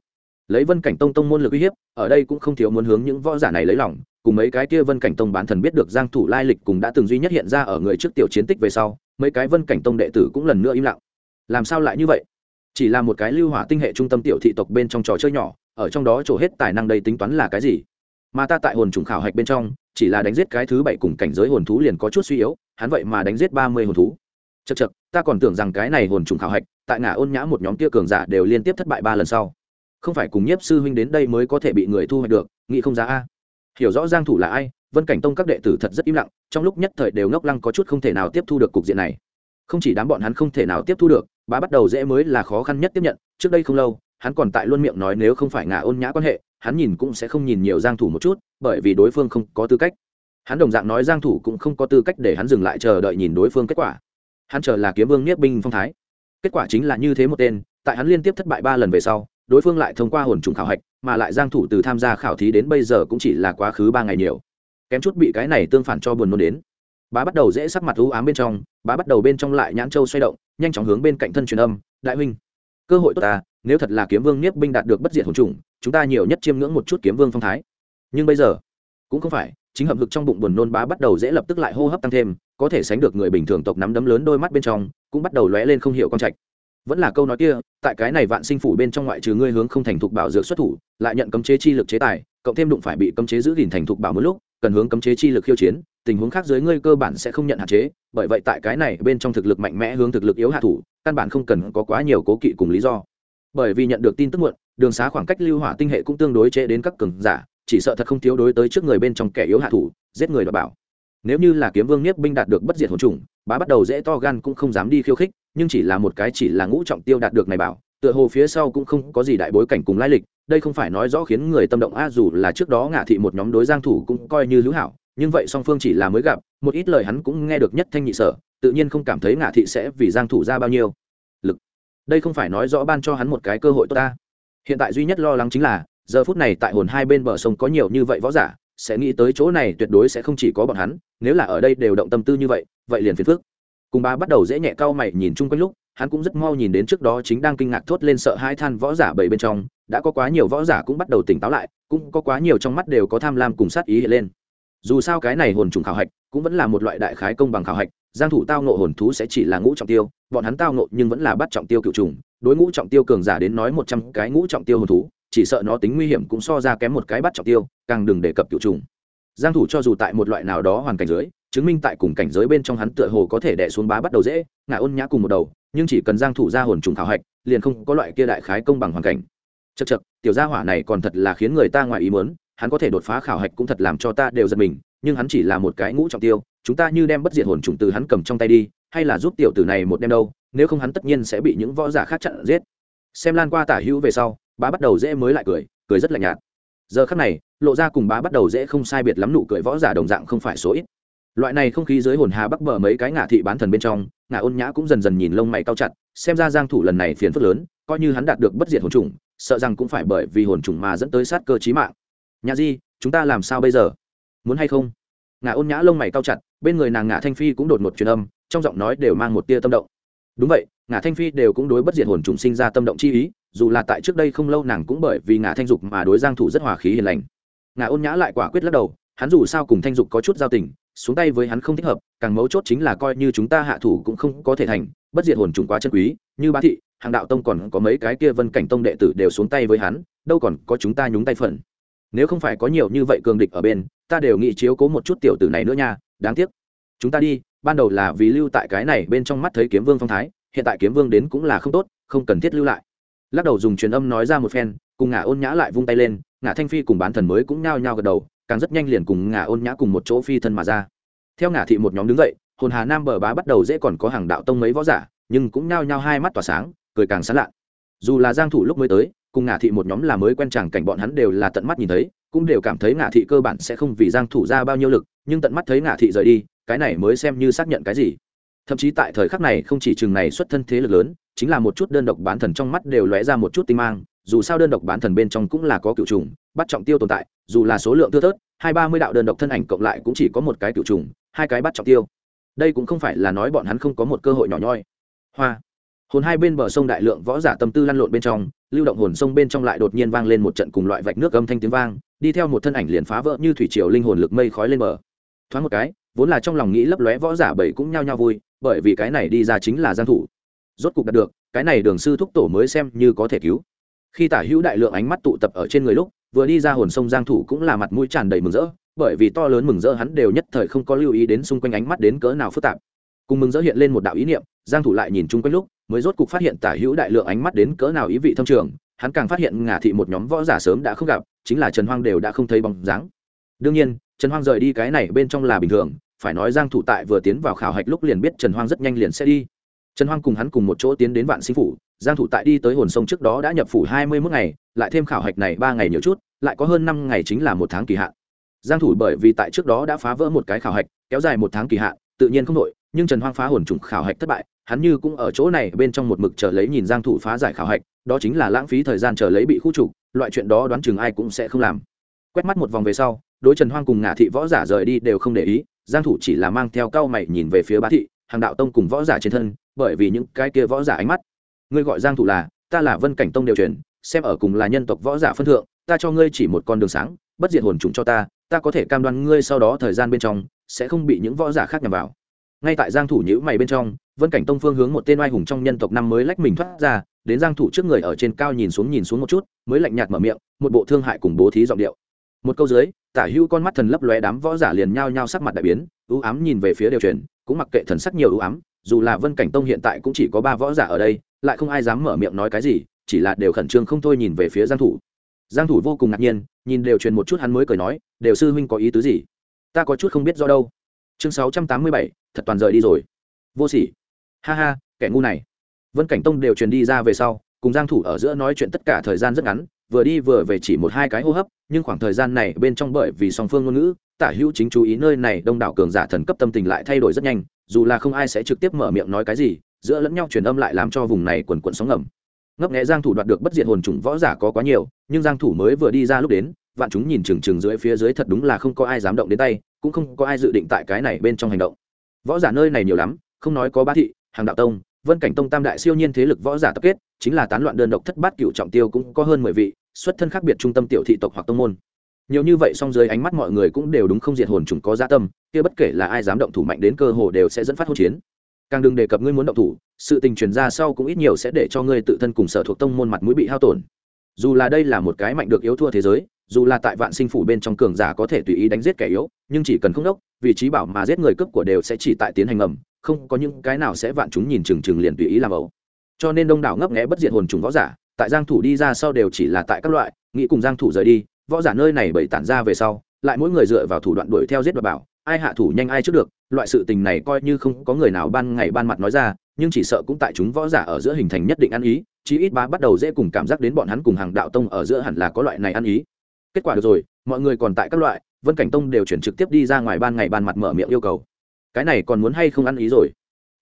Lấy vân cảnh tông tông môn lực uy hiếp, ở đây cũng không thiếu muốn hướng những võ giả này lấy lòng cùng mấy cái kia vân cảnh tông bán thần biết được giang thủ lai lịch cùng đã từng duy nhất hiện ra ở người trước tiểu chiến tích về sau, mấy cái vân cảnh tông đệ tử cũng lần nữa im lặng. Làm sao lại như vậy? Chỉ là một cái lưu hỏa tinh hệ trung tâm tiểu thị tộc bên trong trò chơi nhỏ, ở trong đó trổ hết tài năng đây tính toán là cái gì? Mà ta tại hồn trùng khảo hạch bên trong, chỉ là đánh giết cái thứ bảy cùng cảnh giới hồn thú liền có chút suy yếu, hắn vậy mà đánh giết ba mươi hồn thú. Chật chật ta còn tưởng rằng cái này hồn trùng khảo hạch, tại ngã ôn nhã một nhóm kia cường giả đều liên tiếp thất bại ba lần sau. Không phải cùng nhiếp sư huynh đến đây mới có thể bị người thu hoạch được, nghĩ không giá a hiểu rõ giang thủ là ai, vân cảnh tông các đệ tử thật rất im lặng, trong lúc nhất thời đều ngốc lăng có chút không thể nào tiếp thu được cục diện này. Không chỉ đám bọn hắn không thể nào tiếp thu được, bá bắt đầu dễ mới là khó khăn nhất tiếp nhận, trước đây không lâu, hắn còn tại luôn miệng nói nếu không phải ngả ôn nhã quan hệ, hắn nhìn cũng sẽ không nhìn nhiều giang thủ một chút, bởi vì đối phương không có tư cách. Hắn đồng dạng nói giang thủ cũng không có tư cách để hắn dừng lại chờ đợi nhìn đối phương kết quả. Hắn chờ là kiếm vương niết binh phong thái. Kết quả chính là như thế một tên, tại hắn liên tiếp thất bại ba lần về sau đối phương lại thông qua hồn trùng khảo hạch, mà lại giang thủ từ tham gia khảo thí đến bây giờ cũng chỉ là quá khứ ba ngày nhiều. Kém chút bị cái này tương phản cho buồn nôn đến. Bá bắt đầu dễ sắc mặt u ám bên trong, bá bắt đầu bên trong lại nhãn châu xoay động, nhanh chóng hướng bên cạnh thân truyền âm, đại huynh, cơ hội tốt ta, nếu thật là kiếm vương niết binh đạt được bất diệt hồn trùng, chúng ta nhiều nhất chiêm ngưỡng một chút kiếm vương phong thái. Nhưng bây giờ, cũng không phải, chính hợp lực trong bụng buồn nôn bá bắt đầu dễ lập tức lại hô hấp tăng thêm, có thể sánh được người bình thường tộc nắm đấm lớn đôi mắt bên trong, cũng bắt đầu lóe lên không hiểu con trạch vẫn là câu nói kia, tại cái này vạn sinh phủ bên trong ngoại trừ ngươi hướng không thành thục bảo dược xuất thủ, lại nhận cấm chế chi lực chế tài, cộng thêm đụng phải bị cấm chế giữ gìn thành thục bảo một lúc, cần hướng cấm chế chi lực khiêu chiến, tình huống khác dưới ngươi cơ bản sẽ không nhận hạn chế, bởi vậy tại cái này bên trong thực lực mạnh mẽ hướng thực lực yếu hạ thủ, căn bản không cần có quá nhiều cố kỵ cùng lý do. Bởi vì nhận được tin tức muộn, đường xá khoảng cách lưu hỏa tinh hệ cũng tương đối chế đến các cường giả, chỉ sợ thật không thiếu đối tới trước người bên trong kẻ yếu hạ thủ, giết người đảm bảo. Nếu như là kiếm vương niếp binh đạt được bất diệt hồn trùng, bá bắt đầu dễ to gan cũng không dám đi khiêu khích nhưng chỉ là một cái chỉ là ngũ trọng tiêu đạt được này bảo, tựa hồ phía sau cũng không có gì đại bối cảnh cùng lai lịch, đây không phải nói rõ khiến người tâm động, a, dù là trước đó ngạ thị một nhóm đối giang thủ cũng coi như hữu hảo, nhưng vậy song phương chỉ là mới gặp, một ít lời hắn cũng nghe được nhất thanh nhị sở, tự nhiên không cảm thấy ngạ thị sẽ vì giang thủ ra bao nhiêu lực. Đây không phải nói rõ ban cho hắn một cái cơ hội tốt ta hiện tại duy nhất lo lắng chính là, giờ phút này tại hồn hai bên bờ sông có nhiều như vậy võ giả, sẽ nghĩ tới chỗ này tuyệt đối sẽ không chỉ có bọn hắn, nếu là ở đây đều động tâm tư như vậy vậy liền phiền phức cùng ba bắt đầu dễ nhẹ cau mày nhìn chung quanh lúc, hắn cũng rất mau nhìn đến trước đó chính đang kinh ngạc thốt lên sợ hai than võ giả bảy bên trong, đã có quá nhiều võ giả cũng bắt đầu tỉnh táo lại, cũng có quá nhiều trong mắt đều có tham lam cùng sát ý hiện lên. Dù sao cái này hồn trùng khảo hạch cũng vẫn là một loại đại khái công bằng khảo hạch, giang thủ tao nộ hồn thú sẽ chỉ là ngũ trọng tiêu, bọn hắn tao nộ nhưng vẫn là bắt trọng tiêu cựu trùng, đối ngũ trọng tiêu cường giả đến nói một trăm cái ngũ trọng tiêu hồn thú, chỉ sợ nó tính nguy hiểm cũng so ra kém một cái bắt trọng tiêu, càng đừng đề cập cựu trùng giang thủ cho dù tại một loại nào đó hoàn cảnh dưới, chứng minh tại cùng cảnh giới bên trong hắn tựa hồ có thể đè xuống bá bắt đầu dễ ngã ôn nhã cùng một đầu, nhưng chỉ cần giang thủ ra hồn trùng khảo hạch, liền không có loại kia đại khái công bằng hoàn cảnh. Chật chật tiểu gia hỏa này còn thật là khiến người ta ngoài ý muốn, hắn có thể đột phá khảo hạch cũng thật làm cho ta đều giật mình, nhưng hắn chỉ là một cái ngũ trọng tiêu, chúng ta như đem bất diệt hồn trùng từ hắn cầm trong tay đi, hay là giúp tiểu tử này một đêm đâu, nếu không hắn tất nhiên sẽ bị những võ giả khác chặn giết. Xem lan qua tả hữu về sau, bá bắt đầu dễ mới lại cười cười rất lạnh nhạt giờ khắc này, lộ ra cùng bá bắt đầu dễ không sai biệt lắm nụ cười võ giả đồng dạng không phải số ít. Loại này không khí dưới hồn hà bắc bờ mấy cái ngả thị bán thần bên trong, ngả ôn nhã cũng dần dần nhìn lông mày cao chặt, xem ra giang thủ lần này phiền phức lớn, coi như hắn đạt được bất diệt hồn trùng sợ rằng cũng phải bởi vì hồn trùng mà dẫn tới sát cơ chí mạng. Nhã di, chúng ta làm sao bây giờ? Muốn hay không? Ngã ôn nhã lông mày cao chặt, bên người nàng ngã thanh phi cũng đột ngột truyền âm, trong giọng nói đều mang một tia tâm động. Đúng vậy ngã thanh phi đều cũng đối bất diệt hồn trùng sinh ra tâm động chi ý dù là tại trước đây không lâu nàng cũng bởi vì ngã thanh dục mà đối giang thủ rất hòa khí hiền lành. Ngã ôn nhã lại quả quyết lắc đầu, hắn dù sao cùng thanh dục có chút giao tình, xuống tay với hắn không thích hợp, càng mấu chốt chính là coi như chúng ta hạ thủ cũng không có thể thành, bất diệt hồn trùng quá chân quý, như bá thị, hàng đạo tông còn có mấy cái kia vân cảnh tông đệ tử đều xuống tay với hắn, đâu còn có chúng ta nhúng tay phần. Nếu không phải có nhiều như vậy cường địch ở bên, ta đều nghĩ chiếu cố một chút tiểu tử này nữa nha, đáng tiếc. Chúng ta đi, ban đầu là vì lưu tại cái này bên trong mắt thấy kiếm vương phong thái, hiện tại kiếm vương đến cũng là không tốt, không cần thiết lưu lại lắc đầu dùng truyền âm nói ra một phen, cùng ngả ôn nhã lại vung tay lên, ngả thanh phi cùng bán thần mới cũng nhao nhao gật đầu, càng rất nhanh liền cùng ngả ôn nhã cùng một chỗ phi thân mà ra. Theo ngả thị một nhóm đứng dậy, hồn hà nam bờ bá bắt đầu dễ còn có hàng đạo tông mấy võ giả, nhưng cũng nhao nhao hai mắt tỏa sáng, cười càng sán lạ. Dù là giang thủ lúc mới tới, cùng ngả thị một nhóm là mới quen chẳng cảnh bọn hắn đều là tận mắt nhìn thấy, cũng đều cảm thấy ngả thị cơ bản sẽ không vì giang thủ ra bao nhiêu lực, nhưng tận mắt thấy ngả thị rời đi, cái này mới xem như xác nhận cái gì thậm chí tại thời khắc này không chỉ chừng này xuất thân thế lực lớn, chính là một chút đơn độc bán thần trong mắt đều lóe ra một chút tinh mang, dù sao đơn độc bán thần bên trong cũng là có cựu trùng, bắt trọng tiêu tồn tại, dù là số lượng thưa thớt, hai ba mươi đạo đơn độc thân ảnh cộng lại cũng chỉ có một cái cựu trùng, hai cái bắt trọng tiêu. Đây cũng không phải là nói bọn hắn không có một cơ hội nhỏ nhoi. Hoa. Hồn hai bên bờ sông đại lượng võ giả tâm tư lăn lộn bên trong, lưu động hồn sông bên trong lại đột nhiên vang lên một trận cùng loại vạch nước âm thanh tiếng vang, đi theo một thân ảnh liền phá vỡ như thủy triều linh hồn lực mây khói lên bờ. Thoáng một cái, vốn là trong lòng nghĩ lấp lóe võ giả bảy cũng nhao nhao vui bởi vì cái này đi ra chính là giang thủ. Rốt cục đạt được, cái này đường sư thúc tổ mới xem như có thể cứu. Khi tả hữu đại lượng ánh mắt tụ tập ở trên người lúc, vừa đi ra hồn sông giang thủ cũng là mặt mũi tràn đầy mừng rỡ, bởi vì to lớn mừng rỡ hắn đều nhất thời không có lưu ý đến xung quanh ánh mắt đến cỡ nào phức tạp. Cùng mừng rỡ hiện lên một đạo ý niệm, giang thủ lại nhìn chung quanh lúc, mới rốt cục phát hiện tả hữu đại lượng ánh mắt đến cỡ nào ý vị thâm trường, hắn càng phát hiện ngả thị một nhóm võ giả sớm đã không gặp, chính là trần hoang đều đã không thấy bóng dáng. Đương nhiên, trần hoang rời đi cái này bên trong là bình thường phải nói giang thủ tại vừa tiến vào khảo hạch lúc liền biết trần hoang rất nhanh liền sẽ đi. Trần hoang cùng hắn cùng một chỗ tiến đến vạn sinh phủ, giang thủ tại đi tới hồn sông trước đó đã nhập phủ hai mươi 21 ngày, lại thêm khảo hạch này ba ngày nhiều chút, lại có hơn năm ngày chính là một tháng kỳ hạn. Giang thủ bởi vì tại trước đó đã phá vỡ một cái khảo hạch, kéo dài một tháng kỳ hạn, tự nhiên không đội nhưng trần hoang phá hồn trùng khảo hạch thất bại, hắn như cũng ở chỗ này bên trong một mực chờ lấy nhìn giang thủ phá giải khảo hạch, đó chính là lãng phí thời gian chờ lấy bị khu trục, loại chuyện đó đoán chừng ai cũng sẽ không làm. Quét mắt một vòng về sau, đối trần hoang cùng ngả thị võ giả rời đi đều không để ý giang thủ chỉ là mang theo cao mày nhìn về phía bá thị, hàng đạo tông cùng võ giả trên thân, bởi vì những cái kia võ giả ánh mắt. Ngươi gọi giang thủ là, ta là vân cảnh tông điều truyền, xem ở cùng là nhân tộc võ giả phân thượng, ta cho ngươi chỉ một con đường sáng, bất diệt hồn trùng cho ta ta có thể cam đoan ngươi sau đó thời gian bên trong, sẽ không bị những võ giả khác nhằm vào. Ngay tại giang thủ nhữ mày bên trong, vân cảnh tông phương hướng một tên oai hùng trong nhân tộc năm mới lách mình thoát ra, đến giang thủ trước người ở trên cao nhìn xuống nhìn xuống một chút, mới lạnh nhạt mở miệng, một bộ thương hại cùng bố thí giọng điệu. Một câu dưới tả hưu con mắt thần lấp lóe đám võ giả liền nhao nhao sắc mặt đại biến ưu ám nhìn về phía đều truyền cũng mặc kệ thần sắc nhiều ưu ám dù là vân cảnh tông hiện tại cũng chỉ có ba võ giả ở đây lại không ai dám mở miệng nói cái gì chỉ là đều khẩn trương không thôi nhìn về phía giang thủ. Giang thủ vô cùng ngạc nhiên nhìn đều truyền một chút hắn mới cười nói đều sư huynh có ý tứ gì? Ta có chút không biết do đâu. Chương 687, thật toàn rời đi rồi. Vô sỉ. Ha ha kẻ ngu này. Vân cảnh tông đều truyền đi ra về sau cùng giang thủ ở giữa nói chuyện tất cả thời gian rất ngắn vừa đi vừa về chỉ một hai cái hô hấp, nhưng khoảng thời gian này bên trong bởi vì song phương ngôn ngữ, tả hữu chính chú ý nơi này đông đảo cường giả thần cấp tâm tình lại thay đổi rất nhanh, dù là không ai sẽ trực tiếp mở miệng nói cái gì, giữa lẫn nhau truyền âm lại làm cho vùng này quần quận sóng ngầm. Ngấp nghé giang thủ đoạt được bất diệt hồn trùng võ giả có quá nhiều, nhưng giang thủ mới vừa đi ra lúc đến, vạn chúng nhìn chừng chừng dưới phía dưới thật đúng là không có ai dám động đến tay, cũng không có ai dự định tại cái này bên trong hành động. Võ giả nơi này nhiều lắm, không nói có bá thị, hàng đạo tông vân cảnh tông tam đại siêu nhiên thế lực võ giả tập kết, chính là tán loạn đơn độc thất bát cựu trọng tiêu cũng có hơn mười vị, xuất thân khác biệt trung tâm tiểu thị tộc hoặc tông môn. Nhiều như vậy song dưới ánh mắt mọi người cũng đều đúng không diệt hồn chúng có gia tâm, kia bất kể là ai dám động thủ mạnh đến cơ hồ đều sẽ dẫn phát hỗn chiến. Càng đừng đề cập ngươi muốn động thủ, sự tình truyền ra sau cũng ít nhiều sẽ để cho ngươi tự thân cùng sở thuộc tông môn mặt mũi bị hao tổn. Dù là đây là một cái mạnh được yếu thua thế giới, dù là tại vạn sinh phủ bên trong cường giả có thể tùy ý đánh giết kẻ yếu, nhưng chỉ cần không đốc, vị trí bảo mà giết người cướp của đều sẽ chỉ tại tiến hành ngầm không có những cái nào sẽ vạn chúng nhìn chừng chừng liền tùy ý làm ẩu. Cho nên đông đảo ngấp nghé bất diệt hồn trùng võ giả, tại giang thủ đi ra sau đều chỉ là tại các loại, nghĩ cùng giang thủ rời đi, võ giả nơi này bảy tản ra về sau, lại mỗi người dựa vào thủ đoạn đuổi theo giết và bảo, ai hạ thủ nhanh ai trước được, loại sự tình này coi như không có người nào ban ngày ban mặt nói ra, nhưng chỉ sợ cũng tại chúng võ giả ở giữa hình thành nhất định ăn ý, chí ít ba bắt đầu dễ cùng cảm giác đến bọn hắn cùng hàng đạo tông ở giữa hẳn là có loại này ăn ý. Kết quả được rồi, mọi người còn tại các loại, vân cảnh tông đều chuyển trực tiếp đi ra ngoài ban ngày ban mặt mở miệng yêu cầu cái này còn muốn hay không ăn ý rồi?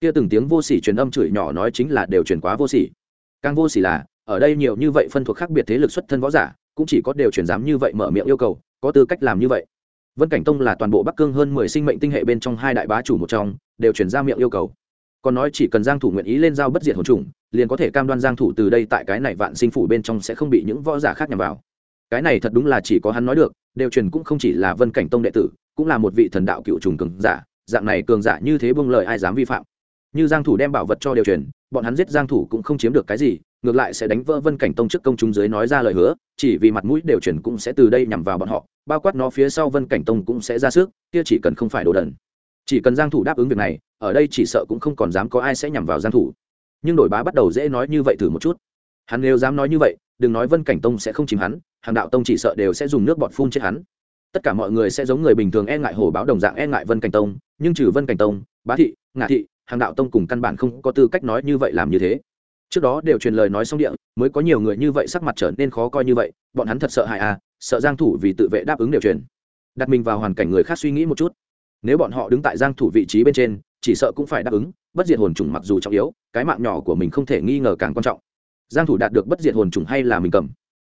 Kia từng tiếng vô sỉ truyền âm chửi nhỏ nói chính là đều truyền quá vô sỉ. Càng vô sỉ là, ở đây nhiều như vậy phân thuộc khác biệt thế lực xuất thân võ giả, cũng chỉ có đều truyền dám như vậy mở miệng yêu cầu, có tư cách làm như vậy. Vân cảnh tông là toàn bộ bắc cương hơn mười sinh mệnh tinh hệ bên trong hai đại bá chủ một trong, đều truyền ra miệng yêu cầu. Còn nói chỉ cần giang thủ nguyện ý lên giao bất diệt hồn trùng liền có thể cam đoan giang thủ từ đây tại cái này vạn sinh phủ bên trong sẽ không bị những võ giả khác nhằm vào. Cái này thật đúng là chỉ có hắn nói được, đều truyền cũng không chỉ là vân cảnh tông đệ tử, cũng là một vị thần đạo cựu trùng cường giả dạng này cường giả như thế buông lời ai dám vi phạm. Như giang thủ đem bảo vật cho điều truyền, bọn hắn giết giang thủ cũng không chiếm được cái gì, ngược lại sẽ đánh vỡ vân cảnh tông trước công chúng dưới nói ra lời hứa, chỉ vì mặt mũi đều truyền cũng sẽ từ đây nhằm vào bọn họ, bao quát nó phía sau vân cảnh tông cũng sẽ ra sức, kia chỉ cần không phải đồ đần. Chỉ cần giang thủ đáp ứng việc này, ở đây chỉ sợ cũng không còn dám có ai sẽ nhằm vào giang thủ. Nhưng đổi bá bắt đầu dễ nói như vậy thử một chút. Hắn nếu dám nói như vậy, đừng nói vân cảnh tông sẽ không chìm hắn, hàng đạo tông chỉ sợ đều sẽ dùng nước bọt phun chết hắn tất cả mọi người sẽ giống người bình thường e ngại hồ báo đồng dạng e ngại vân cảnh tông, nhưng trừ vân cảnh tông, bá thị, ngạ thị, hàng đạo tông cùng căn bản không có tư cách nói như vậy làm như thế. Trước đó đều truyền lời nói xong địa, mới có nhiều người như vậy sắc mặt trở nên khó coi như vậy, bọn hắn thật sợ hại à sợ giang thủ vì tự vệ đáp ứng đều truyền. Đặt mình vào hoàn cảnh người khác suy nghĩ một chút. Nếu bọn họ đứng tại giang thủ vị trí bên trên, chỉ sợ cũng phải đáp ứng, bất diệt hồn trùng mặc dù trọng yếu, cái mạng nhỏ của mình không thể nghi ngờ càng quan trọng. Giang thủ đạt được bất diệt hồn trùng hay là mình cầm,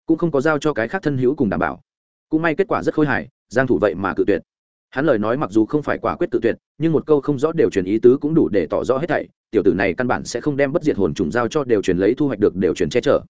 cũng không có giao cho cái khác thân hữu cùng đảm bảo cũng may kết quả rất khôi hài, giang thủ vậy mà cự tuyệt. Hắn lời nói mặc dù không phải quả quyết tự tuyệt, nhưng một câu không rõ đều truyền ý tứ cũng đủ để tỏ rõ hết thảy. Tiểu tử này căn bản sẽ không đem bất diệt hồn trùng giao cho đều truyền lấy thu hoạch được đều truyền che chở.